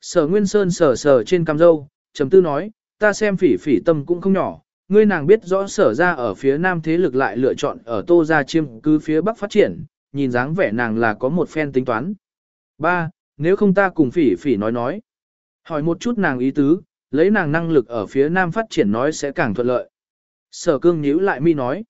Sở Nguyên Sơn sờ sờ trên cam dâu, trầm tư nói, ta xem phỉ phỉ tâm cũng không nhỏ, ngươi nàng biết rõ sở ra ở phía nam thế lực lại lựa chọn ở tô ra chiêm cứ phía bắc phát triển, nhìn dáng vẻ nàng là có một phen tính toán. Ba, Nếu không ta cùng phỉ phỉ nói nói. Hỏi một chút nàng ý tứ, lấy nàng năng lực ở phía nam phát triển nói sẽ càng thuận lợi. Sở cương nhíu lại mi nói.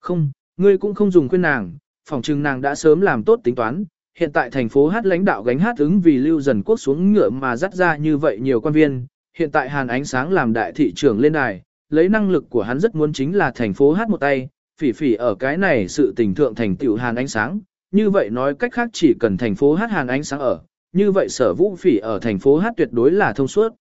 Không, ngươi cũng không dùng khuyên nàng, phòng trừng nàng đã sớm làm tốt tính toán. Hiện tại thành phố hát lãnh đạo gánh hát ứng vì lưu dần quốc xuống ngựa mà dắt ra như vậy nhiều quan viên. Hiện tại Hàn Ánh Sáng làm đại thị trưởng lên đài, lấy năng lực của hắn rất muốn chính là thành phố hát một tay, phỉ phỉ ở cái này sự tình thượng thành tiểu Hàn Ánh Sáng. Như vậy nói cách khác chỉ cần thành phố hát Hàn Ánh Sáng ở, như vậy sở vũ phỉ ở thành phố hát tuyệt đối là thông suốt.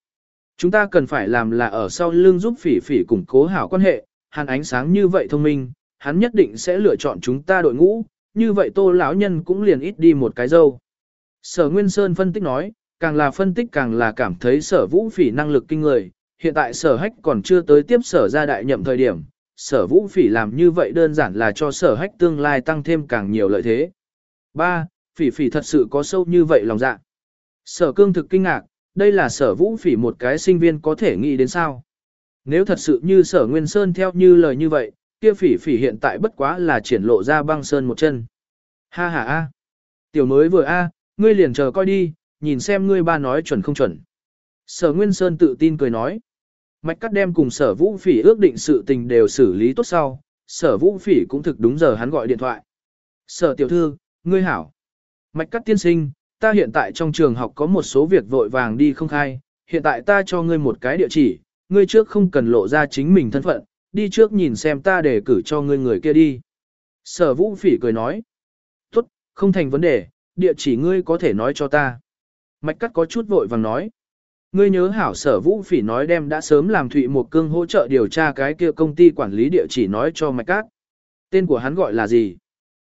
Chúng ta cần phải làm là ở sau lưng giúp phỉ phỉ củng cố hảo quan hệ, hàn ánh sáng như vậy thông minh, hắn nhất định sẽ lựa chọn chúng ta đội ngũ, như vậy tô lão nhân cũng liền ít đi một cái dâu. Sở Nguyên Sơn phân tích nói, càng là phân tích càng là cảm thấy sở vũ phỉ năng lực kinh người, hiện tại sở hách còn chưa tới tiếp sở ra đại nhậm thời điểm, sở vũ phỉ làm như vậy đơn giản là cho sở hách tương lai tăng thêm càng nhiều lợi thế. 3. Phỉ phỉ thật sự có sâu như vậy lòng dạ. Sở cương thực kinh ngạc, đây là sở vũ phỉ một cái sinh viên có thể nghĩ đến sao. Nếu thật sự như sở Nguyên Sơn theo như lời như vậy, kia phỉ phỉ hiện tại bất quá là triển lộ ra băng sơn một chân. Ha ha a, Tiểu mới vừa a, ngươi liền chờ coi đi, nhìn xem ngươi ba nói chuẩn không chuẩn. Sở Nguyên Sơn tự tin cười nói. Mạch cắt đem cùng sở vũ phỉ ước định sự tình đều xử lý tốt sau, sở vũ phỉ cũng thực đúng giờ hắn gọi điện thoại. Sở tiểu thư, ngươi hảo. Mạch cắt tiên sinh, ta hiện tại trong trường học có một số việc vội vàng đi không khai, hiện tại ta cho ngươi một cái địa chỉ, ngươi trước không cần lộ ra chính mình thân phận, đi trước nhìn xem ta để cử cho ngươi người kia đi. Sở vũ phỉ cười nói, tốt, không thành vấn đề, địa chỉ ngươi có thể nói cho ta. Mạch cắt có chút vội vàng nói, ngươi nhớ hảo sở vũ phỉ nói đem đã sớm làm thụy một cương hỗ trợ điều tra cái kia công ty quản lý địa chỉ nói cho mạch cắt. Tên của hắn gọi là gì?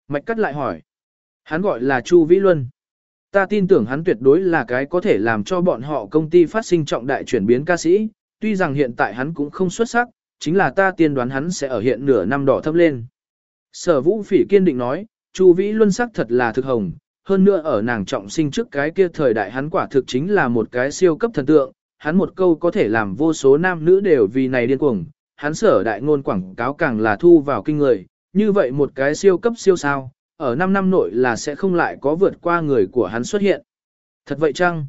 Mạch cắt lại hỏi. Hắn gọi là Chu Vĩ Luân. Ta tin tưởng hắn tuyệt đối là cái có thể làm cho bọn họ công ty phát sinh trọng đại chuyển biến ca sĩ, tuy rằng hiện tại hắn cũng không xuất sắc, chính là ta tiên đoán hắn sẽ ở hiện nửa năm đỏ thấp lên. Sở vũ phỉ kiên định nói, Chu Vĩ Luân sắc thật là thực hồng, hơn nữa ở nàng trọng sinh trước cái kia thời đại hắn quả thực chính là một cái siêu cấp thần tượng, hắn một câu có thể làm vô số nam nữ đều vì này điên cuồng, hắn sở đại ngôn quảng cáo càng là thu vào kinh người, như vậy một cái siêu cấp siêu sao, ở 5 năm nội là sẽ không lại có vượt qua người của hắn xuất hiện. Thật vậy chăng?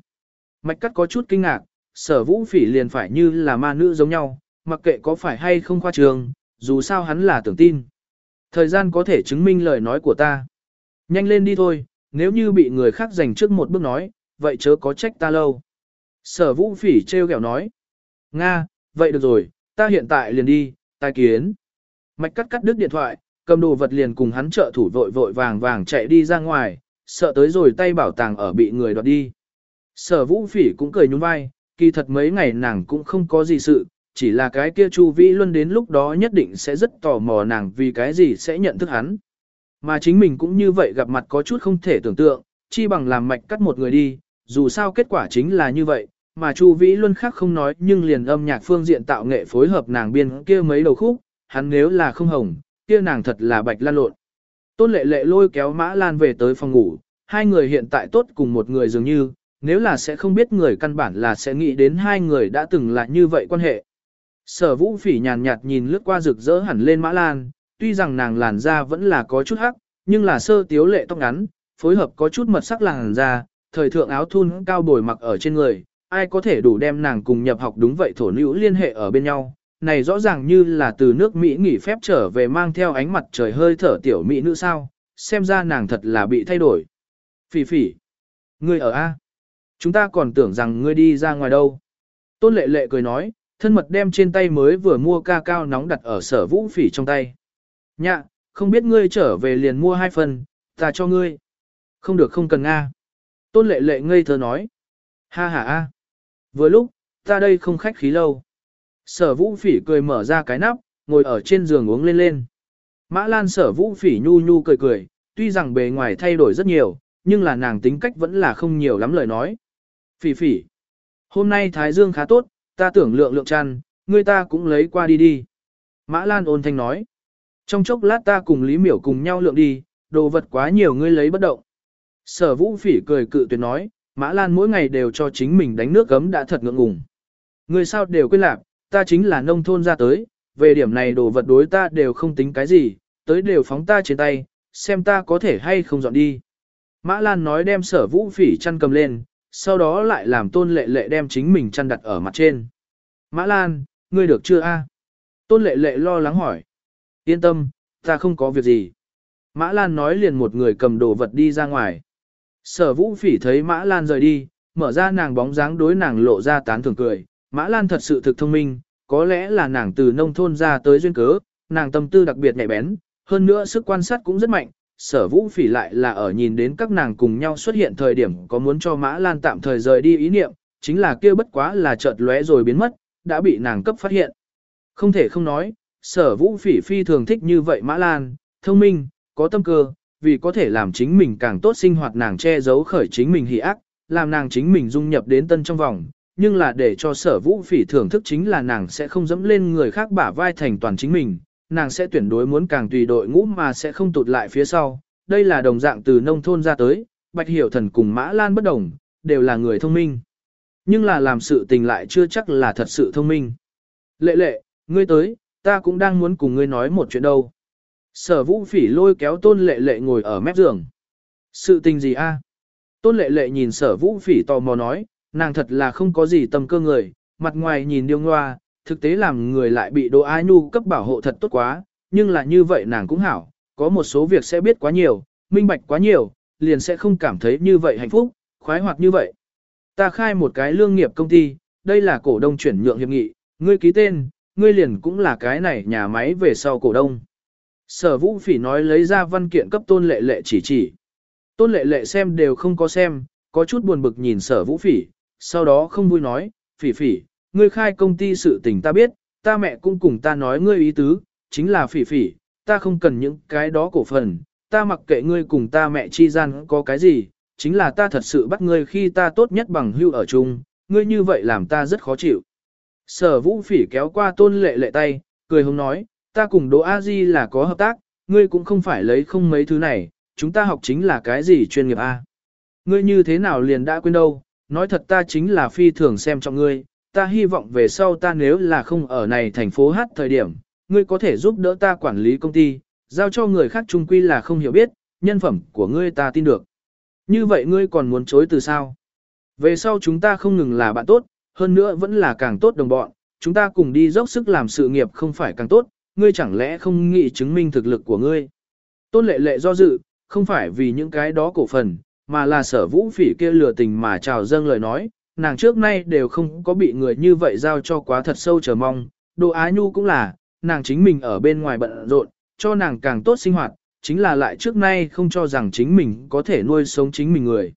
Mạch cắt có chút kinh ngạc, sở vũ phỉ liền phải như là ma nữ giống nhau, mặc kệ có phải hay không khoa trường, dù sao hắn là tưởng tin. Thời gian có thể chứng minh lời nói của ta. Nhanh lên đi thôi, nếu như bị người khác giành trước một bước nói, vậy chớ có trách ta lâu. Sở vũ phỉ treo kẹo nói. Nga, vậy được rồi, ta hiện tại liền đi, tai kiến. Mạch cắt cắt đứt điện thoại, Cầm đồ vật liền cùng hắn trợ thủ vội vội vàng vàng chạy đi ra ngoài, sợ tới rồi tay bảo tàng ở bị người đoạt đi. Sở vũ phỉ cũng cười nhún vai, kỳ thật mấy ngày nàng cũng không có gì sự, chỉ là cái kia Chu Vĩ Luân đến lúc đó nhất định sẽ rất tò mò nàng vì cái gì sẽ nhận thức hắn. Mà chính mình cũng như vậy gặp mặt có chút không thể tưởng tượng, chi bằng làm mạch cắt một người đi, dù sao kết quả chính là như vậy, mà Chu Vĩ Luân khác không nói nhưng liền âm nhạc phương diện tạo nghệ phối hợp nàng biên kia mấy đầu khúc, hắn nếu là không hồng, kia nàng thật là bạch lan lộn. Tôn lệ lệ lôi kéo Mã Lan về tới phòng ngủ, hai người hiện tại tốt cùng một người dường như, nếu là sẽ không biết người căn bản là sẽ nghĩ đến hai người đã từng là như vậy quan hệ. Sở vũ phỉ nhàn nhạt nhìn lướt qua rực rỡ hẳn lên Mã Lan, tuy rằng nàng làn da vẫn là có chút hắc, nhưng là sơ tiếu lệ tóc ngắn, phối hợp có chút mật sắc làn da, thời thượng áo thun cao bồi mặc ở trên người, ai có thể đủ đem nàng cùng nhập học đúng vậy thổ nữ liên hệ ở bên nhau, này rõ ràng như là từ nước Mỹ nghỉ phép trở về mang theo ánh mặt trời hơi thở tiểu Mỹ nữ sao, xem ra nàng thật là bị thay đổi. Phỉ phỉ, ngươi ở A. Chúng ta còn tưởng rằng ngươi đi ra ngoài đâu. Tôn lệ lệ cười nói, thân mật đem trên tay mới vừa mua ca cao nóng đặt ở sở vũ phỉ trong tay. Nhạ, không biết ngươi trở về liền mua hai phần, ta cho ngươi. Không được không cần Nga. Tôn lệ lệ ngây thơ nói. Ha ha a. Vừa lúc, ta đây không khách khí lâu. Sở vũ phỉ cười mở ra cái nắp, ngồi ở trên giường uống lên lên. Mã Lan sở vũ phỉ nhu nhu cười cười, tuy rằng bề ngoài thay đổi rất nhiều, nhưng là nàng tính cách vẫn là không nhiều lắm lời nói. Phỉ phỉ, hôm nay Thái Dương khá tốt, ta tưởng lượng lượng chăn, người ta cũng lấy qua đi đi. Mã Lan ôn thanh nói. Trong chốc lát ta cùng Lý Miểu cùng nhau lượng đi, đồ vật quá nhiều ngươi lấy bất động. Sở vũ phỉ cười cự tuyệt nói, Mã Lan mỗi ngày đều cho chính mình đánh nước gấm đã thật ngượng ngùng. Người sao đều quên lạc, ta chính là nông thôn ra tới, về điểm này đồ vật đối ta đều không tính cái gì, tới đều phóng ta trên tay, xem ta có thể hay không dọn đi. Mã Lan nói đem sở vũ phỉ chăn cầm lên, sau đó lại làm tôn lệ lệ đem chính mình chăn đặt ở mặt trên. Mã Lan, ngươi được chưa a? Tôn lệ lệ lo lắng hỏi. Yên tâm, ta không có việc gì. Mã Lan nói liền một người cầm đồ vật đi ra ngoài. Sở vũ phỉ thấy Mã Lan rời đi, mở ra nàng bóng dáng đối nàng lộ ra tán thưởng cười. Mã Lan thật sự thực thông minh, có lẽ là nàng từ nông thôn ra tới duyên cớ, nàng tâm tư đặc biệt nhạy bén, hơn nữa sức quan sát cũng rất mạnh. Sở vũ phỉ lại là ở nhìn đến các nàng cùng nhau xuất hiện thời điểm có muốn cho Mã Lan tạm thời rời đi ý niệm, chính là kia bất quá là chợt lóe rồi biến mất, đã bị nàng cấp phát hiện. Không thể không nói, sở vũ phỉ phi thường thích như vậy Mã Lan, thông minh, có tâm cơ, vì có thể làm chính mình càng tốt sinh hoạt nàng che giấu khởi chính mình hỉ ác, làm nàng chính mình dung nhập đến tân trong vòng, nhưng là để cho sở vũ phỉ thưởng thức chính là nàng sẽ không dẫm lên người khác bả vai thành toàn chính mình, nàng sẽ tuyển đối muốn càng tùy đội ngũ mà sẽ không tụt lại phía sau. Đây là đồng dạng từ nông thôn ra tới, Bạch Hiểu Thần cùng Mã Lan bất đồng, đều là người thông minh. Nhưng là làm sự tình lại chưa chắc là thật sự thông minh. Lệ lệ, ngươi tới, ta cũng đang muốn cùng ngươi nói một chuyện đâu. Sở vũ phỉ lôi kéo tôn lệ lệ ngồi ở mép giường. Sự tình gì a? Tôn lệ lệ nhìn sở vũ phỉ tò mò nói, nàng thật là không có gì tâm cơ người, mặt ngoài nhìn điêu ngoa, thực tế làm người lại bị đồ ai nu cấp bảo hộ thật tốt quá, nhưng là như vậy nàng cũng hảo, có một số việc sẽ biết quá nhiều, minh bạch quá nhiều, liền sẽ không cảm thấy như vậy hạnh phúc, khoái hoạt như vậy. Ta khai một cái lương nghiệp công ty, đây là cổ đông chuyển nhượng hiệp nghị, ngươi ký tên, ngươi liền cũng là cái này nhà máy về sau cổ đông. Sở vũ phỉ nói lấy ra văn kiện cấp tôn lệ lệ chỉ chỉ. Tôn lệ lệ xem đều không có xem, có chút buồn bực nhìn sở vũ phỉ, sau đó không vui nói, phỉ phỉ, ngươi khai công ty sự tình ta biết, ta mẹ cũng cùng ta nói ngươi ý tứ, chính là phỉ phỉ, ta không cần những cái đó cổ phần, ta mặc kệ ngươi cùng ta mẹ chi gian có cái gì, chính là ta thật sự bắt ngươi khi ta tốt nhất bằng hưu ở chung, ngươi như vậy làm ta rất khó chịu. Sở vũ phỉ kéo qua tôn lệ lệ tay, cười hông nói, ta cùng Đỗ A Di là có hợp tác, ngươi cũng không phải lấy không mấy thứ này, chúng ta học chính là cái gì chuyên nghiệp A. Ngươi như thế nào liền đã quên đâu, nói thật ta chính là phi thường xem trọng ngươi, ta hy vọng về sau ta nếu là không ở này thành phố hát thời điểm, ngươi có thể giúp đỡ ta quản lý công ty, giao cho người khác trung quy là không hiểu biết, nhân phẩm của ngươi ta tin được. Như vậy ngươi còn muốn chối từ sao? Về sau chúng ta không ngừng là bạn tốt, hơn nữa vẫn là càng tốt đồng bọn, chúng ta cùng đi dốc sức làm sự nghiệp không phải càng tốt, ngươi chẳng lẽ không nghĩ chứng minh thực lực của ngươi. Tôn lệ lệ do dự, không phải vì những cái đó cổ phần, mà là sở vũ phỉ kia lừa tình mà trào dâng lời nói, nàng trước nay đều không có bị người như vậy giao cho quá thật sâu chờ mong, đồ ái nhu cũng là, nàng chính mình ở bên ngoài bận rộn, cho nàng càng tốt sinh hoạt, chính là lại trước nay không cho rằng chính mình có thể nuôi sống chính mình người.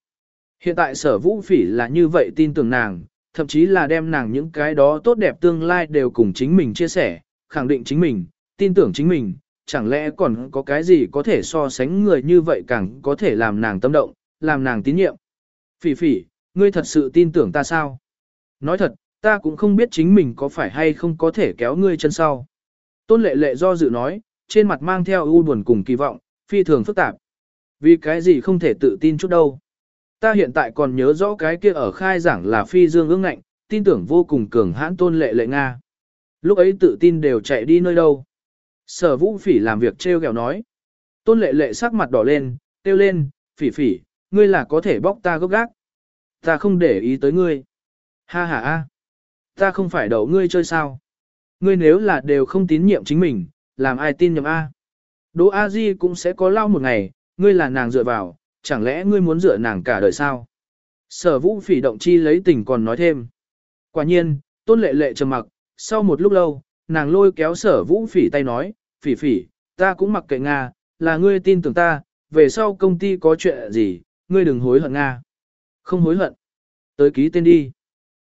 Hiện tại sở vũ phỉ là như vậy tin tưởng nàng, thậm chí là đem nàng những cái đó tốt đẹp tương lai đều cùng chính mình chia sẻ, khẳng định chính mình, tin tưởng chính mình, chẳng lẽ còn có cái gì có thể so sánh người như vậy càng có thể làm nàng tâm động, làm nàng tín nhiệm. Phỉ phỉ, ngươi thật sự tin tưởng ta sao? Nói thật, ta cũng không biết chính mình có phải hay không có thể kéo ngươi chân sau. Tôn lệ lệ do dự nói, trên mặt mang theo ưu buồn cùng kỳ vọng, phi thường phức tạp. Vì cái gì không thể tự tin chút đâu. Ta hiện tại còn nhớ rõ cái kia ở khai giảng là phi dương ương ngạnh, tin tưởng vô cùng cường hãn tôn lệ lệ Nga. Lúc ấy tự tin đều chạy đi nơi đâu. Sở vũ phỉ làm việc treo gẹo nói. Tôn lệ lệ sắc mặt đỏ lên, tiêu lên, phỉ phỉ, ngươi là có thể bóc ta gốc gác. Ta không để ý tới ngươi. Ha ha ha. Ta không phải đậu ngươi chơi sao. Ngươi nếu là đều không tín nhiệm chính mình, làm ai tin nhầm A. Đỗ A Di cũng sẽ có lao một ngày, ngươi là nàng dựa vào, chẳng lẽ ngươi muốn dựa nàng cả đời sao? Sở vũ phỉ động chi lấy tình còn nói thêm. Quả nhiên, tôn lệ lệ trầm mặc, sau một lúc lâu, nàng lôi kéo sở vũ phỉ tay nói, phỉ phỉ, ta cũng mặc kệ Nga, là ngươi tin tưởng ta, về sau công ty có chuyện gì, ngươi đừng hối hận Nga. Không hối hận. Tới ký tên đi.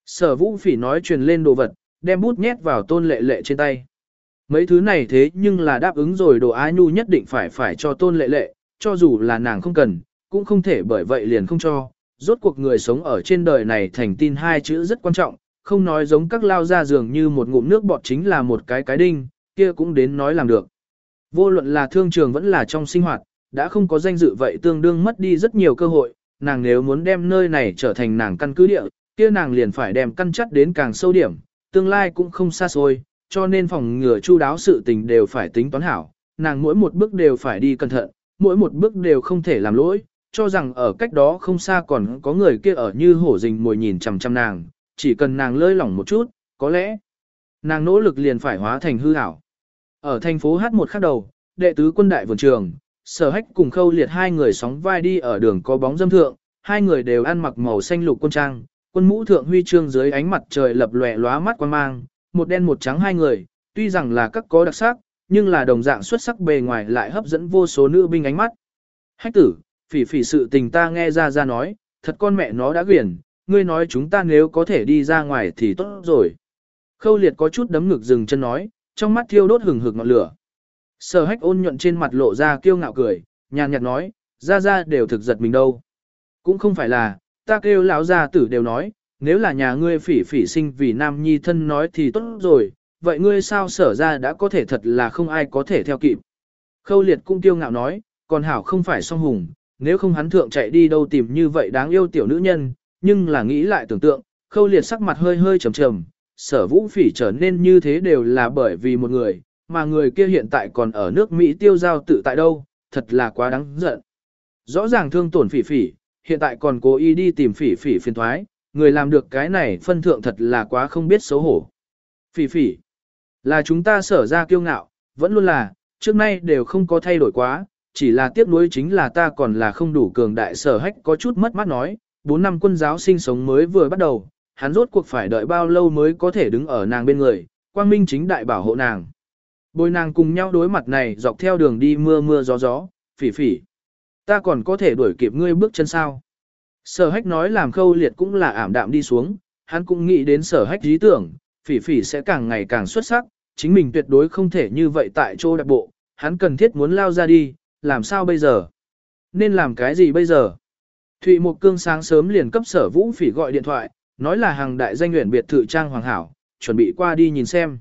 Sở vũ phỉ nói truyền lên đồ vật, đem bút nhét vào tôn lệ lệ trên tay. Mấy thứ này thế nhưng là đáp ứng rồi đồ ái nhu nhất định phải phải cho tôn lệ lệ, cho dù là nàng không cần, cũng không thể bởi vậy liền không cho. Rốt cuộc người sống ở trên đời này thành tin hai chữ rất quan trọng, không nói giống các lao ra dường như một ngụm nước bọt chính là một cái cái đinh, kia cũng đến nói làm được. Vô luận là thương trường vẫn là trong sinh hoạt, đã không có danh dự vậy tương đương mất đi rất nhiều cơ hội, nàng nếu muốn đem nơi này trở thành nàng căn cứ địa, kia nàng liền phải đem căn chất đến càng sâu điểm, tương lai cũng không xa xôi, cho nên phòng ngừa chu đáo sự tình đều phải tính toán hảo, nàng mỗi một bước đều phải đi cẩn thận, mỗi một bước đều không thể làm lỗi, cho rằng ở cách đó không xa còn có người kia ở như hổ rình mồi nhìn chằm chằm nàng, chỉ cần nàng lơi lỏng một chút, có lẽ nàng nỗ lực liền phải hóa thành hư ảo. Ở thành phố Hát một khắc đầu, đệ tứ quân đại vườn trường, sở hách cùng khâu liệt hai người sóng vai đi ở đường có bóng dâm thượng, hai người đều ăn mặc màu xanh lục quân trang, quân mũ thượng huy chương dưới ánh mặt trời lập lòe lóa mắt quan mang, một đen một trắng hai người, tuy rằng là các có đặc sắc, nhưng là đồng dạng xuất sắc bề ngoài lại hấp dẫn vô số nữ binh ánh mắt. Hách tử, phỉ phỉ sự tình ta nghe ra ra nói, thật con mẹ nó đã quyển, ngươi nói chúng ta nếu có thể đi ra ngoài thì tốt rồi. Khâu liệt có chút đấm ngực dừng chân nói, trong mắt thiêu đốt hừng hực ngọn lửa. Sở hách ôn nhuận trên mặt lộ ra kiêu ngạo cười, nhàn nhạt nói, ra ra đều thực giật mình đâu. Cũng không phải là, ta kêu lão gia tử đều nói, nếu là nhà ngươi phỉ phỉ sinh vì nam nhi thân nói thì tốt rồi, vậy ngươi sao sở ra đã có thể thật là không ai có thể theo kịp. Khâu liệt cũng tiêu ngạo nói, còn hảo không phải song hùng, nếu không hắn thượng chạy đi đâu tìm như vậy đáng yêu tiểu nữ nhân, nhưng là nghĩ lại tưởng tượng, khâu liệt sắc mặt hơi hơi trầm trầm, sở vũ phỉ trở nên như thế đều là bởi vì một người, mà người kia hiện tại còn ở nước Mỹ tiêu giao tự tại đâu, thật là quá đáng giận. Rõ ràng thương tổn phỉ phỉ, hiện tại còn cố ý đi tìm phỉ phỉ phiền thoái, người làm được cái này phân thượng thật là quá không biết xấu hổ. Phỉ phỉ, là chúng ta sở ra kiêu ngạo, vẫn luôn là, trước nay đều không có thay đổi quá, chỉ là tiếc nuối chính là ta còn là không đủ cường đại sở hách có chút mất mát nói, 4 năm quân giáo sinh sống mới vừa bắt đầu, hắn rốt cuộc phải đợi bao lâu mới có thể đứng ở nàng bên người, quang minh chính đại bảo hộ nàng. Bồi nàng cùng nhau đối mặt này dọc theo đường đi mưa mưa gió gió, phỉ phỉ. Ta còn có thể đuổi kịp ngươi bước chân sao. Sở hách nói làm khâu liệt cũng là ảm đạm đi xuống, hắn cũng nghĩ đến sở hách lý tưởng, phỉ phỉ sẽ càng ngày càng xuất sắc, chính mình tuyệt đối không thể như vậy tại chỗ đặc bộ, hắn cần thiết muốn lao ra đi, làm sao bây giờ? Nên làm cái gì bây giờ? Thụy Mộc Cương sáng sớm liền cấp sở vũ phỉ gọi điện thoại, nói là hàng đại danh nguyện biệt thự trang hoàng hảo, chuẩn bị qua đi nhìn xem.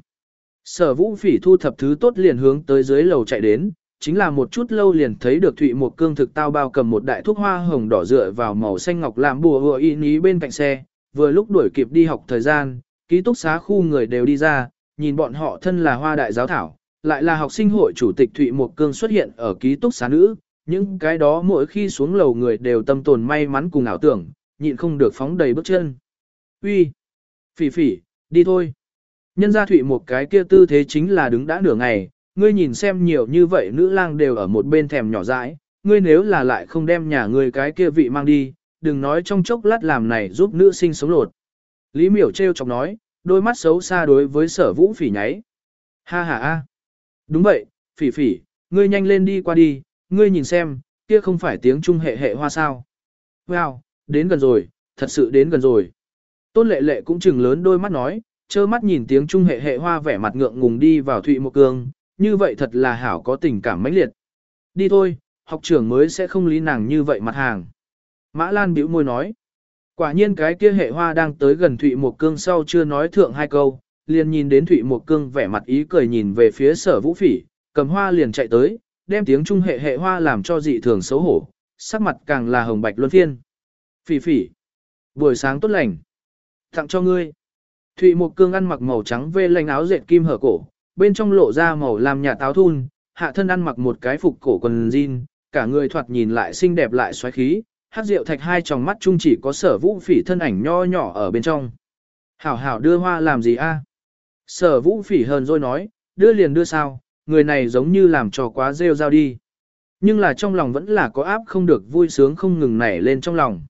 Sở vũ phỉ thu thập thứ tốt liền hướng tới dưới lầu chạy đến, chính là một chút lâu liền thấy được Thụy một Cương thực tao bao cầm một đại thuốc hoa hồng đỏ dựa vào màu xanh ngọc làm bùa hùa y ní bên cạnh xe, vừa lúc đuổi kịp đi học thời gian, ký túc xá khu người đều đi ra, nhìn bọn họ thân là hoa đại giáo thảo, lại là học sinh hội chủ tịch Thụy một Cương xuất hiện ở ký túc xá nữ, những cái đó mỗi khi xuống lầu người đều tâm tồn may mắn cùng ảo tưởng, nhịn không được phóng đầy bước chân. Uy, Phỉ phỉ, đi thôi. Nhân gia Thụy một cái kia tư thế chính là đứng đã nửa ngày, ngươi nhìn xem nhiều như vậy nữ lang đều ở một bên thèm nhỏ dãi, ngươi nếu là lại không đem nhà ngươi cái kia vị mang đi, đừng nói trong chốc lát làm này giúp nữ sinh sống lột. Lý miểu treo chọc nói, đôi mắt xấu xa đối với sở vũ phỉ nháy. Ha ha ha. Đúng vậy, phỉ phỉ, ngươi nhanh lên đi qua đi, ngươi nhìn xem, kia không phải tiếng trung hệ hệ hoa sao. Wow, đến gần rồi, thật sự đến gần rồi. Tôn lệ lệ cũng chừng lớn đôi mắt nói, trơ mắt nhìn tiếng trung hệ hệ hoa vẻ mặt ngượng ngùng đi vào Thụy Một Cương, như vậy thật là hảo có tình cảm mãnh liệt. Đi thôi, học trưởng mới sẽ không lý nàng như vậy mặt hàng. Mã Lan bĩu môi nói. Quả nhiên cái kia hệ hoa đang tới gần Thụy Một Cương sau chưa nói thượng hai câu, liền nhìn đến Thụy Một Cương vẻ mặt ý cười nhìn về phía sở vũ phỉ, cầm hoa liền chạy tới, đem tiếng trung hệ hệ hoa làm cho dị thường xấu hổ, sắc mặt càng là hồng bạch luân phiên. Phỉ phỉ, buổi sáng tốt lành, tặng cho ngươi. Thụy Mộc Cương ăn mặc màu trắng vê lanh áo dệt kim hở cổ, bên trong lộ ra màu làm nhà táo thun, hạ thân ăn mặc một cái phục cổ quần jean, cả người thoạt nhìn lại xinh đẹp lại xoáy khí, hát rượu thạch hai tròng mắt chung chỉ có sở vũ phỉ thân ảnh nho nhỏ ở bên trong. Hảo hảo đưa hoa làm gì a? Sở vũ phỉ hờn rồi nói, đưa liền đưa sao, người này giống như làm trò quá rêu rao đi. Nhưng là trong lòng vẫn là có áp không được vui sướng không ngừng nảy lên trong lòng.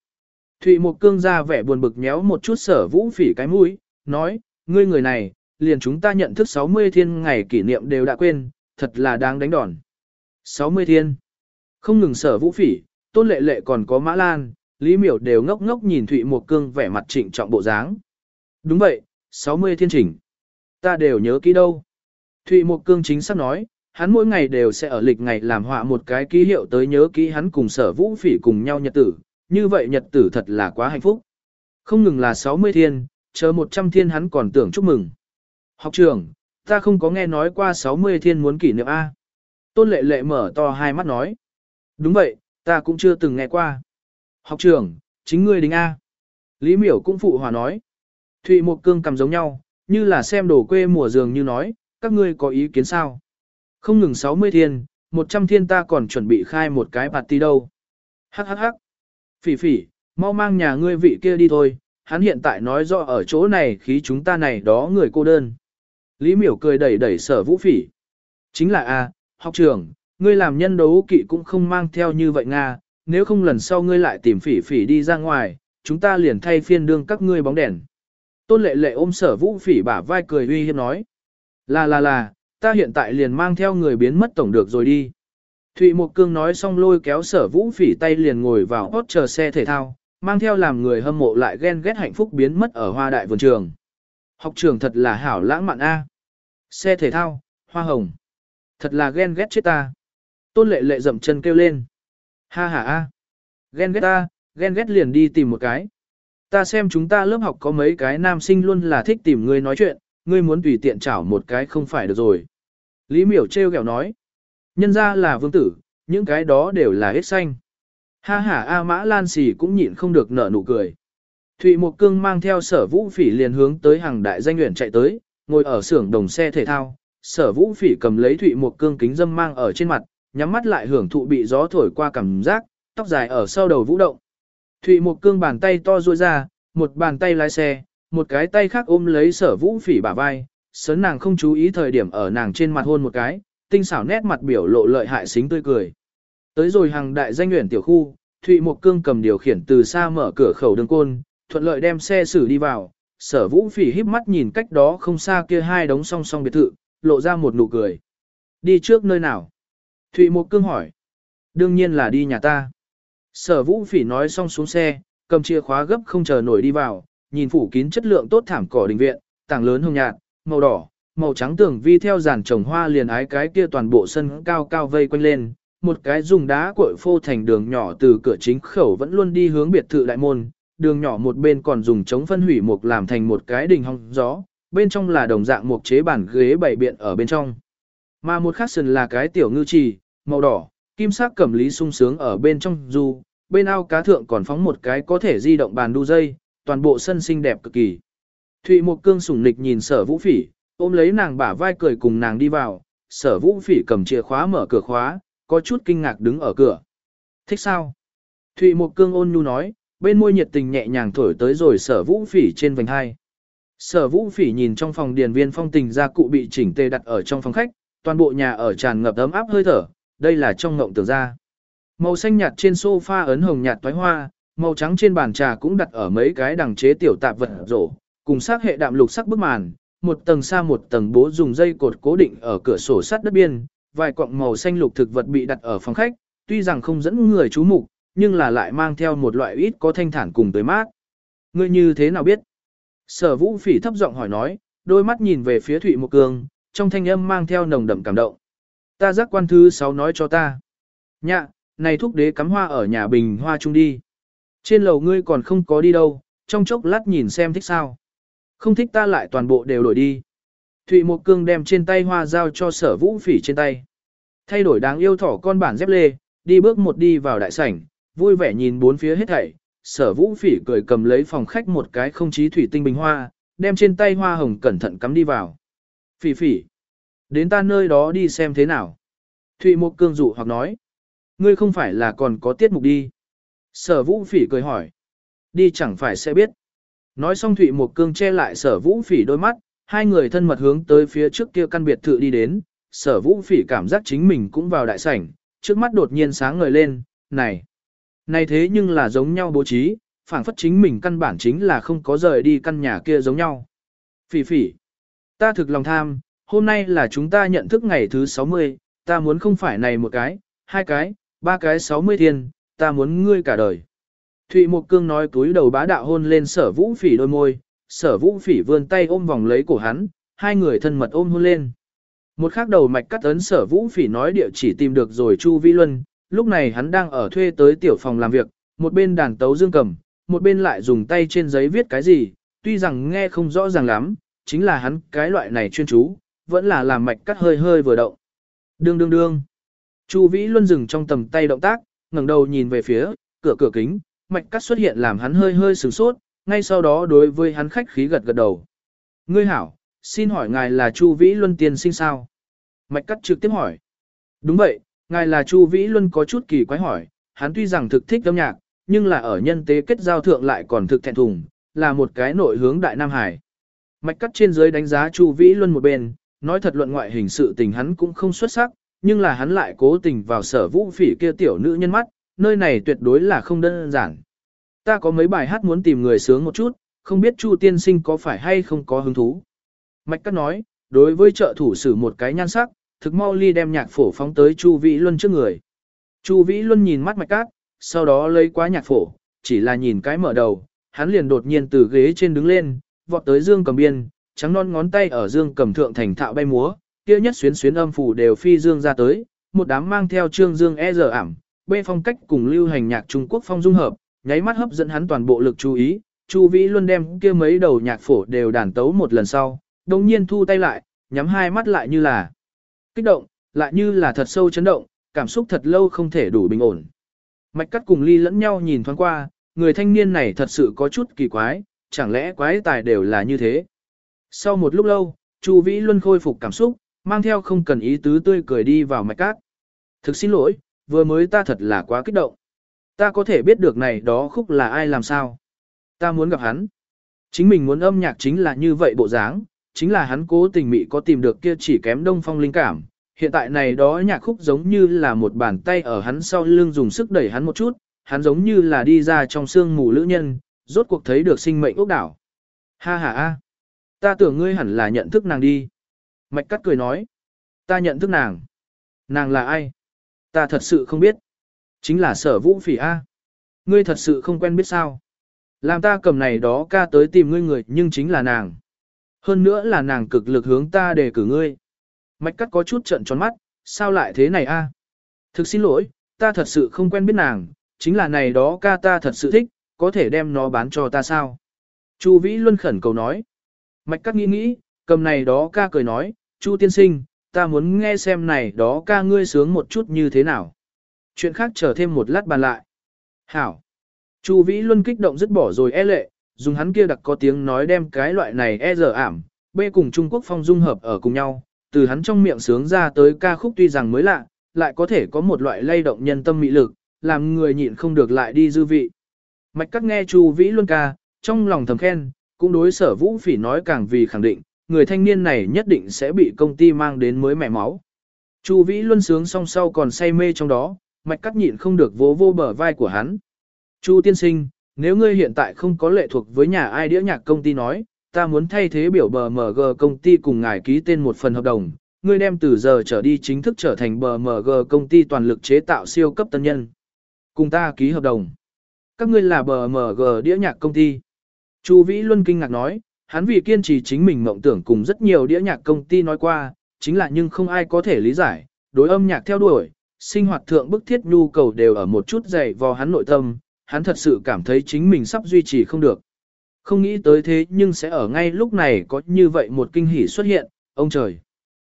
Thụy Mộc Cương ra vẻ buồn bực nhéo một chút sở vũ phỉ cái mũi, nói, ngươi người này, liền chúng ta nhận thức 60 thiên ngày kỷ niệm đều đã quên, thật là đáng đánh đòn. 60 thiên. Không ngừng sở vũ phỉ, tôn lệ lệ còn có mã lan, lý miểu đều ngốc ngốc nhìn Thụy Mộc Cương vẻ mặt trịnh trọng bộ dáng. Đúng vậy, 60 thiên chỉnh. Ta đều nhớ kỹ đâu. Thụy Mộc Cương chính xác nói, hắn mỗi ngày đều sẽ ở lịch ngày làm họa một cái ký hiệu tới nhớ kỹ hắn cùng sở vũ phỉ cùng nhau nhật tử, như vậy nhật tử thật là quá hạnh phúc. Không ngừng là 60 thiên, chờ 100 thiên hắn còn tưởng chúc mừng. Học trưởng, ta không có nghe nói qua 60 thiên muốn kỷ niệm A. Tôn lệ lệ mở to hai mắt nói. Đúng vậy, ta cũng chưa từng nghe qua. Học trưởng, chính ngươi đính A. Lý miểu cũng phụ hòa nói. Thụy một cương cầm giống nhau, như là xem đồ quê mùa dường như nói, các ngươi có ý kiến sao? Không ngừng 60 thiên, 100 thiên ta còn chuẩn bị khai một cái party đâu. Hắc hắc hắc. Phỉ phỉ, mau mang nhà ngươi vị kia đi thôi, hắn hiện tại nói rõ ở chỗ này khí chúng ta này đó người cô đơn. Lý miểu cười đẩy đẩy sở vũ phỉ. Chính là a, học trưởng, ngươi làm nhân đấu kỵ cũng không mang theo như vậy Nga, nếu không lần sau ngươi lại tìm phỉ phỉ đi ra ngoài, chúng ta liền thay phiên đương các ngươi bóng đèn. Tôn lệ lệ ôm sở vũ phỉ bả vai cười uy hiếp nói. Là là là, ta hiện tại liền mang theo người biến mất tổng được rồi đi. Thụy Mộc Cương nói xong lôi kéo sở vũ phỉ tay liền ngồi vào hót chờ xe thể thao, mang theo làm người hâm mộ lại ghen ghét hạnh phúc biến mất ở hoa đại vườn trường. Học trường thật là hảo lãng mạn A. Xe thể thao, hoa hồng. Thật là ghen ghét chết ta. Tôn lệ lệ dậm chân kêu lên. Ha ha A. Ghen ghét ta, ghen ghét liền đi tìm một cái. Ta xem chúng ta lớp học có mấy cái nam sinh luôn là thích tìm người nói chuyện, ngươi muốn tùy tiện chảo một cái không phải được rồi. Lý miểu trêu ghẹo nói. Nhân ra là vương tử, những cái đó đều là hết xanh. Ha ha A Mã Lan Xì cũng nhịn không được nở nụ cười. Thụy Mộc Cương mang theo sở vũ phỉ liền hướng tới hàng đại danh nguyện chạy tới, ngồi ở xưởng đồng xe thể thao. Sở vũ phỉ cầm lấy Thụy Mộc Cương kính dâm mang ở trên mặt, nhắm mắt lại hưởng thụ bị gió thổi qua cảm giác, tóc dài ở sau đầu vũ động. Thụy Mộc Cương bàn tay to ruôi ra, một bàn tay lái xe, một cái tay khác ôm lấy sở vũ phỉ bả vai, sớn nàng không chú ý thời điểm ở nàng trên mặt hôn một cái, tinh xảo nét mặt biểu lộ lợi hại xính tươi cười. Tới rồi hàng đại danh nguyện tiểu khu, Thụy Mộc Cương cầm điều khiển từ xa mở cửa khẩu đường côn, thuận lợi đem xe xử đi vào, sở vũ phỉ híp mắt nhìn cách đó không xa kia hai đống song song biệt thự, lộ ra một nụ cười. Đi trước nơi nào? Thụy Mộc Cương hỏi. Đương nhiên là đi nhà ta. Sở vũ phỉ nói xong xuống xe, cầm chìa khóa gấp không chờ nổi đi vào, nhìn phủ kín chất lượng tốt thảm cỏ đình viện, tảng lớn hồng nhạt, màu đỏ, màu trắng tường vi theo dàn trồng hoa liền ái cái kia toàn bộ sân cao cao vây quanh lên, một cái dùng đá cội phô thành đường nhỏ từ cửa chính khẩu vẫn luôn đi hướng biệt thự đại môn, đường nhỏ một bên còn dùng chống phân hủy mục làm thành một cái đình hong gió, bên trong là đồng dạng mục chế bản ghế bảy biện ở bên trong. Mà một khác sần là cái tiểu ngư trì, màu đỏ, kim sắc cẩm lý sung sướng ở bên trong dù bên ao cá thượng còn phóng một cái có thể di động bàn đu dây, toàn bộ sân xinh đẹp cực kỳ. Thụy Mộc Cương sủng nịch nhìn sở vũ phỉ, ôm lấy nàng bả vai cười cùng nàng đi vào, sở vũ phỉ cầm chìa khóa mở cửa khóa, có chút kinh ngạc đứng ở cửa. Thích sao? Thụy Mộc Cương ôn nhu nói, bên môi nhiệt tình nhẹ nhàng thổi tới rồi sở vũ phỉ trên vành hai. Sở vũ phỉ nhìn trong phòng điền viên phong tình gia cụ bị chỉnh tề đặt ở trong phòng khách, toàn bộ nhà ở tràn ngập ấm áp hơi thở, đây là trong ngộng tưởng ra. Màu xanh nhạt trên sofa ấn hồng nhạt toái hoa, màu trắng trên bàn trà cũng đặt ở mấy cái đằng chế tiểu tạp vật rổ, cùng sắc hệ đạm lục sắc bức màn, một tầng xa một tầng bố dùng dây cột cố định ở cửa sổ sắt đất biên, vài quặng màu xanh lục thực vật bị đặt ở phòng khách, tuy rằng không dẫn người chú mục, nhưng là lại mang theo một loại ít có thanh thản cùng tới mát. Ngươi như thế nào biết? Sở vũ phỉ thấp giọng hỏi nói, đôi mắt nhìn về phía Thụy Mộc Cương, trong thanh âm mang theo nồng đậm cảm động. Ta giác quan thứ sáu nói cho ta. Nhạ, này thúc đế cắm hoa ở nhà bình hoa chung đi. Trên lầu ngươi còn không có đi đâu, trong chốc lát nhìn xem thích sao. Không thích ta lại toàn bộ đều đổi đi. Thụy Mộc Cương đem trên tay hoa giao cho sở vũ phỉ trên tay. Thay đổi đáng yêu thỏ con bản dép lê, đi bước một đi vào đại sảnh, vui vẻ nhìn bốn phía hết thảy. Sở vũ phỉ cười cầm lấy phòng khách một cái không chí thủy tinh bình hoa, đem trên tay hoa hồng cẩn thận cắm đi vào. Phỉ phỉ, đến ta nơi đó đi xem thế nào. Thụy Mộc Cương dụ hoặc nói, ngươi không phải là còn có tiết mục đi. Sở vũ phỉ cười hỏi, đi chẳng phải sẽ biết. Nói xong Thụy Mộc Cương che lại sở vũ phỉ đôi mắt, hai người thân mật hướng tới phía trước kia căn biệt thự đi đến, sở vũ phỉ cảm giác chính mình cũng vào đại sảnh, trước mắt đột nhiên sáng ngời lên, này, này thế nhưng là giống nhau bố trí, phản phất chính mình căn bản chính là không có rời đi căn nhà kia giống nhau. Phỉ phỉ, ta thực lòng tham, hôm nay là chúng ta nhận thức ngày thứ 60, ta muốn không phải này một cái, hai cái, ba cái 60 thiên, ta muốn ngươi cả đời. Thụy Mộc Cương nói túi đầu bá đạo hôn lên sở vũ phỉ đôi môi, sở vũ phỉ vươn tay ôm vòng lấy cổ hắn, hai người thân mật ôm hôn lên. Một khắc đầu mạch cắt ấn sở vũ phỉ nói địa chỉ tìm được rồi Chu Vĩ Luân, lúc này hắn đang ở thuê tới tiểu phòng làm việc, một bên đàn tấu dương cầm, một bên lại dùng tay trên giấy viết cái gì, tuy rằng nghe không rõ ràng lắm, chính là hắn cái loại này chuyên chú, vẫn là làm mạch cắt hơi hơi vừa động. Đương đương đương. Chu Vĩ Luân dừng trong tầm tay động tác, ngẩng đầu nhìn về phía cửa cửa kính, mạch cắt xuất hiện làm hắn hơi hơi sửng sốt, ngay sau đó đối với hắn khách khí gật gật đầu. Ngươi hảo, xin hỏi ngài là Chu Vĩ Luân tiên sinh sao? Mạch cắt trực tiếp hỏi. Đúng vậy, ngài là Chu Vĩ Luân có chút kỳ quái hỏi, hắn tuy rằng thực thích âm nhạc, nhưng là ở nhân tế kết giao thượng lại còn thực thẹn thùng, là một cái nội hướng đại Nam Hải. Mạch cắt trên dưới đánh giá Chu Vĩ Luân một bên, nói thật luận ngoại hình sự tình hắn cũng không xuất sắc, nhưng là hắn lại cố tình vào sở vũ phỉ kia tiểu nữ nhân mắt, nơi này tuyệt đối là không đơn giản. Ta có mấy bài hát muốn tìm người sướng một chút, không biết Chu tiên sinh có phải hay không có hứng thú. Mạch Cát nói, đối với trợ thủ sử một cái nhan sắc, thực mau ly đem nhạc phổ phóng tới Chu Vĩ Luân trước người. Chu Vĩ Luân nhìn mắt Mạch Cát, sau đó lấy quá nhạc phổ, chỉ là nhìn cái mở đầu, hắn liền đột nhiên từ ghế trên đứng lên, vọt tới Dương Cầm biên, trắng non ngón tay ở Dương Cầm thượng thành thạo bay múa, kia nhất xuyến xuyến âm phủ đều phi dương ra tới, một đám mang theo trương dương e giờ ảm, bê phong cách cùng lưu hành nhạc Trung Quốc phong dung hợp, nháy mắt hấp dẫn hắn toàn bộ lực chú ý, Chu Vĩ luôn đem kia mấy đầu nhạc phổ đều đàn tấu một lần sau, đồng nhiên thu tay lại, nhắm hai mắt lại như là kích động, lại như là thật sâu chấn động, cảm xúc thật lâu không thể đủ bình ổn. Mạch cắt cùng ly lẫn nhau nhìn thoáng qua, người thanh niên này thật sự có chút kỳ quái, chẳng lẽ quái tài đều là như thế. Sau một lúc lâu, Chu Vĩ Luân khôi phục cảm xúc, mang theo không cần ý tứ tươi cười đi vào mạch cát. Thực xin lỗi, vừa mới ta thật là quá kích động. Ta có thể biết được này đó khúc là ai làm sao. Ta muốn gặp hắn. Chính mình muốn âm nhạc chính là như vậy bộ dáng, chính là hắn cố tình mị có tìm được kia chỉ kém đông phong linh cảm. Hiện tại này đó nhạc khúc giống như là một bàn tay ở hắn sau lưng dùng sức đẩy hắn một chút, hắn giống như là đi ra trong sương mù lữ nhân, rốt cuộc thấy được sinh mệnh ốc đảo. Ha ha ha, ta tưởng ngươi hẳn là nhận thức nàng đi. Mạch cắt cười nói. Ta nhận thức nàng. Nàng là ai? Ta thật sự không biết. Chính là sở vũ phỉ A. Ngươi thật sự không quen biết sao. Làm ta cầm này đó ca tới tìm ngươi người nhưng chính là nàng. Hơn nữa là nàng cực lực hướng ta để cử ngươi. Mạch cắt có chút trận tròn mắt, sao lại thế này a? Thực xin lỗi, ta thật sự không quen biết nàng, chính là này đó ca ta thật sự thích, có thể đem nó bán cho ta sao? Chu Vĩ Luân khẩn cầu nói. Mạch cắt nghĩ nghĩ, cầm này đó ca cười nói, Chu tiên sinh, ta muốn nghe xem này đó ca ngươi sướng một chút như thế nào. Chuyện khác chờ thêm một lát bàn lại. Hảo. Chu Vĩ Luân kích động dứt bỏ rồi e lệ, dùng hắn kia đặc có tiếng nói đem cái loại này e giờ ảm, bê cùng Trung Quốc phong dung hợp ở cùng nhau, từ hắn trong miệng sướng ra tới ca khúc tuy rằng mới lạ, lại có thể có một loại lay động nhân tâm mị lực, làm người nhịn không được lại đi dư vị. Mạch cắt nghe Chu Vĩ Luân ca, trong lòng thầm khen, cũng đối sở vũ phỉ nói càng vì khẳng định, người thanh niên này nhất định sẽ bị công ty mang đến mới mẹ máu. Chu Vĩ Luân sướng song sau còn say mê trong đó, mạch cắt nhịn không được vỗ vô bờ vai của hắn. Chu tiên sinh, nếu ngươi hiện tại không có lệ thuộc với nhà ai đĩa nhạc công ty nói, ta muốn thay thế biểu bờ MG công ty cùng ngài ký tên một phần hợp đồng, ngươi đem từ giờ trở đi chính thức trở thành bờ MG công ty toàn lực chế tạo siêu cấp tân nhân. Cùng ta ký hợp đồng. Các ngươi là bờ MG đĩa nhạc công ty. Chu Vĩ Luân kinh ngạc nói, hắn vì kiên trì chính mình mộng tưởng cùng rất nhiều đĩa nhạc công ty nói qua, chính là nhưng không ai có thể lý giải, đối âm nhạc theo đuổi, sinh hoạt thượng bức thiết nhu cầu đều ở một chút dày vò hắn nội tâm, hắn thật sự cảm thấy chính mình sắp duy trì không được. Không nghĩ tới thế nhưng sẽ ở ngay lúc này có như vậy một kinh hỉ xuất hiện, ông trời.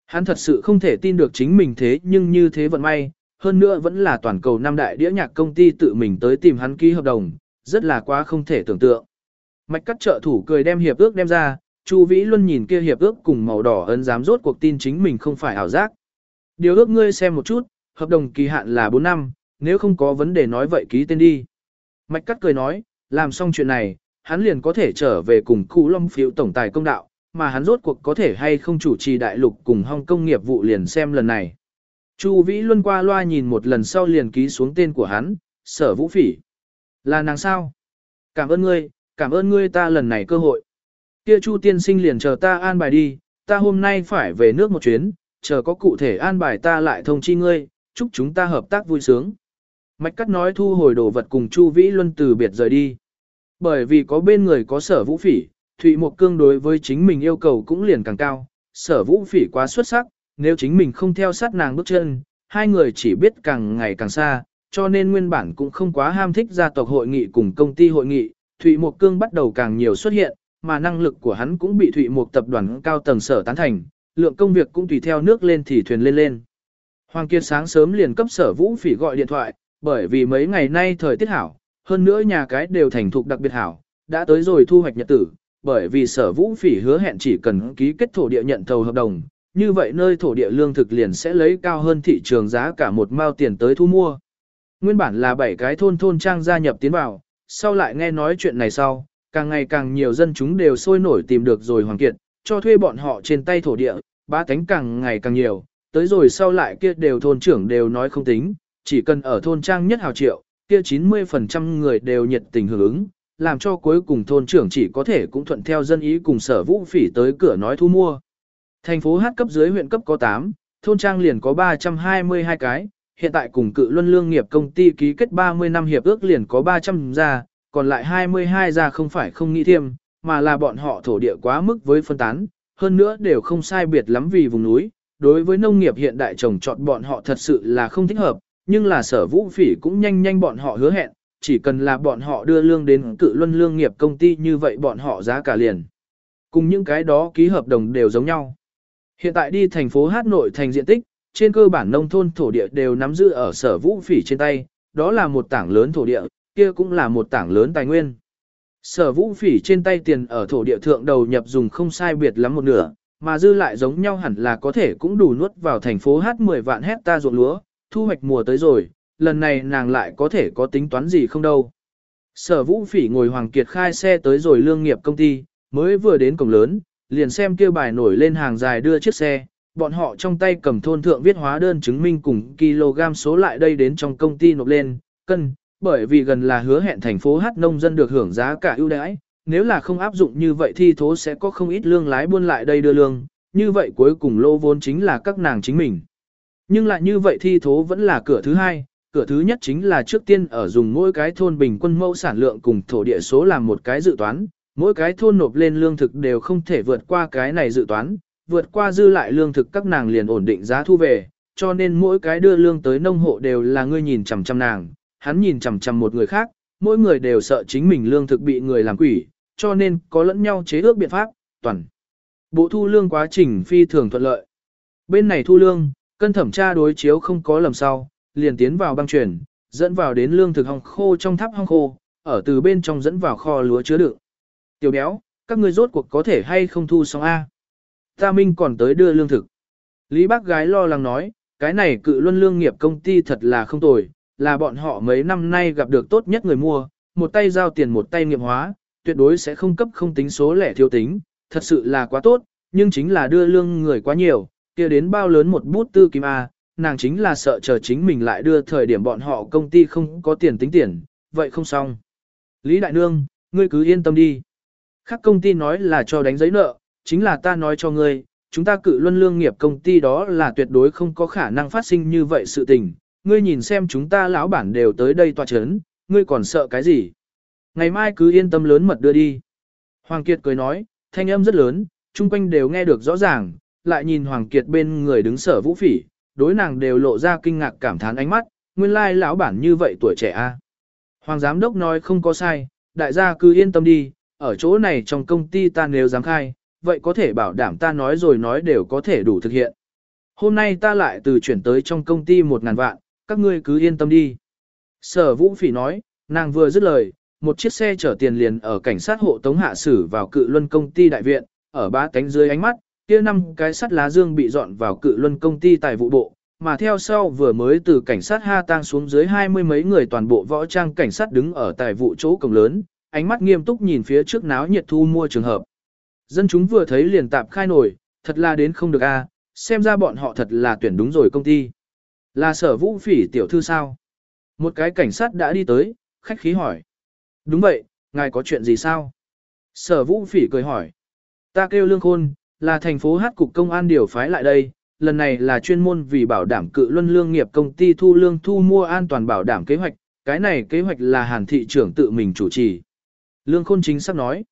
Hắn thật sự không thể tin được chính mình thế nhưng như thế vận may, hơn nữa vẫn là toàn cầu năm đại đĩa nhạc công ty tự mình tới tìm hắn ký hợp đồng, rất là quá không thể tưởng tượng. Mạch cắt trợ thủ cười đem hiệp ước đem ra, Chu Vĩ Luân nhìn kia hiệp ước cùng màu đỏ ấn dám rốt cuộc tin chính mình không phải ảo giác. Điều ước ngươi xem một chút, hợp đồng kỳ hạn là 4 năm, nếu không có vấn đề nói vậy ký tên đi. Mạch cắt cười nói, làm xong chuyện này, hắn liền có thể trở về cùng Cụ Long phiếu tổng tài công đạo, mà hắn rốt cuộc có thể hay không chủ trì đại lục cùng Hong công nghiệp vụ liền xem lần này. Chu Vĩ Luân qua loa nhìn một lần sau liền ký xuống tên của hắn, sở vũ phỉ. Là nàng sao? Cảm ơn ngươi, cảm ơn ngươi ta lần này cơ hội. Kia Chu tiên sinh liền chờ ta an bài đi, ta hôm nay phải về nước một chuyến, chờ có cụ thể an bài ta lại thông chi ngươi, chúc chúng ta hợp tác vui sướng. Mạch cắt nói thu hồi đồ vật cùng Chu Vĩ Luân từ biệt rời đi. Bởi vì có bên người có sở vũ phỉ, Thụy Mộc Cương đối với chính mình yêu cầu cũng liền càng cao, sở vũ phỉ quá xuất sắc, nếu chính mình không theo sát nàng bước chân, hai người chỉ biết càng ngày càng xa, cho nên nguyên bản cũng không quá ham thích gia tộc hội nghị cùng công ty hội nghị, Thụy Mộc Cương bắt đầu càng nhiều xuất hiện, mà năng lực của hắn cũng bị Thụy Mộc tập đoàn cao tầng sở tán thành, lượng công việc cũng tùy theo nước lên thì thuyền lên lên. Hoàng Kiệt sáng sớm liền cấp sở vũ phỉ gọi điện thoại, bởi vì mấy ngày nay thời tiết hảo, hơn nữa nhà cái đều thành thục đặc biệt hảo, đã tới rồi thu hoạch nhật tử, bởi vì sở vũ phỉ hứa hẹn chỉ cần ký kết thổ địa nhận thầu hợp đồng, như vậy nơi thổ địa lương thực liền sẽ lấy cao hơn thị trường giá cả một mao tiền tới thu mua. Nguyên bản là bảy cái thôn thôn trang gia nhập tiến vào, sau lại nghe nói chuyện này sau, càng ngày càng nhiều dân chúng đều sôi nổi tìm được rồi Hoàng Kiệt, cho thuê bọn họ trên tay thổ địa, ba tánh càng ngày càng nhiều, tới rồi sau lại kia đều thôn trưởng đều nói không tính, chỉ cần ở thôn trang nhất hào triệu, kia 90% người đều nhiệt tình hưởng ứng, làm cho cuối cùng thôn trưởng chỉ có thể cũng thuận theo dân ý cùng sở vũ phỉ tới cửa nói thu mua. Thành phố hát cấp dưới huyện cấp có 8, thôn trang liền có 322 cái, hiện tại cùng cự luân lương nghiệp công ty ký kết 30 năm hiệp ước liền có 300 gia, còn lại 22 gia không phải không nghĩ thêm, mà là bọn họ thổ địa quá mức với phân tán, hơn nữa đều không sai biệt lắm vì vùng núi. Đối với nông nghiệp hiện đại trồng trọt bọn họ thật sự là không thích hợp, nhưng là sở vũ phỉ cũng nhanh nhanh bọn họ hứa hẹn, chỉ cần là bọn họ đưa lương đến cự luân lương nghiệp công ty như vậy bọn họ giá cả liền. Cùng những cái đó ký hợp đồng đều giống nhau. Hiện tại đi thành phố Hát nội thành diện tích, trên cơ bản nông thôn thổ địa đều nắm giữ ở sở vũ phỉ trên tay, đó là một tảng lớn thổ địa, kia cũng là một tảng lớn tài nguyên. Sở vũ phỉ trên tay tiền ở thổ địa thượng đầu nhập dùng không sai biệt lắm một nửa, mà dư lại giống nhau hẳn là có thể cũng đủ nuốt vào thành phố Hát 10 vạn hecta ruộng lúa, thu hoạch mùa tới rồi, lần này nàng lại có thể có tính toán gì không đâu. Sở vũ phỉ ngồi Hoàng Kiệt khai xe tới rồi lương nghiệp công ty, mới vừa đến cổng lớn, liền xem kêu bài nổi lên hàng dài đưa chiếc xe, bọn họ trong tay cầm thôn thượng viết hóa đơn chứng minh cùng kg số lại đây đến trong công ty nộp lên, cân, bởi vì gần là hứa hẹn thành phố hát nông dân được hưởng giá cả ưu đãi, nếu là không áp dụng như vậy thì thố sẽ có không ít lương lái buôn lại đây đưa lương, như vậy cuối cùng lô vốn chính là các nàng chính mình. Nhưng lại như vậy thi thố vẫn là cửa thứ hai, cửa thứ nhất chính là trước tiên ở dùng mỗi cái thôn bình quân mẫu sản lượng cùng thổ địa số làm một cái dự toán, mỗi cái thôn nộp lên lương thực đều không thể vượt qua cái này dự toán, vượt qua dư lại lương thực các nàng liền ổn định giá thu về, cho nên mỗi cái đưa lương tới nông hộ đều là ngươi nhìn chằm chằm nàng, hắn nhìn chằm chằm một người khác, mỗi người đều sợ chính mình lương thực bị người làm quỷ, cho nên có lẫn nhau chế ước biện pháp, toàn. Bộ thu lương quá trình phi thường thuận lợi. Bên này thu lương, cân thẩm tra đối chiếu không có lầm sau, liền tiến vào băng chuyển, dẫn vào đến lương thực hong khô trong tháp hong khô, ở từ bên trong dẫn vào kho lúa chứa đựng. Tiểu béo, các ngươi rốt cuộc có thể hay không thu xong A. Ta Minh còn tới đưa lương thực. Lý bác gái lo lắng nói, cái này cự luân lương nghiệp công ty thật là không tồi, là bọn họ mấy năm nay gặp được tốt nhất người mua, một tay giao tiền một tay nghiệm hóa, tuyệt đối sẽ không cấp không tính số lẻ thiếu tính, thật sự là quá tốt, nhưng chính là đưa lương người quá nhiều, kia đến bao lớn một bút tư kim A, nàng chính là sợ chờ chính mình lại đưa thời điểm bọn họ công ty không có tiền tính tiền, vậy không xong. Lý Đại Nương, ngươi cứ yên tâm đi. Khác công ty nói là cho đánh giấy nợ, chính là ta nói cho ngươi, chúng ta cự luân lương nghiệp công ty đó là tuyệt đối không có khả năng phát sinh như vậy sự tình. Ngươi nhìn xem chúng ta lão bản đều tới đây tòa chấn, ngươi còn sợ cái gì? Ngày mai cứ yên tâm lớn mật đưa đi. Hoàng Kiệt cười nói, thanh âm rất lớn, chung quanh đều nghe được rõ ràng, lại nhìn Hoàng Kiệt bên người đứng sở vũ phỉ, đối nàng đều lộ ra kinh ngạc cảm thán ánh mắt, nguyên lai lão bản như vậy tuổi trẻ a. Hoàng giám đốc nói không có sai, đại gia cứ yên tâm đi, ở chỗ này trong công ty ta nếu dám khai, vậy có thể bảo đảm ta nói rồi nói đều có thể đủ thực hiện. Hôm nay ta lại từ chuyển tới trong công ty một ngàn vạn, các ngươi cứ yên tâm đi. Sở vũ phỉ nói, nàng vừa dứt lời, một chiếc xe chở tiền liền ở cảnh sát hộ tống hạ xử vào cự luân công ty đại viện, ở ba cánh dưới ánh mắt, kia năm cái sắt lá dương bị dọn vào cự luân công ty tài vụ bộ, mà theo sau vừa mới từ cảnh sát Ha Tang xuống dưới hai mươi mấy người toàn bộ võ trang cảnh sát đứng ở tài vụ chỗ cổng lớn, ánh mắt nghiêm túc nhìn phía trước náo nhiệt thu mua trường hợp. Dân chúng vừa thấy liền tạp khai nổi, thật là đến không được a, xem ra bọn họ thật là tuyển đúng rồi công ty. Là sở vũ phỉ tiểu thư sao? Một cái cảnh sát đã đi tới, khách khí hỏi. Đúng vậy, ngài có chuyện gì sao? Sở vũ phỉ cười hỏi. Ta kêu lương khôn, là thành phố hát cục công an điều phái lại đây, lần này là chuyên môn vì bảo đảm cự luân lương nghiệp công ty thu lương thu mua an toàn bảo đảm kế hoạch, cái này kế hoạch là hàn thị trưởng tự mình chủ trì. Lương khôn chính xác nói.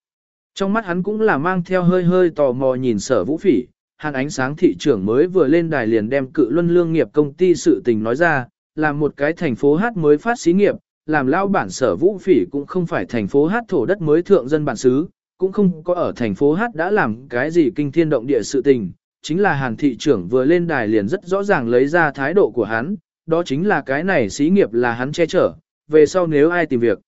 Trong mắt hắn cũng là mang theo hơi hơi tò mò nhìn sở vũ phỉ, hàn ánh sáng thị trưởng mới vừa lên đài liền đem cự luân lương nghiệp công ty sự tình nói ra, là một cái thành phố hát mới phát xí nghiệp, làm lao bản sở vũ phỉ cũng không phải thành phố hát thổ đất mới thượng dân bản xứ, cũng không có ở thành phố hát đã làm cái gì kinh thiên động địa sự tình, chính là hàn thị trưởng vừa lên đài liền rất rõ ràng lấy ra thái độ của hắn, đó chính là cái này xí nghiệp là hắn che chở, về sau nếu ai tìm việc.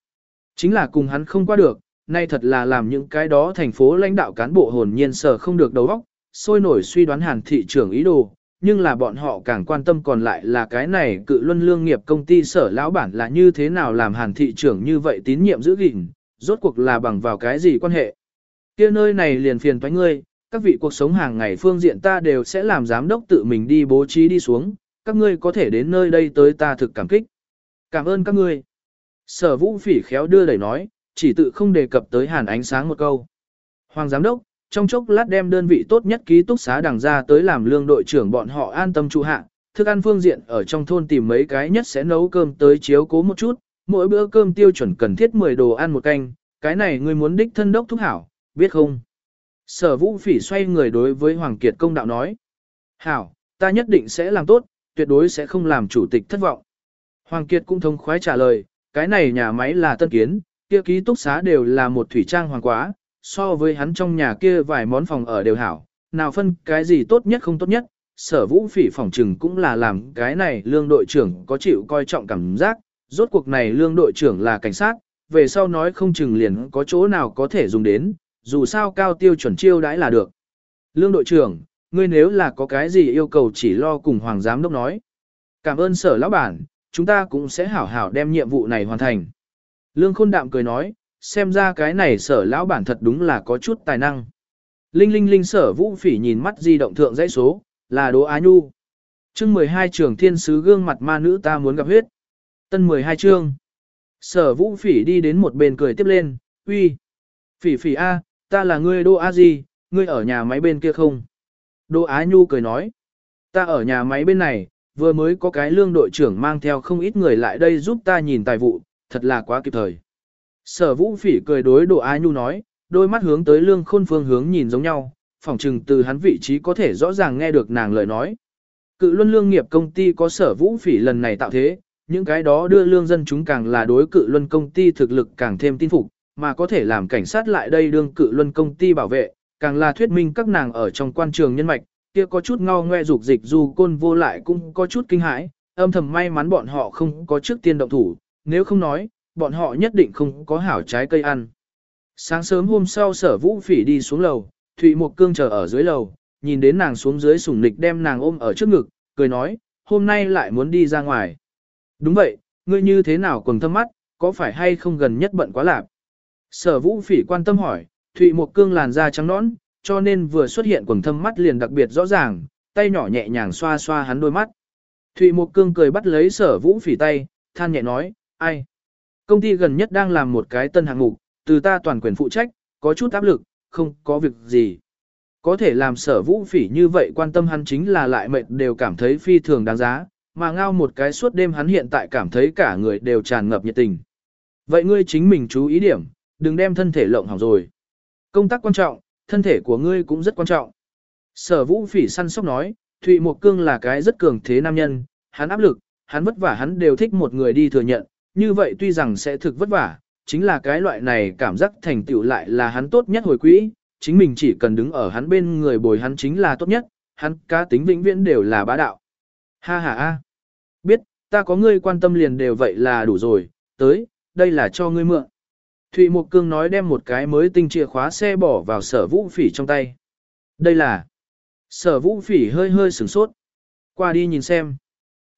Chính là cùng hắn không qua được, nay thật là làm những cái đó thành phố lãnh đạo cán bộ hồn nhiên sở không được đầu óc, sôi nổi suy đoán hàn thị trưởng ý đồ, nhưng là bọn họ càng quan tâm còn lại là cái này cự luân lương nghiệp công ty sở lão bản là như thế nào làm hàn thị trưởng như vậy tín nhiệm giữ gìn, rốt cuộc là bằng vào cái gì quan hệ. kia nơi này liền phiền thoái ngươi, các vị cuộc sống hàng ngày phương diện ta đều sẽ làm giám đốc tự mình đi bố trí đi xuống, các ngươi có thể đến nơi đây tới ta thực cảm kích. Cảm ơn các ngươi. Sở vũ phỉ khéo đưa đẩy nói, chỉ tự không đề cập tới hàn ánh sáng một câu. Hoàng giám đốc, trong chốc lát đem đơn vị tốt nhất ký túc xá đằng ra tới làm lương đội trưởng bọn họ an tâm trụ hạ, thức ăn phương diện ở trong thôn tìm mấy cái nhất sẽ nấu cơm tới chiếu cố một chút, mỗi bữa cơm tiêu chuẩn cần thiết 10 đồ ăn một canh, cái này ngươi muốn đích thân đốc thúc hảo, biết không? Sở vũ phỉ xoay người đối với Hoàng Kiệt công đạo nói. Hảo, ta nhất định sẽ làm tốt, tuyệt đối sẽ không làm chủ tịch thất vọng. Hoàng Kiệt cũng thông khoái trả lời, cái này nhà máy là tân kiến, kia ký túc xá đều là một thủy trang hoàng quá, so với hắn trong nhà kia vài món phòng ở đều hảo, nào phân cái gì tốt nhất không tốt nhất, sở vũ phỉ phòng trừng cũng là làm cái này lương đội trưởng có chịu coi trọng cảm giác, rốt cuộc này lương đội trưởng là cảnh sát, về sau nói không chừng liền có chỗ nào có thể dùng đến, dù sao cao tiêu chuẩn chiêu đãi là được. Lương đội trưởng, ngươi nếu là có cái gì yêu cầu chỉ lo cùng Hoàng Giám Đốc nói. Cảm ơn sở lão bản, chúng ta cũng sẽ hảo hảo đem nhiệm vụ này hoàn thành. Lương Khôn Đạm cười nói, xem ra cái này sở lão bản thật đúng là có chút tài năng. Linh linh linh sở vũ phỉ nhìn mắt di động thượng dãy số, là Đỗ Á Nhu. chương 12 trường thiên sứ gương mặt ma nữ ta muốn gặp huyết. Tân 12 chương. Sở vũ phỉ đi đến một bên cười tiếp lên, uy. Phỉ phỉ A, ta là ngươi Đỗ Á gì, ngươi ở nhà máy bên kia không? Đỗ Á Nhu cười nói, ta ở nhà máy bên này, vừa mới có cái lương đội trưởng mang theo không ít người lại đây giúp ta nhìn tài vụ, thật là quá kịp thời. Sở vũ phỉ cười đối Đỗ Á Nhu nói, đôi mắt hướng tới lương khôn phương hướng nhìn giống nhau, phỏng chừng từ hắn vị trí có thể rõ ràng nghe được nàng lời nói. Cự luân lương nghiệp công ty có sở vũ phỉ lần này tạo thế, những cái đó đưa lương dân chúng càng là đối cự luân công ty thực lực càng thêm tin phục, mà có thể làm cảnh sát lại đây đương cự luân công ty bảo vệ, càng là thuyết minh các nàng ở trong quan trường nhân mạch, kia có chút ngao ngoe dục dịch dù côn vô lại cũng có chút kinh hãi, âm thầm may mắn bọn họ không có trước tiên động thủ, nếu không nói, bọn họ nhất định không có hảo trái cây ăn. Sáng sớm hôm sau sở vũ phỉ đi xuống lầu, Thụy Mộc Cương chờ ở dưới lầu, nhìn đến nàng xuống dưới sủng nịch đem nàng ôm ở trước ngực, cười nói, hôm nay lại muốn đi ra ngoài. Đúng vậy, ngươi như thế nào quần thâm mắt, có phải hay không gần nhất bận quá lạp? Sở vũ phỉ quan tâm hỏi, Thụy Mộc Cương làn da trắng nõn, cho nên vừa xuất hiện quần thâm mắt liền đặc biệt rõ ràng, tay nhỏ nhẹ nhàng xoa xoa hắn đôi mắt. Thụy Mộc Cương cười bắt lấy sở vũ phỉ tay, than nhẹ nói, ai? Công ty gần nhất đang làm một cái tân hạng mục, từ ta toàn quyền phụ trách, có chút áp lực, không có việc gì. Có thể làm sở vũ phỉ như vậy quan tâm hắn chính là lại mệt đều cảm thấy phi thường đáng giá, mà ngao một cái suốt đêm hắn hiện tại cảm thấy cả người đều tràn ngập nhiệt tình. Vậy ngươi chính mình chú ý điểm, đừng đem thân thể lộng hỏng rồi. Công tác quan trọng, thân thể của ngươi cũng rất quan trọng. Sở vũ phỉ săn sóc nói, Thụy Mộc Cương là cái rất cường thế nam nhân, hắn áp lực, hắn vất vả hắn đều thích một người đi thừa nhận, như vậy tuy rằng sẽ thực vất vả, chính là cái loại này cảm giác thành tựu lại là hắn tốt nhất hồi quỹ, chính mình chỉ cần đứng ở hắn bên người bồi hắn chính là tốt nhất, hắn cá tính vĩnh viễn đều là bá đạo. Ha ha ha. Biết, ta có ngươi quan tâm liền đều vậy là đủ rồi, tới, đây là cho ngươi mượn. Thụy Mộc Cương nói đem một cái mới tinh chìa khóa xe bỏ vào sở vũ phỉ trong tay. Đây là... Sở vũ phỉ hơi hơi sửng sốt. Qua đi nhìn xem.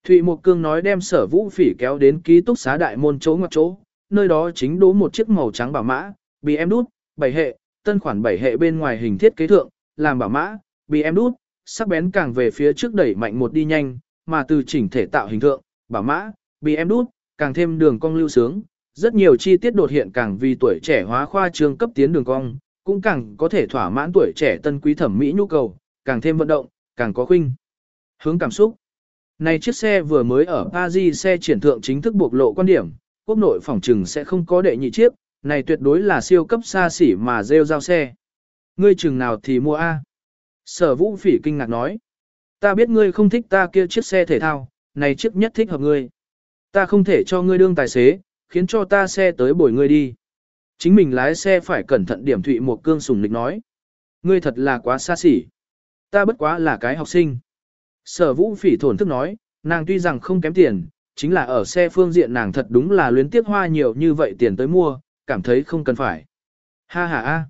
Thụy Mộc Cương nói đem sở vũ phỉ kéo đến ký túc xá đại môn chỗ ngoặc chỗ, nơi đó chính đố một chiếc màu trắng bảo mã, bị em đút, bảy hệ, tân khoản bảy hệ bên ngoài hình thiết kế thượng, làm bảo mã, bị em đút, sắc bén càng về phía trước đẩy mạnh một đi nhanh, mà từ chỉnh thể tạo hình thượng, bảo mã, bị em đút, càng thêm đường cong lưu sướng, rất nhiều chi tiết đột hiện càng vì tuổi trẻ hóa khoa trương cấp tiến đường cong, cũng càng có thể thỏa mãn tuổi trẻ tân quý thẩm mỹ nhu cầu, càng thêm vận động, càng có khuynh. Hướng cảm xúc. Này chiếc xe vừa mới ở Paris xe triển thượng chính thức bộc lộ quan điểm, quốc nội phòng trừng sẽ không có đệ nhị chiếc, này tuyệt đối là siêu cấp xa xỉ mà rêu giao xe. Ngươi chừng nào thì mua A. Sở vũ phỉ kinh ngạc nói. Ta biết ngươi không thích ta kia chiếc xe thể thao, này chiếc nhất thích hợp ngươi. Ta không thể cho ngươi đương tài xế, khiến cho ta xe tới bồi ngươi đi. Chính mình lái xe phải cẩn thận điểm thụy một cương sùng lịch nói. Ngươi thật là quá xa xỉ. Ta bất quá là cái học sinh. Sở vũ phỉ thổn thức nói, nàng tuy rằng không kém tiền, chính là ở xe phương diện nàng thật đúng là luyến tiếc hoa nhiều như vậy tiền tới mua, cảm thấy không cần phải. Ha ha a.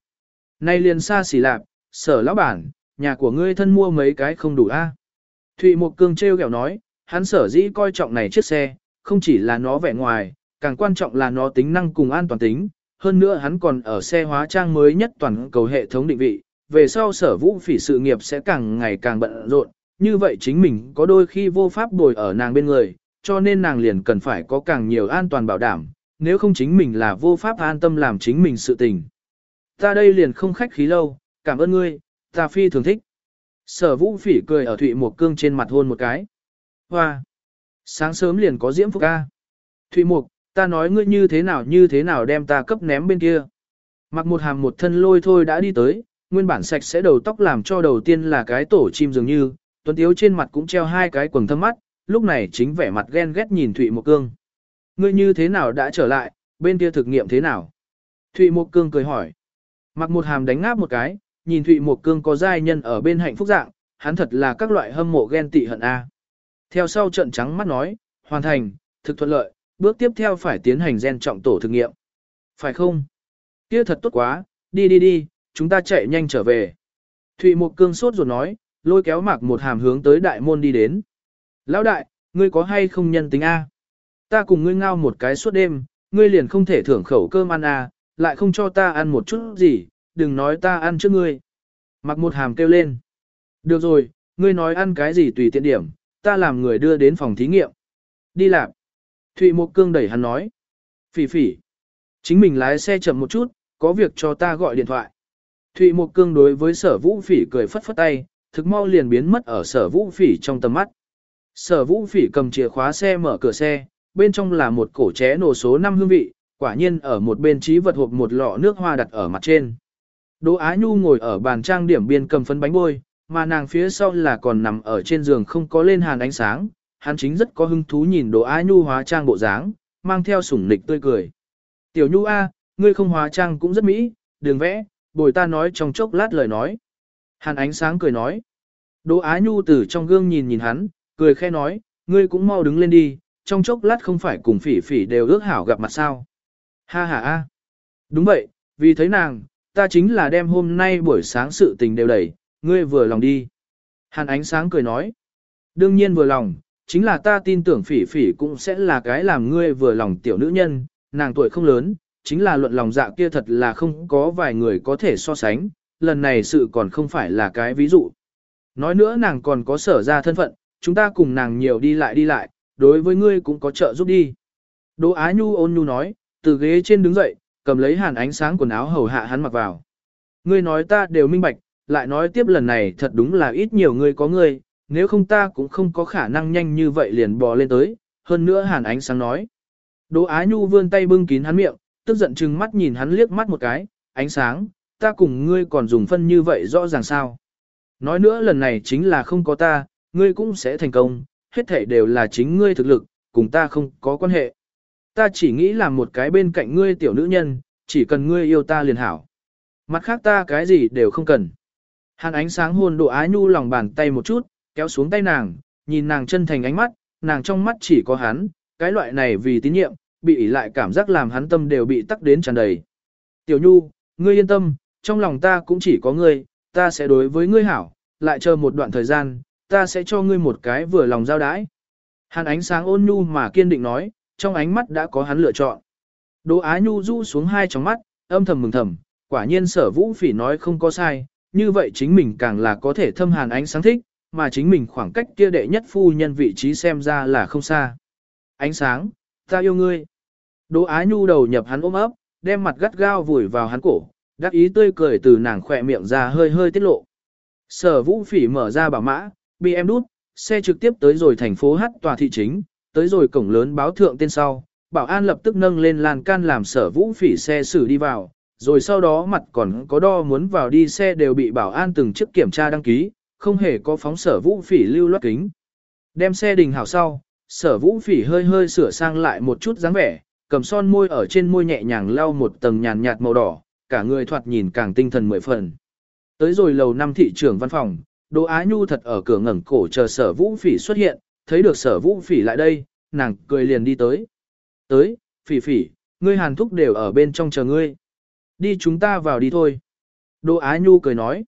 Nay liền xa xỉ lạp, sở lão bản, nhà của ngươi thân mua mấy cái không đủ a. Thụy Mộc Cương treo kẹo nói, hắn sở dĩ coi trọng này chiếc xe, không chỉ là nó vẻ ngoài, càng quan trọng là nó tính năng cùng an toàn tính. Hơn nữa hắn còn ở xe hóa trang mới nhất toàn cầu hệ thống định vị, về sau sở vũ phỉ sự nghiệp sẽ càng ngày càng bận rộn, như vậy chính mình có đôi khi vô pháp bồi ở nàng bên người, cho nên nàng liền cần phải có càng nhiều an toàn bảo đảm, nếu không chính mình là vô pháp an tâm làm chính mình sự tình. Ta đây liền không khách khí lâu, cảm ơn ngươi, ta phi thường thích. Sở vũ phỉ cười ở Thụy Mục Cương trên mặt hôn một cái. Hoa! Sáng sớm liền có diễm phúc ca. Thụy Mục, ta nói ngươi như thế nào như thế nào đem ta cấp ném bên kia. Mặc một hàm một thân lôi thôi đã đi tới, nguyên bản sạch sẽ đầu tóc làm cho đầu tiên là cái tổ chim dường như, tuấn tiếu trên mặt cũng treo hai cái quầng thâm mắt, lúc này chính vẻ mặt ghen ghét nhìn Thụy Mộc Cương. Ngươi như thế nào đã trở lại, bên kia thực nghiệm thế nào? Thụy Mộc Cương cười hỏi. Mặc một hàm đánh ngáp một cái, nhìn Thụy Mộc Cương có giai nhân ở bên hạnh phúc dạng, hắn thật là các loại hâm mộ ghen tị hận A. Theo sau trận trắng mắt nói, hoàn thành, thực thuận lợi, bước tiếp theo phải tiến hành gen trọng tổ thực nghiệm. Phải không? Kia thật tốt quá, đi đi đi, chúng ta chạy nhanh trở về. Thụy Mộc Cương sốt ruột nói, lôi kéo mạc một hàm hướng tới đại môn đi đến. Lão đại, ngươi có hay không nhân tính A? Ta cùng ngươi ngao một cái suốt đêm, ngươi liền không thể thưởng khẩu cơm ăn A, lại không cho ta ăn một chút gì, đừng nói ta ăn trước ngươi. mạc một hàm kêu lên. Được rồi, ngươi nói ăn cái gì tùy tiện điểm, ta làm người đưa đến phòng thí nghiệm. Đi làm. Thụy Mộc Cương đẩy hắn nói. Phỉ phỉ. Chính mình lái xe chậm một chút, có việc cho ta gọi điện thoại. Thụy Mộc Cương đối với sở vũ phỉ cười phất phất tay, thực mau liền biến mất ở sở vũ phỉ trong tầm mắt. Sở vũ phỉ cầm chìa khóa xe mở cửa xe, bên trong là một cổ ché nổ số 5 hương vị, quả nhiên ở một bên trí vật hộp một lọ nước hoa đặt ở mặt trên. Đỗ Á Nhu ngồi ở bàn trang điểm biên cầm phấn bánh bôi, mà nàng phía sau là còn nằm ở trên giường không có lên hàn ánh sáng, hắn chính rất có hứng thú nhìn Đỗ Á Nhu hóa trang bộ dáng, mang theo sủng nịch tươi cười. Tiểu Nhu A, ngươi không hóa trang cũng rất mỹ, đừng vẽ, bồi ta nói trong chốc lát lời nói. Hàn ánh sáng cười nói. Đỗ Á Nhu từ trong gương nhìn nhìn hắn, cười khẽ nói, ngươi cũng mau đứng lên đi, trong chốc lát không phải cùng phỉ phỉ đều ước hảo gặp mặt sao. Ha ha a. Đúng vậy, vì thấy nàng, ta chính là đem hôm nay buổi sáng sự tình đều đẩy, ngươi vừa lòng đi. Hàn ánh sáng cười nói. Đương nhiên vừa lòng, chính là ta tin tưởng phỉ phỉ cũng sẽ là cái làm ngươi vừa lòng tiểu nữ nhân, nàng tuổi không lớn, chính là luận lòng dạ kia thật là không có vài người có thể so sánh, lần này sự còn không phải là cái ví dụ. Nói nữa nàng còn có sở ra thân phận, chúng ta cùng nàng nhiều đi lại đi lại, đối với ngươi cũng có trợ giúp đi. Đỗ Á Nhu ôn nhu nói, từ ghế trên đứng dậy, cầm lấy hàn ánh sáng quần áo hầu hạ hắn mặc vào. Ngươi nói ta đều minh bạch, lại nói tiếp lần này thật đúng là ít nhiều ngươi có ngươi, nếu không ta cũng không có khả năng nhanh như vậy liền bò lên tới, hơn nữa hàn ánh sáng nói. Đỗ Á Nhu vươn tay bưng kín hắn miệng, tức giận chừng mắt nhìn hắn liếc mắt một cái, ánh sáng, ta cùng ngươi còn dùng phân như vậy rõ ràng sao. Nói nữa lần này chính là không có ta, ngươi cũng sẽ thành công, hết thể đều là chính ngươi thực lực, cùng ta không có quan hệ. Ta chỉ nghĩ là một cái bên cạnh ngươi tiểu nữ nhân, chỉ cần ngươi yêu ta liền hảo. Mặt khác ta cái gì đều không cần. Hàn ánh sáng hôn độ ái nhu lòng bàn tay một chút, kéo xuống tay nàng, nhìn nàng chân thành ánh mắt, nàng trong mắt chỉ có hắn, cái loại này vì tín nhiệm, bị ỉ lại cảm giác làm hắn tâm đều bị tắc đến tràn đầy. Tiểu nhu, ngươi yên tâm, trong lòng ta cũng chỉ có ngươi, ta sẽ đối với ngươi hảo, lại chờ một đoạn thời gian, ta sẽ cho ngươi một cái vừa lòng giao đãi. Hàn ánh sáng ôn nhu mà kiên định nói, trong ánh mắt đã có hắn lựa chọn. Đỗ Á Nhu du xuống hai tròng mắt, âm thầm mừng thầm, quả nhiên sở vũ phỉ nói không có sai, như vậy chính mình càng là có thể thâm hàn ánh sáng thích, mà chính mình khoảng cách kia đệ nhất phu nhân vị trí xem ra là không xa. Ánh sáng, ta yêu ngươi. Đỗ Á Nhu đầu nhập hắn ôm ấp, đem mặt gắt gao vùi vào hắn cổ, đắc ý tươi cười từ nàng khỏe miệng ra hơi hơi tiết lộ. Sở vũ phỉ mở ra bảo mã, bị em đút, xe trực tiếp tới rồi thành phố Hát tòa thị chính, tới rồi cổng lớn báo thượng tên sau, bảo an lập tức nâng lên lan can làm sở vũ phỉ xe xử đi vào, rồi sau đó mặt còn có đo muốn vào đi xe đều bị bảo an từng chiếc kiểm tra đăng ký, không hề có phóng sở vũ phỉ lưu loát kính. Đem xe đình hảo sau, sở vũ phỉ hơi hơi sửa sang lại một chút dáng vẻ, cầm son môi ở trên môi nhẹ nhàng lau một tầng nhàn nhạt màu đỏ, cả người thoạt nhìn càng tinh thần mười phần. Tới rồi lầu năm thị trưởng văn phòng, Đỗ Á Nhu thật ở cửa ngẩng cổ chờ sở vũ phỉ xuất hiện, thấy được sở vũ phỉ lại đây, nàng cười liền đi tới. Tới, phỉ phỉ, ngươi hàn thúc đều ở bên trong chờ ngươi. Đi chúng ta vào đi thôi. Đỗ Á Nhu cười nói.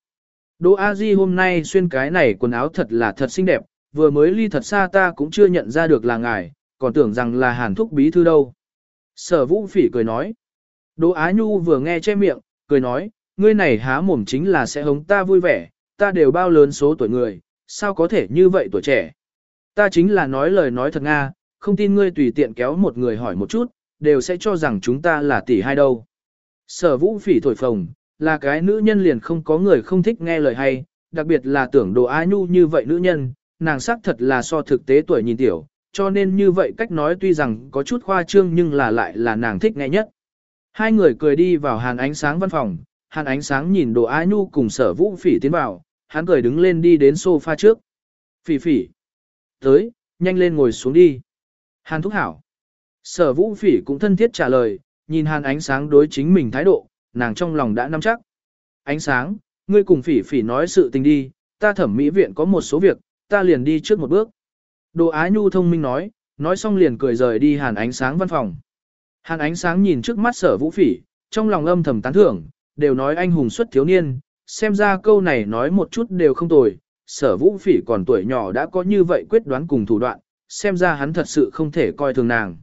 Đỗ A Di hôm nay xuyên cái này quần áo thật là thật xinh đẹp, vừa mới ly thật xa ta cũng chưa nhận ra được là ngài, còn tưởng rằng là hàn thúc bí thư đâu. Sở vũ phỉ cười nói. Đỗ Á Nhu vừa nghe che miệng, cười nói, ngươi này há mồm chính là sẽ hống ta vui vẻ, ta đều bao lớn số tuổi người, sao có thể như vậy tuổi trẻ. Ta chính là nói lời nói thật Nga, không tin ngươi tùy tiện kéo một người hỏi một chút, đều sẽ cho rằng chúng ta là tỷ hai đâu. Sở vũ phỉ thổi phồng, là cái nữ nhân liền không có người không thích nghe lời hay, đặc biệt là tưởng đồ á nhu như vậy nữ nhân, nàng xác thật là so thực tế tuổi nhìn tiểu, cho nên như vậy cách nói tuy rằng có chút khoa trương nhưng là lại là nàng thích nghe nhất. Hai người cười đi vào hàn ánh sáng văn phòng, hàn ánh sáng nhìn đồ á nhu cùng sở vũ phỉ tiến vào, hắn cười đứng lên đi đến sofa trước. Phỉ phỉ. Tới, nhanh lên ngồi xuống đi. Hàn thúc hảo. Sở vũ phỉ cũng thân thiết trả lời, nhìn hàn ánh sáng đối chính mình thái độ, nàng trong lòng đã nắm chắc. Ánh sáng, ngươi cùng phỉ phỉ nói sự tình đi, ta thẩm mỹ viện có một số việc, ta liền đi trước một bước. Đồ Á Nhu thông minh nói, nói xong liền cười rời đi hàn ánh sáng văn phòng. Hàn ánh sáng nhìn trước mắt sở vũ phỉ, trong lòng âm thầm tán thưởng, đều nói anh hùng xuất thiếu niên, xem ra câu này nói một chút đều không tồi, sở vũ phỉ còn tuổi nhỏ đã có như vậy quyết đoán cùng thủ đoạn, xem ra hắn thật sự không thể coi thường nàng.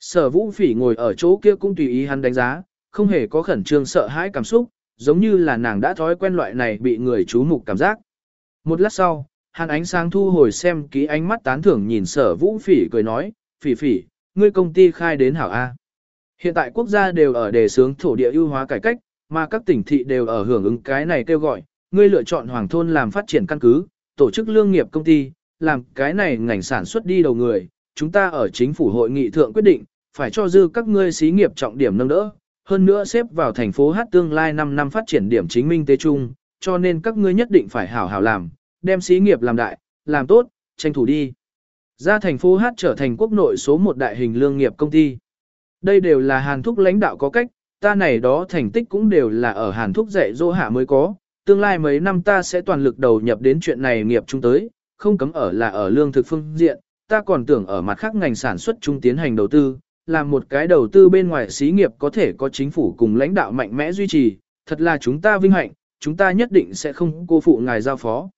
Sở vũ phỉ ngồi ở chỗ kia cũng tùy ý hắn đánh giá, không hề có khẩn trương sợ hãi cảm xúc, giống như là nàng đã thói quen loại này bị người chú mục cảm giác. Một lát sau, hàn ánh sáng thu hồi xem ký ánh mắt tán thưởng nhìn sở vũ phỉ cười nói, phỉ phỉ, ngươi công ty khai đến hảo A. Hiện tại quốc gia đều ở đề sướng thổ địa ưu hóa cải cách, mà các tỉnh thị đều ở hưởng ứng cái này kêu gọi, ngươi lựa chọn hoàng thôn làm phát triển căn cứ, tổ chức lương nghiệp công ty, làm cái này ngành sản xuất đi đầu người, chúng ta ở chính phủ hội nghị thượng quyết định, phải cho dư các ngươi xí nghiệp trọng điểm nâng đỡ, hơn nữa xếp vào thành phố hát tương lai 5 năm phát triển điểm chính minh tế Trung, cho nên các ngươi nhất định phải hảo hảo làm, đem xí nghiệp làm đại, làm tốt, tranh thủ đi. Ra thành phố hát trở thành quốc nội số một đại hình lương nghiệp công ty. Đây đều là hàn thúc lãnh đạo có cách, ta này đó thành tích cũng đều là ở hàn thúc dạy dỗ hạ mới có, tương lai mấy năm ta sẽ toàn lực đầu nhập đến chuyện này nghiệp chung tới, không cấm ở là ở lương thực phương diện, ta còn tưởng ở mặt khác ngành sản xuất chung tiến hành đầu tư, làm một cái đầu tư bên ngoài xí nghiệp có thể có chính phủ cùng lãnh đạo mạnh mẽ duy trì, thật là chúng ta vinh hạnh, chúng ta nhất định sẽ không cô phụ ngài giao phó.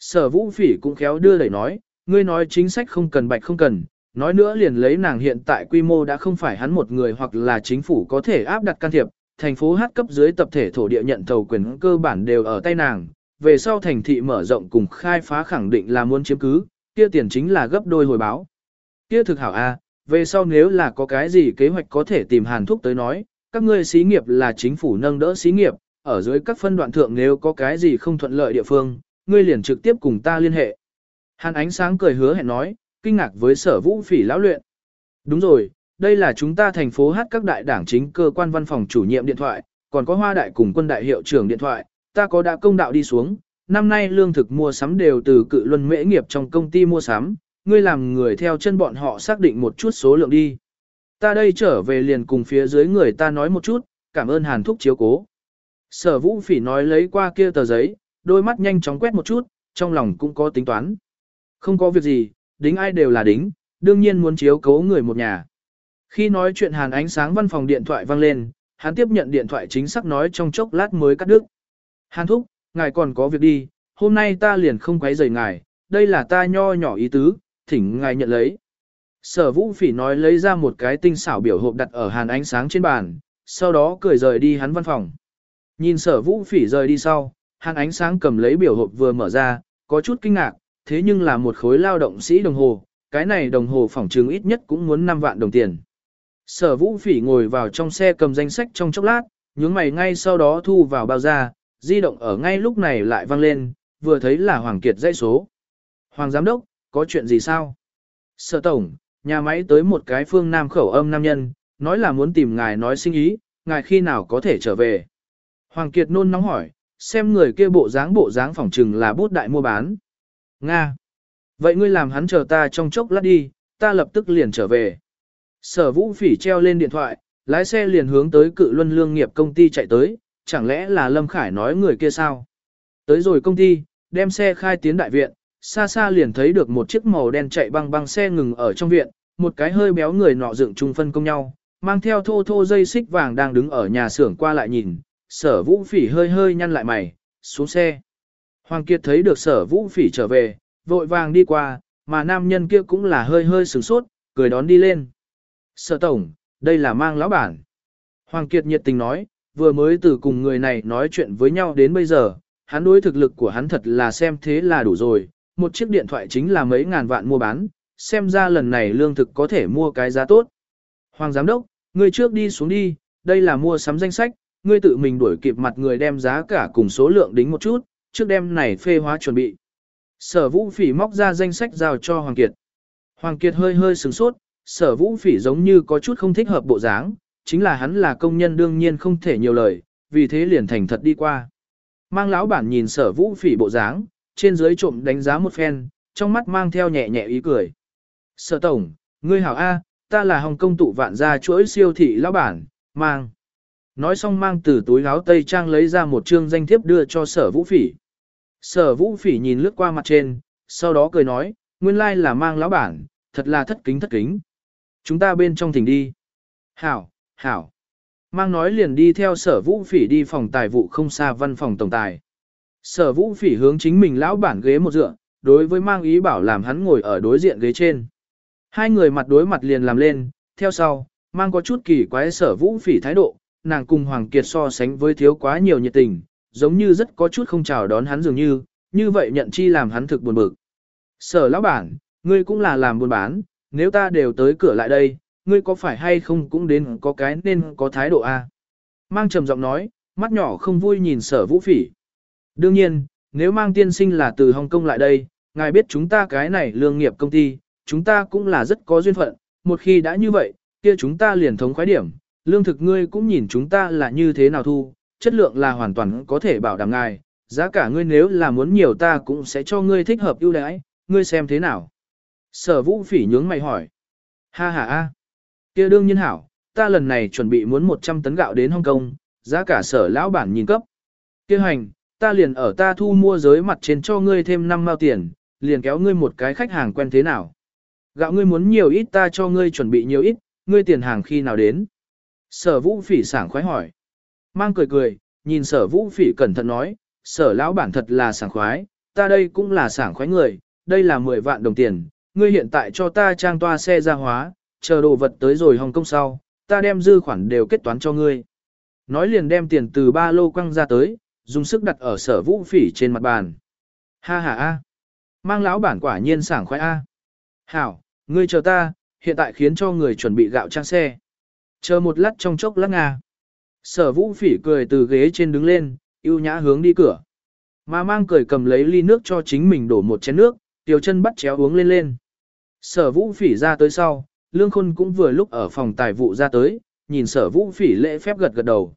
Sở vũ phỉ cũng khéo đưa đẩy nói, ngươi nói chính sách không cần bạch không cần, nói nữa liền lấy nàng hiện tại quy mô đã không phải hắn một người hoặc là chính phủ có thể áp đặt can thiệp, thành phố hát cấp dưới tập thể thổ địa nhận thầu quyền cơ bản đều ở tay nàng, về sau thành thị mở rộng cùng khai phá khẳng định là muốn chiếm cứ, kia tiền chính là gấp đôi hồi báo. Kia thực hảo A, về sau nếu là có cái gì kế hoạch có thể tìm hàn thúc tới nói, các ngươi xí nghiệp là chính phủ nâng đỡ xí nghiệp, ở dưới các phân đoạn thượng nếu có cái gì không thuận lợi địa phương, ngươi liền trực tiếp cùng ta liên hệ. Hàn ánh sáng cười hứa hẹn nói, kinh ngạc với sở vũ phỉ lão luyện. Đúng rồi, đây là chúng ta thành phố hát các đại đảng chính cơ quan văn phòng chủ nhiệm điện thoại, còn có hoa đại cùng quân đại hiệu trưởng điện thoại, ta có đã công đạo đi xuống, năm nay lương thực mua sắm đều từ cự luân mễ nghiệp trong công ty mua sắm, ngươi làm người theo chân bọn họ xác định một chút số lượng đi. Ta đây trở về liền cùng phía dưới người ta nói một chút, cảm ơn hàn thúc chiếu cố. Sở vũ phỉ nói lấy qua kia tờ giấy, đôi mắt nhanh chóng quét một chút, trong lòng cũng có tính toán. Không có việc gì, đính ai đều là đính, đương nhiên muốn chiếu cố người một nhà. Khi nói chuyện hàn ánh sáng văn phòng điện thoại vang lên, hắn tiếp nhận điện thoại chính xác nói trong chốc lát mới cắt đứt. Hàn thúc, ngài còn có việc đi, hôm nay ta liền không quấy rầy ngài, đây là ta nho nhỏ ý tứ, thỉnh ngài nhận lấy. Sở vũ phỉ nói lấy ra một cái tinh xảo biểu hộp đặt ở hàn ánh sáng trên bàn, sau đó cười rời đi hắn văn phòng. Nhìn sở vũ phỉ rời đi sau, hàn ánh sáng cầm lấy biểu hộp vừa mở ra, có chút kinh ngạc, thế nhưng là một khối lao động sĩ đồng hồ, cái này đồng hồ phỏng trường ít nhất cũng muốn 5 vạn đồng tiền. Sở vũ phỉ ngồi vào trong xe cầm danh sách trong chốc lát, nhướng mày ngay sau đó thu vào bao ra, di động ở ngay lúc này lại vang lên, vừa thấy là Hoàng Kiệt dãy số. Hoàng Giám Đốc, có chuyện gì sao? Sở Tổng, nhà máy tới một cái phương nam khẩu âm nam nhân, nói là muốn tìm ngài nói sinh ý, ngài khi nào có thể trở về. Hoàng Kiệt nôn nóng hỏi, xem người kia bộ dáng bộ dáng phỏng trừng là bút đại mua bán. Nga. Vậy ngươi làm hắn chờ ta trong chốc lát đi, ta lập tức liền trở về. Sở vũ phỉ treo lên điện thoại, lái xe liền hướng tới cự luân lương nghiệp công ty chạy tới, chẳng lẽ là Lâm Khải nói người kia sao? Tới rồi công ty, đem xe khai tiến đại viện, xa xa liền thấy được một chiếc màu đen chạy băng băng xe ngừng ở trong viện, một cái hơi béo người nọ dựng chung phân công nhau, mang theo thô thô dây xích vàng đang đứng ở nhà xưởng qua lại nhìn, sở vũ phỉ hơi hơi nhăn lại mày, xuống xe. Hoàng Kiệt thấy được sở vũ phỉ trở về, vội vàng đi qua, mà nam nhân kia cũng là hơi hơi sửng sốt, cười đón đi lên. Sở tổng, đây là mang lão bản. Hoàng Kiệt nhiệt tình nói, vừa mới từ cùng người này nói chuyện với nhau đến bây giờ, hắn đối thực lực của hắn thật là xem thế là đủ rồi, một chiếc điện thoại chính là mấy ngàn vạn mua bán, xem ra lần này lương thực có thể mua cái giá tốt. Hoàng giám đốc, ngươi trước đi xuống đi, đây là mua sắm danh sách, ngươi tự mình đuổi kịp mặt người đem giá cả cùng số lượng đính một chút, trước đêm này phê hóa chuẩn bị. Sở vũ phỉ móc ra danh sách giao cho Hoàng Kiệt. Hoàng Kiệt hơi hơi sừng sốt, sở vũ phỉ giống như có chút không thích hợp bộ dáng, chính là hắn là công nhân đương nhiên không thể nhiều lời, vì thế liền thành thật đi qua. Mang lão bản nhìn sở vũ phỉ bộ dáng, trên dưới trộm đánh giá một phen, trong mắt mang theo nhẹ nhẹ ý cười. Sở tổng, ngươi hảo A, ta là Hồng Công tụ vạn gia chuỗi siêu thị lão bản, mang. Nói xong mang từ túi áo tây trang lấy ra một chương danh thiếp đưa cho sở vũ phỉ. Sở vũ phỉ nhìn lướt qua mặt trên, sau đó cười nói, nguyên lai là mang lão bản, thật là thất kính thất kính. Chúng ta bên trong thỉnh đi. Hảo, hảo. Mang nói liền đi theo sở vũ phỉ đi phòng tài vụ không xa văn phòng tổng tài. Sở vũ phỉ hướng chính mình lão bản ghế một dựa, đối với mang ý bảo làm hắn ngồi ở đối diện ghế trên. Hai người mặt đối mặt liền làm lên, theo sau, mang có chút kỳ quái sở vũ phỉ thái độ, nàng cùng Hoàng Kiệt so sánh với thiếu quá nhiều nhiệt tình, giống như rất có chút không chào đón hắn dường như, như vậy nhận chi làm hắn thực buồn bực. Sở lão bản, ngươi cũng là làm buôn bán, nếu ta đều tới cửa lại đây, ngươi có phải hay không cũng đến có cái nên có thái độ A. Mang trầm giọng nói, mắt nhỏ không vui nhìn sở vũ phỉ. Đương nhiên, nếu mang tiên sinh là từ Hồng Kông lại đây, ngài biết chúng ta cái này lương nghiệp công ty, chúng ta cũng là rất có duyên phận, một khi đã như vậy, kia chúng ta liền thống khoái điểm, lương thực ngươi cũng nhìn chúng ta là như thế nào thu, chất lượng là hoàn toàn có thể bảo đảm ngài, giá cả ngươi nếu là muốn nhiều ta cũng sẽ cho ngươi thích hợp ưu đãi, ngươi xem thế nào. Sở vũ phỉ nhướng mày hỏi. Ha ha a, kia đương nhiên hảo, ta lần này chuẩn bị muốn 100 tấn gạo đến Hong Kong, giá cả sở lão bản nhìn cấp. Kia hành, ta liền ở ta thu mua giới mặt trên cho ngươi thêm 5 mao tiền, liền kéo ngươi một cái khách hàng quen thế nào. Gạo ngươi muốn nhiều ít ta cho ngươi chuẩn bị nhiều ít, ngươi tiền hàng khi nào đến. Sở vũ phỉ sảng khoái hỏi. Mang cười cười, nhìn sở vũ phỉ cẩn thận nói, sở lão bản thật là sảng khoái, ta đây cũng là sảng khoái người, đây là 10 vạn đồng tiền, ngươi hiện tại cho ta trang toa xe ra hóa, chờ đồ vật tới rồi Hồng Kông sau, ta đem dư khoản đều kết toán cho ngươi. Nói liền đem tiền từ ba lô quăng ra tới, dùng sức đặt ở sở vũ phỉ trên mặt bàn. Ha ha a, mang lão bản quả nhiên sảng khoái a. Hảo, ngươi chờ ta, hiện tại khiến cho người chuẩn bị gạo trang xe. Chờ một lát trong chốc lát nga. Sở vũ phỉ cười từ ghế trên đứng lên, yêu nhã hướng đi cửa. Mà mang cười cầm lấy ly nước cho chính mình đổ một chén nước, tiểu chân bắt chéo uống lên lên. Sở vũ phỉ ra tới sau, Lương Khôn cũng vừa lúc ở phòng tài vụ ra tới, nhìn sở vũ phỉ lễ phép gật gật đầu.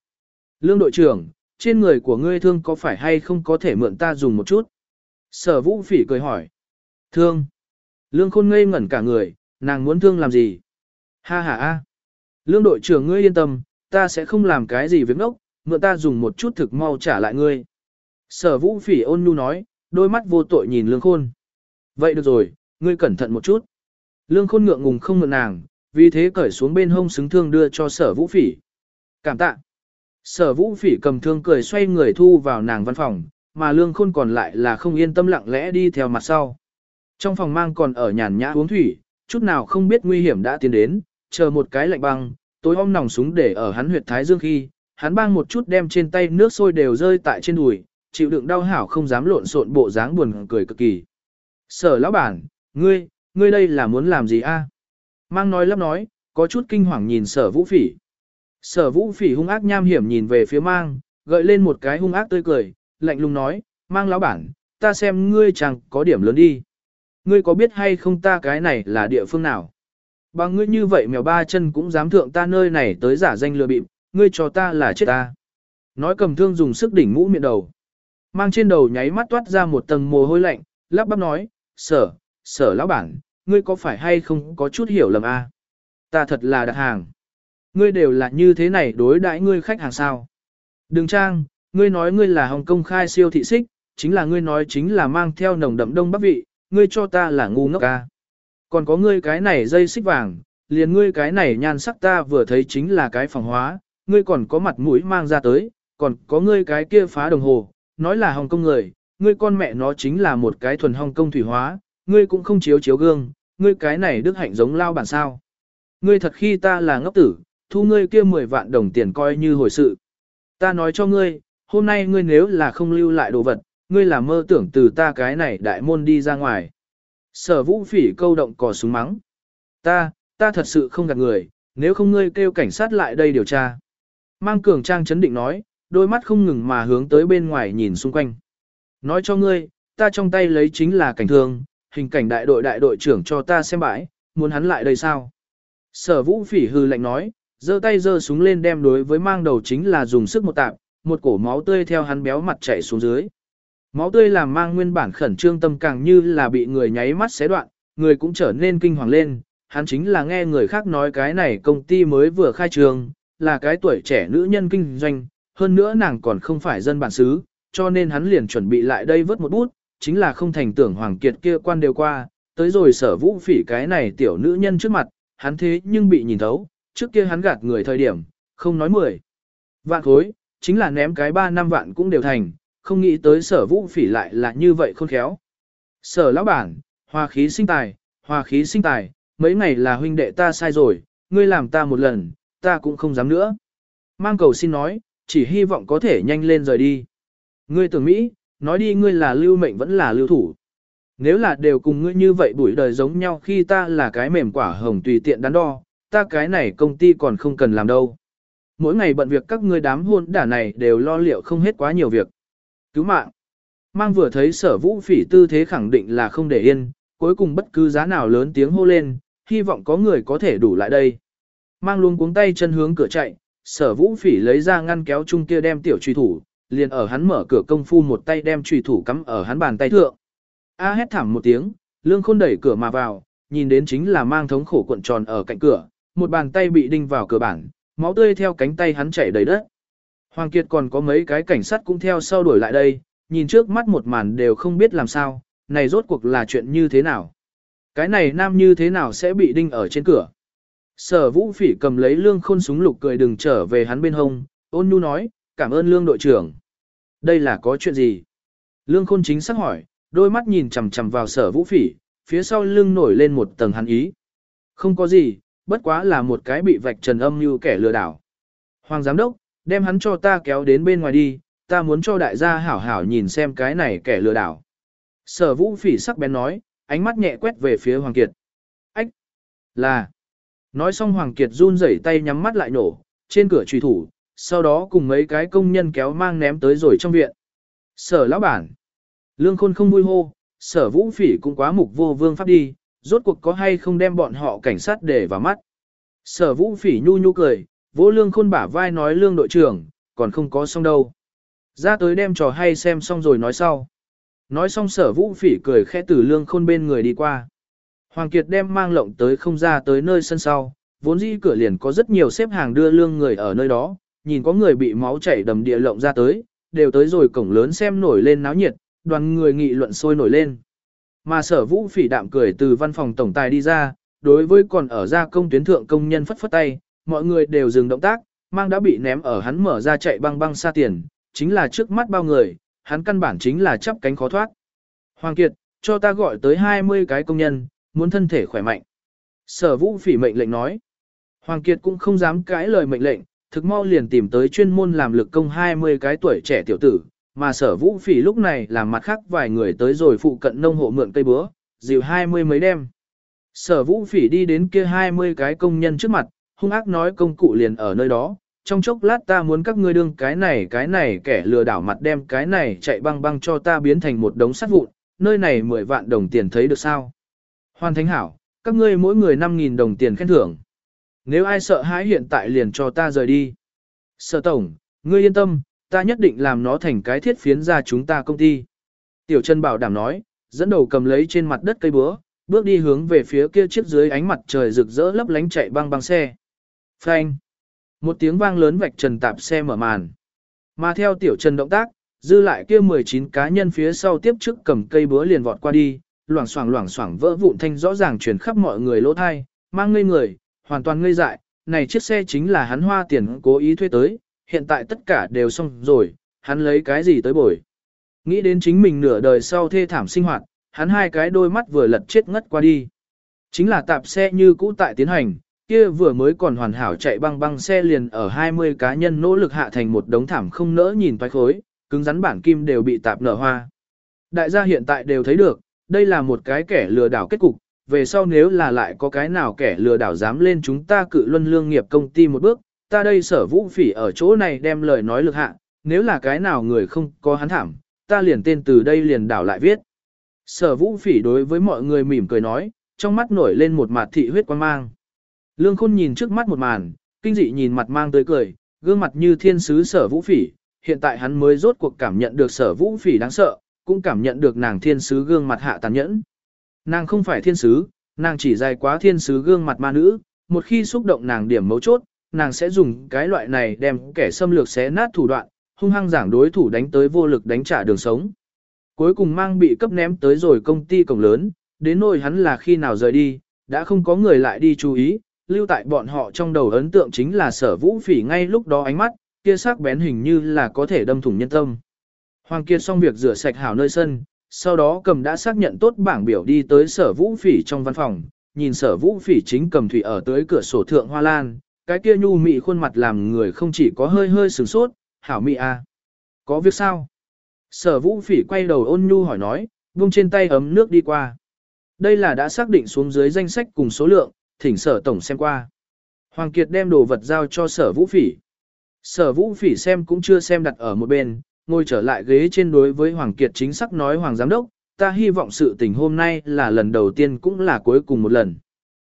Lương đội trưởng, trên người của ngươi thương có phải hay không có thể mượn ta dùng một chút? Sở vũ phỉ cười hỏi. Thương. Lương Khôn ngây ngẩn cả người, nàng muốn thương làm gì? Ha ha a. Lương đội trưởng ngươi yên tâm, ta sẽ không làm cái gì với ngốc, mượn ta dùng một chút thực mau trả lại ngươi. Sở vũ phỉ ôn nhu nói, đôi mắt vô tội nhìn lương khôn. Vậy được rồi, ngươi cẩn thận một chút. Lương khôn ngượng ngùng không mượn nàng, vì thế cởi xuống bên hông xứng thương đưa cho sở vũ phỉ. Cảm tạ. Sở vũ phỉ cầm thương cười xoay người thu vào nàng văn phòng, mà lương khôn còn lại là không yên tâm lặng lẽ đi theo mặt sau. Trong phòng mang còn ở nhàn nhã uống thủy, chút nào không biết nguy hiểm đã tiến đến, chờ một cái lạnh băng, tối hôm nòng súng để ở hắn huyệt thái dương khi, hắn bang một chút đem trên tay nước sôi đều rơi tại trên đùi, chịu đựng đau hảo không dám lộn xộn bộ dáng buồn cười cực kỳ. Sở lão bản, ngươi, ngươi đây là muốn làm gì a? Mang nói lắp nói, có chút kinh hoàng nhìn sở vũ phỉ. Sở vũ phỉ hung ác nham hiểm nhìn về phía mang, gợi lên một cái hung ác tươi cười, lạnh lùng nói, mang lão bản, ta xem ngươi chẳng có điểm lớn đi. Ngươi có biết hay không ta cái này là địa phương nào? Bằng ngươi như vậy mèo ba chân cũng dám thượng ta nơi này tới giả danh lừa bịp, ngươi cho ta là chết ta. Nói cầm thương dùng sức đỉnh mũ miệng đầu. Mang trên đầu nháy mắt toát ra một tầng mồ hôi lạnh, lắp bắp nói, sở, sở lão bản, ngươi có phải hay không có chút hiểu lầm a? À? Ta thật là đặt hàng. Ngươi đều là như thế này đối đãi ngươi khách hàng sao. Đừng trang, ngươi nói ngươi là Hồng Kông khai siêu thị xích, chính là ngươi nói chính là mang theo nồng đậm đông bắc vị, ngươi cho ta là ngu ngốc a còn có ngươi cái này dây xích vàng, liền ngươi cái này nhan sắc ta vừa thấy chính là cái phòng hóa, ngươi còn có mặt mũi mang ra tới, còn có ngươi cái kia phá đồng hồ, nói là Hồng Kông người, ngươi con mẹ nó chính là một cái thuần Hồng Kông thủy hóa, ngươi cũng không chiếu chiếu gương, ngươi cái này đức hạnh giống lao bản sao. Ngươi thật khi ta là ngốc tử, thu ngươi kia 10 vạn đồng tiền coi như hồi sự. Ta nói cho ngươi, hôm nay ngươi nếu là không lưu lại đồ vật, ngươi là mơ tưởng từ ta cái này đại môn đi ra ngoài. Sở vũ phỉ câu động cò súng mắng. Ta, ta thật sự không gạt người, nếu không ngươi kêu cảnh sát lại đây điều tra. Mang cường trang chấn định nói, đôi mắt không ngừng mà hướng tới bên ngoài nhìn xung quanh. Nói cho ngươi, ta trong tay lấy chính là cảnh thương, hình cảnh đại đội đại đội trưởng cho ta xem bãi, muốn hắn lại đây sao? Sở vũ phỉ hư lạnh nói, giơ tay giơ súng lên đem đối với mang đầu chính là dùng sức một tạp, một cổ máu tươi theo hắn béo mặt chảy xuống dưới. Máu tươi làm mang nguyên bản khẩn trương tâm càng như là bị người nháy mắt xé đoạn, người cũng trở nên kinh hoàng lên, hắn chính là nghe người khác nói cái này công ty mới vừa khai trường, là cái tuổi trẻ nữ nhân kinh doanh, hơn nữa nàng còn không phải dân bản xứ, cho nên hắn liền chuẩn bị lại đây vớt một bút, chính là không thành tưởng Hoàng Kiệt kia quan đều qua, tới rồi sở vũ phỉ cái này tiểu nữ nhân trước mặt, hắn thế nhưng bị nhìn thấu, trước kia hắn gạt người thời điểm, không nói mười. Vạn khối, chính là ném cái ba năm vạn cũng đều thành, không nghĩ tới sở vũ phỉ lại là như vậy khôn khéo. Sở lão bản, hòa khí sinh tài, hòa khí sinh tài, mấy ngày là huynh đệ ta sai rồi, ngươi làm ta một lần, ta cũng không dám nữa. Mang cầu xin nói, chỉ hy vọng có thể nhanh lên rời đi. Ngươi tưởng Mỹ, nói đi ngươi là lưu mệnh vẫn là lưu thủ. Nếu là đều cùng ngươi như vậy buổi đời giống nhau khi ta là cái mềm quả hồng tùy tiện đắn đo, ta cái này công ty còn không cần làm đâu. Mỗi ngày bận việc các ngươi đám hôn đả này đều lo liệu không hết quá nhiều việc. Cứu mạng. Mang vừa thấy sở vũ phỉ tư thế khẳng định là không để yên, cuối cùng bất cứ giá nào lớn tiếng hô lên, hy vọng có người có thể đủ lại đây. Mang luôn cuống tay chân hướng cửa chạy, sở vũ phỉ lấy ra ngăn kéo chung kia đem tiểu truy thủ, liền ở hắn mở cửa công phu một tay đem truy thủ cắm ở hắn bàn tay thượng. A hét thảm một tiếng, lương khôn đẩy cửa mà vào, nhìn đến chính là mang thống khổ cuộn tròn ở cạnh cửa, một bàn tay bị đinh vào cửa bảng, máu tươi theo cánh tay hắn chảy đầy đất. Hoàng Kiệt còn có mấy cái cảnh sát cũng theo sau đuổi lại đây, nhìn trước mắt một màn đều không biết làm sao, này rốt cuộc là chuyện như thế nào. Cái này nam như thế nào sẽ bị đinh ở trên cửa. Sở vũ phỉ cầm lấy lương khôn súng lục cười đừng trở về hắn bên hông, ôn nhu nói, cảm ơn lương đội trưởng. Đây là có chuyện gì? Lương khôn chính xác hỏi, đôi mắt nhìn chầm chầm vào sở vũ phỉ, phía sau lưng nổi lên một tầng hắn ý. Không có gì, bất quá là một cái bị vạch trần âm như kẻ lừa đảo. Hoàng giám đốc, đem hắn cho ta kéo đến bên ngoài đi, ta muốn cho đại gia hảo hảo nhìn xem cái này kẻ lừa đảo. Sở vũ phỉ sắc bén nói, ánh mắt nhẹ quét về phía Hoàng Kiệt. Ách! Là! Nói xong Hoàng Kiệt run rẩy tay nhắm mắt lại nổ, trên cửa trùy thủ, sau đó cùng mấy cái công nhân kéo mang ném tới rồi trong viện. Sở lão bản! Lương khôn không vui hô, sở vũ phỉ cũng quá mục vô vương pháp đi, rốt cuộc có hay không đem bọn họ cảnh sát để vào mắt. Sở vũ phỉ nhu nhu cười, vỗ lương khôn bả vai nói lương đội trưởng, còn không có xong đâu. Ra tới đem trò hay xem xong rồi nói sau. Nói xong sở vũ phỉ cười khẽ từ lương khôn bên người đi qua. Hoàng Kiệt đem mang lộng tới không ra tới nơi sân sau, vốn dĩ cửa liền có rất nhiều xếp hàng đưa lương người ở nơi đó, nhìn có người bị máu chảy đầm địa lộng ra tới, đều tới rồi cổng lớn xem nổi lên náo nhiệt, đoàn người nghị luận sôi nổi lên. Mà sở vũ phỉ đạm cười từ văn phòng tổng tài đi ra, đối với còn ở ra công tuyến thượng công nhân phất phất tay, mọi người đều dừng động tác, mang đã bị ném ở hắn mở ra chạy băng băng xa tiền, chính là trước mắt bao người, hắn căn bản chính là chắp cánh khó thoát. Hoàng Kiệt, cho ta gọi tới 20 cái công nhân, muốn thân thể khỏe mạnh. Sở vũ phỉ mệnh lệnh nói. Hoàng Kiệt cũng không dám cãi lời mệnh lệnh, thực mau liền tìm tới chuyên môn làm lực công 20 cái tuổi trẻ tiểu tử, mà sở vũ phỉ lúc này làm mặt khác vài người tới rồi phụ cận nông hộ mượn cây búa, dìu 20 mấy đêm. Sở vũ phỉ đi đến kia 20 cái công nhân trước mặt, hung ác nói công cụ liền ở nơi đó, trong chốc lát ta muốn các ngươi đương cái này cái này kẻ lừa đảo mặt đem cái này chạy băng băng cho ta biến thành một đống sắt vụn, nơi này 10 vạn đồng tiền thấy được sao. Hoàn thánh hảo, các ngươi mỗi người 5.000 đồng tiền khen thưởng. Nếu ai sợ hãi hiện tại liền cho ta rời đi. Sở tổng, ngươi yên tâm, ta nhất định làm nó thành cái thiết phiến ra chúng ta công ty. Tiểu Trân bảo đảm nói, dẫn đầu cầm lấy trên mặt đất cây búa, bước đi hướng về phía kia chiếc dưới ánh mặt trời rực rỡ lấp lánh chạy băng băng xe. Phanh! Một tiếng vang lớn vạch trần tạp xe mở màn. Mà theo Tiểu Trần động tác, dư lại kia 19 cá nhân phía sau tiếp trước cầm cây búa liền vọt qua đi, loảng xoảng loảng xoảng vỡ vụn thanh rõ ràng truyền khắp mọi người lỗ thai, mang ngây người, hoàn toàn ngây dại, này chiếc xe chính là hắn hoa tiền cố ý thuê tới, hiện tại tất cả đều xong rồi, hắn lấy cái gì tới bồi. Nghĩ đến chính mình nửa đời sau thê thảm sinh hoạt, hắn hai cái đôi mắt vừa lật chết ngất qua đi. Chính là tạp xe như cũ tại tiến hành, kia vừa mới còn hoàn hảo chạy băng băng xe liền ở 20 cá nhân nỗ lực hạ thành một đống thảm không nỡ nhìn toái khối, cứng rắn bản kim đều bị tạp nở hoa. Đại gia hiện tại đều thấy được, đây là một cái kẻ lừa đảo kết cục, về sau nếu là lại có cái nào kẻ lừa đảo dám lên chúng ta cự luân lương nghiệp công ty một bước, ta đây sở vũ phỉ ở chỗ này đem lời nói lực hạ, nếu là cái nào người không có hắn thảm, ta liền tên từ đây liền đảo lại viết. Sở vũ phỉ đối với mọi người mỉm cười nói, trong mắt nổi lên một mặt thị huyết quan mang. Lương khôn nhìn trước mắt một màn, kinh dị nhìn mặt mang tới cười, gương mặt như thiên sứ sở vũ phỉ, hiện tại hắn mới rốt cuộc cảm nhận được sở vũ phỉ đáng sợ, cũng cảm nhận được nàng thiên sứ gương mặt hạ tàn nhẫn. Nàng không phải thiên sứ, nàng chỉ dài quá thiên sứ gương mặt ma nữ, một khi xúc động nàng điểm mấu chốt, nàng sẽ dùng cái loại này đem kẻ xâm lược xé nát thủ đoạn, hung hăng giảng đối thủ đánh tới vô lực đánh trả đường sống. Cuối cùng mang bị cấp ném tới rồi công ty cổng lớn, đến nỗi hắn là khi nào rời đi, đã không có người lại đi chú ý, lưu tại bọn họ trong đầu ấn tượng chính là sở vũ phỉ ngay lúc đó ánh mắt, kia sắc bén hình như là có thể đâm thủng nhân tâm. Hoàng Kiệt xong việc rửa sạch hảo nơi sân, sau đó cầm đã xác nhận tốt bảng biểu đi tới sở vũ phỉ trong văn phòng, nhìn sở vũ phỉ chính cầm thủy ở tới cửa sổ thượng hoa lan, cái kia nhu mị khuôn mặt làm người không chỉ có hơi hơi sửng sốt, hảo mị a, à. Có việc sao? Sở vũ phỉ quay đầu ôn nhu hỏi nói, vung trên tay ấm nước đi qua. Đây là đã xác định xuống dưới danh sách cùng số lượng, thỉnh sở tổng xem qua. Hoàng Kiệt đem đồ vật giao cho sở vũ phỉ. Sở vũ phỉ xem cũng chưa xem đặt ở một bên, ngồi trở lại ghế trên đối với Hoàng Kiệt chính xác nói Hoàng Giám Đốc, ta hy vọng sự tình hôm nay là lần đầu tiên cũng là cuối cùng một lần.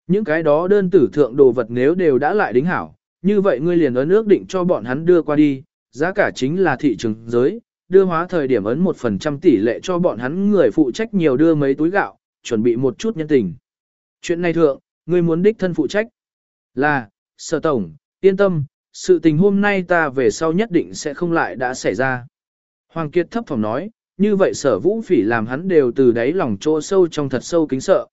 Những cái đó đơn tử thượng đồ vật nếu đều đã lại đính hảo, như vậy ngươi liền ấn ước định cho bọn hắn đưa qua đi, giá cả chính là thị trường giới, đưa hóa thời điểm ấn 1% tỷ lệ cho bọn hắn người phụ trách nhiều đưa mấy túi gạo, chuẩn bị một chút nhân tình. Chuyện này thượng, ngươi muốn đích thân phụ trách. Là, sở tổng, yên tâm, sự tình hôm nay ta về sau nhất định sẽ không lại đã xảy ra. Hoàng Kiệt thấp phòng nói, như vậy sở vũ phỉ làm hắn đều từ đáy lòng chỗ sâu trong thật sâu kính sợ.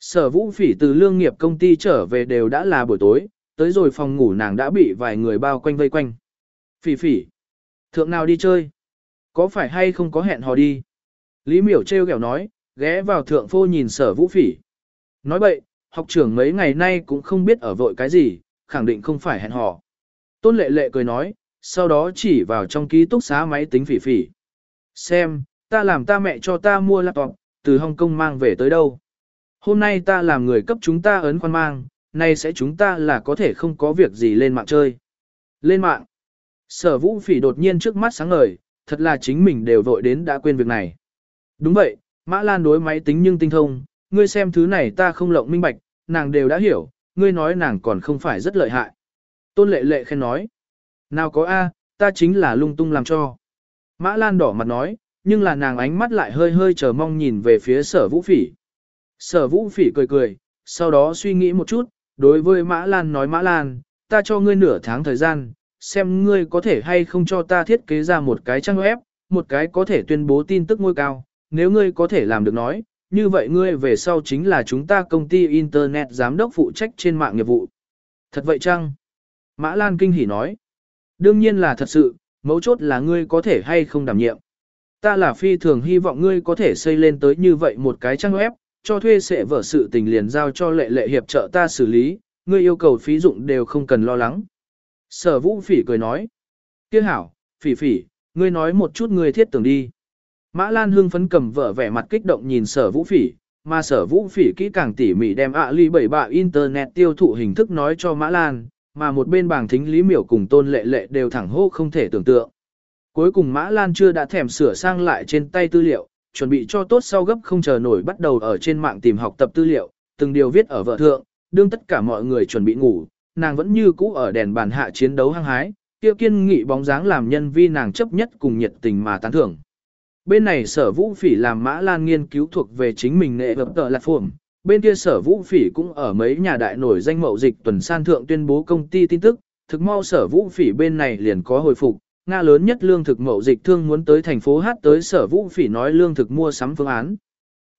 Sở vũ phỉ từ lương nghiệp công ty trở về đều đã là buổi tối, tới rồi phòng ngủ nàng đã bị vài người bao quanh vây quanh. Phỉ phỉ, thượng nào đi chơi? Có phải hay không có hẹn hò đi? Lý miểu treo kẹo nói, ghé vào thượng phô nhìn sở vũ phỉ. Nói bậy, học trưởng mấy ngày nay cũng không biết ở vội cái gì, khẳng định không phải hẹn hò. Tôn lệ lệ cười nói, sau đó chỉ vào trong ký túc xá máy tính phỉ phỉ. Xem, ta làm ta mẹ cho ta mua laptop, từ Hồng Kông mang về tới đâu. Hôm nay ta làm người cấp chúng ta ấn khoan mang, nay sẽ chúng ta là có thể không có việc gì lên mạng chơi. Lên mạng. Sở vũ phỉ đột nhiên trước mắt sáng ngời, thật là chính mình đều vội đến đã quên việc này. Đúng vậy, Mã Lan đối máy tính nhưng tinh thông, ngươi xem thứ này ta không lộng minh bạch, nàng đều đã hiểu, ngươi nói nàng còn không phải rất lợi hại. Tôn lệ lệ khen nói. Nào có A, ta chính là lung tung làm cho. Mã Lan đỏ mặt nói, nhưng là nàng ánh mắt lại hơi hơi chờ mong nhìn về phía sở vũ phỉ. Sở vũ phỉ cười cười, sau đó suy nghĩ một chút, đối với Mã Lan nói Mã Lan, ta cho ngươi nửa tháng thời gian, xem ngươi có thể hay không cho ta thiết kế ra một cái trang web, một cái có thể tuyên bố tin tức ngôi cao, nếu ngươi có thể làm được nói, như vậy ngươi về sau chính là chúng ta công ty Internet giám đốc phụ trách trên mạng nghiệp vụ. Thật vậy chăng? Mã Lan kinh hỉ nói. Đương nhiên là thật sự, mấu chốt là ngươi có thể hay không đảm nhiệm. Ta là phi thường hy vọng ngươi có thể xây lên tới như vậy một cái trang web, cho thuê sẽ vở sự tình liền giao cho lệ lệ hiệp trợ ta xử lý, ngươi yêu cầu phí dụng đều không cần lo lắng. Sở vũ phỉ cười nói. Tiếc hảo, phỉ phỉ, ngươi nói một chút ngươi thiết tưởng đi. Mã Lan hương phấn cầm vợ vẻ mặt kích động nhìn sở vũ phỉ, mà sở vũ phỉ kỹ càng tỉ mỉ đem ạ ly bảy bạ internet tiêu thụ hình thức nói cho Mã Lan, mà một bên bảng thính lý miểu cùng tôn lệ lệ đều thẳng hô không thể tưởng tượng. Cuối cùng Mã Lan chưa đã thèm sửa sang lại trên tay tư liệu, chuẩn bị cho tốt sau gấp không chờ nổi bắt đầu ở trên mạng tìm học tập tư liệu, từng điều viết ở vợ thượng, đương tất cả mọi người chuẩn bị ngủ, nàng vẫn như cũ ở đèn bàn hạ chiến đấu hăng hái, Tiêu kiên nghị bóng dáng làm nhân vi nàng chấp nhất cùng nhiệt tình mà tán thưởng. Bên này sở vũ phỉ làm Mã Lan nghiên cứu thuộc về chính mình nệ vật tờ lạc phồm, bên kia sở vũ phỉ cũng ở mấy nhà đại nổi danh mậu dịch tuần san thượng tuyên bố công ty tin tức, thực mau sở vũ phỉ bên này liền có hồi phục, Nga lớn nhất lương thực mậu dịch thương muốn tới thành phố Hát tới sở vũ phỉ nói lương thực mua sắm phương án.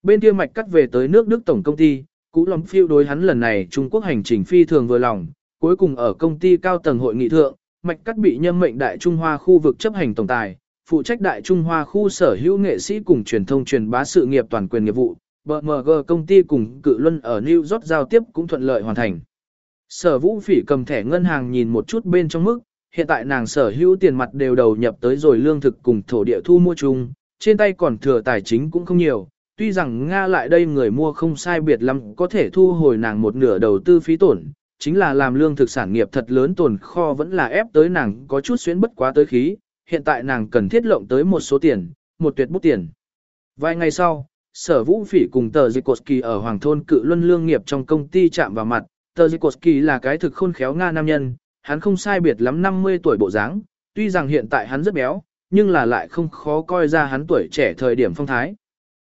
Bên kia mạch cắt về tới nước Đức tổng công ty, Cú lắm phiêu đối hắn lần này Trung Quốc hành trình phi thường vừa lòng, cuối cùng ở công ty cao tầng hội nghị thượng, Mạch Cắt bị nhâm mệnh Đại Trung Hoa khu vực chấp hành tổng tài, phụ trách Đại Trung Hoa khu sở hữu nghệ sĩ cùng truyền thông truyền bá sự nghiệp toàn quyền nghiệp vụ, BMG công ty cùng cự luân ở New York giao tiếp cũng thuận lợi hoàn thành. Sở Vũ Phỉ cầm thẻ ngân hàng nhìn một chút bên trong mức, hiện tại nàng sở hữu tiền mặt đều đầu nhập tới rồi lương thực cùng thổ địa thu mua chung, trên tay còn thừa tài chính cũng không nhiều, tuy rằng Nga lại đây người mua không sai biệt lắm có thể thu hồi nàng một nửa đầu tư phí tổn, chính là làm lương thực sản nghiệp thật lớn tồn kho vẫn là ép tới nàng có chút xuyến bất quá tới khí, hiện tại nàng cần thiết lộng tới một số tiền, một tuyệt bút tiền. Vài ngày sau, sở vũ phỉ cùng tờ Zikoski ở Hoàng thôn cự luân lương nghiệp trong công ty chạm vào mặt, tờ Zikoski là cái thực khôn khéo Nga nam nhân, hắn không sai biệt lắm 50 tuổi bộ dáng, tuy rằng hiện tại hắn rất béo, nhưng là lại không khó coi ra hắn tuổi trẻ thời điểm phong thái.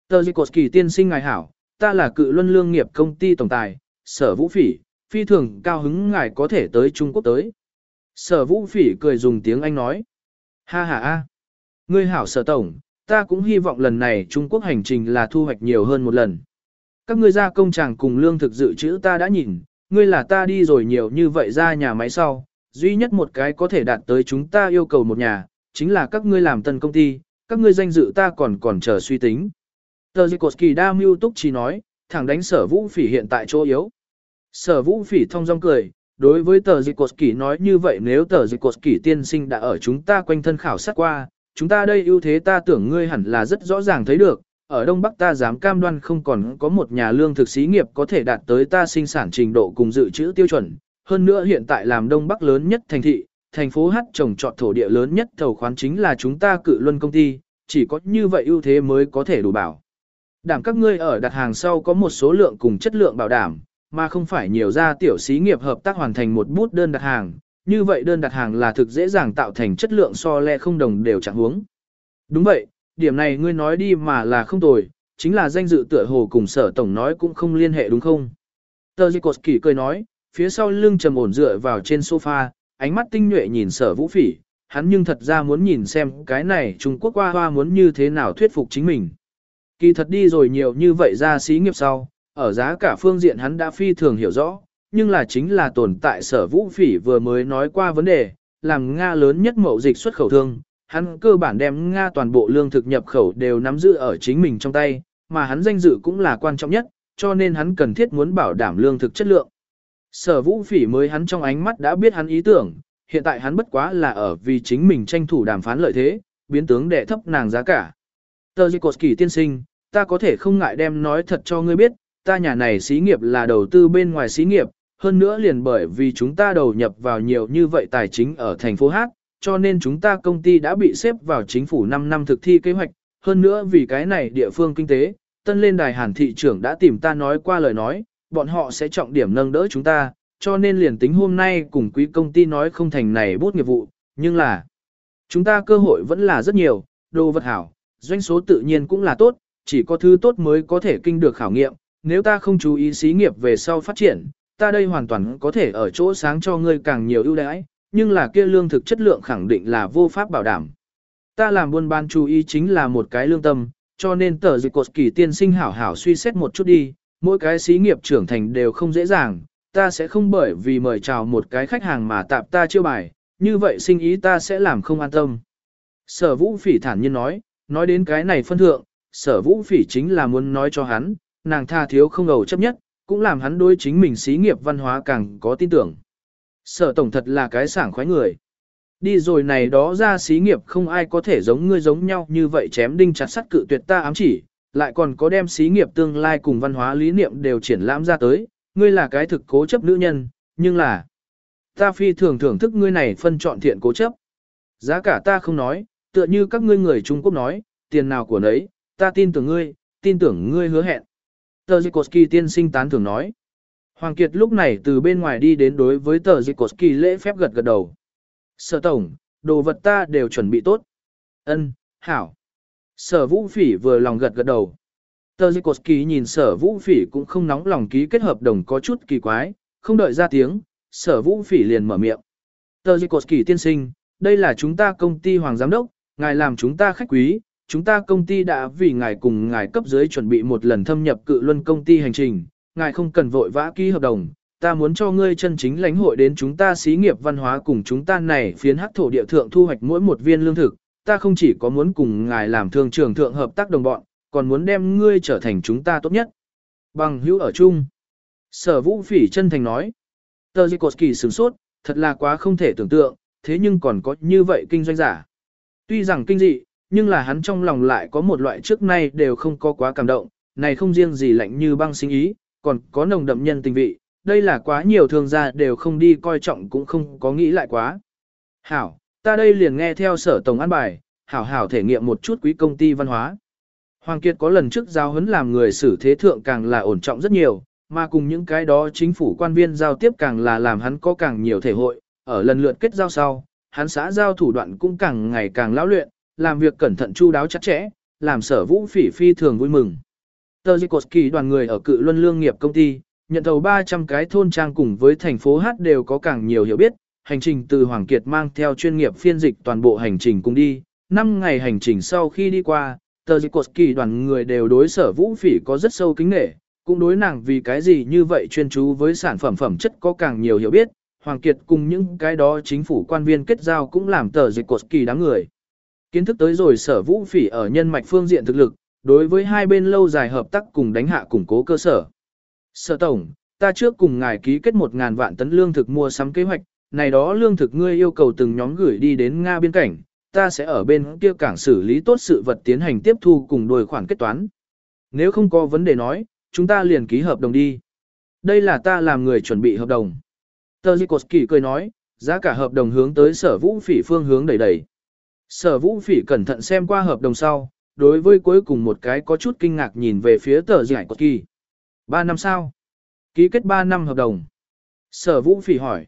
Tờ Zikoski tiên sinh ngài hảo, ta là cự luân lương nghiệp công ty tổng tài, sở vũ phỉ, phi thường cao hứng ngài có thể tới Trung Quốc tới. Sở vũ phỉ cười dùng tiếng Anh nói. Ha ha a, ngươi hảo sở tổng, ta cũng hy vọng lần này Trung Quốc hành trình là thu hoạch nhiều hơn một lần. Các ngươi ra công tràng cùng lương thực dự trữ ta đã nhìn, ngươi là ta đi rồi nhiều như vậy ra nhà máy sau, duy nhất một cái có thể đạt tới chúng ta yêu cầu một nhà, chính là các ngươi làm tân công ty, các ngươi danh dự ta còn còn chờ suy tính. Tờ Zikoski đa mưu túc chỉ nói, thẳng đánh sở vũ phỉ hiện tại chỗ yếu. Sở vũ phỉ thông dong cười, đối với tờ Zikoski nói như vậy nếu tờ Zikoski tiên sinh đã ở chúng ta quanh thân khảo sát qua, chúng ta đây ưu thế ta tưởng ngươi hẳn là rất rõ ràng thấy được, ở Đông Bắc ta dám cam đoan không còn có một nhà lương thực xí nghiệp có thể đạt tới ta sinh sản trình độ cùng dự trữ tiêu chuẩn. Hơn nữa hiện tại làm Đông Bắc lớn nhất thành thị, thành phố hát trồng trọt thổ địa lớn nhất thầu khoán chính là chúng ta cự luân công ty, chỉ có như vậy ưu thế mới có thể đủ bảo. Đảm các ngươi ở đặt hàng sau có một số lượng cùng chất lượng bảo đảm, mà không phải nhiều ra tiểu xí nghiệp hợp tác hoàn thành một bút đơn đặt hàng, như vậy đơn đặt hàng là thực dễ dàng tạo thành chất lượng so le không đồng đều chẳng huống. Đúng vậy, điểm này ngươi nói đi mà là không tồi, chính là danh dự tựa hồ cùng sở tổng nói cũng không liên hệ đúng không? Tờ Zikoski cười nói, phía sau lưng trầm ổn dựa vào trên sofa, ánh mắt tinh nhuệ nhìn sở vũ phỉ, hắn nhưng thật ra muốn nhìn xem cái này Trung Quốc qua hoa muốn như thế nào thuyết phục chính mình. Kỳ thật đi rồi nhiều như vậy ra xí nghiệp sau, ở giá cả phương diện hắn đã phi thường hiểu rõ, nhưng là chính là tồn tại sở vũ phỉ vừa mới nói qua vấn đề, làm Nga lớn nhất mậu dịch xuất khẩu thương, hắn cơ bản đem Nga toàn bộ lương thực nhập khẩu đều nắm giữ ở chính mình trong tay, mà hắn danh dự cũng là quan trọng nhất, cho nên hắn cần thiết muốn bảo đảm lương thực chất lượng. Sở vũ phỉ mới hắn trong ánh mắt đã biết hắn ý tưởng, hiện tại hắn bất quá là ở vì chính mình tranh thủ đàm phán lợi thế, biến tướng đệ thấp nàng giá cả. Tờ Zikoski tiên sinh, ta có thể không ngại đem nói thật cho ngươi biết, ta nhà này xí nghiệp là đầu tư bên ngoài xí nghiệp, hơn nữa liền bởi vì chúng ta đầu nhập vào nhiều như vậy tài chính ở thành phố Hát, cho nên chúng ta công ty đã bị xếp vào chính phủ 5 năm thực thi kế hoạch, hơn nữa vì cái này địa phương kinh tế, tân lên đài hàn thị trưởng đã tìm ta nói qua lời nói, bọn họ sẽ trọng điểm nâng đỡ chúng ta, cho nên liền tính hôm nay cùng quý công ty nói không thành này bút nghiệp vụ, nhưng là chúng ta cơ hội vẫn là rất nhiều, đồ vật hảo, doanh số tự nhiên cũng là tốt, chỉ có thứ tốt mới có thể kinh được khảo nghiệm, nếu ta không chú ý xí nghiệp về sau phát triển, ta đây hoàn toàn có thể ở chỗ sáng cho ngươi càng nhiều ưu đãi, nhưng là kia lương thực chất lượng khẳng định là vô pháp bảo đảm. Ta làm buôn bán chú ý chính là một cái lương tâm, cho nên tờ dịch cột kỳ tiên sinh hảo hảo suy xét một chút đi, mỗi cái xí nghiệp trưởng thành đều không dễ dàng, ta sẽ không bởi vì mời chào một cái khách hàng mà tạp ta chưa bài, như vậy sinh ý ta sẽ làm không an tâm. Sở vũ phỉ thản nhiên nói, nói đến cái này phân thượng, sở vũ phỉ chính là muốn nói cho hắn, nàng tha thiếu không ầu chấp nhất, cũng làm hắn đối chính mình xí nghiệp văn hóa càng có tin tưởng. Sở tổng thật là cái sảng khoái người. Đi rồi này đó ra xí nghiệp không ai có thể giống ngươi giống nhau như vậy chém đinh chặt sắt cự tuyệt ta ám chỉ, lại còn có đem xí nghiệp tương lai cùng văn hóa lý niệm đều triển lãm ra tới, ngươi là cái thực cố chấp nữ nhân, nhưng là ta phi thường thưởng thức ngươi này phân chọn thiện cố chấp. Giá cả ta không nói, tựa như các ngươi người Trung Quốc nói, tiền nào của nấy, ta tin tưởng ngươi, tin tưởng ngươi hứa hẹn. Tờ Zikoski tiên sinh tán thưởng nói. Hoàng Kiệt lúc này từ bên ngoài đi đến đối với tờ Zikoski lễ phép gật gật đầu. Sở tổng, đồ vật ta đều chuẩn bị tốt. Ân, hảo. Sở vũ phỉ vừa lòng gật gật đầu. Tờ Zikoski nhìn sở vũ phỉ cũng không nóng lòng ký kết hợp đồng có chút kỳ quái, không đợi ra tiếng, sở vũ phỉ liền mở miệng. Tờ Zikoski tiên sinh, đây là chúng ta công ty Hoàng Giám Đốc, ngài làm chúng ta khách quý, chúng ta công ty đã vì ngài cùng ngài cấp dưới chuẩn bị một lần thâm nhập cự luân công ty hành trình, ngài không cần vội vã ký hợp đồng, ta muốn cho ngươi chân chính lãnh hội đến chúng ta xí nghiệp văn hóa cùng chúng ta này phiến hắc thổ địa thượng thu hoạch mỗi một viên lương thực, ta không chỉ có muốn cùng ngài làm thương trường thượng hợp tác đồng bọn, còn muốn đem ngươi trở thành chúng ta tốt nhất. Bằng hữu ở chung. Sở vũ phỉ chân thành nói. Tờ Di Cột sửng sốt, thật là quá không thể tưởng tượng, thế nhưng còn có như vậy kinh doanh giả. Tuy rằng kinh dị, nhưng là hắn trong lòng lại có một loại trước nay đều không có quá cảm động, này không riêng gì lạnh như băng sinh ý, còn có nồng đậm nhân tình vị, đây là quá nhiều thương gia đều không đi coi trọng cũng không có nghĩ lại quá. Hảo, ta đây liền nghe theo sở tổng an bài, hảo hảo thể nghiệm một chút quý công ty văn hóa. Hoàng Kiệt có lần trước giao huấn làm người xử thế thượng càng là ổn trọng rất nhiều, mà cùng những cái đó chính phủ quan viên giao tiếp càng là làm hắn có càng nhiều thể hội, ở lần lượt kết giao sau, hắn xã giao thủ đoạn cũng càng ngày càng lão luyện, làm việc cẩn thận chu đáo chặt chẽ, làm sở vũ phỉ phi thường vui mừng. Tờ kỳ đoàn người ở cự luân lương nghiệp công ty, nhận thầu 300 cái thôn trang cùng với thành phố Hát đều có càng nhiều hiểu biết, hành trình từ Hoàng Kiệt mang theo chuyên nghiệp phiên dịch toàn bộ hành trình cùng đi, 5 ngày hành trình sau khi đi qua, tờ kỳ đoàn người đều đối sở vũ phỉ có rất sâu kính nghệ, cũng đối nàng vì cái gì như vậy chuyên chú với sản phẩm phẩm chất có càng nhiều hiểu biết, Hoàng Kiệt cùng những cái đó chính phủ quan viên kết giao cũng làm tờ kỳ đáng người. Kiến thức tới rồi sở vũ phỉ ở nhân mạch phương diện thực lực, đối với hai bên lâu dài hợp tác cùng đánh hạ củng cố cơ sở. Sở tổng, ta trước cùng ngài ký kết 1.000 vạn tấn lương thực mua sắm kế hoạch, này đó lương thực ngươi yêu cầu từng nhóm gửi đi đến Nga biên cảnh, ta sẽ ở bên kia cảng xử lý tốt sự vật tiến hành tiếp thu cùng đòi khoản kết toán. Nếu không có vấn đề nói, chúng ta liền ký hợp đồng đi. Đây là ta làm người chuẩn bị hợp đồng. Tờ Zikoski cười nói, giá cả hợp đồng hướng tới sở vũ phỉ phương hướng đẩy đẩy. Sở vũ phỉ cẩn thận xem qua hợp đồng sau, đối với cuối cùng một cái có chút kinh ngạc nhìn về phía tờ giải cột kỳ. Ba năm sao? Ký kết ba năm hợp đồng. Sở vũ phỉ hỏi.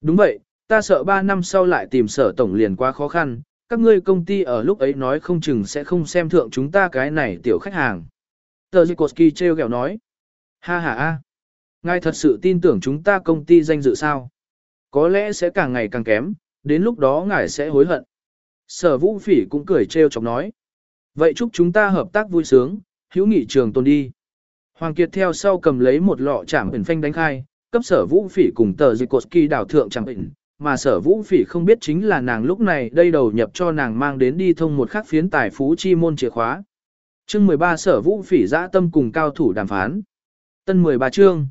Đúng vậy, ta sợ ba năm sau lại tìm sở tổng liền quá khó khăn, các ngươi công ty ở lúc ấy nói không chừng sẽ không xem thượng chúng ta cái này tiểu khách hàng. Tờ Zikoski treo gẹo nói. Ha ha ha. Ngài thật sự tin tưởng chúng ta công ty danh dự sao? Có lẽ sẽ càng ngày càng kém, đến lúc đó ngài sẽ hối hận. Sở vũ phỉ cũng cười trêu chọc nói. Vậy chúc chúng ta hợp tác vui sướng, hữu nghị trường tồn đi. Hoàng Kiệt theo sau cầm lấy một lọ chạm ẩn phanh đánh khai, cấp sở vũ phỉ cùng tờ Zikoski đảo thượng chạm ẩn, mà sở vũ phỉ không biết chính là nàng lúc này đây đầu nhập cho nàng mang đến đi thông một khắc phiến tài phú chi môn chìa khóa. Chương 13 sở vũ phỉ dã tâm cùng cao thủ đàm phán. Tân 13 chương.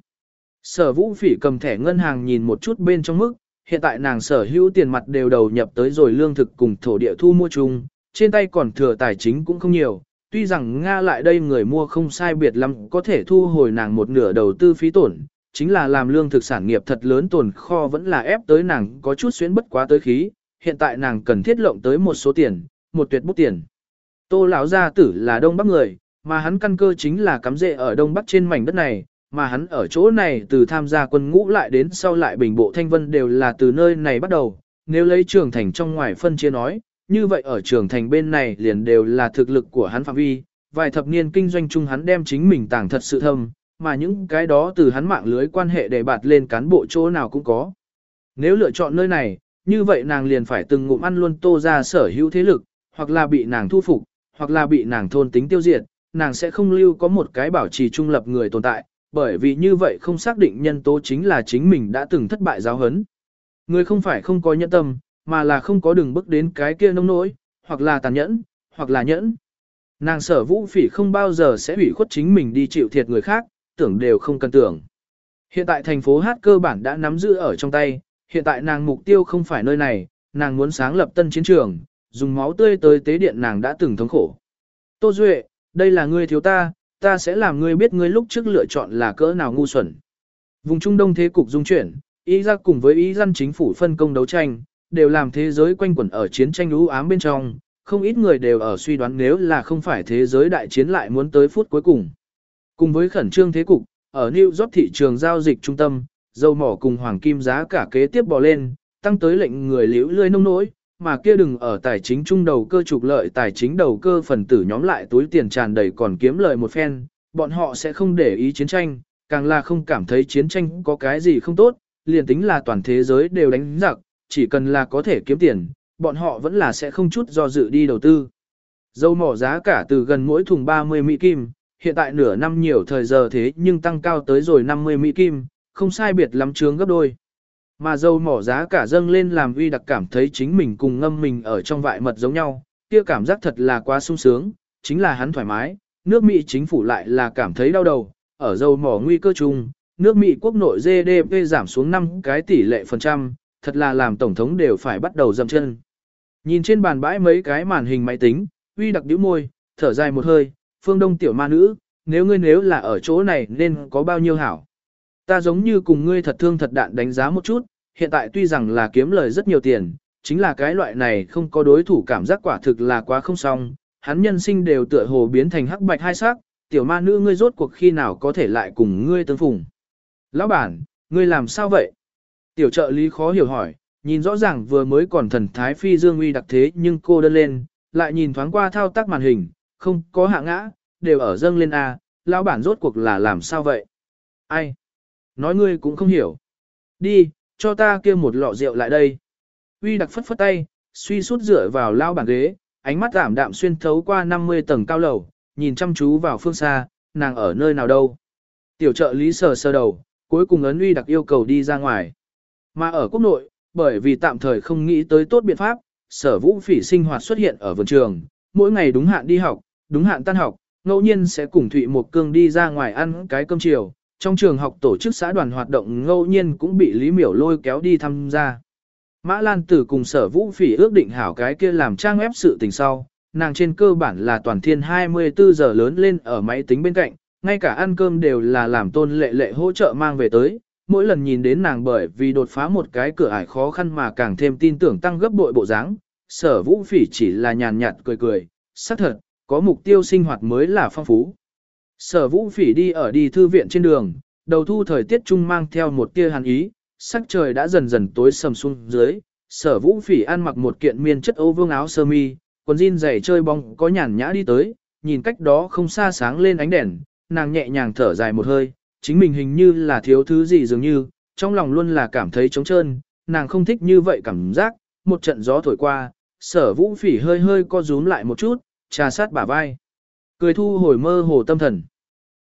Sở vũ phỉ cầm thẻ ngân hàng nhìn một chút bên trong mức, hiện tại nàng sở hữu tiền mặt đều đầu nhập tới rồi lương thực cùng thổ địa thu mua chung, trên tay còn thừa tài chính cũng không nhiều. Tuy rằng Nga lại đây người mua không sai biệt lắm có thể thu hồi nàng một nửa đầu tư phí tổn, chính là làm lương thực sản nghiệp thật lớn tồn kho vẫn là ép tới nàng có chút xuyến bất quá tới khí, hiện tại nàng cần thiết lộng tới một số tiền, một tuyệt bút tiền. Tô lão gia tử là đông bắc người, mà hắn căn cơ chính là cắm rễ ở đông bắc trên mảnh đất này, mà hắn ở chỗ này từ tham gia quân ngũ lại đến sau lại bình bộ thanh vân đều là từ nơi này bắt đầu, nếu lấy trường thành trong ngoài phân chia nói, như vậy ở trường thành bên này liền đều là thực lực của hắn phạm vi, vài thập niên kinh doanh chung hắn đem chính mình tàng thật sự thâm, mà những cái đó từ hắn mạng lưới quan hệ để bạt lên cán bộ chỗ nào cũng có. Nếu lựa chọn nơi này, như vậy nàng liền phải từng ngụm ăn luôn tô ra sở hữu thế lực, hoặc là bị nàng thu phục, hoặc là bị nàng thôn tính tiêu diệt, nàng sẽ không lưu có một cái bảo trì trung lập người tồn tại, bởi vì như vậy không xác định nhân tố chính là chính mình đã từng thất bại giáo hấn. Người không phải không có nhẫn tâm, mà là không có đường bước đến cái kia nông nỗi, hoặc là tàn nhẫn, hoặc là nhẫn. Nàng sở vũ phỉ không bao giờ sẽ ủy khuất chính mình đi chịu thiệt người khác, tưởng đều không cần tưởng. Hiện tại thành phố Hát cơ bản đã nắm giữ ở trong tay, hiện tại nàng mục tiêu không phải nơi này, nàng muốn sáng lập tân chiến trường, dùng máu tươi tới tế điện nàng đã từng thống khổ. Tô Duệ, đây là ngươi thiếu ta, ta sẽ làm ngươi biết ngươi lúc trước lựa chọn là cỡ nào ngu xuẩn. Vùng Trung Đông thế cục dung chuyển, ý ra cùng với ý dân chính phủ phân công đấu tranh, đều làm thế giới quanh quẩn ở chiến tranh lũ ám bên trong, không ít người đều ở suy đoán nếu là không phải thế giới đại chiến lại muốn tới phút cuối cùng. Cùng với khẩn trương thế cục, ở New York thị trường giao dịch trung tâm, dầu mỏ cùng hoàng kim giá cả kế tiếp bò lên, tăng tới lệnh người liễu lươi nông nỗi, mà kia đừng ở tài chính trung đầu cơ trục lợi tài chính đầu cơ phần tử nhóm lại túi tiền tràn đầy còn kiếm lợi một phen, bọn họ sẽ không để ý chiến tranh, càng là không cảm thấy chiến tranh có cái gì không tốt, liền tính là toàn thế giới đều đánh giặc, chỉ cần là có thể kiếm tiền, bọn họ vẫn là sẽ không chút do dự đi đầu tư. Dầu mỏ giá cả từ gần mỗi thùng 30 Mỹ Kim, hiện tại nửa năm nhiều thời giờ thế nhưng tăng cao tới rồi 50 Mỹ Kim, không sai biệt lắm trướng gấp đôi. Mà dầu mỏ giá cả dâng lên làm uy đặc cảm thấy chính mình cùng ngâm mình ở trong vại mật giống nhau, kia cảm giác thật là quá sung sướng, chính là hắn thoải mái, nước Mỹ chính phủ lại là cảm thấy đau đầu, ở dầu mỏ nguy cơ chung, nước Mỹ quốc nội GDP giảm xuống 5 cái tỷ lệ phần trăm, thật là làm tổng thống đều phải bắt đầu dầm chân. Nhìn trên bàn bãi mấy cái màn hình máy tính, uy đặc điếu môi, thở dài một hơi, phương đông tiểu ma nữ, nếu ngươi nếu là ở chỗ này nên có bao nhiêu hảo. Ta giống như cùng ngươi thật thương thật đạn đánh giá một chút, hiện tại tuy rằng là kiếm lời rất nhiều tiền, chính là cái loại này không có đối thủ cảm giác quả thực là quá không xong, hắn nhân sinh đều tựa hồ biến thành hắc bạch hai sắc, tiểu ma nữ ngươi rốt cuộc khi nào có thể lại cùng ngươi tương phùng. Lão bản, ngươi làm sao vậy? Tiểu trợ lý khó hiểu hỏi, nhìn rõ ràng vừa mới còn thần thái phi dương uy đặc thế nhưng cô đơn lên, lại nhìn thoáng qua thao tác màn hình, không có hạ ngã, đều ở dâng lên A, lão bản rốt cuộc là làm sao vậy? Ai? Nói ngươi cũng không hiểu. Đi, cho ta kia một lọ rượu lại đây. Uy đặc phất phất tay, suy sút dựa vào lao bàn ghế, ánh mắt giảm đạm xuyên thấu qua 50 tầng cao lầu, nhìn chăm chú vào phương xa, nàng ở nơi nào đâu. Tiểu trợ lý sờ sờ đầu, cuối cùng ấn uy đặc yêu cầu đi ra ngoài. Mà ở quốc nội, bởi vì tạm thời không nghĩ tới tốt biện pháp, sở vũ phỉ sinh hoạt xuất hiện ở vườn trường, mỗi ngày đúng hạn đi học, đúng hạn tan học, ngẫu nhiên sẽ cùng Thụy Một Cương đi ra ngoài ăn cái cơm chiều. Trong trường học tổ chức xã đoàn hoạt động ngẫu nhiên cũng bị Lý Miểu lôi kéo đi tham gia. Mã Lan Tử cùng sở vũ phỉ ước định hảo cái kia làm trang ép sự tình sau, nàng trên cơ bản là toàn thiên 24 giờ lớn lên ở máy tính bên cạnh, ngay cả ăn cơm đều là làm tôn lệ lệ hỗ trợ mang về tới, mỗi lần nhìn đến nàng bởi vì đột phá một cái cửa ải khó khăn mà càng thêm tin tưởng tăng gấp bội bộ dáng, sở vũ phỉ chỉ là nhàn nhạt cười cười, xác thật, có mục tiêu sinh hoạt mới là phong phú. Sở vũ phỉ đi ở đi thư viện trên đường, đầu thu thời tiết trung mang theo một tia hàn ý, sắc trời đã dần dần tối sầm xuống dưới, sở vũ phỉ ăn mặc một kiện miên chất ô vương áo sơ mi, quần jean giày chơi bóng có nhàn nhã đi tới, nhìn cách đó không xa sáng lên ánh đèn, nàng nhẹ nhàng thở dài một hơi, chính mình hình như là thiếu thứ gì dường như, trong lòng luôn là cảm thấy trống trơn, nàng không thích như vậy cảm giác, một trận gió thổi qua, sở vũ phỉ hơi hơi co rúm lại một chút, trà sát bả vai. Cười thu hồi mơ hồ tâm thần.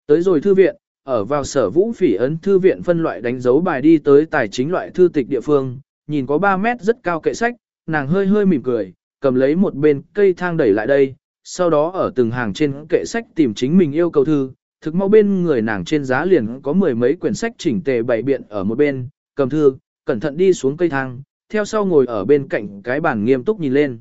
Tới rồi thư viện, ở vào sở vũ phỉ ấn thư viện phân loại đánh dấu bài đi tới tài chính loại thư tịch địa phương, nhìn có 3 mét rất cao kệ sách, nàng hơi hơi mỉm cười, cầm lấy một bên cây thang đẩy lại đây, sau đó ở từng hàng trên kệ sách tìm chính mình yêu cầu thư, thực mau bên người nàng trên giá liền có mười mấy quyển sách chỉnh tề bày biện ở một bên, cầm thư, cẩn thận đi xuống cây thang, theo sau ngồi ở bên cạnh cái bàn nghiêm túc nhìn lên.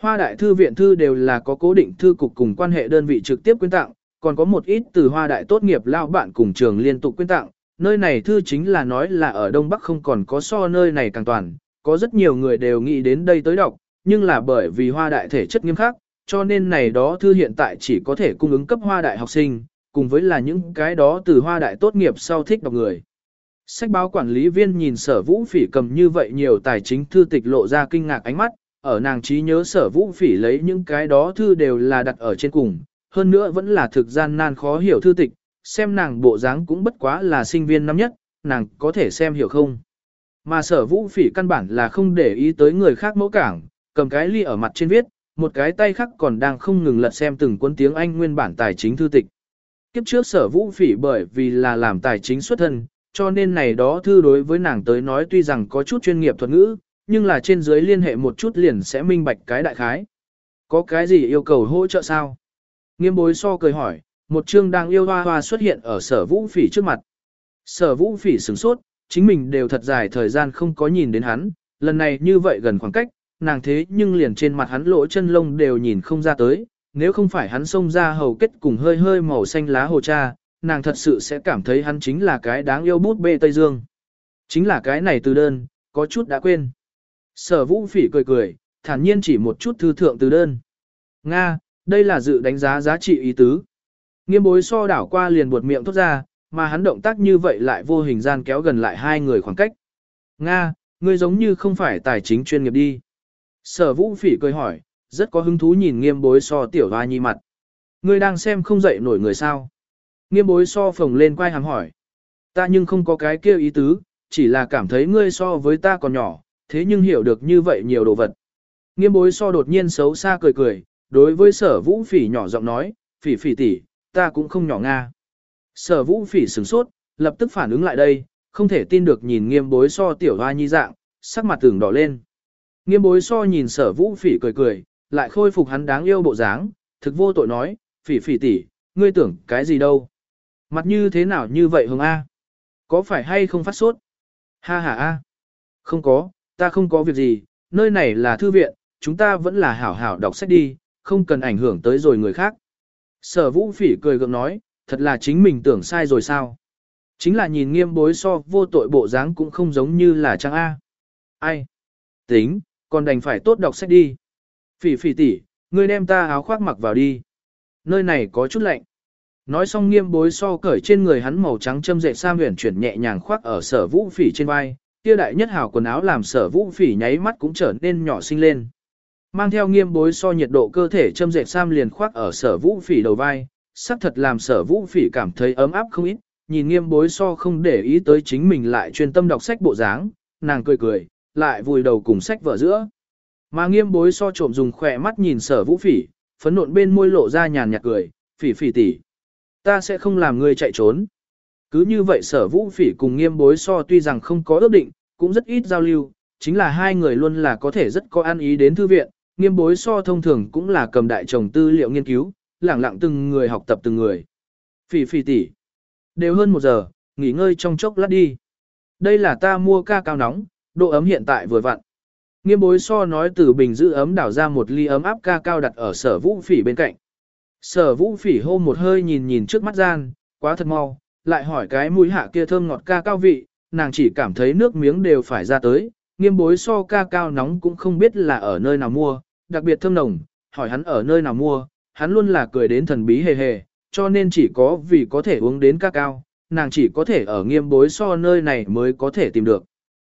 Hoa đại thư viện thư đều là có cố định thư cục cùng quan hệ đơn vị trực tiếp quyên tặng, còn có một ít từ hoa đại tốt nghiệp lao bạn cùng trường liên tục quyên tặng. Nơi này thư chính là nói là ở Đông Bắc không còn có so nơi này càng toàn, có rất nhiều người đều nghĩ đến đây tới đọc, nhưng là bởi vì hoa đại thể chất nghiêm khắc, cho nên này đó thư hiện tại chỉ có thể cung ứng cấp hoa đại học sinh, cùng với là những cái đó từ hoa đại tốt nghiệp sau thích đọc người. Sách báo quản lý viên nhìn sở vũ phỉ cầm như vậy nhiều tài chính thư tịch lộ ra kinh ngạc ánh mắt, ở nàng trí nhớ sở vũ phỉ lấy những cái đó thư đều là đặt ở trên cùng, hơn nữa vẫn là thực gian nan khó hiểu thư tịch, xem nàng bộ dáng cũng bất quá là sinh viên năm nhất, nàng có thể xem hiểu không. Mà sở vũ phỉ căn bản là không để ý tới người khác mẫu cảng, cầm cái ly ở mặt trên viết, một cái tay khác còn đang không ngừng lật xem từng cuốn tiếng Anh nguyên bản tài chính thư tịch. Kiếp trước sở vũ phỉ bởi vì là làm tài chính xuất thân, cho nên này đó thư đối với nàng tới nói tuy rằng có chút chuyên nghiệp thuật ngữ, nhưng là trên dưới liên hệ một chút liền sẽ minh bạch cái đại khái. Có cái gì yêu cầu hỗ trợ sao? Nghiêm bối so cười hỏi, một chương đang yêu hoa hoa xuất hiện ở sở vũ phỉ trước mặt. Sở vũ phỉ sửng sốt, chính mình đều thật dài thời gian không có nhìn đến hắn, lần này như vậy gần khoảng cách, nàng thế nhưng liền trên mặt hắn lỗ chân lông đều nhìn không ra tới, nếu không phải hắn xông ra hầu kết cùng hơi hơi màu xanh lá hồ cha, nàng thật sự sẽ cảm thấy hắn chính là cái đáng yêu bút bê Tây Dương. Chính là cái này từ đơn, có chút đã quên. Sở vũ phỉ cười cười, thản nhiên chỉ một chút thư thượng từ đơn. Nga, đây là dự đánh giá giá trị ý tứ. Nghiêm bối so đảo qua liền buột miệng thốt ra, mà hắn động tác như vậy lại vô hình gian kéo gần lại hai người khoảng cách. Nga, ngươi giống như không phải tài chính chuyên nghiệp đi. Sở vũ phỉ cười hỏi, rất có hứng thú nhìn nghiêm bối so tiểu hoa nhi mặt. Ngươi đang xem không dậy nổi người sao. Nghiêm bối so phồng lên quay hàm hỏi. Ta nhưng không có cái kêu ý tứ, chỉ là cảm thấy ngươi so với ta còn nhỏ, thế nhưng hiểu được như vậy nhiều đồ vật. Nghiêm bối so đột nhiên xấu xa cười cười, đối với sở vũ phỉ nhỏ giọng nói, phỉ phỉ tỷ, ta cũng không nhỏ nga. Sở vũ phỉ sửng sốt, lập tức phản ứng lại đây, không thể tin được nhìn nghiêm bối so tiểu hoa nhi dạng, sắc mặt tưởng đỏ lên. Nghiêm bối so nhìn sở vũ phỉ cười cười, lại khôi phục hắn đáng yêu bộ dáng, thực vô tội nói, phỉ phỉ tỷ, ngươi tưởng cái gì đâu. Mặt như thế nào như vậy hồng A? Có phải hay không phát sốt? Ha ha A. Không có, ta không có việc gì, nơi này là thư viện, chúng ta vẫn là hảo hảo đọc sách đi, không cần ảnh hưởng tới rồi người khác. Sở vũ phỉ cười gượng nói, thật là chính mình tưởng sai rồi sao? Chính là nhìn nghiêm bối so vô tội bộ dáng cũng không giống như là trang A. Ai? Tính, còn đành phải tốt đọc sách đi. Phỉ phỉ tỷ, ngươi đem ta áo khoác mặc vào đi. Nơi này có chút lạnh. Nói xong nghiêm bối so cởi trên người hắn màu trắng châm dệt sa huyền chuyển nhẹ nhàng khoác ở sở vũ phỉ trên vai, kia đại nhất hào quần áo làm sở vũ phỉ nháy mắt cũng trở nên nhỏ xinh lên. Mang theo nghiêm bối so nhiệt độ cơ thể châm dệt sam liền khoác ở sở vũ phỉ đầu vai, sắc thật làm sở vũ phỉ cảm thấy ấm áp không ít, nhìn nghiêm bối so không để ý tới chính mình lại chuyên tâm đọc sách bộ dáng, nàng cười cười, lại vùi đầu cùng sách vở giữa. Mà nghiêm bối so trộm dùng khỏe mắt nhìn sở vũ phỉ, phấn nộn bên môi lộ ra nhàn nhạt cười, phỉ phỉ tỉ. Ta sẽ không làm ngươi chạy trốn. Cứ như vậy sở vũ phỉ cùng nghiêm bối so tuy rằng không có ước định, cũng rất ít giao lưu, chính là hai người luôn là có thể rất có an ý đến thư viện, nghiêm bối so thông thường cũng là cầm đại chồng tư liệu nghiên cứu, lẳng lặng từng người học tập từng người. Phỉ phỉ tỷ Đều hơn một giờ, nghỉ ngơi trong chốc lát đi. Đây là ta mua ca cao nóng, độ ấm hiện tại vừa vặn. Nghiêm bối so nói từ bình giữ ấm đảo ra một ly ấm áp ca cao đặt ở sở vũ phỉ bên cạnh. Sở vũ phỉ hô một hơi nhìn nhìn trước mắt gian, quá thật mau, lại hỏi cái mũi hạ kia thơm ngọt ca cao vị, nàng chỉ cảm thấy nước miếng đều phải ra tới, nghiêm bối so ca cao nóng cũng không biết là ở nơi nào mua, đặc biệt thơm nồng, hỏi hắn ở nơi nào mua, hắn luôn là cười đến thần bí hề hề, cho nên chỉ có vì có thể uống đến ca cao, nàng chỉ có thể ở nghiêm bối so nơi này mới có thể tìm được.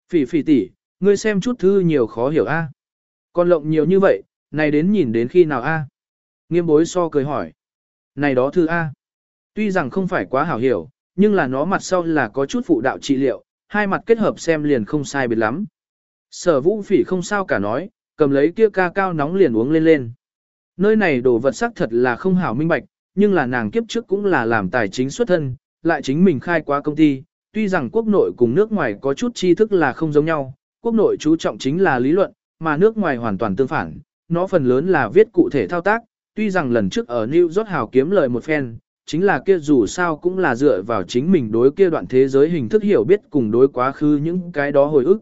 Phỉ phỉ tỷ, ngươi xem chút thư nhiều khó hiểu a. Còn lộng nhiều như vậy, này đến nhìn đến khi nào a? Nghiêm bối so cười hỏi. Này đó thư a. Tuy rằng không phải quá hảo hiểu, nhưng là nó mặt sau là có chút phụ đạo trị liệu, hai mặt kết hợp xem liền không sai biệt lắm. Sở vũ phỉ không sao cả nói, cầm lấy kia ca cao nóng liền uống lên lên. Nơi này đồ vật sắc thật là không hảo minh bạch, nhưng là nàng kiếp trước cũng là làm tài chính xuất thân, lại chính mình khai quá công ty, tuy rằng quốc nội cùng nước ngoài có chút tri thức là không giống nhau, quốc nội chú trọng chính là lý luận, mà nước ngoài hoàn toàn tương phản, nó phần lớn là viết cụ thể thao tác, tuy rằng lần trước ở New York hào kiếm lời một phen, chính là kia dù sao cũng là dựa vào chính mình đối kia đoạn thế giới hình thức hiểu biết cùng đối quá khứ những cái đó hồi ức.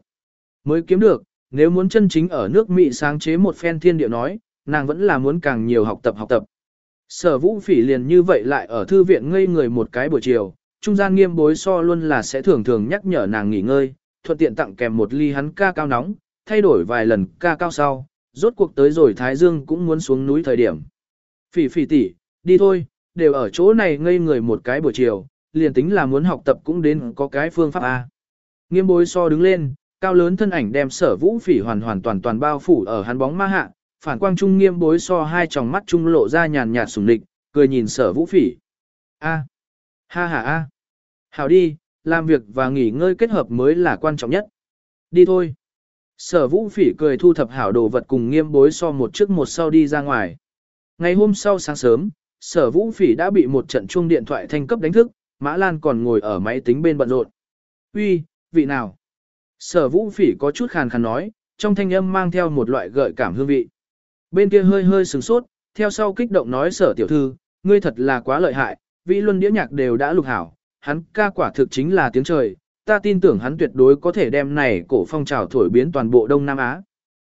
Mới kiếm được, nếu muốn chân chính ở nước Mỹ sáng chế một phen thiên địa nói, nàng vẫn là muốn càng nhiều học tập học tập. Sở vũ phỉ liền như vậy lại ở thư viện ngây người một cái buổi chiều, trung gian nghiêm bối so luôn là sẽ thường thường nhắc nhở nàng nghỉ ngơi, thuận tiện tặng kèm một ly hắn ca cao nóng, thay đổi vài lần ca cao sau, rốt cuộc tới rồi Thái Dương cũng muốn xuống núi thời điểm. Phỉ phỉ tỷ, đi thôi, đều ở chỗ này ngây người một cái buổi chiều, liền tính là muốn học tập cũng đến có cái phương pháp A. Nghiêm bối so đứng lên, cao lớn thân ảnh đem sở vũ phỉ hoàn hoàn toàn toàn bao phủ ở hắn bóng ma hạ, phản quang trung nghiêm bối so hai tròng mắt trung lộ ra nhàn nhạt sùng địch, cười nhìn sở vũ phỉ. A. Ha ha a. Hảo đi, làm việc và nghỉ ngơi kết hợp mới là quan trọng nhất. Đi thôi. Sở vũ phỉ cười thu thập hảo đồ vật cùng nghiêm bối so một trước một sau đi ra ngoài. Ngày hôm sau sáng sớm, sở vũ phỉ đã bị một trận chuông điện thoại thanh cấp đánh thức, Mã Lan còn ngồi ở máy tính bên bận rộn. Uy, vị nào? Sở vũ phỉ có chút khàn khàn nói, trong thanh âm mang theo một loại gợi cảm hương vị. Bên kia hơi hơi sừng sốt, theo sau kích động nói sở tiểu thư, ngươi thật là quá lợi hại, vị luân đĩa nhạc đều đã lục hảo, hắn ca quả thực chính là tiếng trời, ta tin tưởng hắn tuyệt đối có thể đem này cổ phong trào thổi biến toàn bộ Đông Nam Á.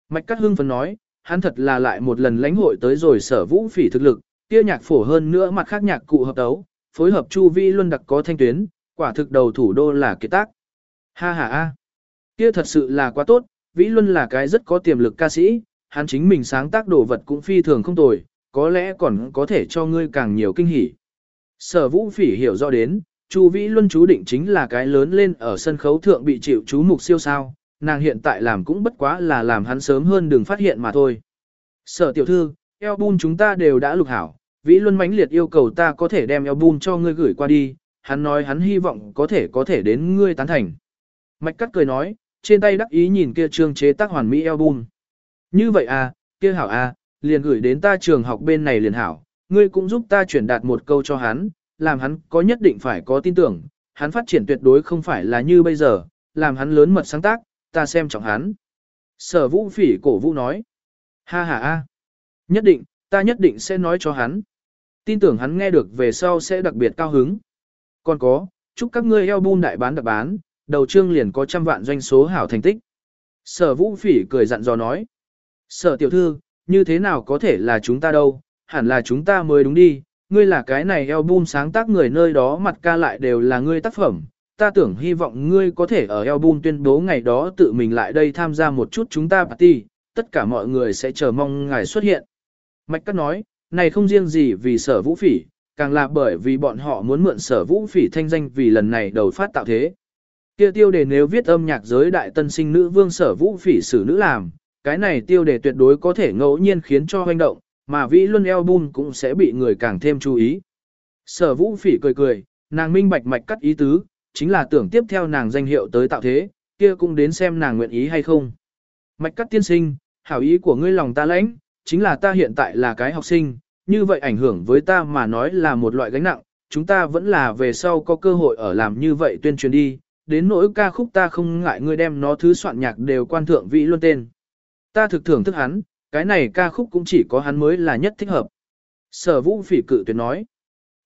Mạch Cát Hưng phấn nói, hắn thật là lại một lần lãnh hội tới rồi sở vũ phỉ thực lực, kia nhạc phổ hơn nữa mặt khác nhạc cụ hợp tấu, phối hợp chu vi luân đặc có thanh tuyến, quả thực đầu thủ đô là kiệt tác. Ha ha ha, kia thật sự là quá tốt, vĩ luân là cái rất có tiềm lực ca sĩ, hắn chính mình sáng tác đồ vật cũng phi thường không tồi, có lẽ còn có thể cho ngươi càng nhiều kinh hỉ. Sở vũ phỉ hiểu rõ đến, Chu Vĩ Luân chú định chính là cái lớn lên ở sân khấu thượng bị chịu chú mục siêu sao, nàng hiện tại làm cũng bất quá là làm hắn sớm hơn đừng phát hiện mà thôi. Sở tiểu thư, album chúng ta đều đã lục hảo, Vĩ Luân mãnh liệt yêu cầu ta có thể đem album cho ngươi gửi qua đi, hắn nói hắn hy vọng có thể có thể đến ngươi tán thành. Mạch cắt cười nói, trên tay đắc ý nhìn kia trương chế tác hoàn mỹ album. Như vậy à, kia hảo à, liền gửi đến ta trường học bên này liền hảo, ngươi cũng giúp ta chuyển đạt một câu cho hắn, làm hắn có nhất định phải có tin tưởng, hắn phát triển tuyệt đối không phải là như bây giờ, làm hắn lớn mật sáng tác, ta xem trọng hắn. Sở vũ phỉ cổ vũ nói, ha ha a, nhất định, ta nhất định sẽ nói cho hắn. Tin tưởng hắn nghe được về sau sẽ đặc biệt cao hứng. Còn có, chúc các ngươi album đại bán đặc bán, đầu chương liền có trăm vạn doanh số hảo thành tích. Sở vũ phỉ cười dặn dò nói. Sở tiểu thư, như thế nào có thể là chúng ta đâu, hẳn là chúng ta mới đúng đi, ngươi là cái này album sáng tác người nơi đó mặt ca lại đều là ngươi tác phẩm. Ta tưởng hy vọng ngươi có thể ở album tuyên bố ngày đó tự mình lại đây tham gia một chút chúng ta party, tất cả mọi người sẽ chờ mong ngài xuất hiện. Mạch Cát nói, này không riêng gì vì sở vũ phỉ, càng là bởi vì bọn họ muốn mượn sở vũ phỉ thanh danh vì lần này đầu phát tạo thế. Kia tiêu đề nếu viết âm nhạc giới đại tân sinh nữ vương sở vũ phỉ xử nữ làm, cái này tiêu đề tuyệt đối có thể ngẫu nhiên khiến cho hoành động, mà vĩ luân album cũng sẽ bị người càng thêm chú ý. Sở vũ phỉ cười cười, nàng minh bạch mạch cắt ý tứ, chính là tưởng tiếp theo nàng danh hiệu tới tạo thế, kia cũng đến xem nàng nguyện ý hay không. Mạch cắt tiên sinh, hảo ý của ngươi lòng ta lãnh, chính là ta hiện tại là cái học sinh, như vậy ảnh hưởng với ta mà nói là một loại gánh nặng, chúng ta vẫn là về sau có cơ hội ở làm như vậy tuyên truyền đi, đến nỗi ca khúc ta không ngại ngươi đem nó thứ soạn nhạc đều quan thượng vị luôn tên. Ta thực thưởng thức hắn, cái này ca khúc cũng chỉ có hắn mới là nhất thích hợp. Sở vũ phỉ cự tuyệt nói.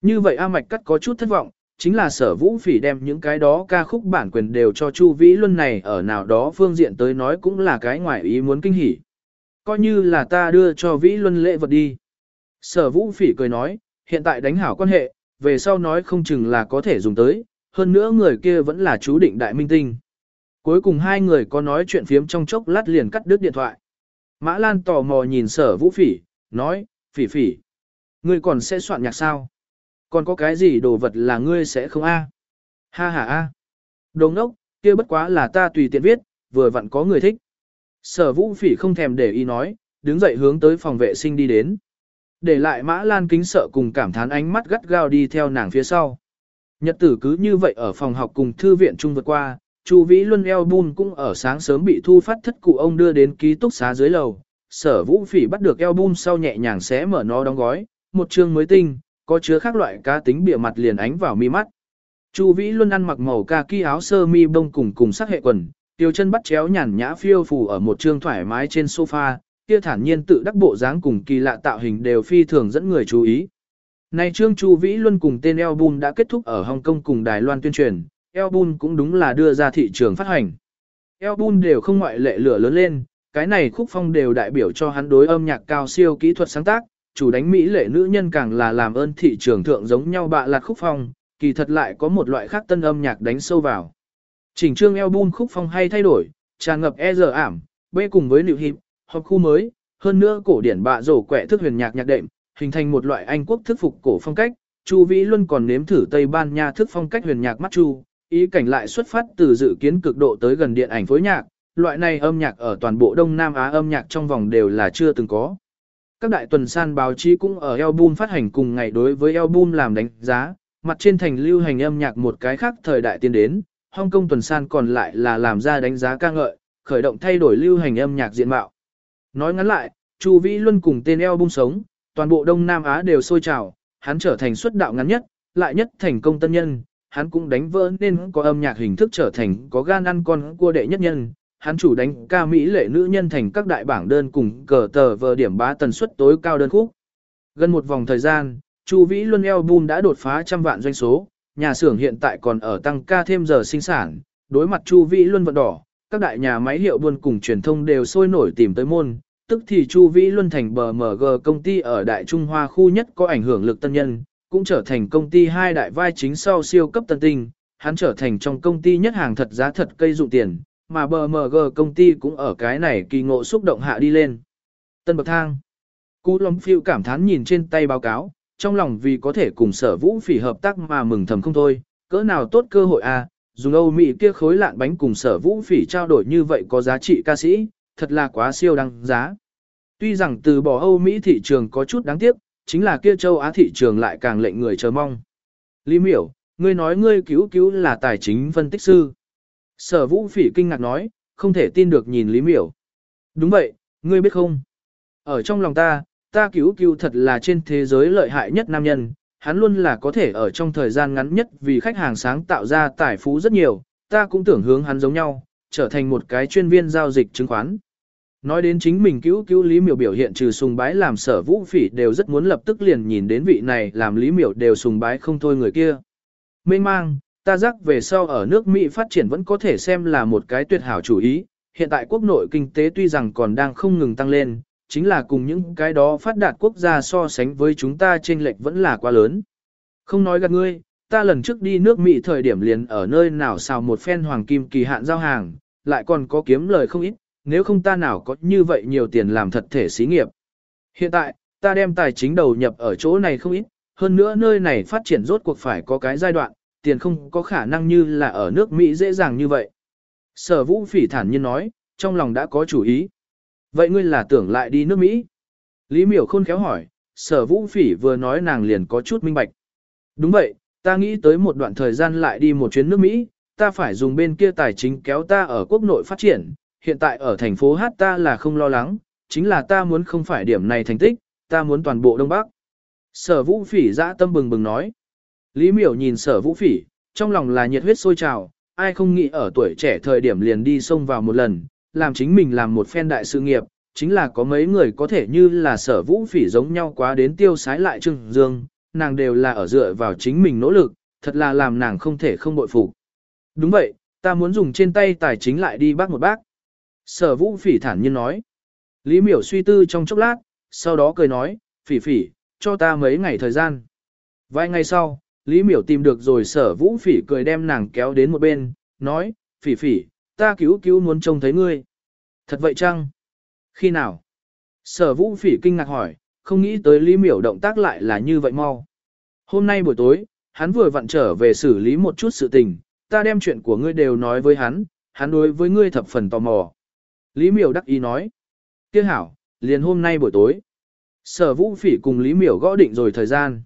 Như vậy A Mạch Cắt có chút thất vọng, chính là sở vũ phỉ đem những cái đó ca khúc bản quyền đều cho Chu Vĩ Luân này ở nào đó phương diện tới nói cũng là cái ngoài ý muốn kinh hỉ. Coi như là ta đưa cho Vĩ Luân lễ vật đi. Sở vũ phỉ cười nói, hiện tại đánh hảo quan hệ, về sau nói không chừng là có thể dùng tới, hơn nữa người kia vẫn là chú định đại minh tinh. Cuối cùng hai người có nói chuyện phiếm trong chốc lát liền cắt đứt điện thoại. Mã Lan tò mò nhìn sở vũ phỉ, nói, phỉ phỉ, ngươi còn sẽ soạn nhạc sao? Còn có cái gì đồ vật là ngươi sẽ không a? Ha ha a. Đồ ngốc, kia bất quá là ta tùy tiện viết, vừa vặn có người thích. Sở vũ phỉ không thèm để ý nói, đứng dậy hướng tới phòng vệ sinh đi đến. Để lại mã lan kính sợ cùng cảm thán ánh mắt gắt gao đi theo nàng phía sau. Nhật tử cứ như vậy ở phòng học cùng thư viện trung vượt qua, Chu Vĩ Luân album cũng ở sáng sớm bị thu phát thất cụ ông đưa đến ký túc xá dưới lầu. Sở Vũ Phỉ bắt được album sau nhẹ nhàng xé mở nó đóng gói, một chương mới tinh, có chứa các loại cá tính bìa mặt liền ánh vào mi mắt. Chu Vĩ Luân ăn mặc màu kaki áo sơ mi bông cùng cùng sắc hệ quần, tiêu chân bắt chéo nhàn nhã phiêu phù ở một trương thoải mái trên sofa, kia thản nhiên tự đắc bộ dáng cùng kỳ lạ tạo hình đều phi thường dẫn người chú ý. Này trương Chu Vĩ Luân cùng tên album đã kết thúc ở Hồng Kông cùng Đài Loan tuyên truyền, album cũng đúng là đưa ra thị trường phát hành. Album đều không ngoại lệ lửa lớn lên, cái này khúc phong đều đại biểu cho hắn đối âm nhạc cao siêu kỹ thuật sáng tác, chủ đánh Mỹ lệ nữ nhân càng là làm ơn thị trường thượng giống nhau bạ lạt khúc phong, kỳ thật lại có một loại khác tân âm nhạc đánh sâu vào. Chỉnh trương album khúc phong hay thay đổi, tràn ngập e giờ ảm, bê cùng với liệu hiệp, hợp khu mới, hơn nữa cổ điển bạ rổ quẹ thức huyền nhạc nhạc đệm, hình thành một loại Anh quốc thức phục cổ phong cách. Chu Vĩ Luân còn nếm thử Tây Ban Nha thức phong cách huyền nhạc mắt chu, ý cảnh lại xuất phát từ dự kiến cực độ tới gần điện ảnh phối nhạc, loại này âm nhạc ở toàn bộ Đông Nam Á âm nhạc trong vòng đều là chưa từng có. Các đại tuần san báo chí cũng ở album phát hành cùng ngày đối với album làm đánh giá, mặt trên thành lưu hành âm nhạc một cái khác thời đại tiên đến, Hong Kong tuần san còn lại là làm ra đánh giá ca ngợi, khởi động thay đổi lưu hành âm nhạc diện mạo. Nói ngắn lại, Chu Vĩ Luân cùng tên album sống, toàn bộ Đông Nam Á đều sôi trào, hắn trở thành xuất đạo ngắn nhất, lại nhất thành công tân nhân, hắn cũng đánh vỡ nên có âm nhạc hình thức trở thành có gan ăn con cua đệ nhất nhân. Hắn chủ đánh ca Mỹ lệ nữ nhân thành các đại bảng đơn cùng cờ tờ vờ điểm bá tần suất tối cao đơn khúc. Gần một vòng thời gian, Chu Vĩ Luân album đã đột phá trăm vạn doanh số, nhà xưởng hiện tại còn ở tăng ca thêm giờ sinh sản, đối mặt Chu Vĩ Luân vận đỏ, các đại nhà máy hiệu buôn cùng truyền thông đều sôi nổi tìm tới môn, tức thì Chu Vĩ Luân thành BMG công ty ở Đại Trung Hoa khu nhất có ảnh hưởng lực tân nhân, cũng trở thành công ty hai đại vai chính sau siêu cấp tân tinh, hắn trở thành trong công ty nhất hàng thật giá thật cây dụng tiền, mà BMG công ty cũng ở cái này kỳ ngộ xúc động hạ đi lên. Tân bậc thang. Cú Lâm phiêu cảm thán nhìn trên tay báo cáo, trong lòng vì có thể cùng sở vũ phỉ hợp tác mà mừng thầm không thôi, cỡ nào tốt cơ hội à, dùng Âu Mỹ kia khối lạn bánh cùng sở vũ phỉ trao đổi như vậy có giá trị ca sĩ, thật là quá siêu đăng giá. Tuy rằng từ bỏ Âu Mỹ thị trường có chút đáng tiếc, chính là kia châu Á thị trường lại càng lệnh người chờ mong. Lý miểu, ngươi nói ngươi cứu cứu là tài chính phân tích sư. Sở vũ phỉ kinh ngạc nói, không thể tin được nhìn Lý miểu. Đúng vậy, ngươi biết không? Ở trong lòng ta, ta cứu cứu thật là trên thế giới lợi hại nhất nam nhân, hắn luôn là có thể ở trong thời gian ngắn nhất vì khách hàng sáng tạo ra tài phú rất nhiều, ta cũng tưởng hướng hắn giống nhau, trở thành một cái chuyên viên giao dịch chứng khoán. Nói đến chính mình cứu cứu Lý Miểu biểu hiện trừ sùng bái làm sở vũ phỉ đều rất muốn lập tức liền nhìn đến vị này làm Lý Miểu đều sùng bái không thôi người kia. Mênh mang, ta rắc về sau ở nước Mỹ phát triển vẫn có thể xem là một cái tuyệt hảo chủ ý, hiện tại quốc nội kinh tế tuy rằng còn đang không ngừng tăng lên, chính là cùng những cái đó phát đạt quốc gia so sánh với chúng ta trên lệch vẫn là quá lớn. Không nói gạt ngươi, ta lần trước đi nước Mỹ thời điểm liền ở nơi nào xào một phen hoàng kim kỳ hạn giao hàng, lại còn có kiếm lời không ít, nếu không ta nào có như vậy nhiều tiền làm thật thể xí nghiệp. Hiện tại, ta đem tài chính đầu nhập ở chỗ này không ít, hơn nữa nơi này phát triển rốt cuộc phải có cái giai đoạn, tiền không có khả năng như là ở nước Mỹ dễ dàng như vậy. Sở vũ phỉ thản nhiên nói, trong lòng đã có chủ ý. Vậy ngươi là tưởng lại đi nước Mỹ? Lý miểu khôn khéo hỏi, sở vũ phỉ vừa nói nàng liền có chút minh bạch. Đúng vậy, ta nghĩ tới một đoạn thời gian lại đi một chuyến nước Mỹ, ta phải dùng bên kia tài chính kéo ta ở quốc nội phát triển, hiện tại ở thành phố Hát ta là không lo lắng, chính là ta muốn không phải điểm này thành tích, ta muốn toàn bộ Đông Bắc. Sở vũ phỉ dã tâm bừng bừng nói. Lý miểu nhìn sở vũ phỉ, trong lòng là nhiệt huyết sôi trào, ai không nghĩ ở tuổi trẻ thời điểm liền đi xông vào một lần, làm chính mình làm một phen đại sự nghiệp, chính là có mấy người có thể như là sở vũ phỉ giống nhau quá đến tiêu sái lại trưng dương, nàng đều là ở dựa vào chính mình nỗ lực, thật là làm nàng không thể không bội phục. Đúng vậy, ta muốn dùng trên tay tài chính lại đi bác một bác. Sở vũ phỉ thản nhiên nói. Lý miểu suy tư trong chốc lát, sau đó cười nói, phỉ phỉ, cho ta mấy ngày thời gian. Vài ngày sau, Lý miểu tìm được rồi sở vũ phỉ cười đem nàng kéo đến một bên, nói, phỉ phỉ, ta cứu cứu muốn trông thấy ngươi. Thật vậy chăng? Khi nào? Sở vũ phỉ kinh ngạc hỏi, không nghĩ tới Lý miểu động tác lại là như vậy mau. Hôm nay buổi tối, hắn vừa vặn trở về xử lý một chút sự tình, ta đem chuyện của ngươi đều nói với hắn, hắn đối với ngươi thập phần tò mò. Lý miểu đắc ý nói. Tiếc hảo, liền hôm nay buổi tối. Sở vũ phỉ cùng Lý miểu gõ định rồi thời gian.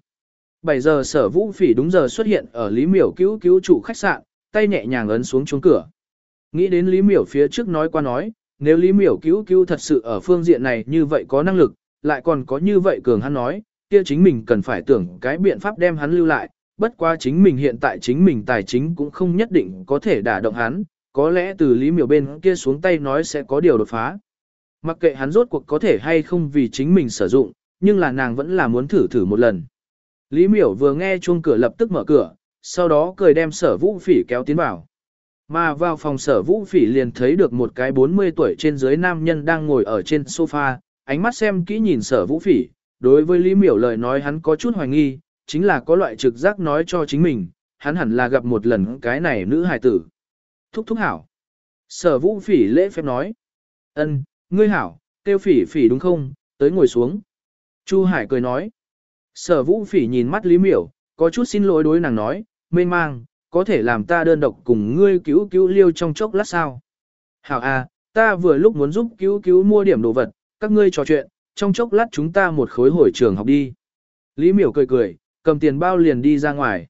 7 giờ sở vũ phỉ đúng giờ xuất hiện ở Lý miểu cứu cứu trụ khách sạn, tay nhẹ nhàng ấn xuống chuông cửa. Nghĩ đến Lý miểu phía trước nói qua nói, nếu Lý miểu cứu cứu thật sự ở phương diện này như vậy có năng lực, lại còn có như vậy cường hắn nói, kia chính mình cần phải tưởng cái biện pháp đem hắn lưu lại, bất quá chính mình hiện tại chính mình tài chính cũng không nhất định có thể đả động hắn, có lẽ từ Lý Miểu bên kia xuống tay nói sẽ có điều đột phá. Mặc kệ hắn rốt cuộc có thể hay không vì chính mình sử dụng, nhưng là nàng vẫn là muốn thử thử một lần. Lý Miểu vừa nghe chuông cửa lập tức mở cửa, sau đó cười đem sở vũ phỉ kéo tiến vào. Mà vào phòng sở vũ phỉ liền thấy được một cái 40 tuổi trên dưới nam nhân đang ngồi ở trên sofa, ánh mắt xem kỹ nhìn sở vũ phỉ, đối với Lý Miểu lời nói hắn có chút hoài nghi, chính là có loại trực giác nói cho chính mình, hắn hẳn là gặp một lần cái này nữ hài tử. Thúc thúc hảo. Sở vũ phỉ lễ phép nói. ân, ngươi hảo, tiêu phỉ phỉ đúng không, tới ngồi xuống. Chu Hải cười nói. Sở vũ phỉ nhìn mắt Lý Miểu, có chút xin lỗi đối nàng nói, mê mang, có thể làm ta đơn độc cùng ngươi cứu cứu liêu trong chốc lát sao. Hảo à, ta vừa lúc muốn giúp cứu cứu mua điểm đồ vật, các ngươi trò chuyện, trong chốc lát chúng ta một khối hồi trường học đi. Lý miểu cười cười, cầm tiền bao liền đi ra ngoài.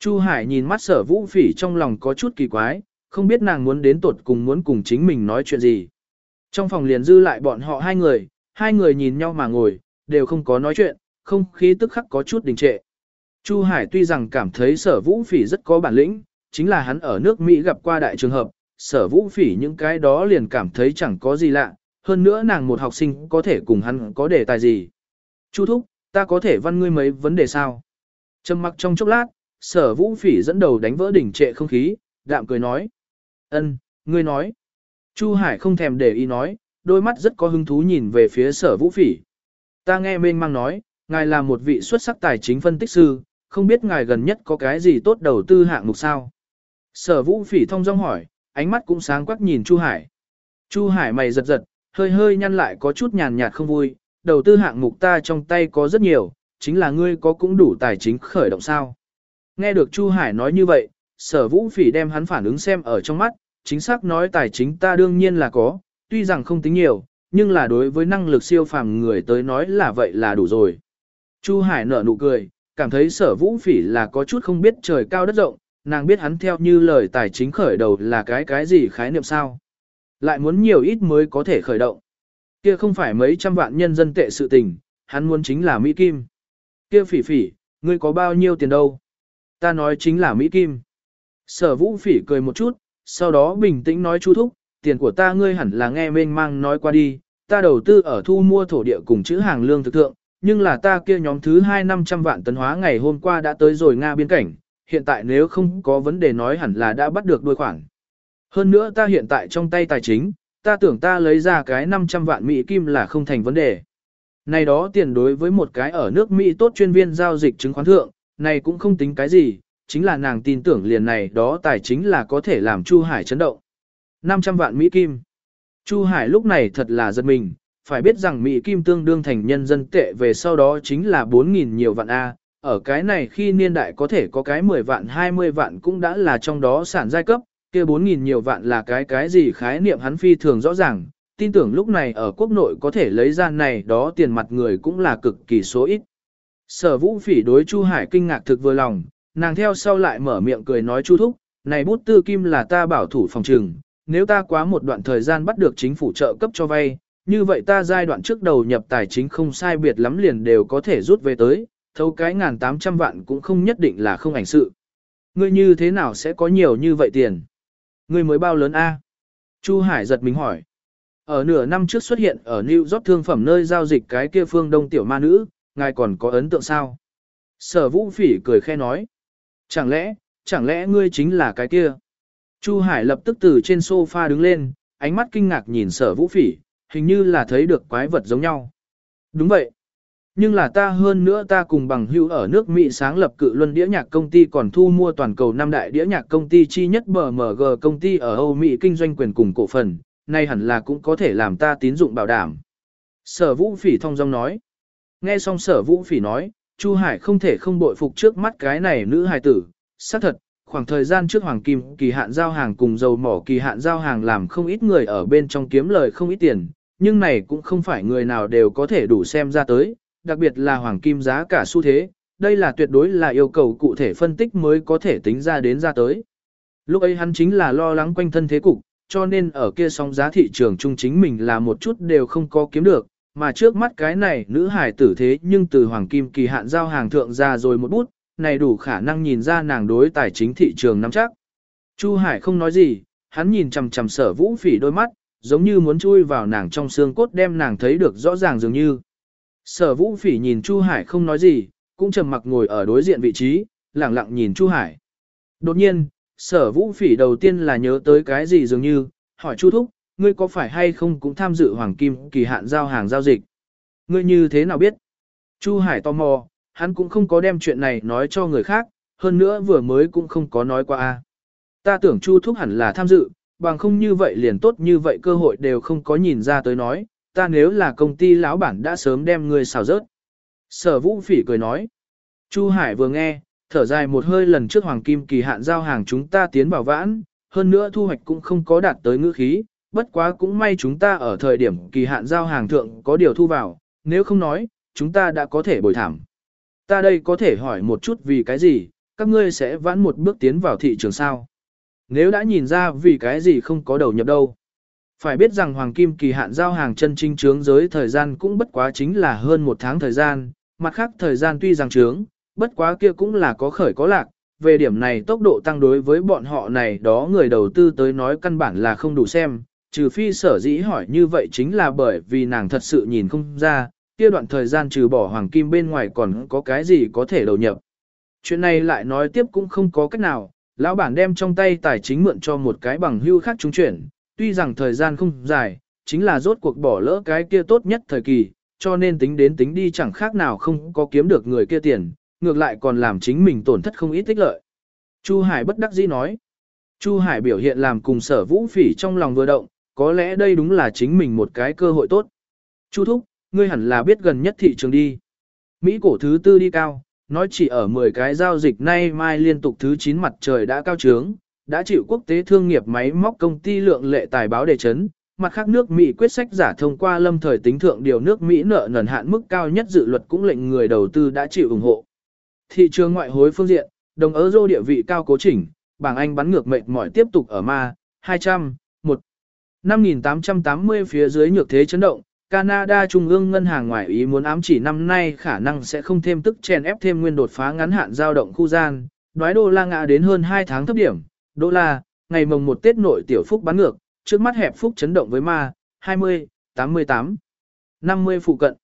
Chu Hải nhìn mắt sở vũ phỉ trong lòng có chút kỳ quái, không biết nàng muốn đến tột cùng muốn cùng chính mình nói chuyện gì. Trong phòng liền dư lại bọn họ hai người, hai người nhìn nhau mà ngồi, đều không có nói chuyện, không khí tức khắc có chút đình trệ. Chu Hải tuy rằng cảm thấy sở vũ phỉ rất có bản lĩnh, chính là hắn ở nước Mỹ gặp qua đại trường hợp, sở vũ phỉ những cái đó liền cảm thấy chẳng có gì lạ, hơn nữa nàng một học sinh có thể cùng hắn có đề tài gì. Chu Thúc, ta có thể văn ngươi mấy vấn đề sao? Trầm mặc trong chốc lát, sở vũ phỉ dẫn đầu đánh vỡ đỉnh trệ không khí, đạm cười nói. ân, ngươi nói. Chu Hải không thèm để ý nói, đôi mắt rất có hứng thú nhìn về phía sở vũ phỉ. Ta nghe mênh mang nói, ngài là một vị xuất sắc tài chính phân tích sư, không biết ngài gần nhất có cái gì tốt đầu tư hạng mục sao? Sở vũ phỉ thông dong hỏi, ánh mắt cũng sáng quắc nhìn Chu Hải. Chu Hải mày giật giật, hơi hơi nhăn lại có chút nhàn nhạt không vui, đầu tư hạng mục ta trong tay có rất nhiều, chính là ngươi có cũng đủ tài chính khởi động sao. Nghe được Chu Hải nói như vậy, sở vũ phỉ đem hắn phản ứng xem ở trong mắt, chính xác nói tài chính ta đương nhiên là có, tuy rằng không tính nhiều, nhưng là đối với năng lực siêu phàm người tới nói là vậy là đủ rồi. Chu Hải nở nụ cười, cảm thấy sở vũ phỉ là có chút không biết trời cao đất rộng, nàng biết hắn theo như lời tài chính khởi đầu là cái cái gì khái niệm sao. Lại muốn nhiều ít mới có thể khởi động. Kia không phải mấy trăm vạn nhân dân tệ sự tình, hắn muốn chính là Mỹ Kim. kia phỉ phỉ, ngươi có bao nhiêu tiền đâu? Ta nói chính là Mỹ Kim. Sở vũ phỉ cười một chút, sau đó bình tĩnh nói chu thúc, tiền của ta ngươi hẳn là nghe mênh mang nói qua đi, ta đầu tư ở thu mua thổ địa cùng chữ hàng lương thực thượng, nhưng là ta kia nhóm thứ hai năm trăm vạn tấn hóa ngày hôm qua đã tới rồi Nga biên cảnh, hiện tại nếu không có vấn đề nói hẳn là đã bắt được đôi khoản. Hơn nữa ta hiện tại trong tay tài chính, ta tưởng ta lấy ra cái 500 vạn Mỹ kim là không thành vấn đề. Này đó tiền đối với một cái ở nước Mỹ tốt chuyên viên giao dịch chứng khoán thượng, này cũng không tính cái gì, chính là nàng tin tưởng liền này đó tài chính là có thể làm Chu Hải chấn động. 500 vạn Mỹ Kim. Chu Hải lúc này thật là giật mình, phải biết rằng Mỹ Kim tương đương thành nhân dân tệ về sau đó chính là 4.000 nhiều vạn A, ở cái này khi niên đại có thể có cái 10 vạn 20 vạn cũng đã là trong đó sản giai cấp, kia 4.000 nhiều vạn là cái cái gì khái niệm hắn phi thường rõ ràng, tin tưởng lúc này ở quốc nội có thể lấy ra này đó tiền mặt người cũng là cực kỳ số ít. Sở vũ phỉ đối Chu Hải kinh ngạc thực vừa lòng, nàng theo sau lại mở miệng cười nói Chu Thúc, này bút tư kim là ta bảo thủ phòng trừng, nếu ta quá một đoạn thời gian bắt được chính phủ trợ cấp cho vay, như vậy ta giai đoạn trước đầu nhập tài chính không sai biệt lắm liền đều có thể rút về tới, thâu cái ngàn tám trăm vạn cũng không nhất định là không ảnh sự. Ngươi như thế nào sẽ có nhiều như vậy tiền? Ngươi mới bao lớn A? Chu Hải giật mình hỏi. Ở nửa năm trước xuất hiện ở New York thương phẩm nơi giao dịch cái kia phương đông tiểu ma nữ, ngài còn có ấn tượng sao? Sở vũ phỉ cười khe nói. Chẳng lẽ, chẳng lẽ ngươi chính là cái kia? Chu Hải lập tức từ trên sofa đứng lên, ánh mắt kinh ngạc nhìn sở vũ phỉ, hình như là thấy được quái vật giống nhau. Đúng vậy. Nhưng là ta hơn nữa ta cùng bằng hữu ở nước Mỹ sáng lập cự luân đĩa nhạc công ty còn thu mua toàn cầu năm đại đĩa nhạc công ty chi nhất BMG công ty ở Âu Mỹ kinh doanh quyền cùng cổ phần, nay hẳn là cũng có thể làm ta tín dụng bảo đảm. Sở vũ phỉ thông dong nói. Nghe xong sở vũ phỉ nói, Chu Hải không thể không bội phục trước mắt cái này nữ hài tử. xác thật, khoảng thời gian trước Hoàng Kim kỳ hạn giao hàng cùng dầu mỏ kỳ hạn giao hàng làm không ít người ở bên trong kiếm lời không ít tiền, nhưng này cũng không phải người nào đều có thể đủ xem ra tới, đặc biệt là Hoàng Kim giá cả xu thế, đây là tuyệt đối là yêu cầu cụ thể phân tích mới có thể tính ra đến ra tới. Lúc ấy hắn chính là lo lắng quanh thân thế cục, cho nên ở kia sóng giá thị trường chung chính mình là một chút đều không có kiếm được, mà trước mắt cái này nữ hải tử thế nhưng từ hoàng kim kỳ hạn giao hàng thượng ra rồi một bút, này đủ khả năng nhìn ra nàng đối tài chính thị trường nắm chắc. Chu Hải không nói gì, hắn nhìn chằm chằm sở vũ phỉ đôi mắt, giống như muốn chui vào nàng trong xương cốt đem nàng thấy được rõ ràng dường như. Sở vũ phỉ nhìn Chu Hải không nói gì, cũng trầm mặc ngồi ở đối diện vị trí, lặng lặng nhìn Chu Hải. Đột nhiên, sở vũ phỉ đầu tiên là nhớ tới cái gì dường như, hỏi Chu Thúc, ngươi có phải hay không cũng tham dự hoàng kim kỳ hạn giao hàng giao dịch? Ngươi như thế nào biết? Chu Hải tò mò, hắn cũng không có đem chuyện này nói cho người khác, hơn nữa vừa mới cũng không có nói qua. a. Ta tưởng Chu Thúc hẳn là tham dự, bằng không như vậy liền tốt như vậy cơ hội đều không có nhìn ra tới nói, ta nếu là công ty lão bản đã sớm đem ngươi xào rớt. Sở vũ phỉ cười nói. Chu Hải vừa nghe, thở dài một hơi lần trước hoàng kim kỳ hạn giao hàng chúng ta tiến vào vãn, hơn nữa thu hoạch cũng không có đạt tới ngữ khí, bất quá cũng may chúng ta ở thời điểm kỳ hạn giao hàng thượng có điều thu vào, nếu không nói, chúng ta đã có thể bồi thảm. Ta đây có thể hỏi một chút vì cái gì, các ngươi sẽ vãn một bước tiến vào thị trường sao? Nếu đã nhìn ra vì cái gì không có đầu nhập đâu. Phải biết rằng hoàng kim kỳ hạn giao hàng chân trinh trướng giới thời gian cũng bất quá chính là hơn một tháng thời gian, mặt khác thời gian tuy rằng trướng, bất quá kia cũng là có khởi có lạc, về điểm này tốc độ tăng đối với bọn họ này đó người đầu tư tới nói căn bản là không đủ xem, trừ phi sở dĩ hỏi như vậy chính là bởi vì nàng thật sự nhìn không ra, kia đoạn thời gian trừ bỏ hoàng kim bên ngoài còn có cái gì có thể đầu nhập. Chuyện này lại nói tiếp cũng không có cách nào, lão bản đem trong tay tài chính mượn cho một cái bằng hưu khác trúng chuyển, tuy rằng thời gian không dài, chính là rốt cuộc bỏ lỡ cái kia tốt nhất thời kỳ, cho nên tính đến tính đi chẳng khác nào không có kiếm được người kia tiền, ngược lại còn làm chính mình tổn thất không ít tích lợi. Chu Hải bất đắc dĩ nói. Chu Hải biểu hiện làm cùng sở vũ phỉ trong lòng vừa động, có lẽ đây đúng là chính mình một cái cơ hội tốt. Chu Thúc, ngươi hẳn là biết gần nhất thị trường đi. Mỹ cổ thứ tư đi cao, nói chỉ ở 10 cái giao dịch nay mai liên tục thứ 9 mặt trời đã cao trướng, đã chịu quốc tế thương nghiệp máy móc công ty lượng lệ tài báo đề chấn, mặt khác nước Mỹ quyết sách giả thông qua lâm thời tính thượng điều nước Mỹ nợ nần hạn mức cao nhất dự luật cũng lệnh người đầu tư đã chịu ủng hộ. Thị trường ngoại hối phương diện, đồng euro địa vị cao cố chỉnh, bảng Anh bắn ngược mệt mỏi tiếp tục ở ma, 200, 1. 5.880 phía dưới nhược thế chấn động, Canada Trung ương ngân hàng ngoại ý muốn ám chỉ năm nay khả năng sẽ không thêm tức chèn ép thêm nguyên đột phá ngắn hạn giao động khu gian, đoái đô la ngã đến hơn 2 tháng thấp điểm, đô la, ngày mồng một Tết nội tiểu phúc bán ngược, trước mắt hẹp phúc chấn động với ma, 20, 88, 50 phụ cận.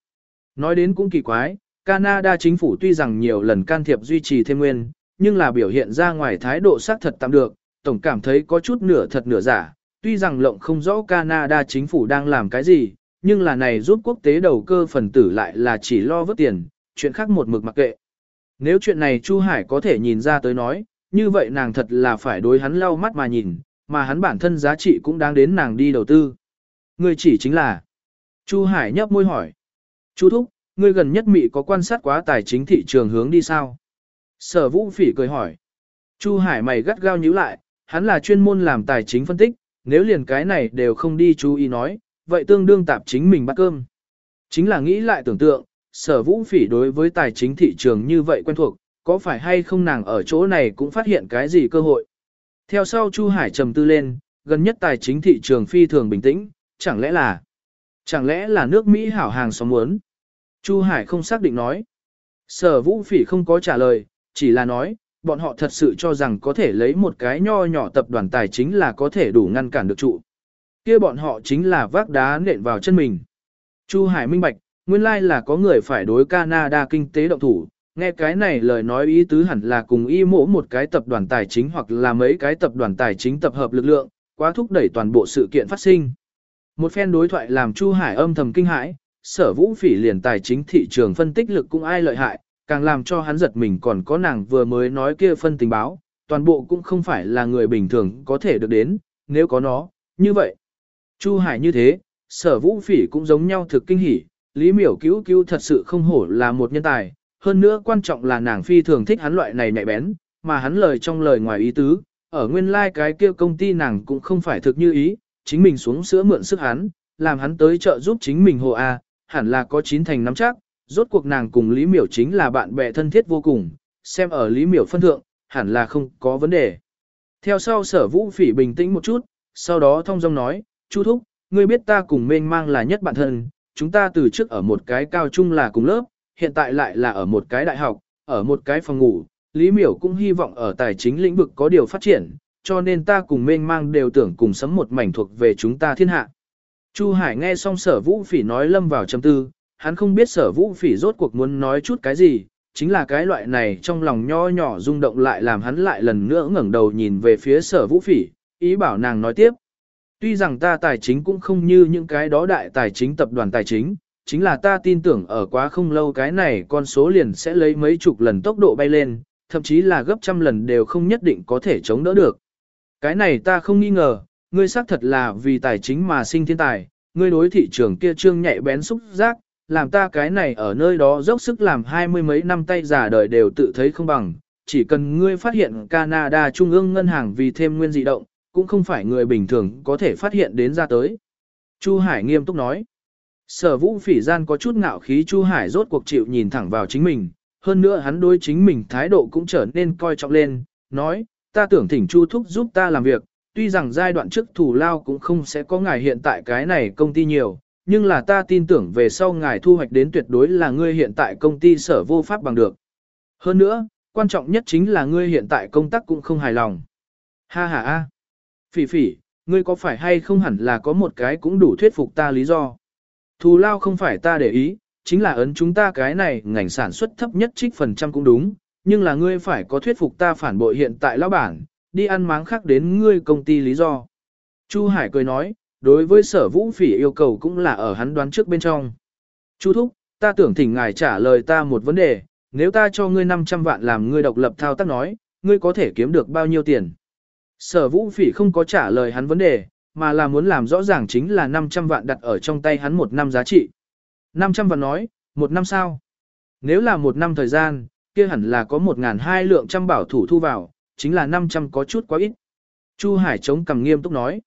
Nói đến cũng kỳ quái, Canada chính phủ tuy rằng nhiều lần can thiệp duy trì thêm nguyên, nhưng là biểu hiện ra ngoài thái độ xác thật tạm được, tổng cảm thấy có chút nửa thật nửa giả, tuy rằng lộng không rõ Canada chính phủ đang làm cái gì, nhưng là này giúp quốc tế đầu cơ phần tử lại là chỉ lo vớt tiền, chuyện khác một mực mặc kệ. Nếu chuyện này Chu Hải có thể nhìn ra tới nói, như vậy nàng thật là phải đối hắn lau mắt mà nhìn, mà hắn bản thân giá trị cũng đáng đến nàng đi đầu tư. Người chỉ chính là Chu Hải nhấp môi hỏi. Chu Thúc, ngươi gần nhất Mỹ có quan sát quá tài chính thị trường hướng đi sao? Sở Vũ Phỉ cười hỏi. Chu Hải mày gắt gao nhíu lại, hắn là chuyên môn làm tài chính phân tích, nếu liền cái này đều không đi chú ý nói, vậy tương đương tạp chính mình bắt cơm. Chính là nghĩ lại tưởng tượng, sở vũ phỉ đối với tài chính thị trường như vậy quen thuộc, có phải hay không nàng ở chỗ này cũng phát hiện cái gì cơ hội. Theo sau Chu Hải trầm tư lên, gần nhất tài chính thị trường phi thường bình tĩnh, chẳng lẽ là, chẳng lẽ là nước Mỹ hảo hàng xóm muốn. Chu Hải không xác định nói. Sở vũ phỉ không có trả lời, chỉ là nói, bọn họ thật sự cho rằng có thể lấy một cái nho nhỏ tập đoàn tài chính là có thể đủ ngăn cản được trụ kia bọn họ chính là vác đá nện vào chân mình. Chu Hải minh bạch, nguyên lai là có người phải đối Canada kinh tế động thủ, nghe cái này lời nói ý tứ hẳn là cùng y mỗ một cái tập đoàn tài chính hoặc là mấy cái tập đoàn tài chính tập hợp lực lượng, quá thúc đẩy toàn bộ sự kiện phát sinh. Một phen đối thoại làm Chu Hải âm thầm kinh hãi, sở vũ phỉ liền tài chính thị trường phân tích lực cũng ai lợi hại, càng làm cho hắn giật mình còn có nàng vừa mới nói kia phân tình báo, toàn bộ cũng không phải là người bình thường có thể được đến, nếu có nó, như vậy. Chu Hải như thế, sở vũ phỉ cũng giống nhau thực kinh hỉ, Lý miểu cứu cứu thật sự không hổ là một nhân tài, hơn nữa quan trọng là nàng phi thường thích hắn loại này nhạy bén, mà hắn lời trong lời ngoài ý tứ, ở nguyên lai like cái kia công ty nàng cũng không phải thực như ý, chính mình xuống sữa mượn sức hắn, làm hắn tới trợ giúp chính mình hồ A, hẳn là có chín thành nắm chắc, rốt cuộc nàng cùng Lý Miểu chính là bạn bè thân thiết vô cùng, xem ở Lý Miểu phân thượng, hẳn là không có vấn đề. Theo sau sở vũ phỉ bình tĩnh một chút, sau đó thông dong nói, Chu Thúc, ngươi biết ta cùng mênh mang là nhất bạn thân, chúng ta từ trước ở một cái cao trung là cùng lớp, hiện tại lại là ở một cái đại học, ở một cái phòng ngủ, Lý Miểu cũng hy vọng ở tài chính lĩnh vực có điều phát triển, cho nên ta cùng mênh mang đều tưởng cùng sấm một mảnh thuộc về chúng ta thiên hạ. Chu Hải nghe xong sở vũ phỉ nói lâm vào chấm tư, hắn không biết sở vũ phỉ rốt cuộc muốn nói chút cái gì, chính là cái loại này trong lòng nho nhỏ rung động lại làm hắn lại lần nữa ngẩng đầu nhìn về phía sở vũ phỉ, ý bảo nàng nói tiếp. Tuy rằng ta tài chính cũng không như những cái đó đại tài chính tập đoàn tài chính, chính là ta tin tưởng ở quá không lâu cái này con số liền sẽ lấy mấy chục lần tốc độ bay lên, thậm chí là gấp trăm lần đều không nhất định có thể chống đỡ được. Cái này ta không nghi ngờ, ngươi xác thật là vì tài chính mà sinh thiên tài, ngươi đối thị trường kia trương nhạy bén xúc giác, làm ta cái này ở nơi đó dốc sức làm hai mươi mấy năm tay giả đời đều tự thấy không bằng, chỉ cần ngươi phát hiện Canada Trung ương ngân hàng vì thêm nguyên dị động, cũng không phải người bình thường có thể phát hiện đến ra tới. Chu Hải nghiêm túc nói. Sở vũ phỉ gian có chút ngạo khí Chu Hải rốt cuộc chịu nhìn thẳng vào chính mình, hơn nữa hắn đối chính mình thái độ cũng trở nên coi trọng lên, nói, ta tưởng thỉnh Chu Thúc giúp ta làm việc, tuy rằng giai đoạn trước thủ lao cũng không sẽ có ngài hiện tại cái này công ty nhiều, nhưng là ta tin tưởng về sau ngài thu hoạch đến tuyệt đối là ngươi hiện tại công ty sở vô pháp bằng được. Hơn nữa, quan trọng nhất chính là ngươi hiện tại công tác cũng không hài lòng. Ha ha ha. Phỉ phỉ, ngươi có phải hay không hẳn là có một cái cũng đủ thuyết phục ta lý do. Thù lao không phải ta để ý, chính là ấn chúng ta cái này ngành sản xuất thấp nhất trích phần trăm cũng đúng, nhưng là ngươi phải có thuyết phục ta phản bội hiện tại lão bản, đi ăn máng khác đến ngươi công ty lý do. Chu Hải cười nói, đối với sở vũ phỉ yêu cầu cũng là ở hắn đoán trước bên trong. Chu Thúc, ta tưởng thỉnh ngài trả lời ta một vấn đề, nếu ta cho ngươi 500 vạn làm ngươi độc lập thao tác nói, ngươi có thể kiếm được bao nhiêu tiền? Sở vũ phỉ không có trả lời hắn vấn đề, mà là muốn làm rõ ràng chính là 500 vạn đặt ở trong tay hắn một năm giá trị. 500 vạn nói, một năm sao? Nếu là một năm thời gian, kia hẳn là có 1.200 lượng trăm bảo thủ thu vào, chính là 500 có chút quá ít. Chu Hải chống cầm nghiêm túc nói.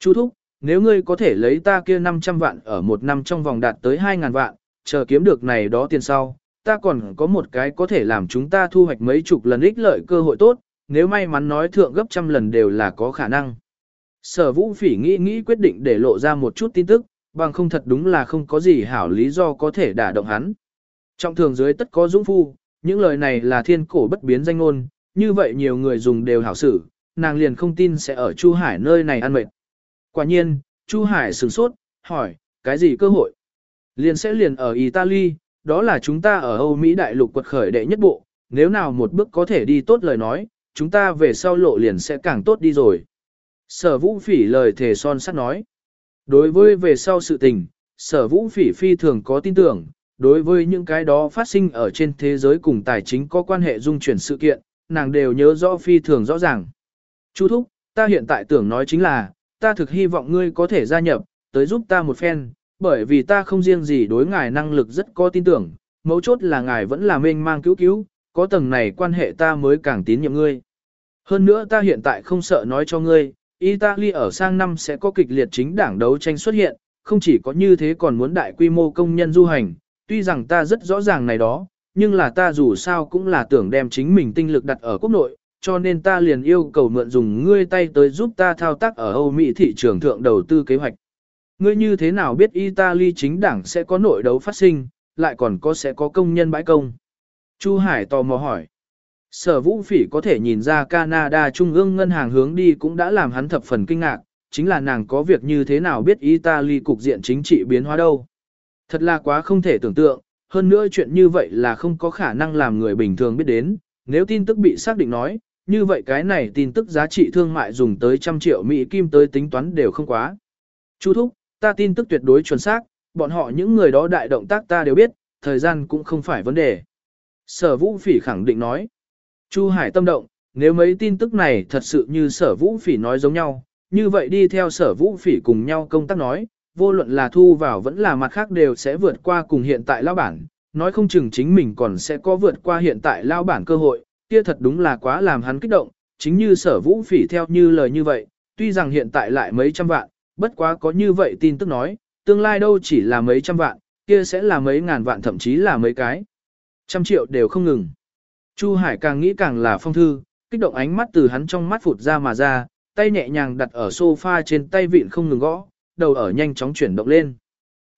Chu Thúc, nếu ngươi có thể lấy ta kia 500 vạn ở một năm trong vòng đạt tới 2.000 vạn, chờ kiếm được này đó tiền sau, ta còn có một cái có thể làm chúng ta thu hoạch mấy chục lần ích lợi cơ hội tốt, nếu may mắn nói thượng gấp trăm lần đều là có khả năng. Sở vũ phỉ nghĩ nghĩ quyết định để lộ ra một chút tin tức, bằng không thật đúng là không có gì hảo lý do có thể đả động hắn. trong thường dưới tất có dũng phu, những lời này là thiên cổ bất biến danh ngôn, như vậy nhiều người dùng đều hảo xử, nàng liền không tin sẽ ở Chu Hải nơi này ăn mệt. Quả nhiên, Chu Hải sửng sốt, hỏi, cái gì cơ hội? Liền sẽ liền ở Italy, đó là chúng ta ở Âu Mỹ đại lục quật khởi đệ nhất bộ, nếu nào một bước có thể đi tốt lời nói, chúng ta về sau lộ liền sẽ càng tốt đi rồi. Sở vũ phỉ lời thề son sắt nói. Đối với về sau sự tình, sở vũ phỉ phi thường có tin tưởng, đối với những cái đó phát sinh ở trên thế giới cùng tài chính có quan hệ dung chuyển sự kiện, nàng đều nhớ rõ phi thường rõ ràng. Chú Thúc, ta hiện tại tưởng nói chính là, ta thực hy vọng ngươi có thể gia nhập, tới giúp ta một phen, bởi vì ta không riêng gì đối ngài năng lực rất có tin tưởng, mấu chốt là ngài vẫn là mênh mang cứu cứu, có tầng này quan hệ ta mới càng tín nhiệm ngươi. Hơn nữa ta hiện tại không sợ nói cho ngươi, Italy ở sang năm sẽ có kịch liệt chính đảng đấu tranh xuất hiện, không chỉ có như thế còn muốn đại quy mô công nhân du hành, tuy rằng ta rất rõ ràng này đó, nhưng là ta dù sao cũng là tưởng đem chính mình tinh lực đặt ở quốc nội, cho nên ta liền yêu cầu mượn dùng ngươi tay tới giúp ta thao tác ở Âu Mỹ thị trường thượng đầu tư kế hoạch. Ngươi như thế nào biết Italy chính đảng sẽ có nội đấu phát sinh, lại còn có sẽ có công nhân bãi công? Chu Hải tò mò hỏi. Sở vũ phỉ có thể nhìn ra Canada Trung ương ngân hàng hướng đi cũng đã làm hắn thập phần kinh ngạc, chính là nàng có việc như thế nào biết Italy cục diện chính trị biến hóa đâu. Thật là quá không thể tưởng tượng, hơn nữa chuyện như vậy là không có khả năng làm người bình thường biết đến, nếu tin tức bị xác định nói, như vậy cái này tin tức giá trị thương mại dùng tới trăm triệu Mỹ Kim tới tính toán đều không quá. Chú Thúc, ta tin tức tuyệt đối chuẩn xác, bọn họ những người đó đại động tác ta đều biết, thời gian cũng không phải vấn đề. Sở Vũ Phỉ khẳng định nói. Chu Hải tâm động, nếu mấy tin tức này thật sự như sở Vũ Phỉ nói giống nhau, như vậy đi theo sở Vũ Phỉ cùng nhau công tác nói, vô luận là thu vào vẫn là mặt khác đều sẽ vượt qua cùng hiện tại lao bản, nói không chừng chính mình còn sẽ có vượt qua hiện tại lao bản cơ hội, kia thật đúng là quá làm hắn kích động, chính như sở vũ phỉ theo như lời như vậy, tuy rằng hiện tại lại mấy trăm vạn, bất quá có như vậy tin tức nói, tương lai đâu chỉ là mấy trăm vạn, kia sẽ là mấy ngàn vạn thậm chí là mấy cái. Trăm triệu đều không ngừng. Chu Hải càng nghĩ càng là phong thư, kích động ánh mắt từ hắn trong mắt phụt ra mà ra, tay nhẹ nhàng đặt ở sofa trên tay vịn không ngừng gõ, đầu ở nhanh chóng chuyển động lên.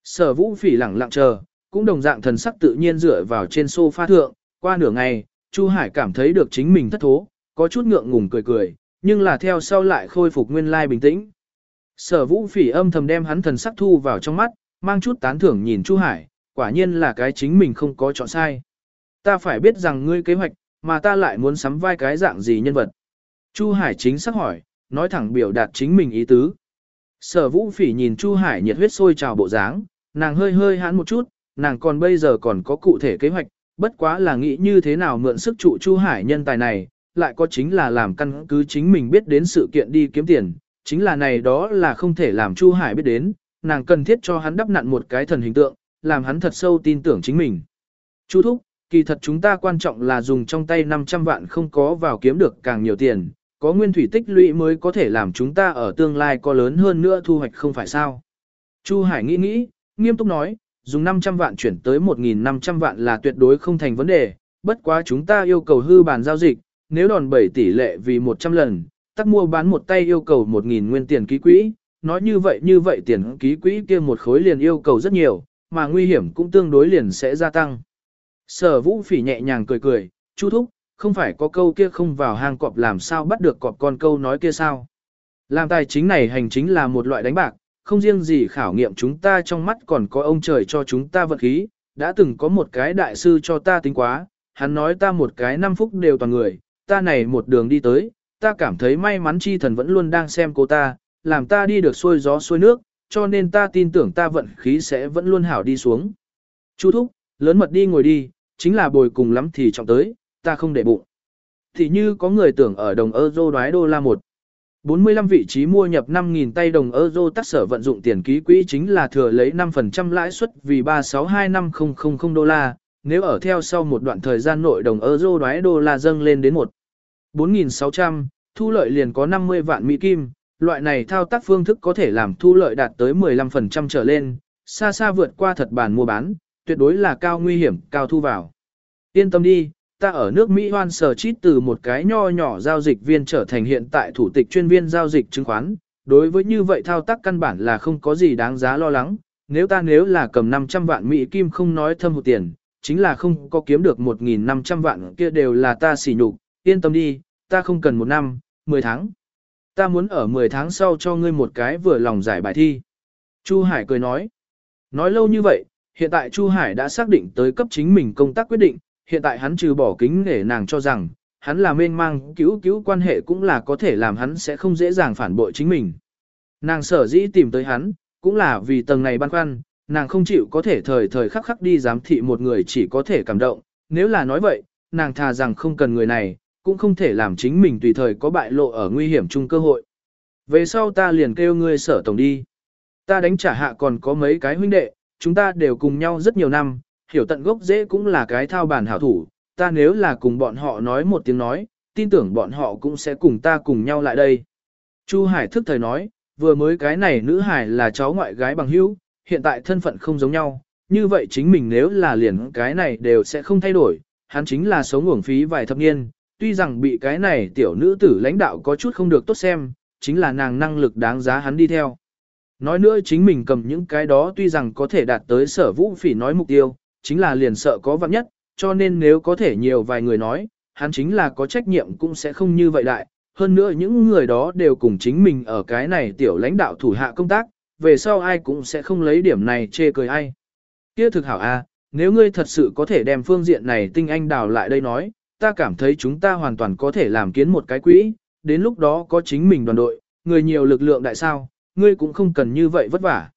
Sở vũ phỉ lẳng lặng chờ, cũng đồng dạng thần sắc tự nhiên dựa vào trên sofa thượng, qua nửa ngày, Chu Hải cảm thấy được chính mình thất thố, có chút ngượng ngùng cười cười, nhưng là theo sau lại khôi phục nguyên lai bình tĩnh. Sở vũ phỉ âm thầm đem hắn thần sắc thu vào trong mắt, mang chút tán thưởng nhìn Chu Hải, quả nhiên là cái chính mình không có chọn sai. Ta phải biết rằng ngươi kế hoạch, mà ta lại muốn sắm vai cái dạng gì nhân vật. Chu Hải chính xác hỏi, nói thẳng biểu đạt chính mình ý tứ. Sở vũ phỉ nhìn Chu Hải nhiệt huyết sôi trào bộ dáng, nàng hơi hơi hãn một chút, nàng còn bây giờ còn có cụ thể kế hoạch, bất quá là nghĩ như thế nào mượn sức trụ Chu Hải nhân tài này, lại có chính là làm căn cứ chính mình biết đến sự kiện đi kiếm tiền, chính là này đó là không thể làm Chu Hải biết đến, nàng cần thiết cho hắn đắp nặn một cái thần hình tượng, làm hắn thật sâu tin tưởng chính mình. Chu Thúc, kỳ thật chúng ta quan trọng là dùng trong tay 500 vạn không có vào kiếm được càng nhiều tiền, có nguyên thủy tích lũy mới có thể làm chúng ta ở tương lai có lớn hơn nữa thu hoạch không phải sao. Chu Hải nghĩ nghĩ, nghiêm túc nói, dùng 500 vạn chuyển tới 1.500 vạn là tuyệt đối không thành vấn đề, bất quá chúng ta yêu cầu hư bàn giao dịch, nếu đòn 7 tỷ lệ vì 100 lần, tắc mua bán một tay yêu cầu 1.000 nguyên tiền ký quỹ, nói như vậy như vậy tiền ký quỹ kia một khối liền yêu cầu rất nhiều, mà nguy hiểm cũng tương đối liền sẽ gia tăng. Sở vũ phỉ nhẹ nhàng cười cười, chu thúc, không phải có câu kia không vào hang cọp làm sao bắt được cọp con câu nói kia sao. Làm tài chính này hành chính là một loại đánh bạc, không riêng gì khảo nghiệm chúng ta trong mắt còn có ông trời cho chúng ta vật khí, đã từng có một cái đại sư cho ta tính quá, hắn nói ta một cái năm phút đều toàn người, ta này một đường đi tới, ta cảm thấy may mắn chi thần vẫn luôn đang xem cô ta, làm ta đi được xuôi gió xuôi nước, cho nên ta tin tưởng ta vận khí sẽ vẫn luôn hảo đi xuống. Chú thúc, lớn mật đi ngồi đi, chính là bồi cùng lắm thì trọng tới, ta không để bụng. Thì như có người tưởng ở đồng euro đoái đô la một. 45 vị trí mua nhập 5.000 tay đồng euro tác sở vận dụng tiền ký quỹ chính là thừa lấy 5% lãi suất vì 3625000 đô la, nếu ở theo sau một đoạn thời gian nội đồng euro đoái đô la dâng lên đến 1. 4.600, thu lợi liền có 50 vạn Mỹ Kim, loại này thao tác phương thức có thể làm thu lợi đạt tới 15% trở lên, xa xa vượt qua thật bản mua bán, tuyệt đối là cao nguy hiểm, cao thu vào. Yên tâm đi, ta ở nước Mỹ hoan sở chít từ một cái nho nhỏ giao dịch viên trở thành hiện tại thủ tịch chuyên viên giao dịch chứng khoán, đối với như vậy thao tác căn bản là không có gì đáng giá lo lắng, nếu ta nếu là cầm 500 vạn Mỹ Kim không nói thâm hụt tiền, chính là không có kiếm được 1.500 vạn kia đều là ta xỉ nhục, yên tâm đi, ta không cần một năm, 10 tháng. Ta muốn ở 10 tháng sau cho ngươi một cái vừa lòng giải bài thi. Chu Hải cười nói. Nói lâu như vậy, hiện tại Chu Hải đã xác định tới cấp chính mình công tác quyết định, hiện tại hắn trừ bỏ kính để nàng cho rằng, hắn là mênh mang cứu cứu quan hệ cũng là có thể làm hắn sẽ không dễ dàng phản bội chính mình. Nàng sở dĩ tìm tới hắn, cũng là vì tầng này băn khoăn, nàng không chịu có thể thời thời khắc khắc đi giám thị một người chỉ có thể cảm động, nếu là nói vậy, nàng thà rằng không cần người này, cũng không thể làm chính mình tùy thời có bại lộ ở nguy hiểm chung cơ hội. Về sau ta liền kêu ngươi sở tổng đi. Ta đánh trả hạ còn có mấy cái huynh đệ, chúng ta đều cùng nhau rất nhiều năm, hiểu tận gốc dễ cũng là cái thao bản hảo thủ, ta nếu là cùng bọn họ nói một tiếng nói, tin tưởng bọn họ cũng sẽ cùng ta cùng nhau lại đây. Chu Hải thức thời nói, vừa mới cái này nữ hải là cháu ngoại gái bằng hữu, hiện tại thân phận không giống nhau, như vậy chính mình nếu là liền cái này đều sẽ không thay đổi, hắn chính là sống uổng phí vài thập niên, tuy rằng bị cái này tiểu nữ tử lãnh đạo có chút không được tốt xem, chính là nàng năng lực đáng giá hắn đi theo. Nói nữa chính mình cầm những cái đó tuy rằng có thể đạt tới sở vũ phỉ nói mục tiêu, chính là liền sợ có vạn nhất, cho nên nếu có thể nhiều vài người nói, hắn chính là có trách nhiệm cũng sẽ không như vậy đại. Hơn nữa những người đó đều cùng chính mình ở cái này tiểu lãnh đạo thủ hạ công tác, về sau ai cũng sẽ không lấy điểm này chê cười ai. Kia thực hảo a, nếu ngươi thật sự có thể đem phương diện này tinh anh đào lại đây nói, ta cảm thấy chúng ta hoàn toàn có thể làm kiến một cái quỹ, đến lúc đó có chính mình đoàn đội, người nhiều lực lượng đại sao, ngươi cũng không cần như vậy vất vả.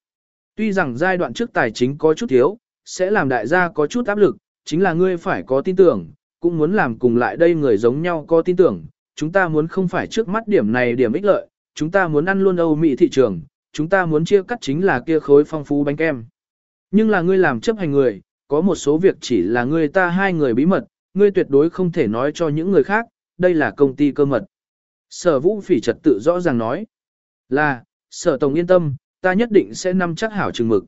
Tuy rằng giai đoạn trước tài chính có chút thiếu, sẽ làm đại gia có chút áp lực, chính là ngươi phải có tin tưởng, cũng muốn làm cùng lại đây người giống nhau có tin tưởng, chúng ta muốn không phải trước mắt điểm này điểm ích lợi, chúng ta muốn ăn luôn Âu Mỹ thị trường, chúng ta muốn chia cắt chính là kia khối phong phú bánh kem. Nhưng là ngươi làm chấp hành người, có một số việc chỉ là ngươi ta hai người bí mật, ngươi tuyệt đối không thể nói cho những người khác, đây là công ty cơ mật. Sở vũ phỉ trật tự rõ ràng nói, là, sở tổng yên tâm, ta nhất định sẽ nắm chắc hảo chừng mực.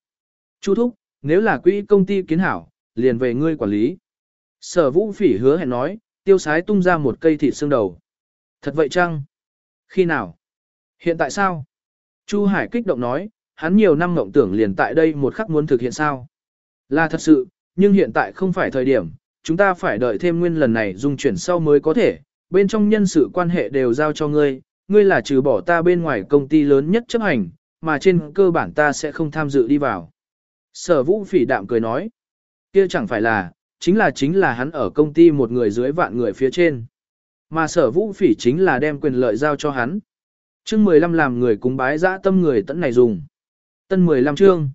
Chu thúc, nếu là quỹ công ty kiến hảo, liền về ngươi quản lý. Sở vũ phỉ hứa hẹn nói, tiêu sái tung ra một cây thịt xương đầu. Thật vậy chăng? Khi nào? Hiện tại sao? Chu Hải kích động nói, hắn nhiều năm mộng tưởng liền tại đây một khắc muốn thực hiện sao? Là thật sự, nhưng hiện tại không phải thời điểm, chúng ta phải đợi thêm nguyên lần này dung chuyển sau mới có thể, bên trong nhân sự quan hệ đều giao cho ngươi, ngươi là trừ bỏ ta bên ngoài công ty lớn nhất chấp hành, mà trên cơ bản ta sẽ không tham dự đi vào. Sở vũ phỉ đạm cười nói, kia chẳng phải là, chính là chính là hắn ở công ty một người dưới vạn người phía trên. Mà sở vũ phỉ chính là đem quyền lợi giao cho hắn. chương 15 làm người cúng bái dã tâm người tận này dùng. Tân 15 chương.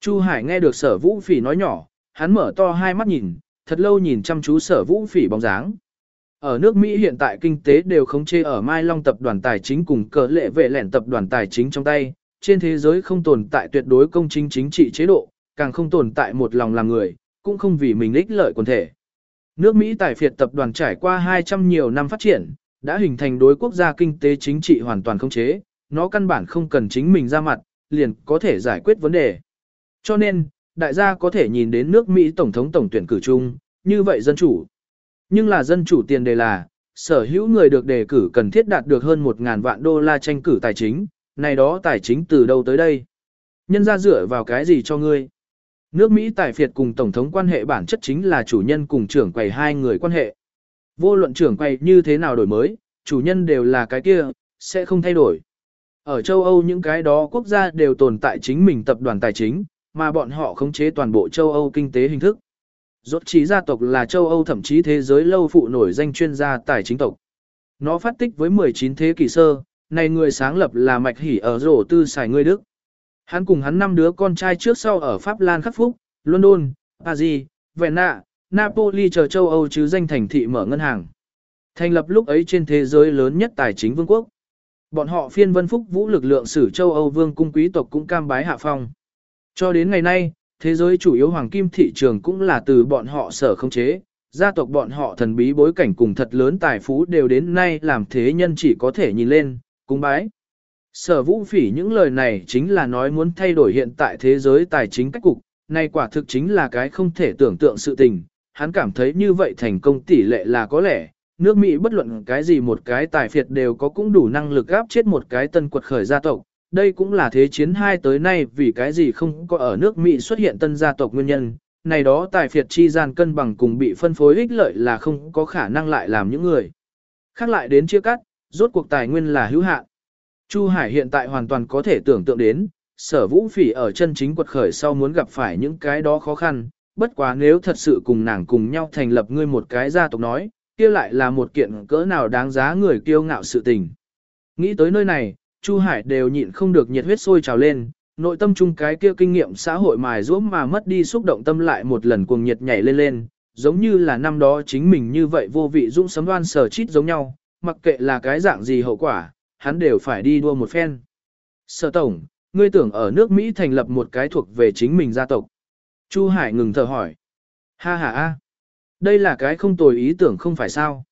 Chu Hải nghe được sở vũ phỉ nói nhỏ, hắn mở to hai mắt nhìn, thật lâu nhìn chăm chú sở vũ phỉ bóng dáng. Ở nước Mỹ hiện tại kinh tế đều khống chế ở Mai Long tập đoàn tài chính cùng cờ lệ vệ lẻn tập đoàn tài chính trong tay, trên thế giới không tồn tại tuyệt đối công chính chính trị chế độ, càng không tồn tại một lòng làm người, cũng không vì mình ích lợi quần thể. Nước Mỹ tài phiệt tập đoàn trải qua 200 nhiều năm phát triển, đã hình thành đối quốc gia kinh tế chính trị hoàn toàn khống chế, nó căn bản không cần chính mình ra mặt, liền có thể giải quyết vấn đề. Cho nên, đại gia có thể nhìn đến nước Mỹ tổng thống tổng tuyển cử chung, như vậy dân chủ. Nhưng là dân chủ tiền đề là, sở hữu người được đề cử cần thiết đạt được hơn 1.000 vạn đô la tranh cử tài chính, này đó tài chính từ đâu tới đây? Nhân ra dựa vào cái gì cho ngươi? Nước Mỹ tài phiệt cùng Tổng thống quan hệ bản chất chính là chủ nhân cùng trưởng quầy hai người quan hệ. Vô luận trưởng quầy như thế nào đổi mới, chủ nhân đều là cái kia, sẽ không thay đổi. Ở châu Âu những cái đó quốc gia đều tồn tại chính mình tập đoàn tài chính, mà bọn họ khống chế toàn bộ châu Âu kinh tế hình thức. Rốt trí gia tộc là châu Âu thậm chí thế giới lâu phụ nổi danh chuyên gia tài chính tộc. Nó phát tích với 19 thế kỷ sơ, này người sáng lập là Mạch Hỷ ở rổ tư xài người Đức. Hắn cùng hắn năm đứa con trai trước sau ở Pháp Lan khắc phúc, London, Paris, Vienna, Napoli chờ châu Âu chứ danh thành thị mở ngân hàng. Thành lập lúc ấy trên thế giới lớn nhất tài chính vương quốc. Bọn họ phiên vân phúc vũ lực lượng sử châu Âu vương cung quý tộc cũng cam bái hạ phong. Cho đến ngày nay, thế giới chủ yếu hoàng kim thị trường cũng là từ bọn họ sở không chế, gia tộc bọn họ thần bí bối cảnh cùng thật lớn tài phú đều đến nay làm thế nhân chỉ có thể nhìn lên, cung bái. Sở vũ phỉ những lời này chính là nói muốn thay đổi hiện tại thế giới tài chính cách cục, nay quả thực chính là cái không thể tưởng tượng sự tình, hắn cảm thấy như vậy thành công tỷ lệ là có lẽ, nước Mỹ bất luận cái gì một cái tài phiệt đều có cũng đủ năng lực áp chết một cái tân quật khởi gia tộc, đây cũng là thế chiến hai tới nay vì cái gì không có ở nước Mỹ xuất hiện tân gia tộc nguyên nhân, này đó tài phiệt chi gian cân bằng cùng bị phân phối ích lợi là không có khả năng lại làm những người. Khác lại đến chia cắt, rốt cuộc tài nguyên là hữu hạn. Chu Hải hiện tại hoàn toàn có thể tưởng tượng đến, sở vũ phỉ ở chân chính quật khởi sau muốn gặp phải những cái đó khó khăn, bất quá nếu thật sự cùng nàng cùng nhau thành lập ngươi một cái gia tộc nói, kia lại là một kiện cỡ nào đáng giá người kiêu ngạo sự tình. Nghĩ tới nơi này, Chu Hải đều nhịn không được nhiệt huyết sôi trào lên, nội tâm chung cái kia kinh nghiệm xã hội mài ruỗm mà mất đi xúc động tâm lại một lần cuồng nhiệt nhảy lên lên, giống như là năm đó chính mình như vậy vô vị dũng sấm đoan sở chít giống nhau, mặc kệ là cái dạng gì hậu quả, hắn đều phải đi đua một phen. Sở tổng, ngươi tưởng ở nước Mỹ thành lập một cái thuộc về chính mình gia tộc. Chu Hải ngừng thở hỏi. Ha ha a, đây là cái không tồi ý tưởng không phải sao.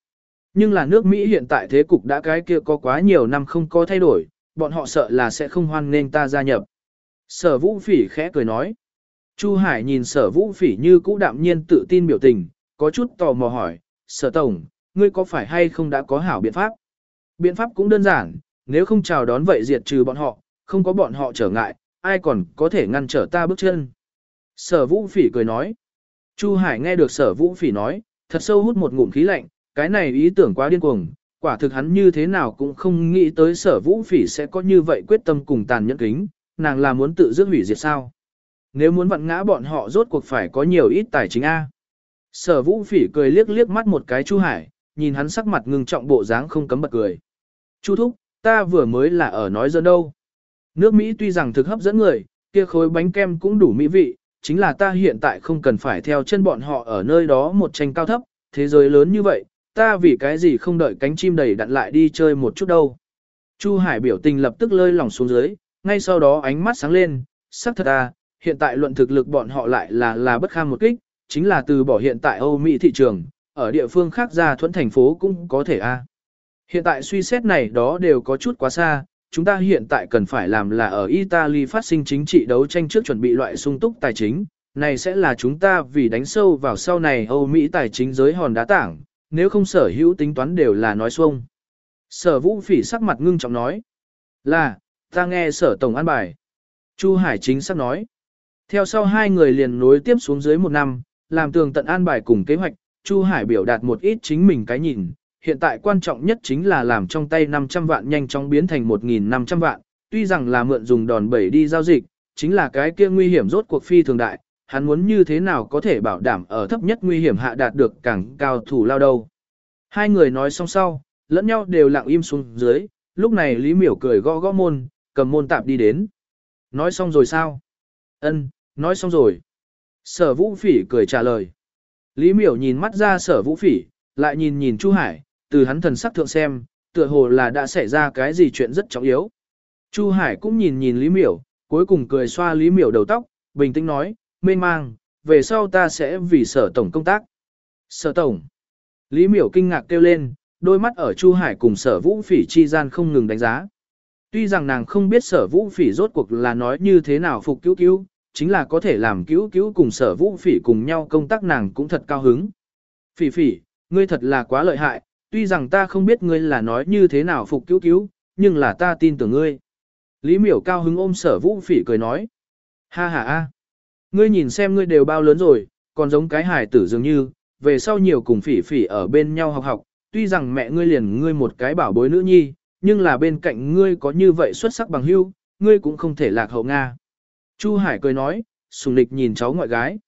Nhưng là nước Mỹ hiện tại thế cục đã cái kia có quá nhiều năm không có thay đổi, bọn họ sợ là sẽ không hoan nên ta gia nhập. Sở vũ phỉ khẽ cười nói. Chu Hải nhìn sở vũ phỉ như cũ đạm nhiên tự tin biểu tình, có chút tò mò hỏi, sở tổng, ngươi có phải hay không đã có hảo biện pháp? Biện pháp cũng đơn giản, nếu không chào đón vậy diệt trừ bọn họ, không có bọn họ trở ngại, ai còn có thể ngăn trở ta bước chân. Sở vũ phỉ cười nói. Chu Hải nghe được sở vũ phỉ nói, thật sâu hút một ngụm khí lạnh, cái này ý tưởng quá điên cuồng, quả thực hắn như thế nào cũng không nghĩ tới sở vũ phỉ sẽ có như vậy quyết tâm cùng tàn nhẫn kính, nàng là muốn tự dứt hủy diệt sao. Nếu muốn vặn ngã bọn họ rốt cuộc phải có nhiều ít tài chính A. Sở vũ phỉ cười liếc liếc mắt một cái Chu Hải, nhìn hắn sắc mặt ngưng trọng bộ dáng không cấm bật cười. Chu thúc, ta vừa mới là ở nói dân đâu. Nước Mỹ tuy rằng thực hấp dẫn người, kia khối bánh kem cũng đủ mỹ vị, chính là ta hiện tại không cần phải theo chân bọn họ ở nơi đó một tranh cao thấp, thế giới lớn như vậy, ta vì cái gì không đợi cánh chim đầy đặn lại đi chơi một chút đâu. Chu Hải biểu tình lập tức lơi lỏng xuống dưới, ngay sau đó ánh mắt sáng lên, sắc thật à, hiện tại luận thực lực bọn họ lại là là bất kham một kích, chính là từ bỏ hiện tại Âu Mỹ thị trường, ở địa phương khác ra thuẫn thành phố cũng có thể a. À. Hiện tại suy xét này đó đều có chút quá xa, chúng ta hiện tại cần phải làm là ở Italy phát sinh chính trị đấu tranh trước chuẩn bị loại sung túc tài chính, này sẽ là chúng ta vì đánh sâu vào sau này Âu Mỹ tài chính giới hòn đá tảng, nếu không sở hữu tính toán đều là nói xuông. Sở vũ phỉ sắc mặt ngưng trọng nói, là, ta nghe sở tổng an bài. Chu Hải chính sắc nói, theo sau hai người liền nối tiếp xuống dưới một năm, làm tường tận an bài cùng kế hoạch, Chu Hải biểu đạt một ít chính mình cái nhìn, hiện tại quan trọng nhất chính là làm trong tay 500 vạn nhanh chóng biến thành 1.500 vạn, tuy rằng là mượn dùng đòn bẩy đi giao dịch, chính là cái kia nguy hiểm rốt cuộc phi thường đại, hắn muốn như thế nào có thể bảo đảm ở thấp nhất nguy hiểm hạ đạt được càng cao thủ lao đâu. Hai người nói xong sau, lẫn nhau đều lặng im xuống dưới, lúc này Lý Miểu cười gõ gõ môn, cầm môn tạp đi đến. Nói xong rồi sao? Ân, nói xong rồi. Sở vũ phỉ cười trả lời. Lý miểu nhìn mắt ra sở vũ phỉ, lại nhìn nhìn Chu Hải, từ hắn thần sắc thượng xem, tựa hồ là đã xảy ra cái gì chuyện rất trọng yếu. Chu Hải cũng nhìn nhìn Lý miểu, cuối cùng cười xoa Lý miểu đầu tóc, bình tĩnh nói, mênh mang, về sau ta sẽ vì sở tổng công tác. Sở tổng. Lý miểu kinh ngạc kêu lên, đôi mắt ở Chu Hải cùng sở vũ phỉ chi gian không ngừng đánh giá. Tuy rằng nàng không biết sở vũ phỉ rốt cuộc là nói như thế nào phục cứu cứu, chính là có thể làm cứu cứu cùng sở vũ phỉ cùng nhau công tác nàng cũng thật cao hứng. Phỉ phỉ, ngươi thật là quá lợi hại, tuy rằng ta không biết ngươi là nói như thế nào phục cứu cứu, nhưng là ta tin tưởng ngươi. Lý miểu cao hứng ôm sở vũ phỉ cười nói. Ha ha ha, ngươi nhìn xem ngươi đều bao lớn rồi, còn giống cái hải tử dường như, về sau nhiều cùng phỉ phỉ ở bên nhau học học, tuy rằng mẹ ngươi liền ngươi một cái bảo bối nữ nhi, nhưng là bên cạnh ngươi có như vậy xuất sắc bằng hưu, ngươi cũng không thể lạc hậu Nga. Chu Hải cười nói, sùng lịch nhìn cháu ngoại gái.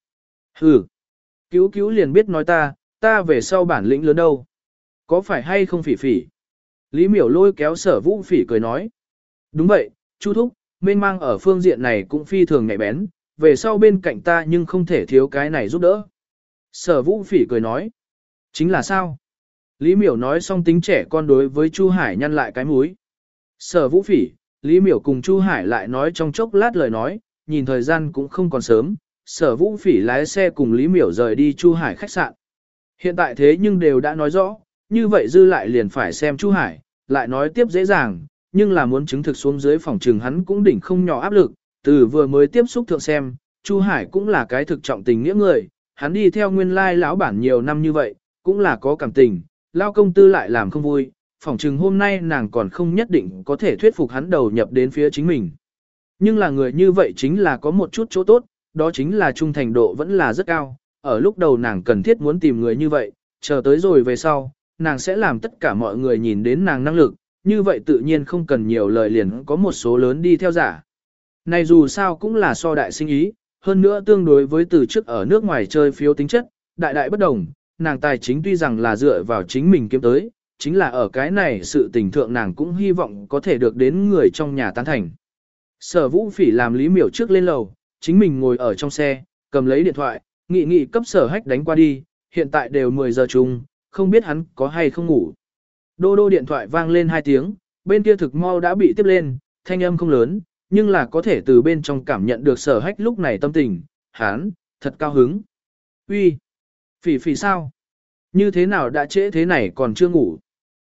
Hừ, cứu cứu liền biết nói ta, ta về sau bản lĩnh lớn đâu. Có phải hay không phỉ phỉ? Lý miểu lôi kéo sở vũ phỉ cười nói. Đúng vậy, Chu Thúc, mênh mang ở phương diện này cũng phi thường nhạy bén, về sau bên cạnh ta nhưng không thể thiếu cái này giúp đỡ. Sở vũ phỉ cười nói. Chính là sao? Lý miểu nói xong tính trẻ con đối với Chu Hải nhăn lại cái mũi. Sở vũ phỉ, Lý miểu cùng Chu Hải lại nói trong chốc lát lời nói, nhìn thời gian cũng không còn sớm, sở vũ phỉ lái xe cùng Lý Miểu rời đi Chu Hải khách sạn. Hiện tại thế nhưng đều đã nói rõ, như vậy dư lại liền phải xem Chu Hải, lại nói tiếp dễ dàng, nhưng là muốn chứng thực xuống dưới phòng trường hắn cũng đỉnh không nhỏ áp lực, từ vừa mới tiếp xúc thượng xem, Chu Hải cũng là cái thực trọng tình nghĩa người, hắn đi theo nguyên lai lão bản nhiều năm như vậy, cũng là có cảm tình, lao công tư lại làm không vui, phỏng chừng hôm nay nàng còn không nhất định có thể thuyết phục hắn đầu nhập đến phía chính mình. Nhưng là người như vậy chính là có một chút chỗ tốt, đó chính là trung thành độ vẫn là rất cao, ở lúc đầu nàng cần thiết muốn tìm người như vậy, chờ tới rồi về sau, nàng sẽ làm tất cả mọi người nhìn đến nàng năng lực, như vậy tự nhiên không cần nhiều lời liền có một số lớn đi theo giả. Này dù sao cũng là so đại sinh ý, hơn nữa tương đối với từ trước ở nước ngoài chơi phiếu tính chất, đại đại bất đồng, nàng tài chính tuy rằng là dựa vào chính mình kiếm tới, chính là ở cái này sự tình thượng nàng cũng hy vọng có thể được đến người trong nhà tán thành. Sở vũ phỉ làm lý miểu trước lên lầu, chính mình ngồi ở trong xe, cầm lấy điện thoại, nghị nghị cấp sở hách đánh qua đi, hiện tại đều 10 giờ chung, không biết hắn có hay không ngủ. Đô đô điện thoại vang lên hai tiếng, bên kia thực mau đã bị tiếp lên, thanh âm không lớn, nhưng là có thể từ bên trong cảm nhận được sở hách lúc này tâm tình, hán thật cao hứng. Uy, Phỉ phỉ sao? Như thế nào đã trễ thế này còn chưa ngủ?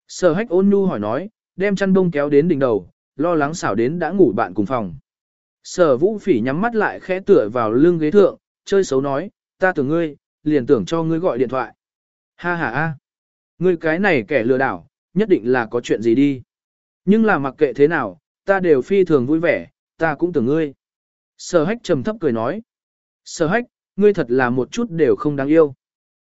Sở hách ôn nhu hỏi nói, đem chăn bông kéo đến đỉnh đầu, lo lắng xảo đến đã ngủ bạn cùng phòng. Sở vũ phỉ nhắm mắt lại khẽ tựa vào lưng ghế thượng, chơi xấu nói, ta tưởng ngươi, liền tưởng cho ngươi gọi điện thoại. Ha ha ha, ngươi cái này kẻ lừa đảo, nhất định là có chuyện gì đi. Nhưng là mặc kệ thế nào, ta đều phi thường vui vẻ, ta cũng tưởng ngươi. Sở hách trầm thấp cười nói. Sở hách, ngươi thật là một chút đều không đáng yêu.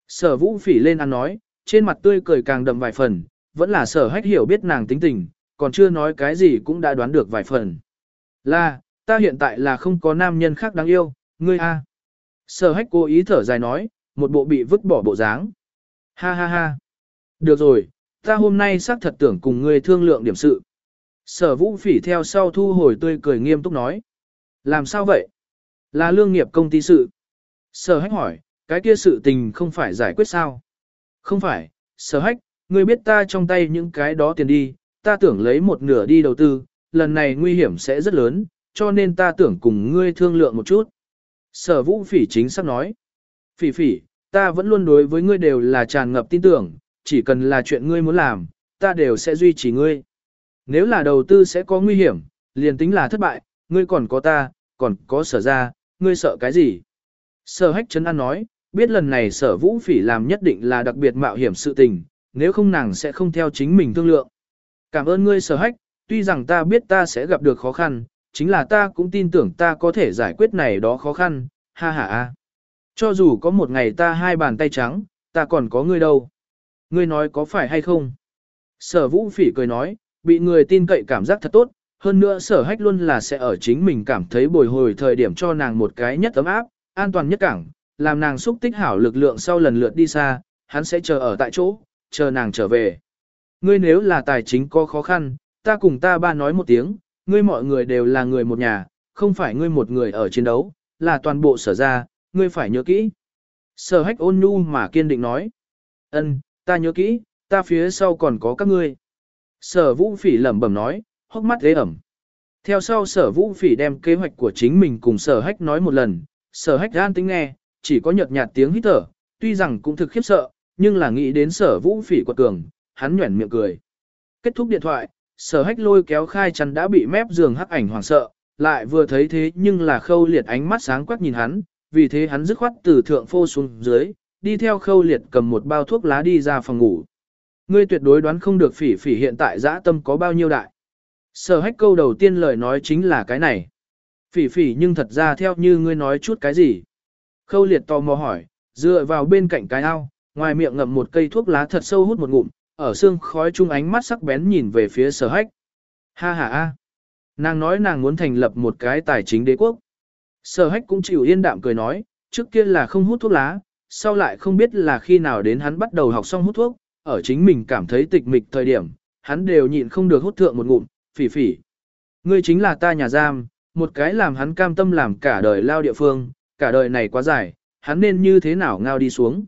Sở vũ phỉ lên ăn nói, trên mặt tươi cười càng đậm vài phần, vẫn là sở hách hiểu biết nàng tính tình, còn chưa nói cái gì cũng đã đoán được vài phần. Là, ta hiện tại là không có nam nhân khác đáng yêu, ngươi a. Sở hách cố ý thở dài nói, một bộ bị vứt bỏ bộ dáng. Ha ha ha. Được rồi, ta hôm nay xác thật tưởng cùng ngươi thương lượng điểm sự. Sở vũ phỉ theo sau thu hồi tươi cười nghiêm túc nói. Làm sao vậy? Là lương nghiệp công ty sự. Sở hách hỏi, cái kia sự tình không phải giải quyết sao? Không phải, sở hách, ngươi biết ta trong tay những cái đó tiền đi, ta tưởng lấy một nửa đi đầu tư, lần này nguy hiểm sẽ rất lớn, cho nên ta tưởng cùng ngươi thương lượng một chút. Sở vũ phỉ chính xác nói. Phỉ phỉ, ta vẫn luôn đối với ngươi đều là tràn ngập tin tưởng, chỉ cần là chuyện ngươi muốn làm, ta đều sẽ duy trì ngươi. Nếu là đầu tư sẽ có nguy hiểm, liền tính là thất bại, ngươi còn có ta, còn có sở ra, ngươi sợ cái gì? Sở hách chấn an nói, biết lần này sở vũ phỉ làm nhất định là đặc biệt mạo hiểm sự tình, nếu không nàng sẽ không theo chính mình thương lượng. Cảm ơn ngươi sở hách, tuy rằng ta biết ta sẽ gặp được khó khăn, chính là ta cũng tin tưởng ta có thể giải quyết này đó khó khăn, ha ha ha. Cho dù có một ngày ta hai bàn tay trắng, ta còn có ngươi đâu. Ngươi nói có phải hay không? Sở vũ phỉ cười nói, bị người tin cậy cảm giác thật tốt, hơn nữa sở hách luôn là sẽ ở chính mình cảm thấy bồi hồi thời điểm cho nàng một cái nhất ấm áp, an toàn nhất cảng, làm nàng xúc tích hảo lực lượng sau lần lượt đi xa, hắn sẽ chờ ở tại chỗ, chờ nàng trở về. Ngươi nếu là tài chính có khó khăn, ta cùng ta ba nói một tiếng, ngươi mọi người đều là người một nhà, không phải ngươi một người ở chiến đấu, là toàn bộ sở ra, ngươi phải nhớ kỹ. Sở hách ôn nhu mà kiên định nói. ân, ta nhớ kỹ, ta phía sau còn có các ngươi. Sở vũ phỉ lẩm bẩm nói, hốc mắt ghế ẩm. Theo sau sở vũ phỉ đem kế hoạch của chính mình cùng sở hách nói một lần, sở hách gan tính nghe, chỉ có nhợt nhạt tiếng hít thở, tuy rằng cũng thực khiếp sợ, nhưng là nghĩ đến sở vũ phỉ quật cường, hắn nhuẩn miệng cười. Kết thúc điện thoại, sở hách lôi kéo khai chăn đã bị mép giường hắc ảnh hoảng sợ, lại vừa thấy thế nhưng là khâu liệt ánh mắt sáng quắc nhìn hắn, vì thế hắn dứt khoát từ thượng phô xuống dưới, đi theo khâu liệt cầm một bao thuốc lá đi ra phòng ngủ. Ngươi tuyệt đối đoán không được phỉ phỉ hiện tại dã tâm có bao nhiêu đại. Sở hách câu đầu tiên lời nói chính là cái này. Phỉ phỉ nhưng thật ra theo như ngươi nói chút cái gì. Khâu liệt tò mò hỏi, dựa vào bên cạnh cái ao, ngoài miệng ngậm một cây thuốc lá thật sâu hút một ngụm, ở xương khói chung ánh mắt sắc bén nhìn về phía sở hách. Ha ha ha. Nàng nói nàng muốn thành lập một cái tài chính đế quốc. Sở hách cũng chịu yên đạm cười nói, trước kia là không hút thuốc lá, sau lại không biết là khi nào đến hắn bắt đầu học xong hút thuốc, ở chính mình cảm thấy tịch mịch thời điểm, hắn đều nhịn không được hút thượng một ngụm, phỉ phỉ. Ngươi chính là ta nhà giam, một cái làm hắn cam tâm làm cả đời lao địa phương, cả đời này quá dài, hắn nên như thế nào ngao đi xuống.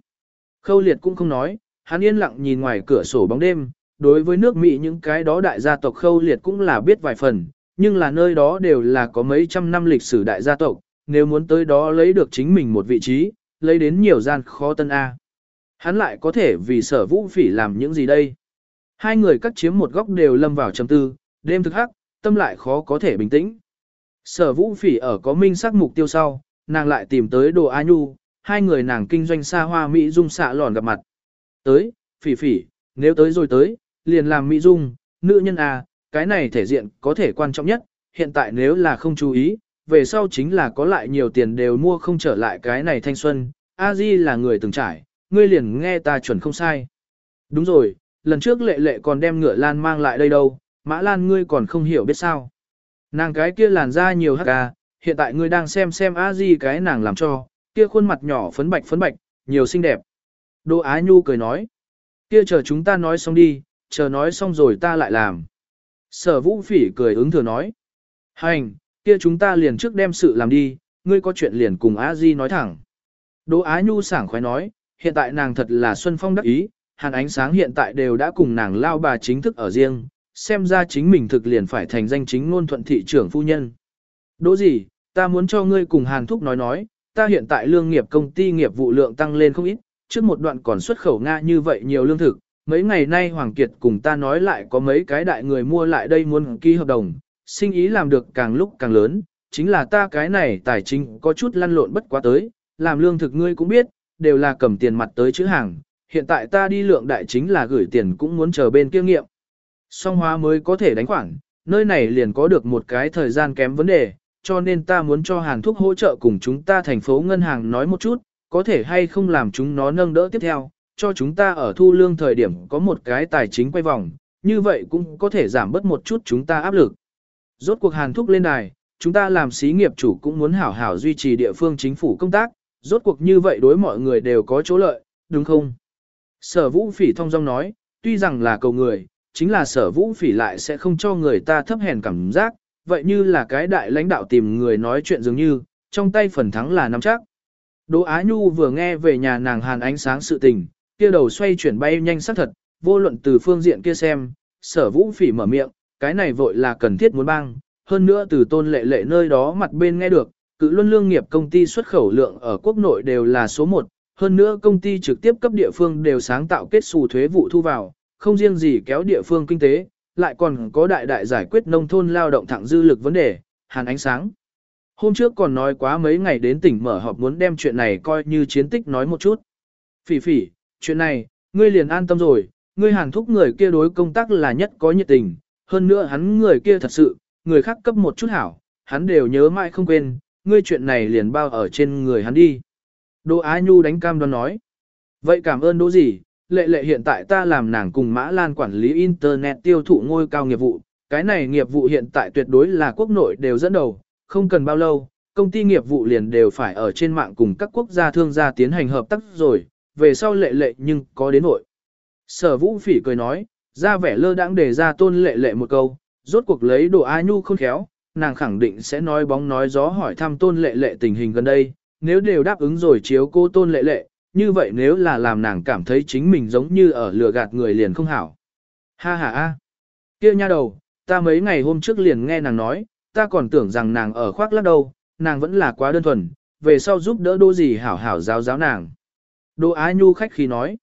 Khâu liệt cũng không nói, hắn yên lặng nhìn ngoài cửa sổ bóng đêm, đối với nước Mỹ những cái đó đại gia tộc khâu liệt cũng là biết vài phần, nhưng là nơi đó đều là có mấy trăm năm lịch sử đại gia tộc, nếu muốn tới đó lấy được chính mình một vị trí, lấy đến nhiều gian khó tân A. Hắn lại có thể vì sở vũ phỉ làm những gì đây? Hai người cắt chiếm một góc đều lâm vào trầm tư, đêm thực hắc, tâm lại khó có thể bình tĩnh. Sở vũ phỉ ở có minh xác mục tiêu sau, nàng lại tìm tới đồ A Nhu, hai người nàng kinh doanh xa hoa Mỹ dung xạ lòn gặp mặt. Tới, phỉ phỉ, nếu tới rồi tới, liền làm mỹ dung, nữ nhân à, cái này thể diện có thể quan trọng nhất, hiện tại nếu là không chú ý, về sau chính là có lại nhiều tiền đều mua không trở lại cái này thanh xuân, a di là người từng trải, ngươi liền nghe ta chuẩn không sai. Đúng rồi, lần trước lệ lệ còn đem ngựa lan mang lại đây đâu, mã lan ngươi còn không hiểu biết sao. Nàng cái kia làn da nhiều hắc à, hiện tại ngươi đang xem xem a di cái nàng làm cho, kia khuôn mặt nhỏ phấn bạch phấn bạch, nhiều xinh đẹp. Đỗ Á Nhu cười nói, kia chờ chúng ta nói xong đi, chờ nói xong rồi ta lại làm. Sở vũ phỉ cười ứng thừa nói, hành, kia chúng ta liền trước đem sự làm đi, ngươi có chuyện liền cùng a di nói thẳng. Đỗ Á Nhu sảng khoái nói, hiện tại nàng thật là Xuân Phong đắc ý, hàn ánh sáng hiện tại đều đã cùng nàng lao bà chính thức ở riêng, xem ra chính mình thực liền phải thành danh chính ngôn thuận thị trưởng phu nhân. Đỗ gì, ta muốn cho ngươi cùng hàn thúc nói nói, ta hiện tại lương nghiệp công ty nghiệp vụ lượng tăng lên không ít, trước một đoạn còn xuất khẩu Nga như vậy nhiều lương thực, mấy ngày nay Hoàng Kiệt cùng ta nói lại có mấy cái đại người mua lại đây muốn ký hợp đồng, sinh ý làm được càng lúc càng lớn, chính là ta cái này tài chính có chút lăn lộn bất quá tới, làm lương thực ngươi cũng biết, đều là cầm tiền mặt tới chữ hàng, hiện tại ta đi lượng đại chính là gửi tiền cũng muốn chờ bên kia nghiệm. Song hóa mới có thể đánh khoản, nơi này liền có được một cái thời gian kém vấn đề, cho nên ta muốn cho hàng thuốc hỗ trợ cùng chúng ta thành phố ngân hàng nói một chút, có thể hay không làm chúng nó nâng đỡ tiếp theo, cho chúng ta ở thu lương thời điểm có một cái tài chính quay vòng, như vậy cũng có thể giảm bớt một chút chúng ta áp lực. Rốt cuộc Hàn Thúc lên đài, chúng ta làm xí nghiệp chủ cũng muốn hảo hảo duy trì địa phương chính phủ công tác, rốt cuộc như vậy đối mọi người đều có chỗ lợi, đúng không? Sở vũ phỉ thông dong nói, tuy rằng là cầu người, chính là sở vũ phỉ lại sẽ không cho người ta thấp hèn cảm giác, vậy như là cái đại lãnh đạo tìm người nói chuyện dường như, trong tay phần thắng là nắm chắc. Đỗ Á Nhu vừa nghe về nhà nàng hàn ánh sáng sự tình, kia đầu xoay chuyển bay nhanh sắc thật, vô luận từ phương diện kia xem, sở vũ phỉ mở miệng, cái này vội là cần thiết muốn băng, hơn nữa từ tôn lệ lệ nơi đó mặt bên nghe được, cự luân lương nghiệp công ty xuất khẩu lượng ở quốc nội đều là số 1, hơn nữa công ty trực tiếp cấp địa phương đều sáng tạo kết xù thuế vụ thu vào, không riêng gì kéo địa phương kinh tế, lại còn có đại đại giải quyết nông thôn lao động thẳng dư lực vấn đề, hàn ánh sáng. Hôm trước còn nói quá mấy ngày đến tỉnh mở họp muốn đem chuyện này coi như chiến tích nói một chút. Phỉ phỉ, chuyện này, ngươi liền an tâm rồi, ngươi hàn thúc người kia đối công tác là nhất có nhiệt tình, hơn nữa hắn người kia thật sự, người khác cấp một chút hảo, hắn đều nhớ mãi không quên, ngươi chuyện này liền bao ở trên người hắn đi. Đỗ Á Nhu đánh cam đoan nói. Vậy cảm ơn đỗ gì, lệ lệ hiện tại ta làm nàng cùng Mã Lan quản lý Internet tiêu thụ ngôi cao nghiệp vụ, cái này nghiệp vụ hiện tại tuyệt đối là quốc nội đều dẫn đầu, không cần bao lâu, công ty nghiệp vụ liền đều phải ở trên mạng cùng các quốc gia thương gia tiến hành hợp tác rồi, về sau lệ lệ nhưng có đến nội. Sở vũ phỉ cười nói, ra vẻ lơ đãng để ra tôn lệ lệ một câu, rốt cuộc lấy đồ A Nhu không khéo, nàng khẳng định sẽ nói bóng nói gió hỏi thăm tôn lệ lệ tình hình gần đây, nếu đều đáp ứng rồi chiếu cô tôn lệ lệ, như vậy nếu là làm nàng cảm thấy chính mình giống như ở lừa gạt người liền không hảo. Ha ha a, kia nha đầu, ta mấy ngày hôm trước liền nghe nàng nói, ta còn tưởng rằng nàng ở khoác lắc đâu, nàng vẫn là quá đơn thuần, về sau giúp đỡ đô gì hảo hảo giáo giáo nàng. Đô Á Nhu khách khí nói,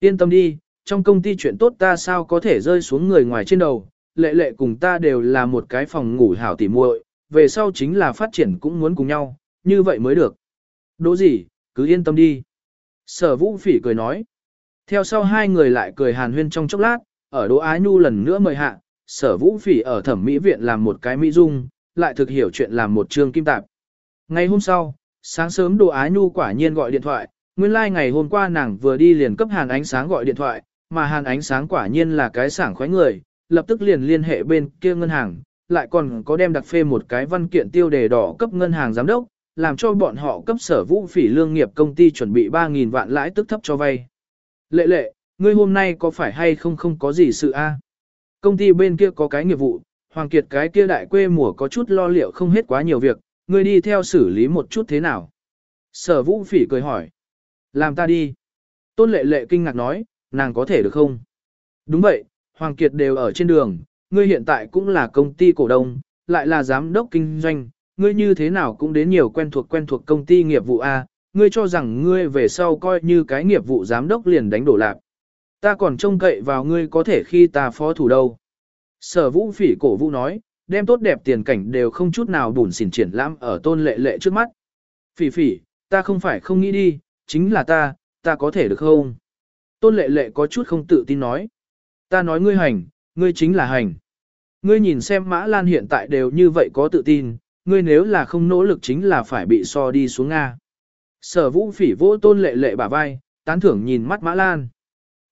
yên tâm đi, trong công ty chuyện tốt ta sao có thể rơi xuống người ngoài trên đầu, lệ lệ cùng ta đều là một cái phòng ngủ hảo tỉ muội, về sau chính là phát triển cũng muốn cùng nhau, như vậy mới được. Đỗ gì, cứ yên tâm đi. Sở vũ phỉ cười nói. Theo sau hai người lại cười hàn huyên trong chốc lát, ở Đỗ Á Nhu lần nữa mời hạ, sở vũ phỉ ở thẩm mỹ viện làm một cái mỹ dung, lại thực hiểu chuyện làm một trương kim tạp. Ngày hôm sau, sáng sớm Đỗ Á Nhu quả nhiên gọi điện thoại, nguyên lai like ngày hôm qua nàng vừa đi liền cấp hàn ánh sáng gọi điện thoại, mà hàn ánh sáng quả nhiên là cái sảng khoái người, lập tức liền liên hệ bên kia ngân hàng, lại còn có đem đặc phê một cái văn kiện tiêu đề đỏ cấp ngân hàng giám đốc, làm cho bọn họ cấp sở vũ phỉ lương nghiệp công ty chuẩn bị 3.000 vạn lãi tức thấp cho vay. Lệ lệ, ngươi hôm nay có phải hay không không có gì sự a? Công ty bên kia có cái nghiệp vụ, Hoàng Kiệt cái kia đại quê mùa có chút lo liệu không hết quá nhiều việc, ngươi đi theo xử lý một chút thế nào? Sở vũ phỉ cười hỏi. Làm ta đi. Tôn lệ lệ kinh ngạc nói, nàng có thể được không? Đúng vậy, Hoàng Kiệt đều ở trên đường, ngươi hiện tại cũng là công ty cổ đông, lại là giám đốc kinh doanh, ngươi như thế nào cũng đến nhiều quen thuộc quen thuộc công ty nghiệp vụ A, ngươi cho rằng ngươi về sau coi như cái nghiệp vụ giám đốc liền đánh đổ lạc. Ta còn trông cậy vào ngươi có thể khi ta phó thủ đâu. Sở vũ phỉ cổ vũ nói, đem tốt đẹp tiền cảnh đều không chút nào bùn xỉn triển lãm ở tôn lệ lệ trước mắt. Phỉ phỉ, ta không phải không nghĩ đi, chính là ta, ta có thể được không? Tôn lệ lệ có chút không tự tin nói. Ta nói ngươi hành, ngươi chính là hành. Ngươi nhìn xem Mã Lan hiện tại đều như vậy có tự tin, ngươi nếu là không nỗ lực chính là phải bị so đi xuống Nga. Sở vũ phỉ vỗ tôn lệ lệ bả vai, tán thưởng nhìn mắt Mã Lan.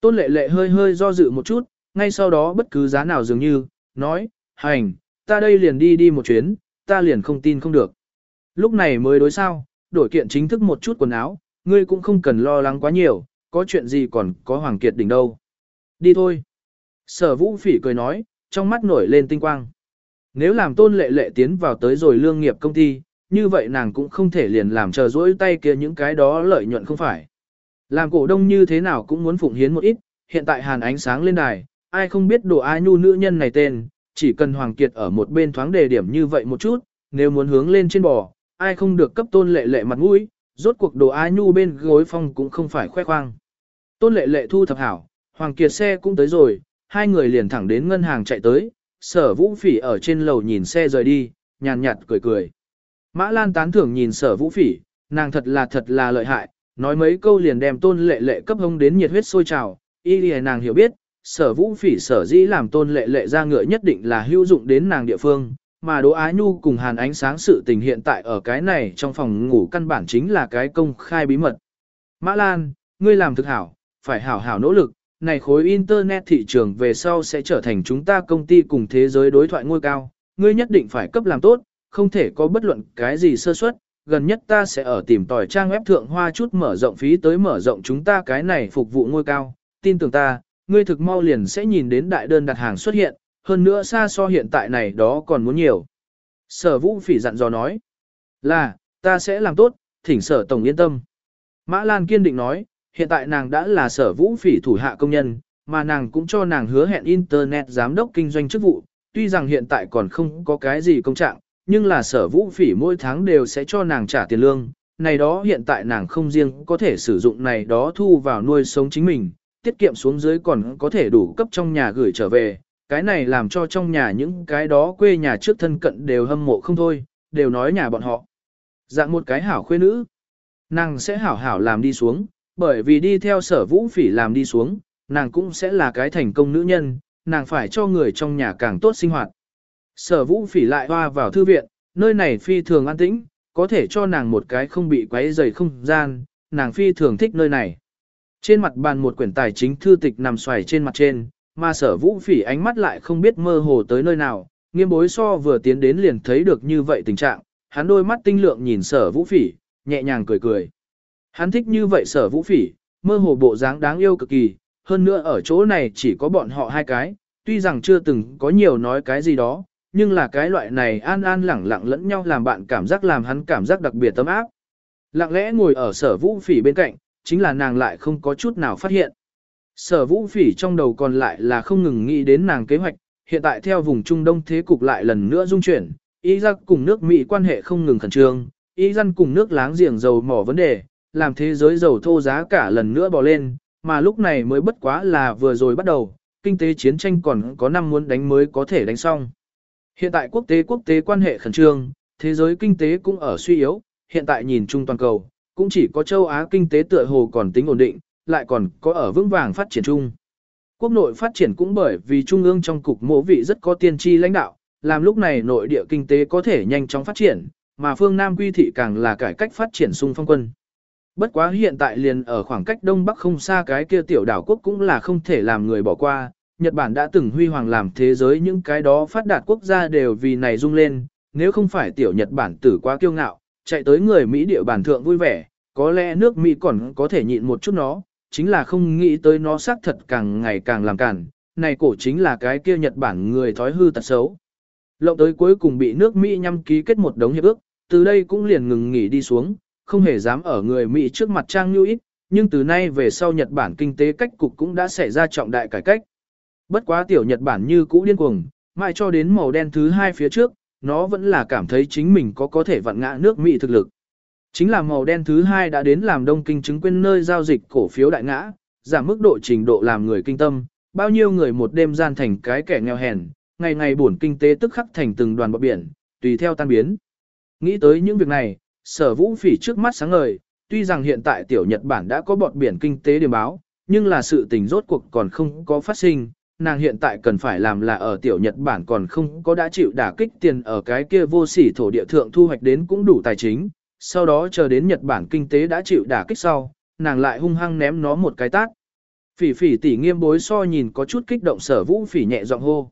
Tôn lệ lệ hơi hơi do dự một chút, ngay sau đó bất cứ giá nào dường như, nói, hành, ta đây liền đi đi một chuyến, ta liền không tin không được. Lúc này mới đối sao, đổi kiện chính thức một chút quần áo, ngươi cũng không cần lo lắng quá nhiều, có chuyện gì còn có Hoàng Kiệt đỉnh đâu. Đi thôi. Sở vũ phỉ cười nói, trong mắt nổi lên tinh quang. Nếu làm tôn lệ lệ tiến vào tới rồi lương nghiệp công ty, như vậy nàng cũng không thể liền làm chờ dỗi tay kia những cái đó lợi nhuận không phải. Làm cổ đông như thế nào cũng muốn phụng hiến một ít, hiện tại hàn ánh sáng lên đài, ai không biết đồ ai nhu nữ nhân này tên, chỉ cần Hoàng Kiệt ở một bên thoáng đề điểm như vậy một chút, nếu muốn hướng lên trên bò, ai không được cấp tôn lệ lệ mặt mũi, rốt cuộc đồ ai nhu bên gối phong cũng không phải khoe khoang. Tôn lệ lệ thu thập hảo, Hoàng Kiệt xe cũng tới rồi, hai người liền thẳng đến ngân hàng chạy tới, sở vũ phỉ ở trên lầu nhìn xe rời đi, nhàn nhạt cười cười. Mã Lan tán thưởng nhìn sở vũ phỉ, nàng thật là thật là lợi hại, nói mấy câu liền đem tôn lệ lệ cấp hông đến nhiệt huyết sôi trào, y lì nàng hiểu biết, sở vũ phỉ sở dĩ làm tôn lệ lệ ra ngựa nhất định là hữu dụng đến nàng địa phương, mà Đỗ Ái Nhu cùng Hàn Ánh Sáng sự tình hiện tại ở cái này trong phòng ngủ căn bản chính là cái công khai bí mật. Mã Lan, ngươi làm thực hảo, phải hảo hảo nỗ lực, này khối Internet thị trường về sau sẽ trở thành chúng ta công ty cùng thế giới đối thoại ngôi cao, ngươi nhất định phải cấp làm tốt, không thể có bất luận cái gì sơ suất. gần nhất ta sẽ ở tìm tòi trang web thượng hoa chút mở rộng phí tới mở rộng chúng ta cái này phục vụ ngôi cao, tin tưởng ta, ngươi thực mau liền sẽ nhìn đến đại đơn đặt hàng xuất hiện, hơn nữa xa so hiện tại này đó còn muốn nhiều. Sở vũ phỉ dặn dò nói, là, ta sẽ làm tốt, thỉnh sở tổng yên tâm. Mã Lan kiên định nói, hiện tại nàng đã là sở vũ phỉ thủ hạ công nhân, mà nàng cũng cho nàng hứa hẹn Internet giám đốc kinh doanh chức vụ, tuy rằng hiện tại còn không có cái gì công trạng, nhưng là sở vũ phỉ mỗi tháng đều sẽ cho nàng trả tiền lương, này đó hiện tại nàng không riêng có thể sử dụng này đó thu vào nuôi sống chính mình, tiết kiệm xuống dưới còn có thể đủ cấp trong nhà gửi trở về, cái này làm cho trong nhà những cái đó quê nhà trước thân cận đều hâm mộ không thôi, đều nói nhà bọn họ. Dạng một cái hảo khuê nữ, nàng sẽ hảo hảo làm đi xuống, bởi vì đi theo sở vũ phỉ làm đi xuống, nàng cũng sẽ là cái thành công nữ nhân, nàng phải cho người trong nhà càng tốt sinh hoạt. Sở vũ phỉ lại hoa vào thư viện, nơi này phi thường an tĩnh, có thể cho nàng một cái không bị quấy rầy không gian, nàng phi thường thích nơi này. Trên mặt bàn một quyển tài chính thư tịch nằm xoài trên mặt trên, mà sở vũ phỉ ánh mắt lại không biết mơ hồ tới nơi nào, nghiêm bối so vừa tiến đến liền thấy được như vậy tình trạng, hắn đôi mắt tinh lượng nhìn sở vũ phỉ, nhẹ nhàng cười cười. Hắn thích như vậy sở vũ phỉ, mơ hồ bộ dáng đáng yêu cực kỳ, hơn nữa ở chỗ này chỉ có bọn họ hai cái, tuy rằng chưa từng có nhiều nói cái gì đó, nhưng là cái loại này an an lẳng lặng lẫn nhau làm bạn cảm giác làm hắn cảm giác đặc biệt tấm áp. Lặng lẽ ngồi ở sở vũ phỉ bên cạnh, chính là nàng lại không có chút nào phát hiện. Sở vũ phỉ trong đầu còn lại là không ngừng nghĩ đến nàng kế hoạch, hiện tại theo vùng Trung Đông thế cục lại lần nữa dung chuyển, ý cùng nước Mỹ quan hệ không ngừng khẩn trương, ý cùng nước láng giềng dầu mỏ vấn đề, làm thế giới dầu thô giá cả lần nữa bò lên, mà lúc này mới bất quá là vừa rồi bắt đầu, kinh tế chiến tranh còn có năm muốn đánh mới có thể đánh xong. Hiện tại quốc tế quốc tế quan hệ khẩn trương, thế giới kinh tế cũng ở suy yếu, hiện tại nhìn chung toàn cầu, cũng chỉ có châu Á kinh tế tựa hồ còn tính ổn định, lại còn có ở vững vàng phát triển chung. Quốc nội phát triển cũng bởi vì trung ương trong cục mộ vị rất có tiên tri lãnh đạo, làm lúc này nội địa kinh tế có thể nhanh chóng phát triển, mà phương Nam quy thị càng là cải cách phát triển sung phong quân. Bất quá hiện tại liền ở khoảng cách Đông Bắc không xa cái kia tiểu đảo quốc cũng là không thể làm người bỏ qua. Nhật Bản đã từng huy hoàng làm thế giới những cái đó phát đạt quốc gia đều vì này rung lên, nếu không phải tiểu Nhật Bản tử quá kiêu ngạo, chạy tới người Mỹ địa bản thượng vui vẻ, có lẽ nước Mỹ còn có thể nhịn một chút nó, chính là không nghĩ tới nó xác thật càng ngày càng làm cản, này cổ chính là cái kia Nhật Bản người thói hư tật xấu. Lộng tới cuối cùng bị nước Mỹ nhăm ký kết một đống hiệp ước, từ đây cũng liền ngừng nghỉ đi xuống, không hề dám ở người Mỹ trước mặt trang như ít, nhưng từ nay về sau Nhật Bản kinh tế cách cục cũng đã xảy ra trọng đại cải cách. Bất quá tiểu Nhật Bản như cũ điên cuồng, mãi cho đến màu đen thứ hai phía trước, nó vẫn là cảm thấy chính mình có có thể vặn ngã nước Mỹ thực lực. Chính là màu đen thứ hai đã đến làm đông kinh chứng quyền nơi giao dịch cổ phiếu đại ngã, giảm mức độ trình độ làm người kinh tâm, bao nhiêu người một đêm gian thành cái kẻ nghèo hèn, ngày ngày buồn kinh tế tức khắc thành từng đoàn bọt biển, tùy theo tan biến. Nghĩ tới những việc này, sở vũ phỉ trước mắt sáng ngời, tuy rằng hiện tại tiểu Nhật Bản đã có bọt biển kinh tế điểm báo, nhưng là sự tình rốt cuộc còn không có phát sinh, nàng hiện tại cần phải làm là ở tiểu Nhật Bản còn không có đã chịu đả kích tiền ở cái kia vô sỉ thổ địa thượng thu hoạch đến cũng đủ tài chính, sau đó chờ đến Nhật Bản kinh tế đã chịu đả kích sau, nàng lại hung hăng ném nó một cái tát. Phỉ phỉ tỉ nghiêm bối so nhìn có chút kích động sở vũ phỉ nhẹ giọng hô.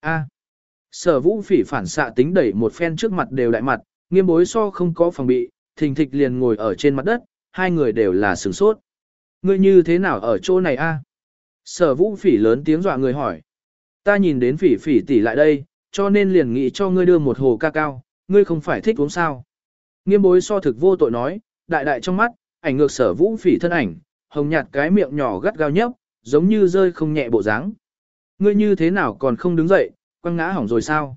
A. Sở vũ phỉ phản xạ tính đẩy một phen trước mặt đều đại mặt, nghiêm bối so không có phòng bị, thình thịch liền ngồi ở trên mặt đất, hai người đều là sửng sốt. Ngươi như thế nào ở chỗ này a? Sở vũ phỉ lớn tiếng dọa người hỏi. Ta nhìn đến phỉ phỉ tỷ lại đây, cho nên liền nghĩ cho ngươi đưa một hồ ca cao, ngươi không phải thích uống sao. Nghiêm bối so thực vô tội nói, đại đại trong mắt, ảnh ngược sở vũ phỉ thân ảnh, hồng nhạt cái miệng nhỏ gắt gao nhấp, giống như rơi không nhẹ bộ dáng. Ngươi như thế nào còn không đứng dậy, quăng ngã hỏng rồi sao?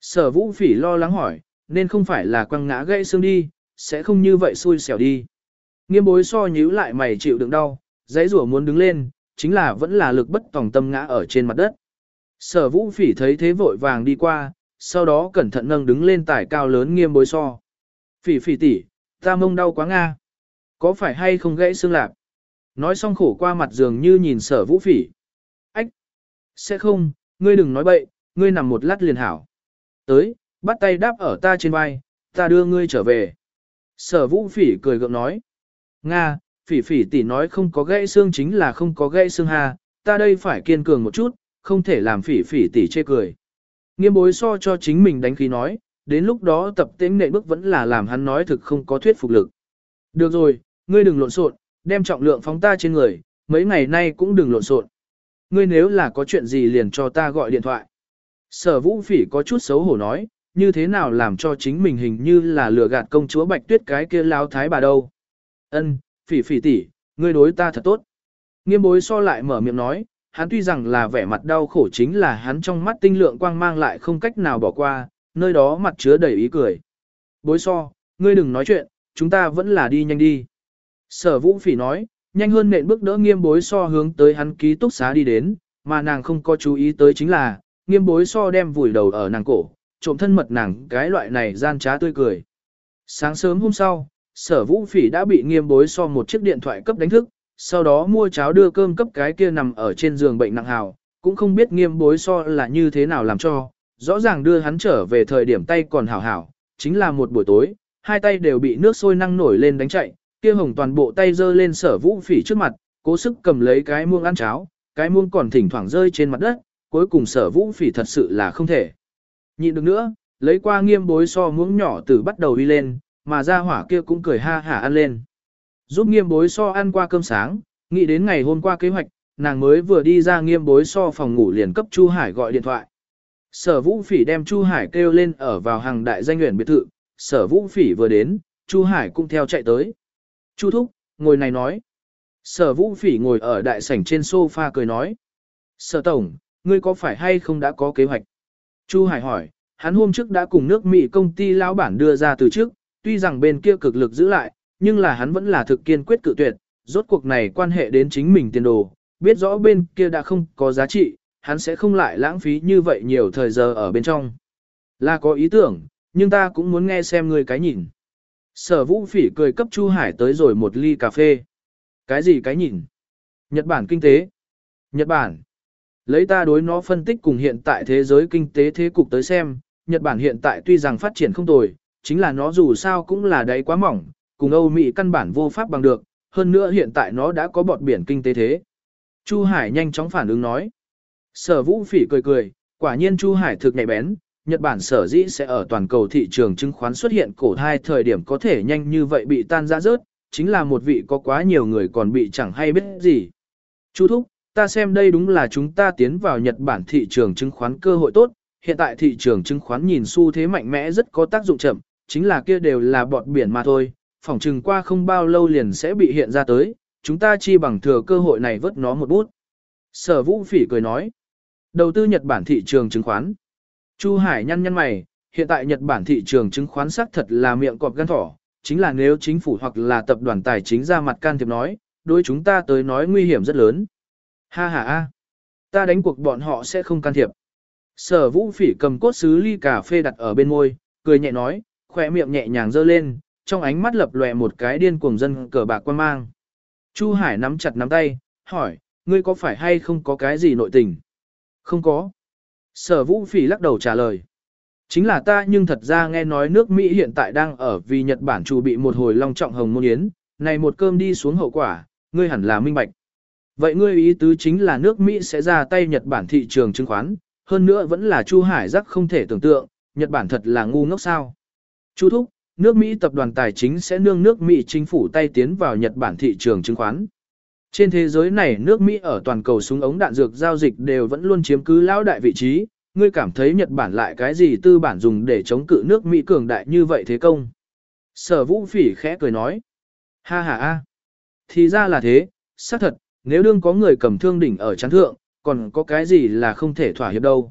Sở vũ phỉ lo lắng hỏi, nên không phải là quăng ngã gãy xương đi, sẽ không như vậy xui xẻo đi. Nghiêm bối so nhíu lại mày chịu đựng đau, giấy rủa muốn đứng lên, chính là vẫn là lực bất tòng tâm ngã ở trên mặt đất. Sở vũ phỉ thấy thế vội vàng đi qua, sau đó cẩn thận nâng đứng lên tải cao lớn nghiêm bối so. Phỉ phỉ tỷ, ta mông đau quá nga. Có phải hay không gãy xương lạc? Nói xong khổ qua mặt giường như nhìn sở vũ phỉ. Ách! Sẽ không, ngươi đừng nói bậy, ngươi nằm một lát liền hảo. Tới, bắt tay đáp ở ta trên vai, ta đưa ngươi trở về. Sở vũ phỉ cười gượng nói. Nga, phỉ phỉ tỷ nói không có gãy xương chính là không có gãy xương ha, ta đây phải kiên cường một chút, không thể làm phỉ phỉ tỷ chê cười. Nghiêm bối so cho chính mình đánh khí nói, đến lúc đó tập tính nệ bước vẫn là làm hắn nói thực không có thuyết phục lực. Được rồi, ngươi đừng lộn xộn, đem trọng lượng phóng ta trên người, mấy ngày nay cũng đừng lộn xộn. Ngươi nếu là có chuyện gì liền cho ta gọi điện thoại. Sở vũ phỉ có chút xấu hổ nói, như thế nào làm cho chính mình hình như là lừa gạt công chúa bạch tuyết cái kia lao thái bà đâu. Ân, phỉ phỉ tỷ, ngươi đối ta thật tốt. Nghiêm bối so lại mở miệng nói, hắn tuy rằng là vẻ mặt đau khổ chính là hắn trong mắt tinh lượng quang mang lại không cách nào bỏ qua, nơi đó mặt chứa đầy ý cười. Bối so, ngươi đừng nói chuyện, chúng ta vẫn là đi nhanh đi. Sở vũ phỉ nói, nhanh hơn nện bước đỡ nghiêm bối so hướng tới hắn ký túc xá đi đến, mà nàng không có chú ý tới chính là, nghiêm bối so đem vùi đầu ở nàng cổ, trộm thân mật nàng cái loại này gian trá tươi cười. Sáng sớm hôm sau, sở vũ phỉ đã bị nghiêm bối so một chiếc điện thoại cấp đánh thức, sau đó mua cháo đưa cơm cấp cái kia nằm ở trên giường bệnh nặng hào, cũng không biết nghiêm bối so là như thế nào làm cho, rõ ràng đưa hắn trở về thời điểm tay còn hảo hảo, chính là một buổi tối, hai tay đều bị nước sôi năng nổi lên đánh chạy, kia hồng toàn bộ tay dơ lên sở vũ phỉ trước mặt, cố sức cầm lấy cái muông ăn cháo, cái muông còn thỉnh thoảng rơi trên mặt đất, cuối cùng sở vũ phỉ thật sự là không thể. Nhịn được nữa, lấy qua nghiêm bối so muỗng nhỏ từ bắt đầu đi lên, mà ra hỏa kia cũng cười ha hả ăn lên. Giúp nghiêm bối so ăn qua cơm sáng, nghĩ đến ngày hôm qua kế hoạch, nàng mới vừa đi ra nghiêm bối so phòng ngủ liền cấp Chu Hải gọi điện thoại. Sở Vũ Phỉ đem Chu Hải kêu lên ở vào hàng đại danh nguyện biệt thự, Sở Vũ Phỉ vừa đến, Chu Hải cũng theo chạy tới. Chu Thúc, ngồi này nói. Sở Vũ Phỉ ngồi ở đại sảnh trên sofa cười nói. Sở Tổng, ngươi có phải hay không đã có kế hoạch? Chu Hải hỏi, hắn hôm trước đã cùng nước Mỹ công ty lão bản đưa ra từ trước, tuy rằng bên kia cực lực giữ lại, nhưng là hắn vẫn là thực kiên quyết cự tuyệt, rốt cuộc này quan hệ đến chính mình tiền đồ, biết rõ bên kia đã không có giá trị, hắn sẽ không lại lãng phí như vậy nhiều thời giờ ở bên trong. Là có ý tưởng, nhưng ta cũng muốn nghe xem ngươi cái nhìn. Sở vũ phỉ cười cấp Chu Hải tới rồi một ly cà phê. Cái gì cái nhìn? Nhật Bản kinh tế. Nhật Bản. Lấy ta đối nó phân tích cùng hiện tại thế giới kinh tế thế cục tới xem, Nhật Bản hiện tại tuy rằng phát triển không tồi, chính là nó dù sao cũng là đáy quá mỏng, cùng Âu Mỹ căn bản vô pháp bằng được, hơn nữa hiện tại nó đã có bọt biển kinh tế thế. Chu Hải nhanh chóng phản ứng nói. Sở Vũ Phỉ cười cười, quả nhiên Chu Hải thực nhạy bén, Nhật Bản sở dĩ sẽ ở toàn cầu thị trường chứng khoán xuất hiện cổ thai thời điểm có thể nhanh như vậy bị tan ra rớt, chính là một vị có quá nhiều người còn bị chẳng hay biết gì. Chu Thúc, ta xem đây đúng là chúng ta tiến vào Nhật Bản thị trường chứng khoán cơ hội tốt, hiện tại thị trường chứng khoán nhìn xu thế mạnh mẽ rất có tác dụng chậm, chính là kia đều là bọt biển mà thôi, phỏng chừng qua không bao lâu liền sẽ bị hiện ra tới, chúng ta chi bằng thừa cơ hội này vớt nó một bút. Sở Vũ Phỉ cười nói, đầu tư Nhật Bản thị trường chứng khoán. Chu Hải nhăn nhăn mày, hiện tại Nhật Bản thị trường chứng khoán xác thật là miệng cọp gan thỏ, chính là nếu chính phủ hoặc là tập đoàn tài chính ra mặt can thiệp nói, đối chúng ta tới nói nguy hiểm rất lớn. Ha ha ha, ta đánh cuộc bọn họ sẽ không can thiệp. Sở Vũ Phỉ cầm cốt sứ ly cà phê đặt ở bên môi, cười nhẹ nói, khỏe miệng nhẹ nhàng dơ lên, trong ánh mắt lập lòe một cái điên cuồng dân cờ bạc quan mang. Chu Hải nắm chặt nắm tay, hỏi, ngươi có phải hay không có cái gì nội tình? Không có. Sở vũ phỉ lắc đầu trả lời. Chính là ta nhưng thật ra nghe nói nước Mỹ hiện tại đang ở vì Nhật Bản chủ bị một hồi long trọng hồng môn yến, này một cơm đi xuống hậu quả, ngươi hẳn là minh bạch. Vậy ngươi ý tứ chính là nước Mỹ sẽ ra tay Nhật Bản thị trường chứng khoán, hơn nữa vẫn là Chu Hải giác không thể tưởng tượng, Nhật Bản thật là ngu ngốc sao. Chu Thúc, nước Mỹ tập đoàn tài chính sẽ nương nước Mỹ chính phủ tay tiến vào Nhật Bản thị trường chứng khoán. Trên thế giới này nước Mỹ ở toàn cầu súng ống đạn dược giao dịch đều vẫn luôn chiếm cứ lão đại vị trí, ngươi cảm thấy Nhật Bản lại cái gì tư bản dùng để chống cự nước Mỹ cường đại như vậy thế công? Sở vũ phỉ khẽ cười nói. Ha ha ha. Thì ra là thế, xác thật, nếu đương có người cầm thương đỉnh ở chán thượng, còn có cái gì là không thể thỏa hiệp đâu.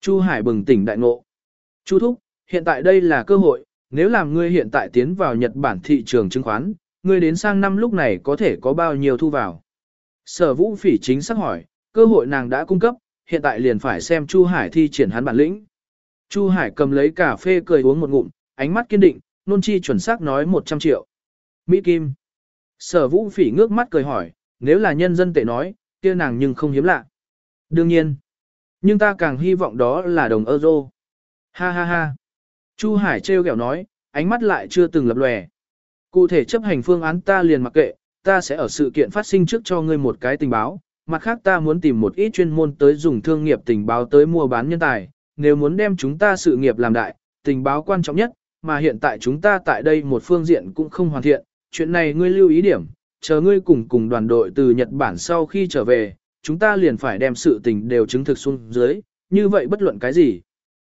Chu Hải bừng tỉnh đại ngộ. Chu Thúc, hiện tại đây là cơ hội, nếu làm ngươi hiện tại tiến vào Nhật Bản thị trường chứng khoán, ngươi đến sang năm lúc này có thể có bao nhiêu thu vào. Sở vũ phỉ chính xác hỏi, cơ hội nàng đã cung cấp, hiện tại liền phải xem Chu Hải thi triển hắn bản lĩnh. Chu Hải cầm lấy cà phê cười uống một ngụm, ánh mắt kiên định, nôn chi chuẩn xác nói 100 triệu. Mỹ Kim. Sở vũ phỉ ngước mắt cười hỏi, nếu là nhân dân tệ nói, kia nàng nhưng không hiếm lạ. Đương nhiên. Nhưng ta càng hy vọng đó là đồng euro. Ha ha ha. Chu Hải trêu ghẹo nói, ánh mắt lại chưa từng lập lòe. Cụ thể chấp hành phương án ta liền mặc kệ, ta sẽ ở sự kiện phát sinh trước cho ngươi một cái tình báo, mặt khác ta muốn tìm một ít chuyên môn tới dùng thương nghiệp tình báo tới mua bán nhân tài, nếu muốn đem chúng ta sự nghiệp làm đại, tình báo quan trọng nhất, mà hiện tại chúng ta tại đây một phương diện cũng không hoàn thiện, chuyện này ngươi lưu ý điểm, chờ ngươi cùng cùng đoàn đội từ Nhật Bản sau khi trở về, chúng ta liền phải đem sự tình đều chứng thực xuống dưới, như vậy bất luận cái gì.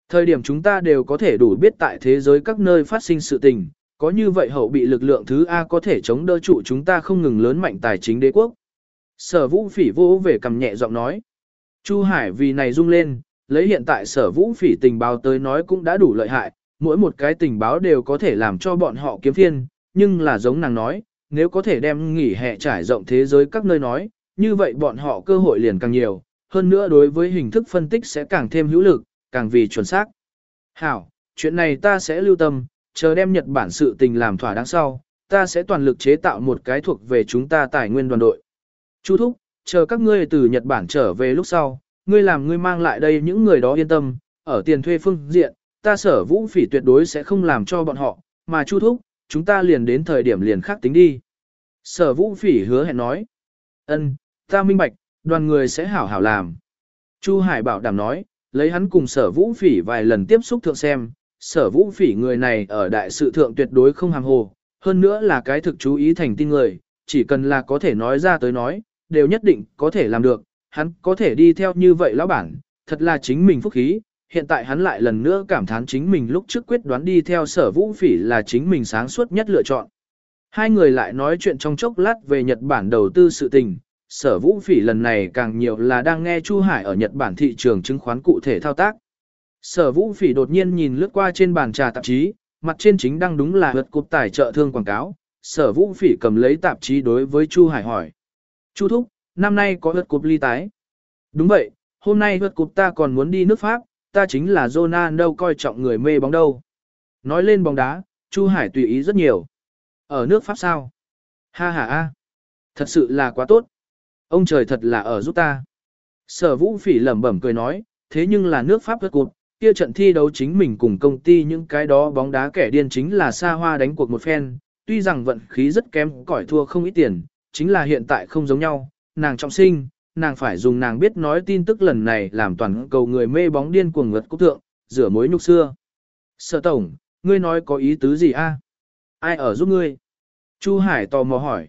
Thời điểm chúng ta đều có thể đủ biết tại thế giới các nơi phát sinh sự tình, có như vậy hậu bị lực lượng thứ A có thể chống đỡ trụ chúng ta không ngừng lớn mạnh tài chính đế quốc. Sở vũ phỉ vô về cầm nhẹ giọng nói. Chu Hải vì này rung lên, lấy hiện tại sở vũ phỉ tình báo tới nói cũng đã đủ lợi hại, mỗi một cái tình báo đều có thể làm cho bọn họ kiếm phiên, nhưng là giống nàng nói, nếu có thể đem nghỉ hè trải rộng thế giới các nơi nói, như vậy bọn họ cơ hội liền càng nhiều, hơn nữa đối với hình thức phân tích sẽ càng thêm hữu lực, càng vì chuẩn xác. Hảo, chuyện này ta sẽ lưu tâm, chờ đem Nhật Bản sự tình làm thỏa đáng sau, ta sẽ toàn lực chế tạo một cái thuộc về chúng ta tài nguyên đoàn đội. Chu Thúc, chờ các ngươi từ Nhật Bản trở về lúc sau, ngươi làm ngươi mang lại đây những người đó yên tâm, ở tiền thuê phương diện, ta sở vũ phỉ tuyệt đối sẽ không làm cho bọn họ, mà Chu Thúc, chúng ta liền đến thời điểm liền khác tính đi. Sở vũ phỉ hứa hẹn nói, ân, ta minh bạch, đoàn người sẽ hảo hảo làm. Chu Hải bảo đảm nói, lấy hắn cùng sở vũ phỉ vài lần tiếp xúc thượng xem, sở vũ phỉ người này ở đại sự thượng tuyệt đối không hàng hồ, hơn nữa là cái thực chú ý thành tin người, chỉ cần là có thể nói ra tới nói, đều nhất định có thể làm được, hắn có thể đi theo như vậy lão bản, thật là chính mình phúc khí, hiện tại hắn lại lần nữa cảm thán chính mình lúc trước quyết đoán đi theo sở vũ phỉ là chính mình sáng suốt nhất lựa chọn. Hai người lại nói chuyện trong chốc lát về Nhật Bản đầu tư sự tình, sở vũ phỉ lần này càng nhiều là đang nghe Chu Hải ở Nhật Bản thị trường chứng khoán cụ thể thao tác. Sở vũ phỉ đột nhiên nhìn lướt qua trên bàn trà tạp chí, mặt trên chính đang đúng là vượt cục tài trợ thương quảng cáo. Sở vũ phỉ cầm lấy tạp chí đối với Chu Hải hỏi. Chu Thúc, năm nay có vượt cục ly tái. Đúng vậy, hôm nay vượt cục ta còn muốn đi nước Pháp, ta chính là Ronaldo coi trọng người mê bóng đâu. Nói lên bóng đá, Chu Hải tùy ý rất nhiều. Ở nước Pháp sao? Ha ha ha. Thật sự là quá tốt. Ông trời thật là ở giúp ta. Sở vũ phỉ lẩm bẩm cười nói, thế nhưng là nước Pháp rất cục, kia trận thi đấu chính mình cùng công ty những cái đó bóng đá kẻ điên chính là xa hoa đánh cuộc một phen, tuy rằng vận khí rất kém cỏi thua không ít tiền, chính là hiện tại không giống nhau, nàng trọng sinh, nàng phải dùng nàng biết nói tin tức lần này làm toàn cầu người mê bóng điên cuồng ngật cúc thượng, rửa mối nhục xưa. Sở tổng, ngươi nói có ý tứ gì a? Ai ở giúp ngươi? Chu Hải tò mò hỏi.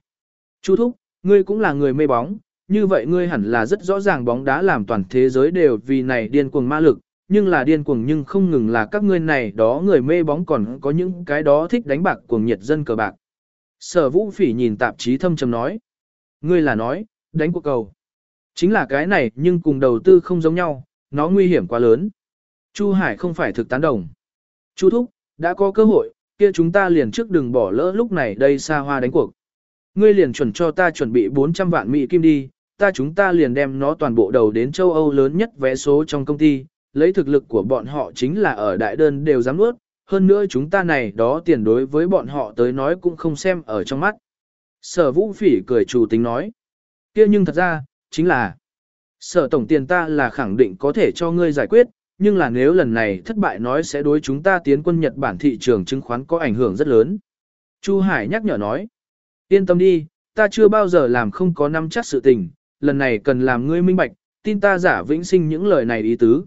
Chu Thúc, ngươi cũng là người mê bóng, như vậy ngươi hẳn là rất rõ ràng bóng đá làm toàn thế giới đều vì này điên cuồng ma lực, nhưng là điên cuồng nhưng không ngừng là các ngươi này đó người mê bóng còn có những cái đó thích đánh bạc cuồng nhiệt dân cờ bạc. Sở vũ phỉ nhìn tạp chí thâm trầm nói. Ngươi là nói, đánh cuộc cầu. Chính là cái này nhưng cùng đầu tư không giống nhau, nó nguy hiểm quá lớn. Chu Hải không phải thực tán đồng. Chu Thúc, đã có cơ hội, kia chúng ta liền trước đừng bỏ lỡ lúc này đây xa hoa đánh cuộc. Ngươi liền chuẩn cho ta chuẩn bị 400 vạn Mỹ kim đi, ta chúng ta liền đem nó toàn bộ đầu đến châu Âu lớn nhất vé số trong công ty, lấy thực lực của bọn họ chính là ở đại đơn đều dám nuốt, hơn nữa chúng ta này đó tiền đối với bọn họ tới nói cũng không xem ở trong mắt. Sở vũ phỉ cười chủ tính nói. kia nhưng thật ra, chính là, Sở tổng tiền ta là khẳng định có thể cho ngươi giải quyết, nhưng là nếu lần này thất bại nói sẽ đối chúng ta tiến quân Nhật Bản thị trường chứng khoán có ảnh hưởng rất lớn. Chu Hải nhắc nhở nói, yên tâm đi, ta chưa bao giờ làm không có năm chắc sự tình, lần này cần làm ngươi minh bạch, tin ta giả vĩnh sinh những lời này ý tứ.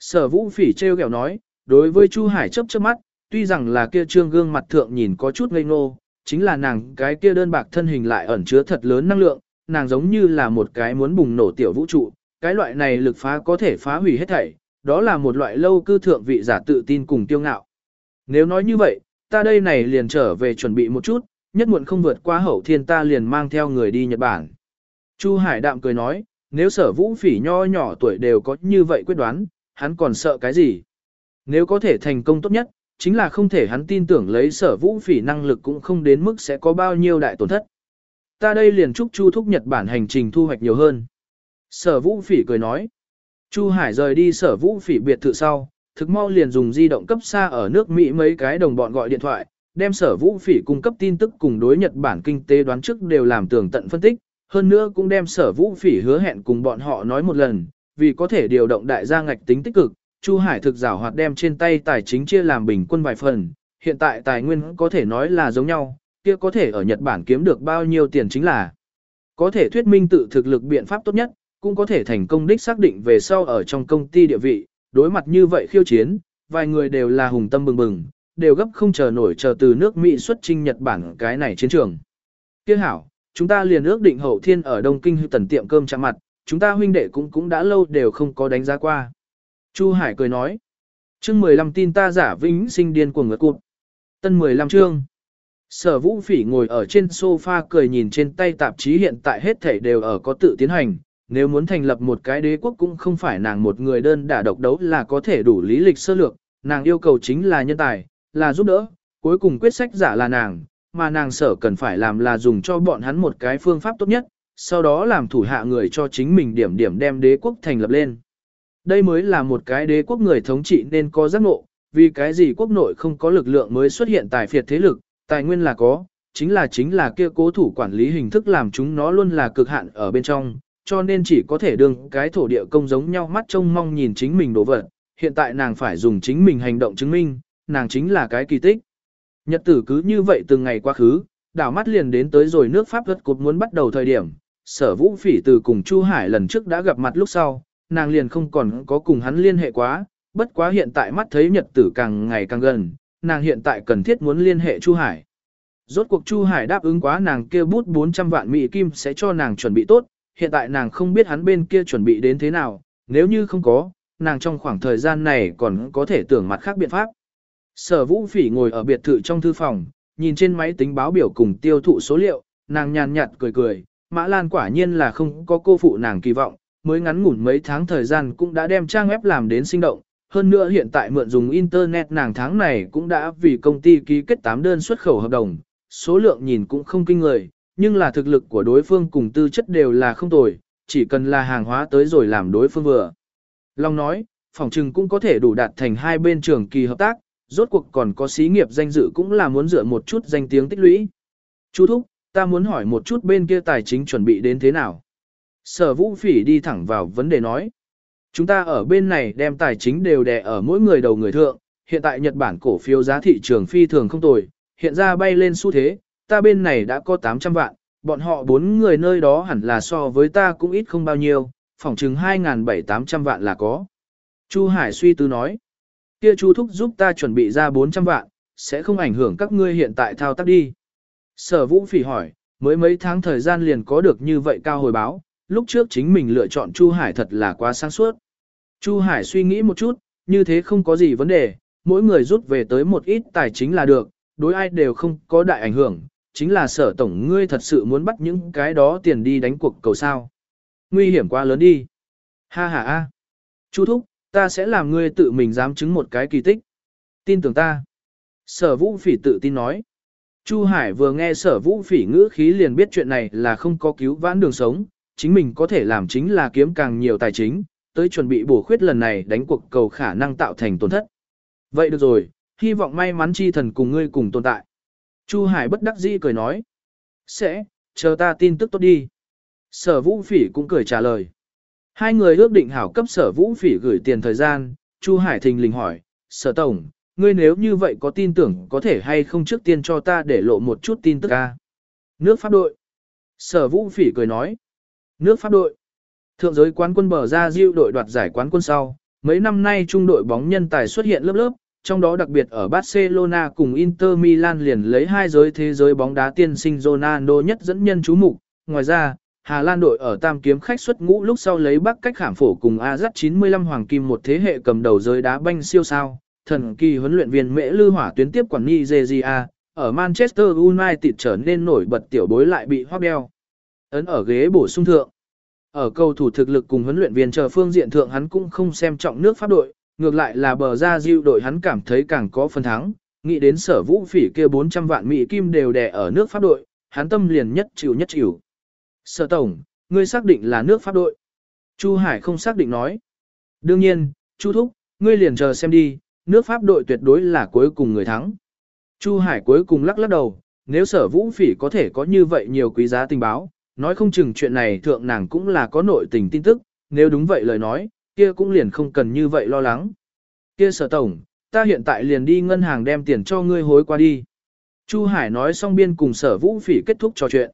Sở vũ phỉ treo kẹo nói, đối với Chu Hải chấp chớp mắt, tuy rằng là kia trương gương mặt thượng nhìn có chút ngây ngô, chính là nàng cái kia đơn bạc thân hình lại ẩn chứa thật lớn năng lượng, nàng giống như là một cái muốn bùng nổ tiểu vũ trụ, cái loại này lực phá có thể phá hủy hết thảy, đó là một loại lâu cư thượng vị giả tự tin cùng tiêu ngạo. Nếu nói như vậy, ta đây này liền trở về chuẩn bị một chút, nhất muộn không vượt qua hậu thiên ta liền mang theo người đi Nhật Bản. Chu Hải đạm cười nói, nếu sở vũ phỉ nho nhỏ tuổi đều có như vậy quyết đoán, hắn còn sợ cái gì? Nếu có thể thành công tốt nhất, chính là không thể hắn tin tưởng lấy sở vũ phỉ năng lực cũng không đến mức sẽ có bao nhiêu đại tổn thất. Ta đây liền chúc Chu thúc Nhật Bản hành trình thu hoạch nhiều hơn. Sở vũ phỉ cười nói. Chu Hải rời đi sở vũ phỉ biệt thự sau, thực mau liền dùng di động cấp xa ở nước Mỹ mấy cái đồng bọn gọi điện thoại, đem sở vũ phỉ cung cấp tin tức cùng đối Nhật Bản kinh tế đoán trước đều làm tường tận phân tích, hơn nữa cũng đem sở vũ phỉ hứa hẹn cùng bọn họ nói một lần, vì có thể điều động đại gia ngạch tính tích cực, Chu Hải thực giảo hoạt đem trên tay tài chính chia làm bình quân vài phần, hiện tại tài nguyên có thể nói là giống nhau, kia có thể ở Nhật Bản kiếm được bao nhiêu tiền chính là có thể thuyết minh tự thực lực biện pháp tốt nhất, cũng có thể thành công đích xác định về sau ở trong công ty địa vị, đối mặt như vậy khiêu chiến, vài người đều là hùng tâm bừng bừng, đều gấp không chờ nổi chờ từ nước Mỹ xuất chinh Nhật Bản cái này chiến trường. Kia hảo, chúng ta liền ước định hậu thiên ở Đông Kinh hư tần tiệm cơm chạm mặt, chúng ta huynh đệ cũng cũng đã lâu đều không có đánh giá qua. Chu Hải cười nói, chương 15 tin ta giả vĩnh sinh điên cuồng người cụt. Tân 15 chương. Sở vũ phỉ ngồi ở trên sofa cười nhìn trên tay tạp chí hiện tại hết thảy đều ở có tự tiến hành, nếu muốn thành lập một cái đế quốc cũng không phải nàng một người đơn đả độc đấu là có thể đủ lý lịch sơ lược, nàng yêu cầu chính là nhân tài, là giúp đỡ, cuối cùng quyết sách giả là nàng, mà nàng sở cần phải làm là dùng cho bọn hắn một cái phương pháp tốt nhất, sau đó làm thủ hạ người cho chính mình điểm điểm đem đế quốc thành lập lên. Đây mới là một cái đế quốc người thống trị nên có giác ngộ, vì cái gì quốc nội không có lực lượng mới xuất hiện tài phiệt thế lực, tài nguyên là có, chính là chính là kia cố thủ quản lý hình thức làm chúng nó luôn là cực hạn ở bên trong, cho nên chỉ có thể đương cái thổ địa công giống nhau mắt trông mong nhìn chính mình đổ vật. Hiện tại nàng phải dùng chính mình hành động chứng minh, nàng chính là cái kỳ tích. Nhật tử cứ như vậy từng ngày quá khứ, đảo mắt liền đến tới rồi nước Pháp rất cột muốn bắt đầu thời điểm. Sở vũ phỉ từ cùng Chu Hải lần trước đã gặp mặt lúc sau, nàng liền không còn có cùng hắn liên hệ quá, bất quá hiện tại mắt thấy nhật tử càng ngày càng gần, nàng hiện tại cần thiết muốn liên hệ Chu Hải. Rốt cuộc Chu Hải đáp ứng quá nàng kia bút 400 vạn Mỹ Kim sẽ cho nàng chuẩn bị tốt, hiện tại nàng không biết hắn bên kia chuẩn bị đến thế nào, nếu như không có, nàng trong khoảng thời gian này còn có thể tưởng mặt khác biện pháp. Sở vũ phỉ ngồi ở biệt thự trong thư phòng, nhìn trên máy tính báo biểu cùng tiêu thụ số liệu, nàng nhàn nhạt cười cười, Mã Lan quả nhiên là không có cô phụ nàng kỳ vọng, mới ngắn ngủn mấy tháng thời gian cũng đã đem trang web làm đến sinh động. Hơn nữa hiện tại mượn dùng Internet nàng tháng này cũng đã vì công ty ký kết 8 đơn xuất khẩu hợp đồng, số lượng nhìn cũng không kinh người, nhưng là thực lực của đối phương cùng tư chất đều là không tồi, chỉ cần là hàng hóa tới rồi làm đối phương vừa. Long nói, phòng trừng cũng có thể đủ đạt thành hai bên trường kỳ hợp tác, rốt cuộc còn có xí nghiệp danh dự cũng là muốn dựa một chút danh tiếng tích lũy. Chú Thúc, ta muốn hỏi một chút bên kia tài chính chuẩn bị đến thế nào? Sở vũ phỉ đi thẳng vào vấn đề nói. Chúng ta ở bên này đem tài chính đều đè ở mỗi người đầu người thượng, hiện tại Nhật Bản cổ phiếu giá thị trường phi thường không tồi, hiện ra bay lên xu thế, ta bên này đã có 800 vạn, bọn họ bốn người nơi đó hẳn là so với ta cũng ít không bao nhiêu, phỏng chừng 2.700-800 vạn là có. Chu Hải suy tư nói, kia Chu Thúc giúp ta chuẩn bị ra 400 vạn, sẽ không ảnh hưởng các ngươi hiện tại thao tác đi. Sở Vũ Phỉ hỏi, mới mấy tháng thời gian liền có được như vậy cao hồi báo, lúc trước chính mình lựa chọn Chu Hải thật là quá sáng suốt. Chu Hải suy nghĩ một chút, như thế không có gì vấn đề, mỗi người rút về tới một ít tài chính là được, đối ai đều không có đại ảnh hưởng, chính là sở tổng ngươi thật sự muốn bắt những cái đó tiền đi đánh cuộc cầu sao. Nguy hiểm quá lớn đi. Ha ha ha, Chu thúc, ta sẽ làm ngươi tự mình dám chứng một cái kỳ tích. Tin tưởng ta. Sở vũ phỉ tự tin nói. Chu Hải vừa nghe sở vũ phỉ ngữ khí liền biết chuyện này là không có cứu vãn đường sống, chính mình có thể làm chính là kiếm càng nhiều tài chính, tới chuẩn bị bổ khuyết lần này đánh cuộc cầu khả năng tạo thành tổn thất. Vậy được rồi, hy vọng may mắn chi thần cùng ngươi cùng tồn tại. Chu Hải bất đắc dĩ cười nói. Sẽ, chờ ta tin tức tốt đi. Sở vũ phỉ cũng cười trả lời. Hai người ước định hảo cấp sở vũ phỉ gửi tiền thời gian, Chu Hải thình lình hỏi, sở tổng, ngươi nếu như vậy có tin tưởng có thể hay không trước tiên cho ta để lộ một chút tin tức ca. Nước Pháp đội. Sở vũ phỉ cười nói. Nước Pháp đội. Thượng giới quán quân bờ ra diêu đội đoạt giải quán quân sau, mấy năm nay trung đội bóng nhân tài xuất hiện lớp lớp, trong đó đặc biệt ở Barcelona cùng Inter Milan liền lấy hai giới thế giới bóng đá tiên sinh Ronaldo nhất dẫn nhân chú mục. Ngoài ra, Hà Lan đội ở tam kiếm khách xuất ngũ lúc sau lấy bắc cách khảm phổ cùng Azat 95 hoàng kim một thế hệ cầm đầu giới đá banh siêu sao, thần kỳ huấn luyện viên Mễ Lư Hỏa tuyến tiếp quản Nigeria, ở Manchester United trở nên nổi bật tiểu bối lại bị hoác đeo. Ấn ở ghế bổ sung thượng. Ở cầu thủ thực lực cùng huấn luyện viên chờ phương diện thượng hắn cũng không xem trọng nước Pháp đội, ngược lại là bờ ra diệu đội hắn cảm thấy càng có phần thắng, nghĩ đến sở vũ phỉ kia 400 vạn Mỹ kim đều đè ở nước Pháp đội, hắn tâm liền nhất chịu nhất chịu. Sở tổng, ngươi xác định là nước Pháp đội. Chu Hải không xác định nói. Đương nhiên, Chu Thúc, ngươi liền chờ xem đi, nước Pháp đội tuyệt đối là cuối cùng người thắng. Chu Hải cuối cùng lắc lắc đầu, nếu sở vũ phỉ có thể có như vậy nhiều quý giá tình báo, nói không chừng chuyện này thượng nàng cũng là có nội tình tin tức, nếu đúng vậy lời nói, kia cũng liền không cần như vậy lo lắng. Kia sở tổng, ta hiện tại liền đi ngân hàng đem tiền cho ngươi hối qua đi. Chu Hải nói xong biên cùng sở vũ phỉ kết thúc trò chuyện.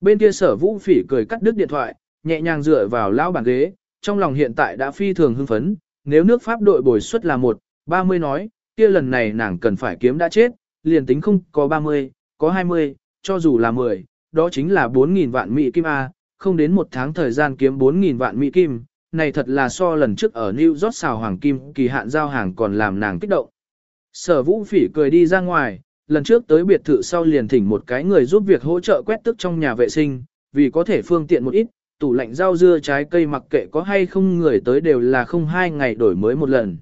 Bên kia sở vũ phỉ cười cắt đứt điện thoại, nhẹ nhàng dựa vào lao bàn ghế, trong lòng hiện tại đã phi thường hưng phấn, nếu nước Pháp đội bồi suất là một, 30 nói, kia lần này nàng cần phải kiếm đã chết, liền tính không có 30, có 20, cho dù là 10, đó chính là 4.000 vạn Mỹ Kim A, không đến một tháng thời gian kiếm 4.000 vạn Mỹ Kim, này thật là so lần trước ở New York xào hoàng kim kỳ hạn giao hàng còn làm nàng kích động. Sở vũ phỉ cười đi ra ngoài, lần trước tới biệt thự sau liền thỉnh một cái người giúp việc hỗ trợ quét tức trong nhà vệ sinh, vì có thể phương tiện một ít, tủ lạnh rau dưa trái cây mặc kệ có hay không người tới đều là không hai ngày đổi mới một lần.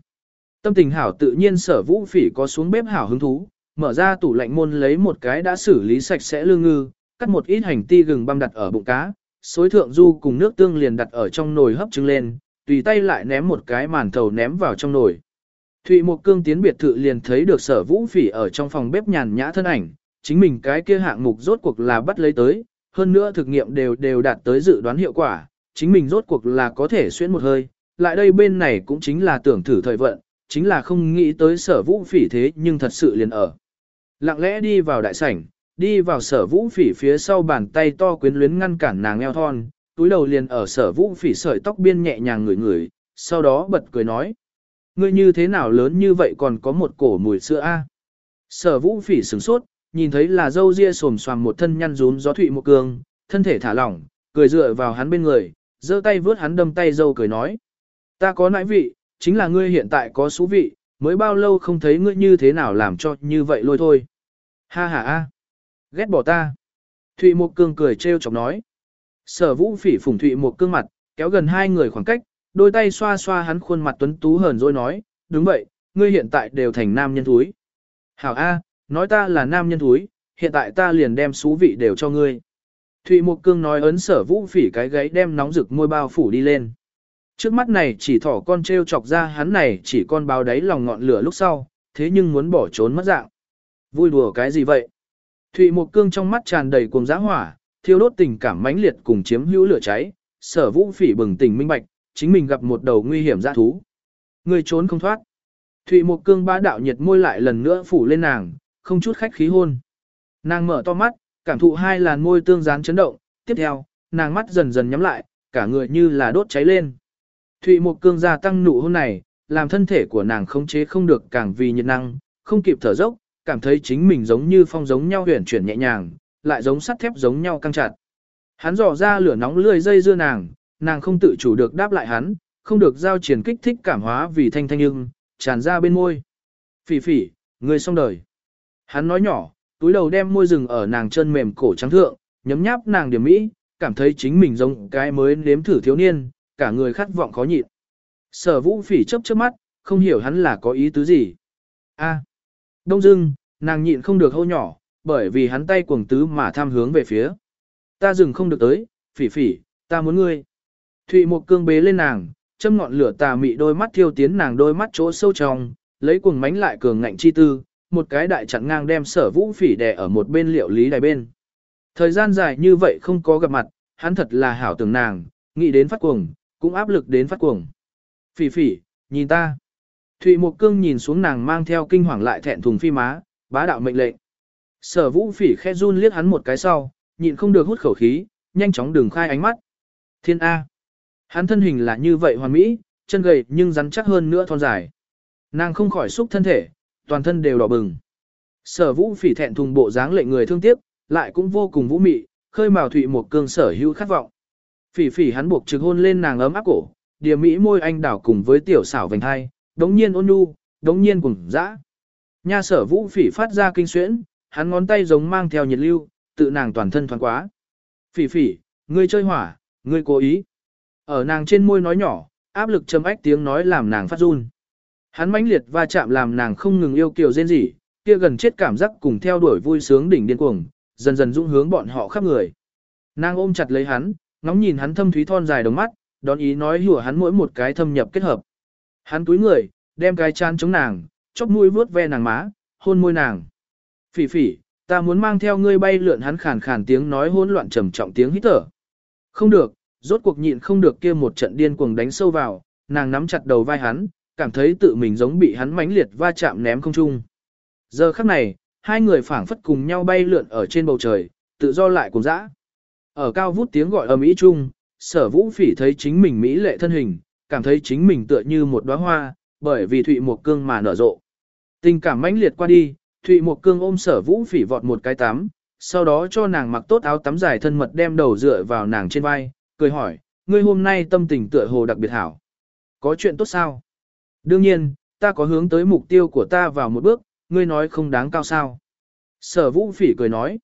Tâm tình hảo tự nhiên sở vũ phỉ có xuống bếp hảo hứng thú, mở ra tủ lạnh môn lấy một cái đã xử lý sạch sẽ lương ngư, cắt một ít hành ti gừng băm đặt ở bụng cá, xối thượng du cùng nước tương liền đặt ở trong nồi hấp trứng lên, tùy tay lại ném một cái màn thầu ném vào trong nồi. Thụy Mộc Cương tiến biệt thự liền thấy được sở vũ phỉ ở trong phòng bếp nhàn nhã thân ảnh, chính mình cái kia hạng mục rốt cuộc là bắt lấy tới, hơn nữa thực nghiệm đều đều đạt tới dự đoán hiệu quả, chính mình rốt cuộc là có thể xuyên một hơi, lại đây bên này cũng chính là tưởng thử thời vận, chính là không nghĩ tới sở vũ phỉ thế nhưng thật sự liền ở. Lặng lẽ đi vào đại sảnh, đi vào sở vũ phỉ phía sau bàn tay to quyến luyến ngăn cản nàng eo thon, túi đầu liền ở sở vũ phỉ sợi tóc biên nhẹ nhàng ngửi ngửi, sau đó bật cười nói. Ngươi như thế nào lớn như vậy còn có một cổ mùi sữa a? Sở vũ phỉ sửng sốt, nhìn thấy là dâu ria xồm xoàm một thân nhăn rún gió thụy một cường, thân thể thả lỏng, cười dựa vào hắn bên người, giơ tay vướt hắn đâm tay dâu cười nói. Ta có nãi vị, chính là ngươi hiện tại có số vị, mới bao lâu không thấy ngươi như thế nào làm cho như vậy lôi thôi. Ha ha a, ghét bỏ ta. Thụy Mộc Cương cười trêu chọc nói. Sở vũ phỉ phủng Thụy Mộc Cương mặt, kéo gần hai người khoảng cách, đôi tay xoa xoa hắn khuôn mặt tuấn tú hờn rồi nói, đúng vậy, ngươi hiện tại đều thành nam nhân thúi. Hảo A, nói ta là nam nhân thúi, hiện tại ta liền đem xú vị đều cho ngươi. Thụy Mộc Cương nói ấn sở vũ phỉ cái gáy đem nóng rực môi bao phủ đi lên. Trước mắt này chỉ thỏ con treo chọc ra hắn này chỉ con báo đáy lòng ngọn lửa lúc sau, thế nhưng muốn bỏ trốn mất dạng. Vui đùa cái gì vậy? Thụy Mộc Cương trong mắt tràn đầy cuồng giá hỏa, thiêu đốt tình cảm mãnh liệt cùng chiếm hữu lửa cháy, sở vũ phỉ bừng tỉnh minh bạch, chính mình gặp một đầu nguy hiểm dã thú. Người trốn không thoát. Thụy Mộc Cương bá đạo nhiệt môi lại lần nữa phủ lên nàng, không chút khách khí hôn. Nàng mở to mắt, cảm thụ hai làn môi tương dán chấn động, tiếp theo, nàng mắt dần dần nhắm lại, cả người như là đốt cháy lên. Thụy Mộc Cương gia tăng nụ hôn này, làm thân thể của nàng khống chế không được càng vì nhiệt năng, không kịp thở dốc, cảm thấy chính mình giống như phong giống nhau huyền chuyển nhẹ nhàng, lại giống sắt thép giống nhau căng chặt. Hắn dò ra lửa nóng lười dây dưa nàng, nàng không tự chủ được đáp lại hắn, không được giao triển kích thích cảm hóa vì thanh thanh nhưng, tràn ra bên môi. Phỉ phỉ, người xong đời. Hắn nói nhỏ, túi đầu đem môi rừng ở nàng chân mềm cổ trắng thượng, nhấm nháp nàng điểm mỹ, cảm thấy chính mình giống cái mới nếm thử thiếu niên, cả người khát vọng khó nhịn. Sở vũ phỉ chớp chớp mắt, không hiểu hắn là có ý tứ gì. A. Đông dưng, nàng nhịn không được hô nhỏ, bởi vì hắn tay cuồng tứ mà tham hướng về phía. Ta dừng không được tới, phỉ phỉ, ta muốn ngươi. Thụy một cương bế lên nàng, châm ngọn lửa tà mị đôi mắt thiêu tiến nàng đôi mắt chỗ sâu trong, lấy cuồng mánh lại cường ngạnh chi tư, một cái đại chặn ngang đem sở vũ phỉ đè ở một bên liệu lý đài bên. Thời gian dài như vậy không có gặp mặt, hắn thật là hảo tưởng nàng, nghĩ đến phát cuồng, cũng áp lực đến phát cuồng. Phỉ phỉ, nhìn ta. Thụy Mộc Cương nhìn xuống nàng mang theo kinh hoàng lại thẹn thùng phi má, bá đạo mệnh lệnh. Sở vũ phỉ khẽ run liếc hắn một cái sau, nhịn không được hút khẩu khí, nhanh chóng đường khai ánh mắt. Thiên A. Hắn thân hình là như vậy hoàn mỹ, chân gầy nhưng rắn chắc hơn nữa thon dài. Nàng không khỏi xúc thân thể, toàn thân đều đỏ bừng. Sở vũ phỉ thẹn thùng bộ dáng lệnh người thương tiếc, lại cũng vô cùng vũ mị, khơi mào thụy Mộc cương sở hữu khát vọng. Phỉ phỉ hắn buộc trực hôn lên nàng ấm áp cổ, điểm mỹ môi anh đảo cùng với tiểu xảo vành hai, đống nhiên ôn nhu, đống nhiên cùng dã. Nha sở vũ phỉ phát ra kinh xuyễn, hắn ngón tay giống mang theo nhiệt lưu, tự nàng toàn thân thoáng quá. Phỉ phỉ, ngươi chơi hỏa, ngươi cố ý. Ở nàng trên môi nói nhỏ, áp lực châm ách tiếng nói làm nàng phát run. Hắn mãnh liệt va chạm làm nàng không ngừng yêu kiều rên rỉ, kia gần chết cảm giác cùng theo đuổi vui sướng đỉnh điên cuồng, dần dần dũng hướng bọn họ khắp người. Nàng ôm chặt lấy hắn, ngóng nhìn hắn thâm thúy thon dài đồng mắt, đón ý nói hùa hắn mỗi một cái thâm nhập kết hợp. Hắn túi người, đem cái chán chống nàng, chóp mũi vuốt ve nàng má, hôn môi nàng. Phỉ phỉ, ta muốn mang theo ngươi bay lượn hắn khàn khàn tiếng nói hỗn loạn trầm trọng tiếng hít thở. Không được, rốt cuộc nhịn không được kia một trận điên cuồng đánh sâu vào, nàng nắm chặt đầu vai hắn, cảm thấy tự mình giống bị hắn mãnh liệt va chạm ném không trung. Giờ khắc này, hai người phảng phất cùng nhau bay lượn ở trên bầu trời, tự do lại cùng dã. Ở cao vút tiếng gọi ầm ĩ chung, sở vũ phỉ thấy chính mình mỹ lệ thân hình, cảm thấy chính mình tựa như một đóa hoa, bởi vì Thụy Mộc Cương mà nở rộ. Tình cảm mãnh liệt qua đi, Thụy Mộc Cương ôm sở vũ phỉ vọt một cái tắm, sau đó cho nàng mặc tốt áo tắm dài thân mật đem đầu dựa vào nàng trên vai, cười hỏi, ngươi hôm nay tâm tình tựa hồ đặc biệt hảo. Có chuyện tốt sao? Đương nhiên, ta có hướng tới mục tiêu của ta vào một bước, ngươi nói không đáng cao sao. Sở vũ phỉ cười nói.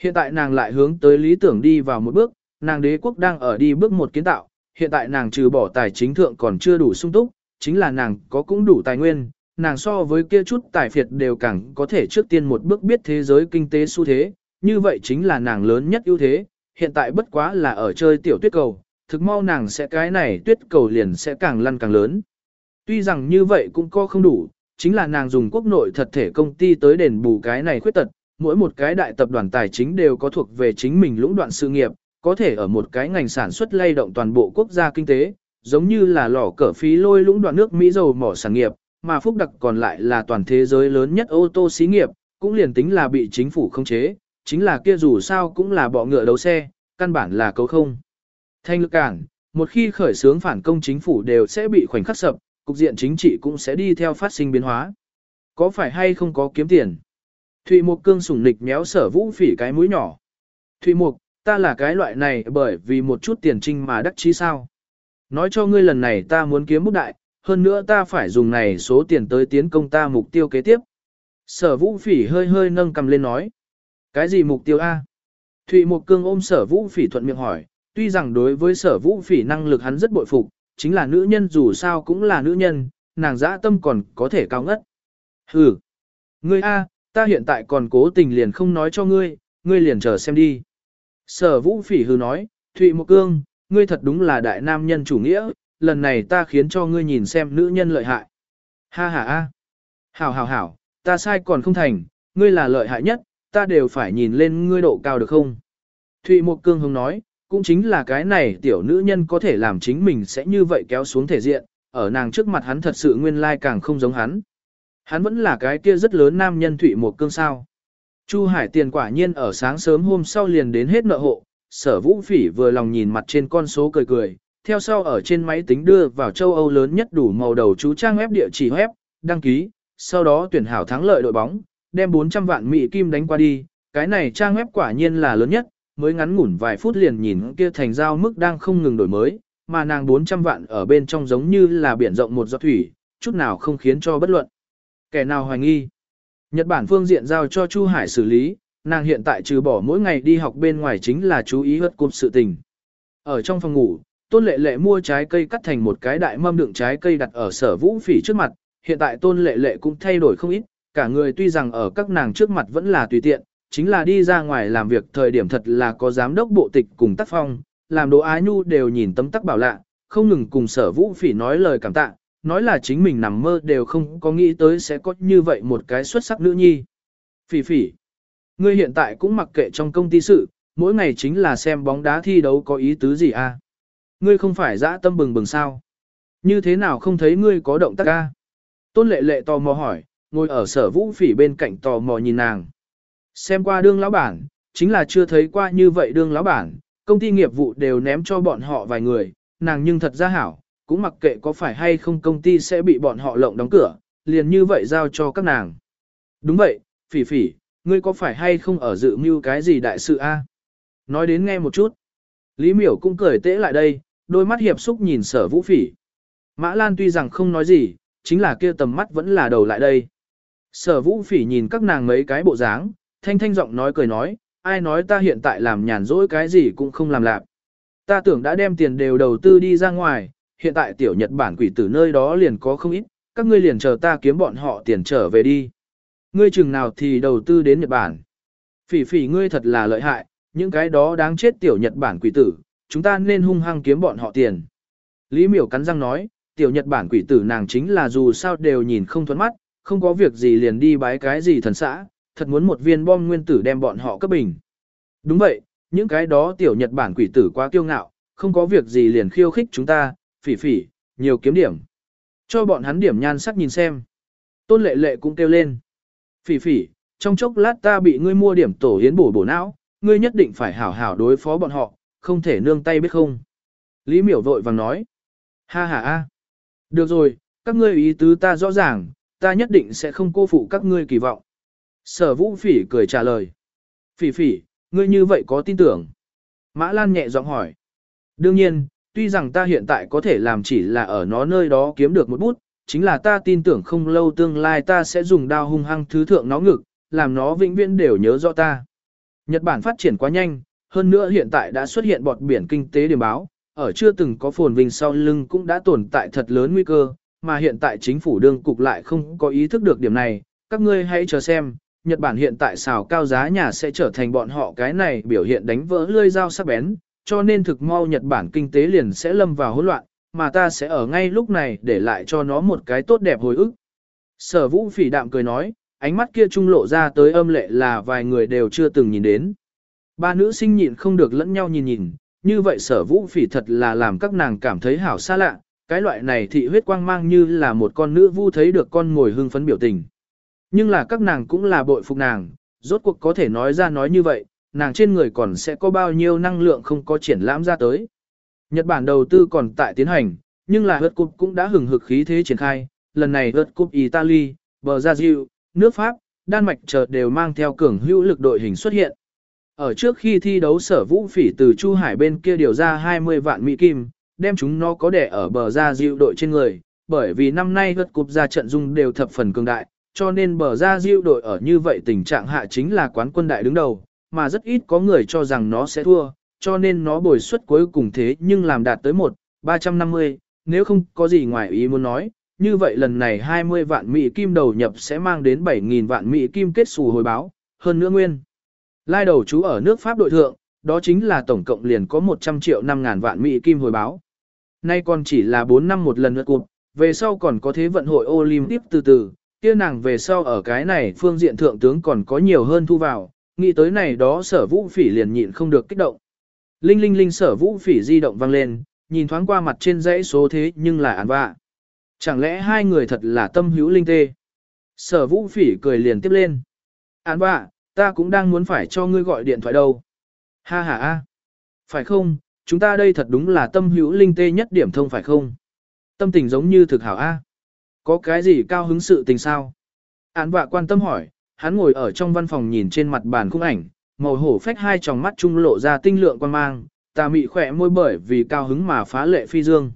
Hiện tại nàng lại hướng tới lý tưởng đi vào một bước, nàng đế quốc đang ở đi bước một kiến tạo, hiện tại nàng trừ bỏ tài chính thượng còn chưa đủ sung túc, chính là nàng có cũng đủ tài nguyên, nàng so với kia chút tài phiệt đều càng có thể trước tiên một bước biết thế giới kinh tế xu thế, như vậy chính là nàng lớn nhất ưu thế, hiện tại bất quá là ở chơi tiểu tuyết cầu, thực mau nàng sẽ cái này tuyết cầu liền sẽ càng lăn càng lớn. Tuy rằng như vậy cũng có không đủ, chính là nàng dùng quốc nội thật thể công ty tới đền bù cái này khuyết tật, mỗi một cái đại tập đoàn tài chính đều có thuộc về chính mình lũng đoạn sự nghiệp, có thể ở một cái ngành sản xuất lay động toàn bộ quốc gia kinh tế, giống như là lò cỡ phí lôi lũng đoạn nước Mỹ dầu mỏ sản nghiệp, mà phúc đặc còn lại là toàn thế giới lớn nhất ô tô xí nghiệp, cũng liền tính là bị chính phủ khống chế, chính là kia dù sao cũng là bọ ngựa đấu xe, căn bản là cấu không. Thanh lực cản, một khi khởi xướng phản công chính phủ đều sẽ bị khoảnh khắc sập, cục diện chính trị cũng sẽ đi theo phát sinh biến hóa. Có phải hay không có kiếm tiền? Thụy Mục cương sủng nịch méo sở vũ phỉ cái mũi nhỏ. Thụy Mục, ta là cái loại này bởi vì một chút tiền trinh mà đắc chí sao. Nói cho ngươi lần này ta muốn kiếm bút đại, hơn nữa ta phải dùng này số tiền tới tiến công ta mục tiêu kế tiếp. Sở vũ phỉ hơi hơi nâng cầm lên nói. Cái gì mục tiêu A? Thụy Mục Cương ôm sở vũ phỉ thuận miệng hỏi, tuy rằng đối với sở vũ phỉ năng lực hắn rất bội phục, chính là nữ nhân dù sao cũng là nữ nhân, nàng dã tâm còn có thể cao ngất. Hừ, ngươi A, ta hiện tại còn cố tình liền không nói cho ngươi, ngươi liền chờ xem đi. Sở vũ phỉ Hư nói, Thụy Mộc Cương, ngươi thật đúng là đại nam nhân chủ nghĩa, lần này ta khiến cho ngươi nhìn xem nữ nhân lợi hại. Ha ha ha, hảo hảo hảo, ta sai còn không thành, ngươi là lợi hại nhất, ta đều phải nhìn lên ngươi độ cao được không? Thụy Mộc Cương hứng nói, cũng chính là cái này tiểu nữ nhân có thể làm chính mình sẽ như vậy kéo xuống thể diện, ở nàng trước mặt hắn thật sự nguyên lai càng không giống hắn. Hắn vẫn là cái kia rất lớn nam nhân Thụy Mộc Cương sao. Chu Hải tiền quả nhiên ở sáng sớm hôm sau liền đến hết nợ hộ, sở vũ phỉ vừa lòng nhìn mặt trên con số cười cười, theo sau ở trên máy tính đưa vào châu Âu lớn nhất đủ màu đầu chú trang web địa chỉ web, đăng ký, sau đó tuyển hảo thắng lợi đội bóng, đem 400 vạn mỹ kim đánh qua đi, cái này trang web quả nhiên là lớn nhất, mới ngắn ngủn vài phút liền nhìn kia thành giao mức đang không ngừng đổi mới, mà nàng 400 vạn ở bên trong giống như là biển rộng một giọt thủy, chút nào không khiến cho bất luận. Kẻ nào hoài nghi. Nhật Bản phương diện giao cho Chu Hải xử lý, nàng hiện tại trừ bỏ mỗi ngày đi học bên ngoài chính là chú ý hớt cụm sự tình. Ở trong phòng ngủ, Tôn Lệ Lệ mua trái cây cắt thành một cái đại mâm đựng trái cây đặt ở sở vũ phỉ trước mặt, hiện tại Tôn Lệ Lệ cũng thay đổi không ít, cả người tuy rằng ở các nàng trước mặt vẫn là tùy tiện, chính là đi ra ngoài làm việc thời điểm thật là có giám đốc bộ tịch cùng tác phong, làm đồ ái nhu đều nhìn tấm tắc bảo lạ, không ngừng cùng sở vũ phỉ nói lời cảm tạ, nói là chính mình nằm mơ đều không có nghĩ tới sẽ có như vậy một cái xuất sắc nữ nhi. Phỉ phỉ, ngươi hiện tại cũng mặc kệ trong công ty sự, mỗi ngày chính là xem bóng đá thi đấu có ý tứ gì à? Ngươi không phải dã tâm bừng bừng sao? Như thế nào không thấy ngươi có động tác ca? Tôn lệ lệ tò mò hỏi, ngồi ở sở vũ phỉ bên cạnh tò mò nhìn nàng. Xem qua đương lão bản, chính là chưa thấy qua như vậy đương lão bản, công ty nghiệp vụ đều ném cho bọn họ vài người, nàng nhưng thật ra hảo, cũng mặc kệ có phải hay không công ty sẽ bị bọn họ lộng đóng cửa, liền như vậy giao cho các nàng. Đúng vậy, phỉ phỉ, ngươi có phải hay không ở dự mưu cái gì đại sự a? Nói đến nghe một chút. Lý miểu cũng cười tễ lại đây, đôi mắt hiệp xúc nhìn sở vũ phỉ. Mã Lan tuy rằng không nói gì, chính là kia tầm mắt vẫn là đầu lại đây. Sở vũ phỉ nhìn các nàng mấy cái bộ dáng, thanh thanh giọng nói cười nói, ai nói ta hiện tại làm nhàn rỗi cái gì cũng không làm lạc. Ta tưởng đã đem tiền đều đầu tư đi ra ngoài, hiện tại tiểu Nhật Bản quỷ tử nơi đó liền có không ít, các ngươi liền chờ ta kiếm bọn họ tiền trở về đi. Ngươi chừng nào thì đầu tư đến Nhật Bản. Phỉ phỉ ngươi thật là lợi hại, những cái đó đáng chết tiểu Nhật Bản quỷ tử, chúng ta nên hung hăng kiếm bọn họ tiền. Lý miểu cắn răng nói, tiểu Nhật Bản quỷ tử nàng chính là dù sao đều nhìn không thuẫn mắt, không có việc gì liền đi bái cái gì thần xã, thật muốn một viên bom nguyên tử đem bọn họ cấp bình. Đúng vậy, những cái đó tiểu Nhật Bản quỷ tử quá kiêu ngạo, không có việc gì liền khiêu khích chúng ta, phỉ phỉ, nhiều kiếm điểm. Cho bọn hắn điểm nhan sắc nhìn xem. Tôn lệ lệ cũng kêu lên. Phỉ phỉ, trong chốc lát ta bị ngươi mua điểm tổ hiến bổ bổ não, ngươi nhất định phải hảo hảo đối phó bọn họ, không thể nương tay biết không. Lý miểu vội vàng nói. Ha ha a. Được rồi, các ngươi ý tứ ta rõ ràng, ta nhất định sẽ không cô phụ các ngươi kỳ vọng. Sở vũ phỉ cười trả lời. Phỉ phỉ, ngươi như vậy có tin tưởng? Mã Lan nhẹ giọng hỏi. Đương nhiên, tuy rằng ta hiện tại có thể làm chỉ là ở nó nơi đó kiếm được một bút, chính là ta tin tưởng không lâu tương lai ta sẽ dùng đao hung hăng thứ thượng nó ngực, làm nó vĩnh viễn đều nhớ rõ ta. Nhật Bản phát triển quá nhanh, hơn nữa hiện tại đã xuất hiện bọt biển kinh tế điểm báo, ở chưa từng có phồn vinh sau lưng cũng đã tồn tại thật lớn nguy cơ, mà hiện tại chính phủ đương cục lại không có ý thức được điểm này, các ngươi hãy chờ xem, Nhật Bản hiện tại xào cao giá nhà sẽ trở thành bọn họ cái này biểu hiện đánh vỡ lươi dao sắc bén, cho nên thực mau Nhật Bản kinh tế liền sẽ lâm vào hỗn loạn, mà ta sẽ ở ngay lúc này để lại cho nó một cái tốt đẹp hồi ức. Sở vũ phỉ đạm cười nói, ánh mắt kia trung lộ ra tới âm lệ là vài người đều chưa từng nhìn đến. Ba nữ sinh nhịn không được lẫn nhau nhìn nhìn, như vậy sở vũ phỉ thật là làm các nàng cảm thấy hảo xa lạ, cái loại này thị huyết quang mang như là một con nữ vu thấy được con ngồi hưng phấn biểu tình. Nhưng là các nàng cũng là bội phục nàng, rốt cuộc có thể nói ra nói như vậy, nàng trên người còn sẽ có bao nhiêu năng lượng không có triển lãm ra tới. Nhật Bản đầu tư còn tại tiến hành, nhưng là hớt cúp cũng đã hừng hực khí thế triển khai, lần này hớt cúp Italy, bờ Brazil, nước Pháp, Đan Mạch chợt đều mang theo cường hữu lực đội hình xuất hiện. Ở trước khi thi đấu sở vũ phỉ từ Chu Hải bên kia điều ra 20 vạn Mỹ Kim, đem chúng nó có đẻ ở bờ ra diệu đội trên người, bởi vì năm nay vượt cục ra trận dung đều thập phần cường đại, cho nên bờ ra diệu đội ở như vậy tình trạng hạ chính là quán quân đại đứng đầu, mà rất ít có người cho rằng nó sẽ thua, cho nên nó bồi suất cuối cùng thế nhưng làm đạt tới 1, 350, nếu không có gì ngoài ý muốn nói, như vậy lần này 20 vạn Mỹ Kim đầu nhập sẽ mang đến 7.000 vạn Mỹ Kim kết xù hồi báo, hơn nữa nguyên. Lai đầu chú ở nước Pháp đội thượng, đó chính là tổng cộng liền có 100 triệu 5 ngàn vạn Mỹ Kim hồi báo. Nay còn chỉ là 4 năm một lần nữa cụp, về sau còn có thế vận hội Olympic từ từ, kia nàng về sau ở cái này phương diện thượng tướng còn có nhiều hơn thu vào, nghĩ tới này đó sở vũ phỉ liền nhịn không được kích động. Linh linh linh sở vũ phỉ di động vang lên, nhìn thoáng qua mặt trên dãy số thế nhưng là án vạ. Chẳng lẽ hai người thật là tâm hữu linh tê? Sở vũ phỉ cười liền tiếp lên. Án vạ, ta cũng đang muốn phải cho ngươi gọi điện thoại đâu. Ha ha a, Phải không, chúng ta đây thật đúng là tâm hữu linh tê nhất điểm thông phải không? Tâm tình giống như thực hảo a. Có cái gì cao hứng sự tình sao? Án vạ quan tâm hỏi, hắn ngồi ở trong văn phòng nhìn trên mặt bàn khung ảnh, màu hổ phách hai tròng mắt trung lộ ra tinh lượng quan mang, ta mị khỏe môi bởi vì cao hứng mà phá lệ phi dương.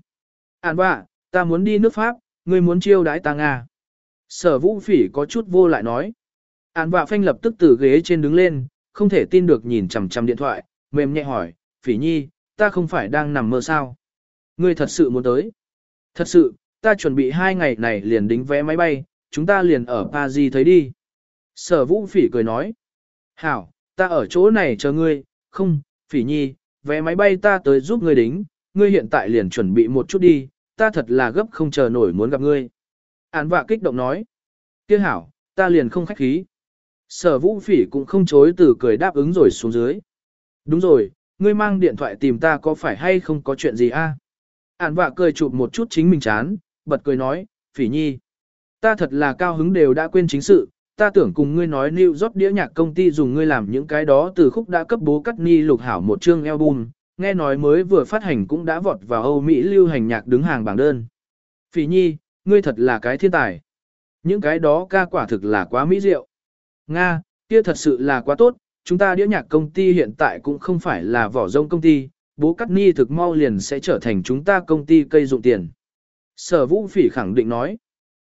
An vạ, ta muốn đi nước Pháp, ngươi muốn chiêu đãi ta Nga. Sở vũ phỉ có chút vô lại nói. An vạ phanh lập tức từ ghế trên đứng lên, không thể tin được nhìn chằm chằm điện thoại, mềm nhẹ hỏi, phỉ nhi, ta không phải đang nằm mơ sao? Ngươi thật sự muốn tới? Thật sự, ta chuẩn bị hai ngày này liền đính vé máy bay, chúng ta liền ở Paris thấy đi. Sở vũ phỉ cười nói. Hảo, ta ở chỗ này chờ ngươi, không, phỉ nhi, vé máy bay ta tới giúp ngươi đính, ngươi hiện tại liền chuẩn bị một chút đi, ta thật là gấp không chờ nổi muốn gặp ngươi. Án vạ kích động nói. kia hảo, ta liền không khách khí. Sở vũ phỉ cũng không chối từ cười đáp ứng rồi xuống dưới. Đúng rồi, ngươi mang điện thoại tìm ta có phải hay không có chuyện gì a? Án vạ cười chụp một chút chính mình chán, bật cười nói, phỉ nhi. Ta thật là cao hứng đều đã quên chính sự, ta tưởng cùng ngươi nói New York đĩa nhạc công ty dùng ngươi làm những cái đó từ khúc đã cấp bố cắt ni lục hảo một chương album, nghe nói mới vừa phát hành cũng đã vọt vào Âu Mỹ lưu hành nhạc đứng hàng bảng đơn. Phỉ nhi, ngươi thật là cái thiên tài. Những cái đó ca quả thực là quá mỹ diệu. Nga, kia thật sự là quá tốt, chúng ta đĩa nhạc công ty hiện tại cũng không phải là vỏ rông công ty, bố cắt ni thực mau liền sẽ trở thành chúng ta công ty cây dụng tiền. Sở vũ phỉ khẳng định nói.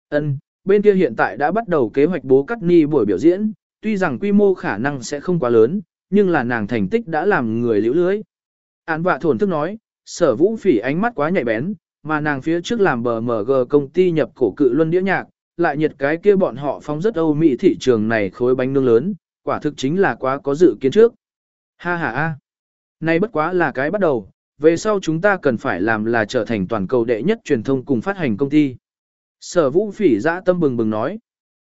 ân bên kia hiện tại đã bắt đầu kế hoạch bố cắt ni buổi biểu diễn, tuy rằng quy mô khả năng sẽ không quá lớn, nhưng là nàng thành tích đã làm người liễu lưới. Án vạ thổn thức nói, sở vũ phỉ ánh mắt quá nhạy bén, mà nàng phía trước làm bờ MG công ty nhập cổ cự luân đĩa nhạc, lại nhiệt cái kia bọn họ phóng rất Âu Mỹ thị trường này khối bánh nướng lớn, quả thực chính là quá có dự kiến trước. Ha ha ha. Nay bất quá là cái bắt đầu, về sau chúng ta cần phải làm là trở thành toàn cầu đệ nhất truyền thông cùng phát hành công ty. Sở vũ phỉ dã tâm bừng bừng nói.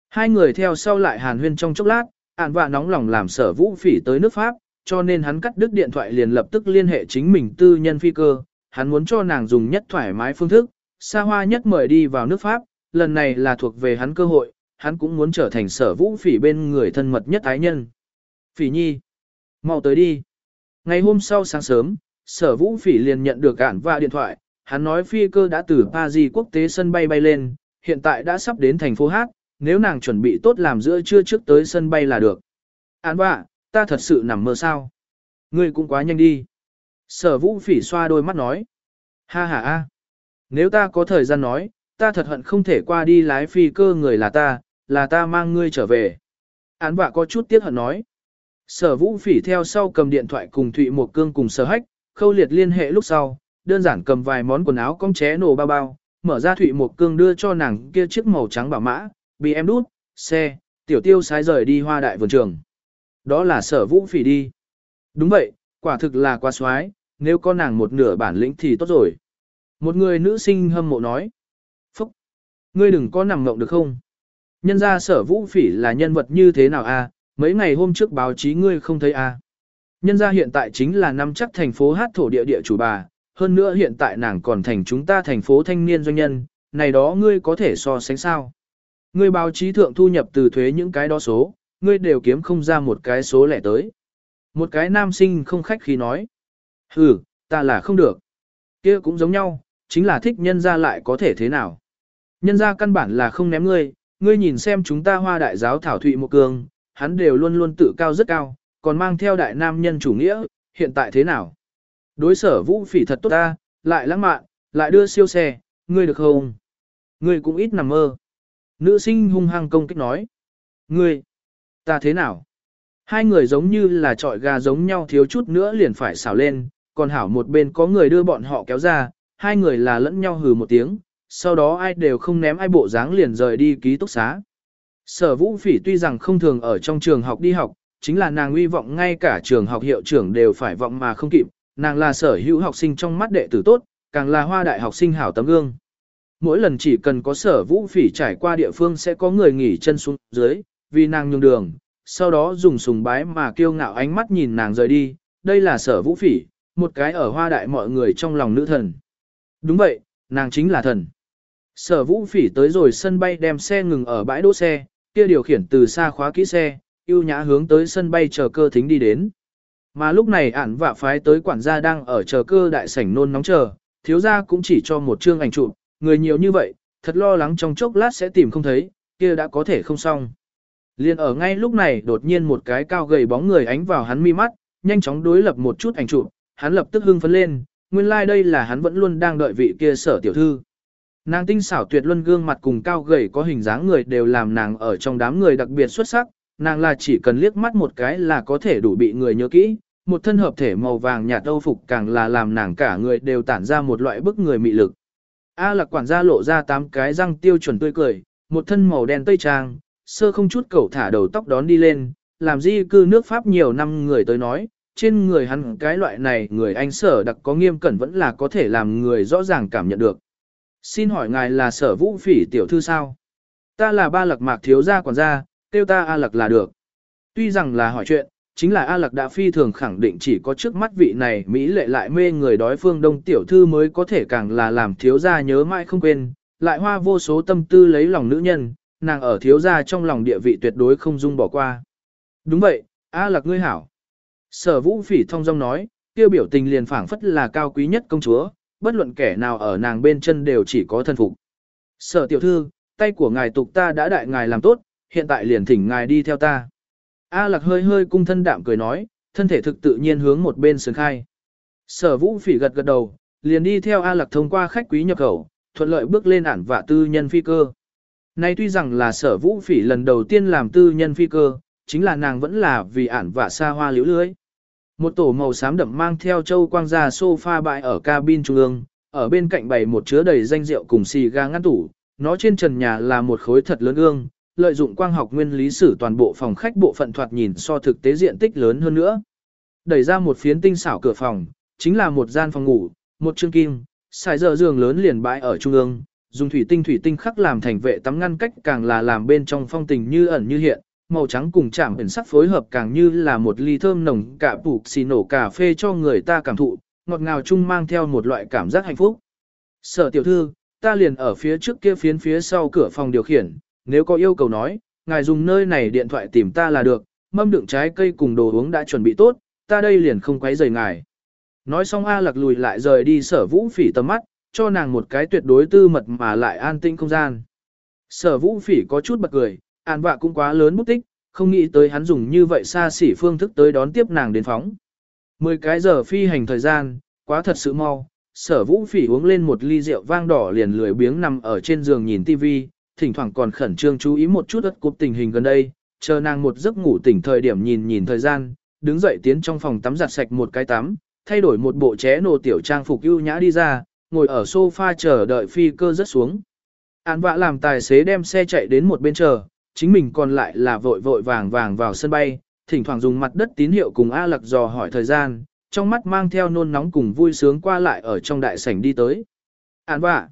Hai người theo sau lại hàn huyên trong chốc lát, ản vạ nóng lòng làm sở vũ phỉ tới nước Pháp, cho nên hắn cắt đứt điện thoại liền lập tức liên hệ chính mình tư nhân phi cơ, hắn muốn cho nàng dùng nhất thoải mái phương thức, xa hoa nhất mời đi vào nước Pháp, lần này là thuộc về hắn cơ hội, hắn cũng muốn trở thành sở vũ phỉ bên người thân mật nhất ái nhân. Phỉ nhi, mau tới đi. Ngày hôm sau sáng sớm, sở vũ phỉ liền nhận được ản vạ điện thoại, hắn nói phi cơ đã từ Paris quốc tế sân bay bay lên, hiện tại đã sắp đến thành phố Hát, nếu nàng chuẩn bị tốt làm giữa trưa trước tới sân bay là được. Án bạ, ta thật sự nằm mơ sao. Ngươi cũng quá nhanh đi. Sở vũ phỉ xoa đôi mắt nói. Ha ha ha. Nếu ta có thời gian nói, ta thật hận không thể qua đi lái phi cơ người là ta, là ta mang ngươi trở về. Án bạ có chút tiếc hận nói. Sở vũ phỉ theo sau cầm điện thoại cùng Thụy Mộc Cương cùng sở hách, khâu liệt liên hệ lúc sau, đơn giản cầm vài món quần áo cong ché nổ bao bao, mở ra Thụy Một Cương đưa cho nàng kia chiếc màu trắng bảo mã, bị em đút, xe, tiểu tiêu sái rời đi hoa đại vườn trường. Đó là sở vũ phỉ đi. Đúng vậy, quả thực là quá xoái, nếu có nàng một nửa bản lĩnh thì tốt rồi. Một người nữ sinh hâm mộ nói. Phúc! Ngươi đừng có nằm ngộng được không? Nhân ra sở vũ phỉ là nhân vật như thế nào a? À? mấy ngày hôm trước báo chí ngươi không thấy a? À? Nhân ra hiện tại chính là năm chắc thành phố hát thổ địa địa chủ bà, hơn nữa hiện tại nàng còn thành chúng ta thành phố thanh niên doanh nhân, này đó ngươi có thể so sánh sao. Ngươi báo chí thượng thu nhập từ thuế những cái đó số, ngươi đều kiếm không ra một cái số lẻ tới. Một cái nam sinh không khách khí nói. Ừ, ta là không được. kia cũng giống nhau, chính là thích nhân ra lại có thể thế nào. Nhân ra căn bản là không ném ngươi, ngươi nhìn xem chúng ta hoa đại giáo thảo thụy một cường, hắn đều luôn luôn tự cao rất cao, còn mang theo đại nam nhân chủ nghĩa, hiện tại thế nào? Đối sở vũ phỉ thật tốt ta, lại lãng mạn, lại đưa siêu xe, ngươi được không? Ngươi cũng ít nằm mơ. Nữ sinh hung hăng công kích nói. Ngươi, ta thế nào? Hai người giống như là trọi gà giống nhau thiếu chút nữa liền phải xảo lên, còn hảo một bên có người đưa bọn họ kéo ra, hai người là lẫn nhau hừ một tiếng, sau đó ai đều không ném ai bộ dáng liền rời đi ký túc xá. Sở vũ phỉ tuy rằng không thường ở trong trường học đi học, chính là nàng uy vọng ngay cả trường học hiệu trưởng đều phải vọng mà không kịp, nàng là sở hữu học sinh trong mắt đệ tử tốt, càng là hoa đại học sinh hảo tấm gương. Mỗi lần chỉ cần có sở vũ phỉ trải qua địa phương sẽ có người nghỉ chân xuống dưới, vì nàng nhường đường, sau đó dùng sùng bái mà kiêu ngạo ánh mắt nhìn nàng rời đi, đây là sở vũ phỉ, một cái ở hoa đại mọi người trong lòng nữ thần. Đúng vậy, nàng chính là thần. Sở vũ phỉ tới rồi sân bay đem xe ngừng ở bãi đỗ xe, kia điều khiển từ xa khóa kỹ xe, yêu nhã hướng tới sân bay chờ cơ thính đi đến. Mà lúc này ản vạ phái tới quản gia đang ở chờ cơ đại sảnh nôn nóng chờ, thiếu gia cũng chỉ cho một chương ảnh chụp, người nhiều như vậy, thật lo lắng trong chốc lát sẽ tìm không thấy, kia đã có thể không xong. Liên ở ngay lúc này đột nhiên một cái cao gầy bóng người ánh vào hắn mi mắt, nhanh chóng đối lập một chút ảnh chụp, hắn lập tức hưng phấn lên, nguyên lai like đây là hắn vẫn luôn đang đợi vị kia sở tiểu thư. Nàng tinh xảo tuyệt luân gương mặt cùng cao gầy có hình dáng người đều làm nàng ở trong đám người đặc biệt xuất sắc, nàng là chỉ cần liếc mắt một cái là có thể đủ bị người nhớ kỹ, một thân hợp thể màu vàng nhạt âu phục càng là làm nàng cả người đều tản ra một loại bức người mị lực. A lạc quản gia lộ ra tám cái răng tiêu chuẩn tươi cười, một thân màu đen tây trang, sơ không chút cẩu thả đầu tóc đón đi lên, làm di cư nước Pháp nhiều năm người tới nói, trên người hắn cái loại này người anh sở đặc có nghiêm cẩn vẫn là có thể làm người rõ ràng cảm nhận được. Xin hỏi ngài là sở vũ phỉ tiểu thư sao? Ta là ba lạc mạc thiếu gia quản gia, tiêu ta A lạc là được. Tuy rằng là hỏi chuyện, chính là A Lạc đã phi thường khẳng định chỉ có trước mắt vị này Mỹ lệ lại mê người đói phương đông tiểu thư mới có thể càng là làm thiếu gia nhớ mãi không quên, lại hoa vô số tâm tư lấy lòng nữ nhân, nàng ở thiếu gia trong lòng địa vị tuyệt đối không dung bỏ qua. Đúng vậy, A Lạc ngươi hảo. Sở vũ phỉ thông dong nói, tiêu biểu tình liền phảng phất là cao quý nhất công chúa, bất luận kẻ nào ở nàng bên chân đều chỉ có thân phục. Sở tiểu thư, tay của ngài tục ta đã đại ngài làm tốt, hiện tại liền thỉnh ngài đi theo ta. A lạc hơi hơi cung thân đạm cười nói, thân thể thực tự nhiên hướng một bên sườn khai. Sở vũ phỉ gật gật đầu, liền đi theo A lạc thông qua khách quý nhập khẩu, thuận lợi bước lên ản vạ tư nhân phi cơ. Nay tuy rằng là sở vũ phỉ lần đầu tiên làm tư nhân phi cơ, chính là nàng vẫn là vì ản vạ xa hoa liễu lưới. Một tổ màu xám đậm mang theo châu quang ra sofa bại ở cabin trung ương, ở bên cạnh bày một chứa đầy danh rượu cùng xì ga ngăn tủ, nó trên trần nhà là một khối thật lớn ương, lợi dụng quang học nguyên lý sử toàn bộ phòng khách bộ phận thoạt nhìn so thực tế diện tích lớn hơn nữa. Đẩy ra một phiến tinh xảo cửa phòng, chính là một gian phòng ngủ, một chương kim, xài giờ giường lớn liền bãi ở trung ương, dùng thủy tinh thủy tinh khắc làm thành vệ tắm ngăn cách càng là làm bên trong phong tình như ẩn như hiện, màu trắng cùng chạm biển sắc phối hợp càng như là một ly thơm nồng cả bục xì nổ cà phê cho người ta cảm thụ, ngọt ngào chung mang theo một loại cảm giác hạnh phúc. Sở tiểu thư, ta liền ở phía trước kia phiến phía sau cửa phòng điều khiển, nếu có yêu cầu nói, ngài dùng nơi này điện thoại tìm ta là được, mâm đựng trái cây cùng đồ uống đã chuẩn bị tốt, ta đây liền không quấy rầy ngài. Nói xong A lạc lùi lại rời đi sở vũ phỉ tầm mắt, cho nàng một cái tuyệt đối tư mật mà lại an tinh không gian. Sở vũ phỉ có chút bật cười, an vạ cũng quá lớn bút tích, không nghĩ tới hắn dùng như vậy xa xỉ phương thức tới đón tiếp nàng đến phóng. Mười cái giờ phi hành thời gian, quá thật sự mau, sở vũ phỉ uống lên một ly rượu vang đỏ liền lười biếng nằm ở trên giường nhìn tivi, thỉnh thoảng còn khẩn trương chú ý một chút ất cục tình hình gần đây, chờ nàng một giấc ngủ tỉnh thời điểm nhìn nhìn thời gian, đứng dậy tiến trong phòng tắm giặt sạch một cái tắm, thay đổi một bộ ché nô tiểu trang phục ưu nhã đi ra, ngồi ở sofa chờ đợi phi cơ rất xuống. Án vạ làm tài xế đem xe chạy đến một bên chờ, chính mình còn lại là vội vội vàng vàng vào sân bay, thỉnh thoảng dùng mặt đất tín hiệu cùng A lặc dò hỏi thời gian, trong mắt mang theo nôn nóng cùng vui sướng qua lại ở trong đại sảnh đi tới. Án vạ.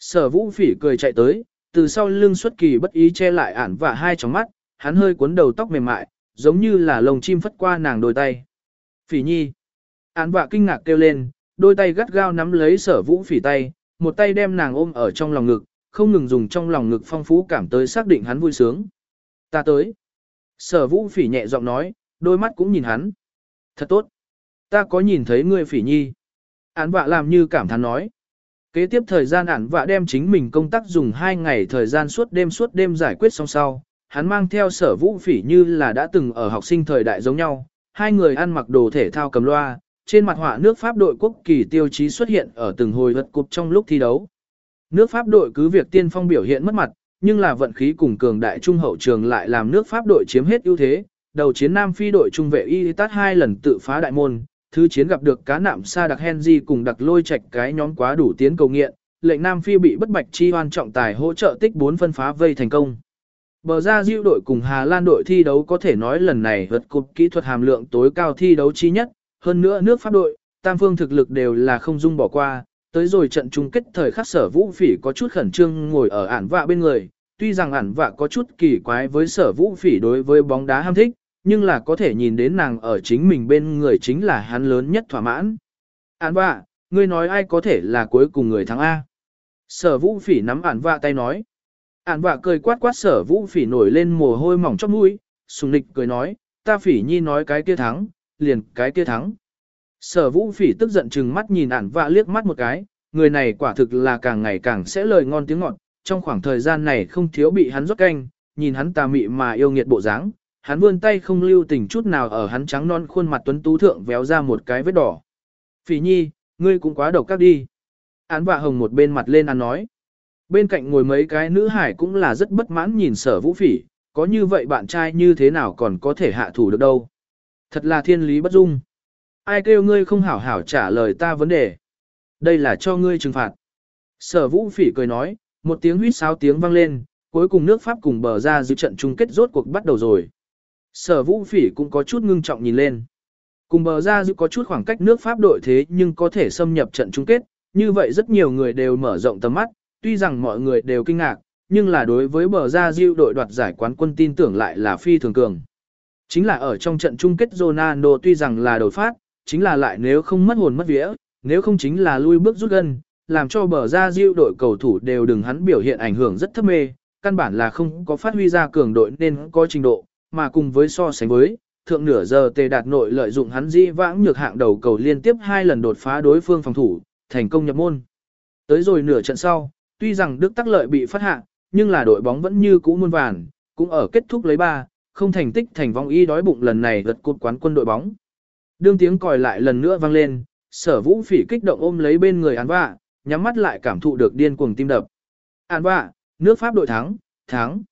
Sở vũ phỉ cười chạy tới, từ sau lưng xuất kỳ bất ý che lại ản và hai tròng mắt, hắn hơi cuốn đầu tóc mềm mại, giống như là lồng chim phất qua nàng đôi tay. Phỉ nhi. Án vạ kinh ngạc kêu lên, đôi tay gắt gao nắm lấy sở vũ phỉ tay, một tay đem nàng ôm ở trong lòng ngực, không ngừng dùng trong lòng ngực phong phú cảm tới xác định hắn vui sướng. Ta tới. Sở vũ phỉ nhẹ giọng nói, đôi mắt cũng nhìn hắn. Thật tốt. Ta có nhìn thấy ngươi phỉ nhi. Án vạ làm như cảm thán nói. Kế tiếp thời gian ản vạ đem chính mình công tác dùng 2 ngày thời gian suốt đêm suốt đêm giải quyết xong sau, hắn mang theo sở vũ phỉ như là đã từng ở học sinh thời đại giống nhau, hai người ăn mặc đồ thể thao cầm loa, trên mặt họa nước Pháp đội quốc kỳ tiêu chí xuất hiện ở từng hồi vật cục trong lúc thi đấu. Nước Pháp đội cứ việc tiên phong biểu hiện mất mặt, nhưng là vận khí cùng cường đại trung hậu trường lại làm nước Pháp đội chiếm hết ưu thế, đầu chiến Nam Phi đội trung vệ y tát hai lần tự phá đại môn, thứ chiến gặp được cá nạm sa đặc Henry cùng đặc lôi Trạch cái nhóm quá đủ tiến cầu nghiện, lệnh Nam Phi bị bất bạch chi hoan trọng tài hỗ trợ tích 4 phân phá vây thành công. Bờ ra diêu đội cùng Hà Lan đội thi đấu có thể nói lần này vượt cục kỹ thuật hàm lượng tối cao thi đấu chi nhất, hơn nữa nước Pháp đội, tam phương thực lực đều là không dung bỏ qua, tới rồi trận chung kết thời khắc sở vũ phỉ có chút khẩn trương ngồi ở ản vạ bên người, tuy rằng ản vạ có chút kỳ quái với sở vũ phỉ đối với bóng đá ham thích, nhưng là có thể nhìn đến nàng ở chính mình bên người chính là hắn lớn nhất thỏa mãn. Án vạ, ngươi nói ai có thể là cuối cùng người thắng A. Sở vũ phỉ nắm án vạ tay nói. Án vạ cười quát quát sở vũ phỉ nổi lên mồ hôi mỏng chóp mũi, sùng nịch cười nói, ta phỉ nhi nói cái kia thắng, liền cái kia thắng. Sở vũ phỉ tức giận chừng mắt nhìn án vạ liếc mắt một cái, người này quả thực là càng ngày càng sẽ lời ngon tiếng ngọt, trong khoảng thời gian này không thiếu bị hắn rót canh, nhìn hắn tà mị mà yêu nghiệt bộ dáng, hắn vươn tay không lưu tình chút nào ở hắn trắng non khuôn mặt tuấn tú thượng véo ra một cái vết đỏ. Phỉ nhi, ngươi cũng quá độc các đi. Án vạ hồng một bên mặt lên ăn nói. Bên cạnh ngồi mấy cái nữ hải cũng là rất bất mãn nhìn sở vũ phỉ, có như vậy bạn trai như thế nào còn có thể hạ thủ được đâu. Thật là thiên lý bất dung. Ai kêu ngươi không hảo hảo trả lời ta vấn đề. Đây là cho ngươi trừng phạt. Sở vũ phỉ cười nói, một tiếng huyết sáo tiếng vang lên, cuối cùng nước Pháp cùng bờ ra giữ trận chung kết rốt cuộc bắt đầu rồi. Sở vũ phỉ cũng có chút ngưng trọng nhìn lên. Cùng bờ ra dự có chút khoảng cách nước Pháp đội thế nhưng có thể xâm nhập trận chung kết, như vậy rất nhiều người đều mở rộng tầm mắt, tuy rằng mọi người đều kinh ngạc, nhưng là đối với bờ ra diêu đội đoạt giải quán quân tin tưởng lại là phi thường cường. Chính là ở trong trận chung kết Ronaldo tuy rằng là đột phát, chính là lại nếu không mất hồn mất vía, nếu không chính là lui bước rút gân, làm cho bờ ra diêu đội cầu thủ đều đừng hắn biểu hiện ảnh hưởng rất thấp mê, căn bản là không có phát huy ra cường đội nên có trình độ, mà cùng với so sánh với, thượng nửa giờ tề đạt nội lợi dụng hắn di vãng nhược hạng đầu cầu liên tiếp hai lần đột phá đối phương phòng thủ, thành công nhập môn. Tới rồi nửa trận sau, tuy rằng Đức Tắc lợi bị phát hạ, nhưng là đội bóng vẫn như cũ muôn vàn, cũng ở kết thúc lấy ba, không thành tích thành vong y đói bụng lần này gật cột quán quân đội bóng. Đương tiếng còi lại lần nữa vang lên, sở vũ phỉ kích động ôm lấy bên người án vạ, nhắm mắt lại cảm thụ được điên cuồng tim đập. Án vạ, nước Pháp đội thắng, thắng.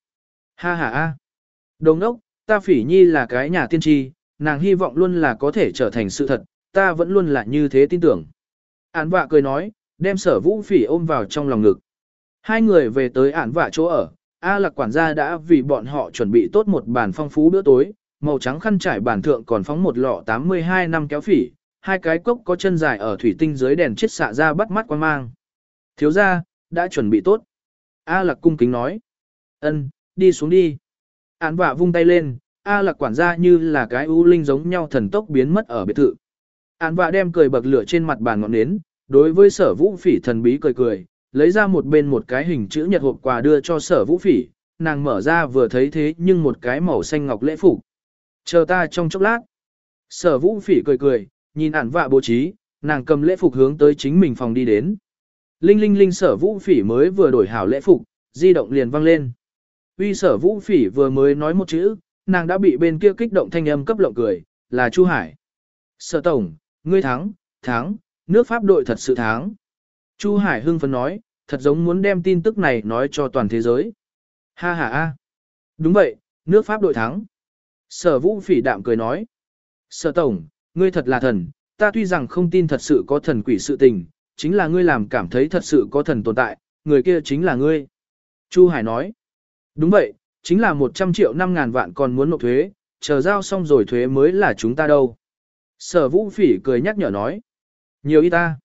Ha ha a. Đồng đốc, ta phỉ nhi là cái nhà tiên tri, nàng hy vọng luôn là có thể trở thành sự thật, ta vẫn luôn là như thế tin tưởng. Án vạ cười nói, đem sở vũ phỉ ôm vào trong lòng ngực. Hai người về tới án vạ chỗ ở, A lạc quản gia đã vì bọn họ chuẩn bị tốt một bàn phong phú bữa tối, màu trắng khăn trải bàn thượng còn phóng một lọ 82 năm kéo phỉ, hai cái cốc có chân dài ở thủy tinh dưới đèn chết xạ ra bắt mắt quan mang. Thiếu gia, đã chuẩn bị tốt. A lạc cung kính nói. ân, đi xuống đi. Án vạ vung tay lên, A lạc quản gia như là cái ưu linh giống nhau thần tốc biến mất ở biệt thự. Án vạ đem cười bậc lửa trên mặt bàn ngọn nến, đối với sở vũ phỉ thần bí cười cười, lấy ra một bên một cái hình chữ nhật hộp quà đưa cho sở vũ phỉ, nàng mở ra vừa thấy thế nhưng một cái màu xanh ngọc lễ phục. Chờ ta trong chốc lát. Sở vũ phỉ cười cười, nhìn ản vạ bố trí, nàng cầm lễ phục hướng tới chính mình phòng đi đến. Linh linh linh sở vũ phỉ mới vừa đổi hảo lễ phục, di động liền vang lên. Uy sở vũ phỉ vừa mới nói một chữ, nàng đã bị bên kia kích động thanh âm cấp lộng cười, là Chu Hải. Sở tổng, ngươi thắng, thắng, nước Pháp đội thật sự thắng. Chu Hải hưng phấn nói, thật giống muốn đem tin tức này nói cho toàn thế giới. Ha ha ha. Đúng vậy, nước Pháp đội thắng. Sở vũ phỉ đạm cười nói. Sở tổng, ngươi thật là thần, ta tuy rằng không tin thật sự có thần quỷ sự tình, chính là ngươi làm cảm thấy thật sự có thần tồn tại, người kia chính là ngươi. Chu Hải nói. Đúng vậy, chính là 100 triệu 5 ngàn vạn còn muốn nộp thuế, chờ giao xong rồi thuế mới là chúng ta đâu. Sở vũ phỉ cười nhắc nhở nói. Nhiều ý ta.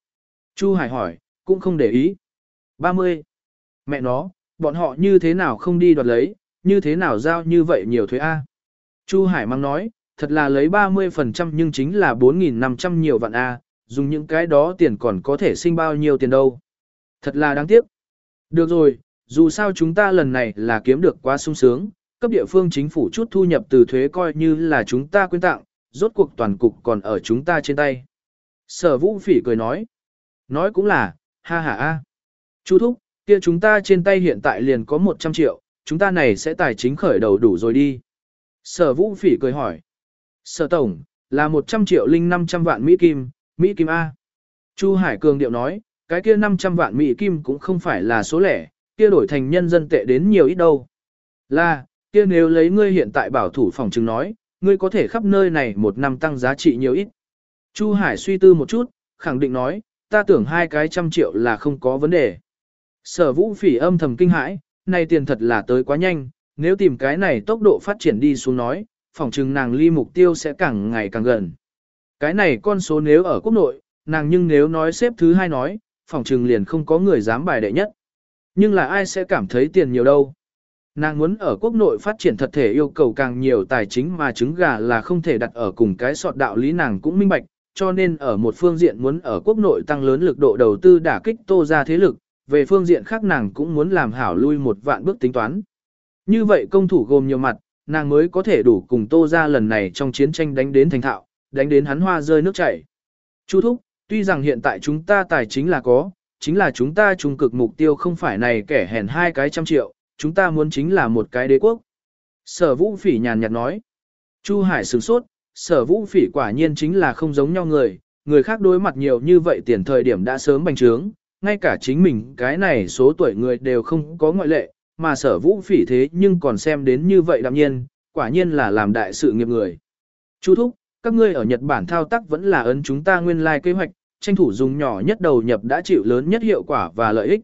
Chu Hải hỏi, cũng không để ý. 30. Mẹ nó, bọn họ như thế nào không đi đoạt lấy, như thế nào giao như vậy nhiều thuế A. Chu Hải mang nói, thật là lấy 30% nhưng chính là 4.500 nhiều vạn A, dùng những cái đó tiền còn có thể sinh bao nhiêu tiền đâu. Thật là đáng tiếc. Được rồi, dù sao chúng ta lần này là kiếm được quá sung sướng, cấp địa phương chính phủ chút thu nhập từ thuế coi như là chúng ta quyên tặng, rốt cuộc toàn cục còn ở chúng ta trên tay. Sở vũ phỉ cười nói. Nói cũng là, ha ha a. Chú thúc, kia chúng ta trên tay hiện tại liền có 100 triệu, chúng ta này sẽ tài chính khởi đầu đủ rồi đi. Sở vũ phỉ cười hỏi. Sở tổng, là 100 triệu linh 500 vạn Mỹ Kim, Mỹ Kim A. Chu Hải Cường điệu nói, cái kia 500 vạn Mỹ Kim cũng không phải là số lẻ, kia đổi thành nhân dân tệ đến nhiều ít đâu. Là, kia nếu lấy ngươi hiện tại bảo thủ phòng chứng nói, ngươi có thể khắp nơi này một năm tăng giá trị nhiều ít. Chu Hải suy tư một chút, khẳng định nói, ta tưởng hai cái trăm triệu là không có vấn đề. Sở vũ phỉ âm thầm kinh hãi, này tiền thật là tới quá nhanh, nếu tìm cái này tốc độ phát triển đi xuống nói, phòng trừng nàng ly mục tiêu sẽ càng ngày càng gần. Cái này con số nếu ở quốc nội, nàng nhưng nếu nói xếp thứ hai nói, phòng trừng liền không có người dám bài đệ nhất. Nhưng là ai sẽ cảm thấy tiền nhiều đâu. Nàng muốn ở quốc nội phát triển thật thể yêu cầu càng nhiều tài chính mà trứng gà là không thể đặt ở cùng cái sọt đạo lý nàng cũng minh bạch, cho nên ở một phương diện muốn ở quốc nội tăng lớn lực độ đầu tư đả kích tô ra thế lực, về phương diện khác nàng cũng muốn làm hảo lui một vạn bước tính toán. Như vậy công thủ gồm nhiều mặt, nàng mới có thể đủ cùng tô ra lần này trong chiến tranh đánh đến thành thạo, đánh đến hắn hoa rơi nước chảy. Chú Thúc, tuy rằng hiện tại chúng ta tài chính là có, chính là chúng ta trung cực mục tiêu không phải này kẻ hèn hai cái trăm triệu, chúng ta muốn chính là một cái đế quốc. Sở vũ phỉ nhàn nhạt nói. Chu Hải sửng sốt, sở vũ phỉ quả nhiên chính là không giống nhau người, người khác đối mặt nhiều như vậy tiền thời điểm đã sớm bành trướng, ngay cả chính mình cái này số tuổi người đều không có ngoại lệ, mà sở vũ phỉ thế nhưng còn xem đến như vậy đạm nhiên, quả nhiên là làm đại sự nghiệp người. Chú Thúc, các ngươi ở Nhật Bản thao tác vẫn là ấn chúng ta nguyên lai like kế hoạch, tranh thủ dùng nhỏ nhất đầu nhập đã chịu lớn nhất hiệu quả và lợi ích.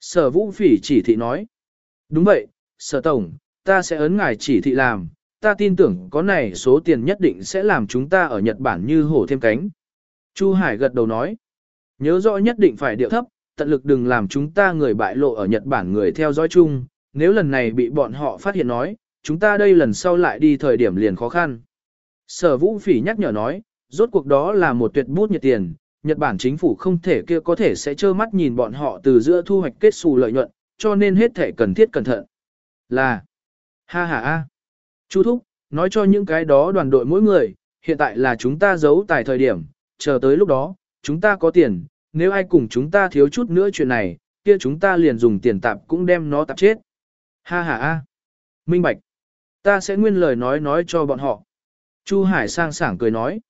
Sở vũ phỉ chỉ thị nói. Đúng vậy, sở tổng, ta sẽ ấn ngài chỉ thị làm, ta tin tưởng có này số tiền nhất định sẽ làm chúng ta ở Nhật Bản như hổ thêm cánh. Chu Hải gật đầu nói, nhớ rõ nhất định phải điệu thấp, tận lực đừng làm chúng ta người bại lộ ở Nhật Bản người theo dõi chung, nếu lần này bị bọn họ phát hiện nói, chúng ta đây lần sau lại đi thời điểm liền khó khăn. Sở vũ phỉ nhắc nhở nói, rốt cuộc đó là một tuyệt bút nhiệt tiền, Nhật Bản chính phủ không thể kia có thể sẽ trơ mắt nhìn bọn họ từ giữa thu hoạch kết xù lợi nhuận, cho nên hết thể cần thiết cẩn thận. Là, ha ha a, Chu Thúc, nói cho những cái đó đoàn đội mỗi người, hiện tại là chúng ta giấu tài thời điểm, chờ tới lúc đó, chúng ta có tiền, nếu ai cùng chúng ta thiếu chút nữa chuyện này, kia chúng ta liền dùng tiền tạp cũng đem nó tạp chết. Ha ha a. Minh Bạch. Ta sẽ nguyên lời nói nói cho bọn họ. Chu Hải sang sảng cười nói.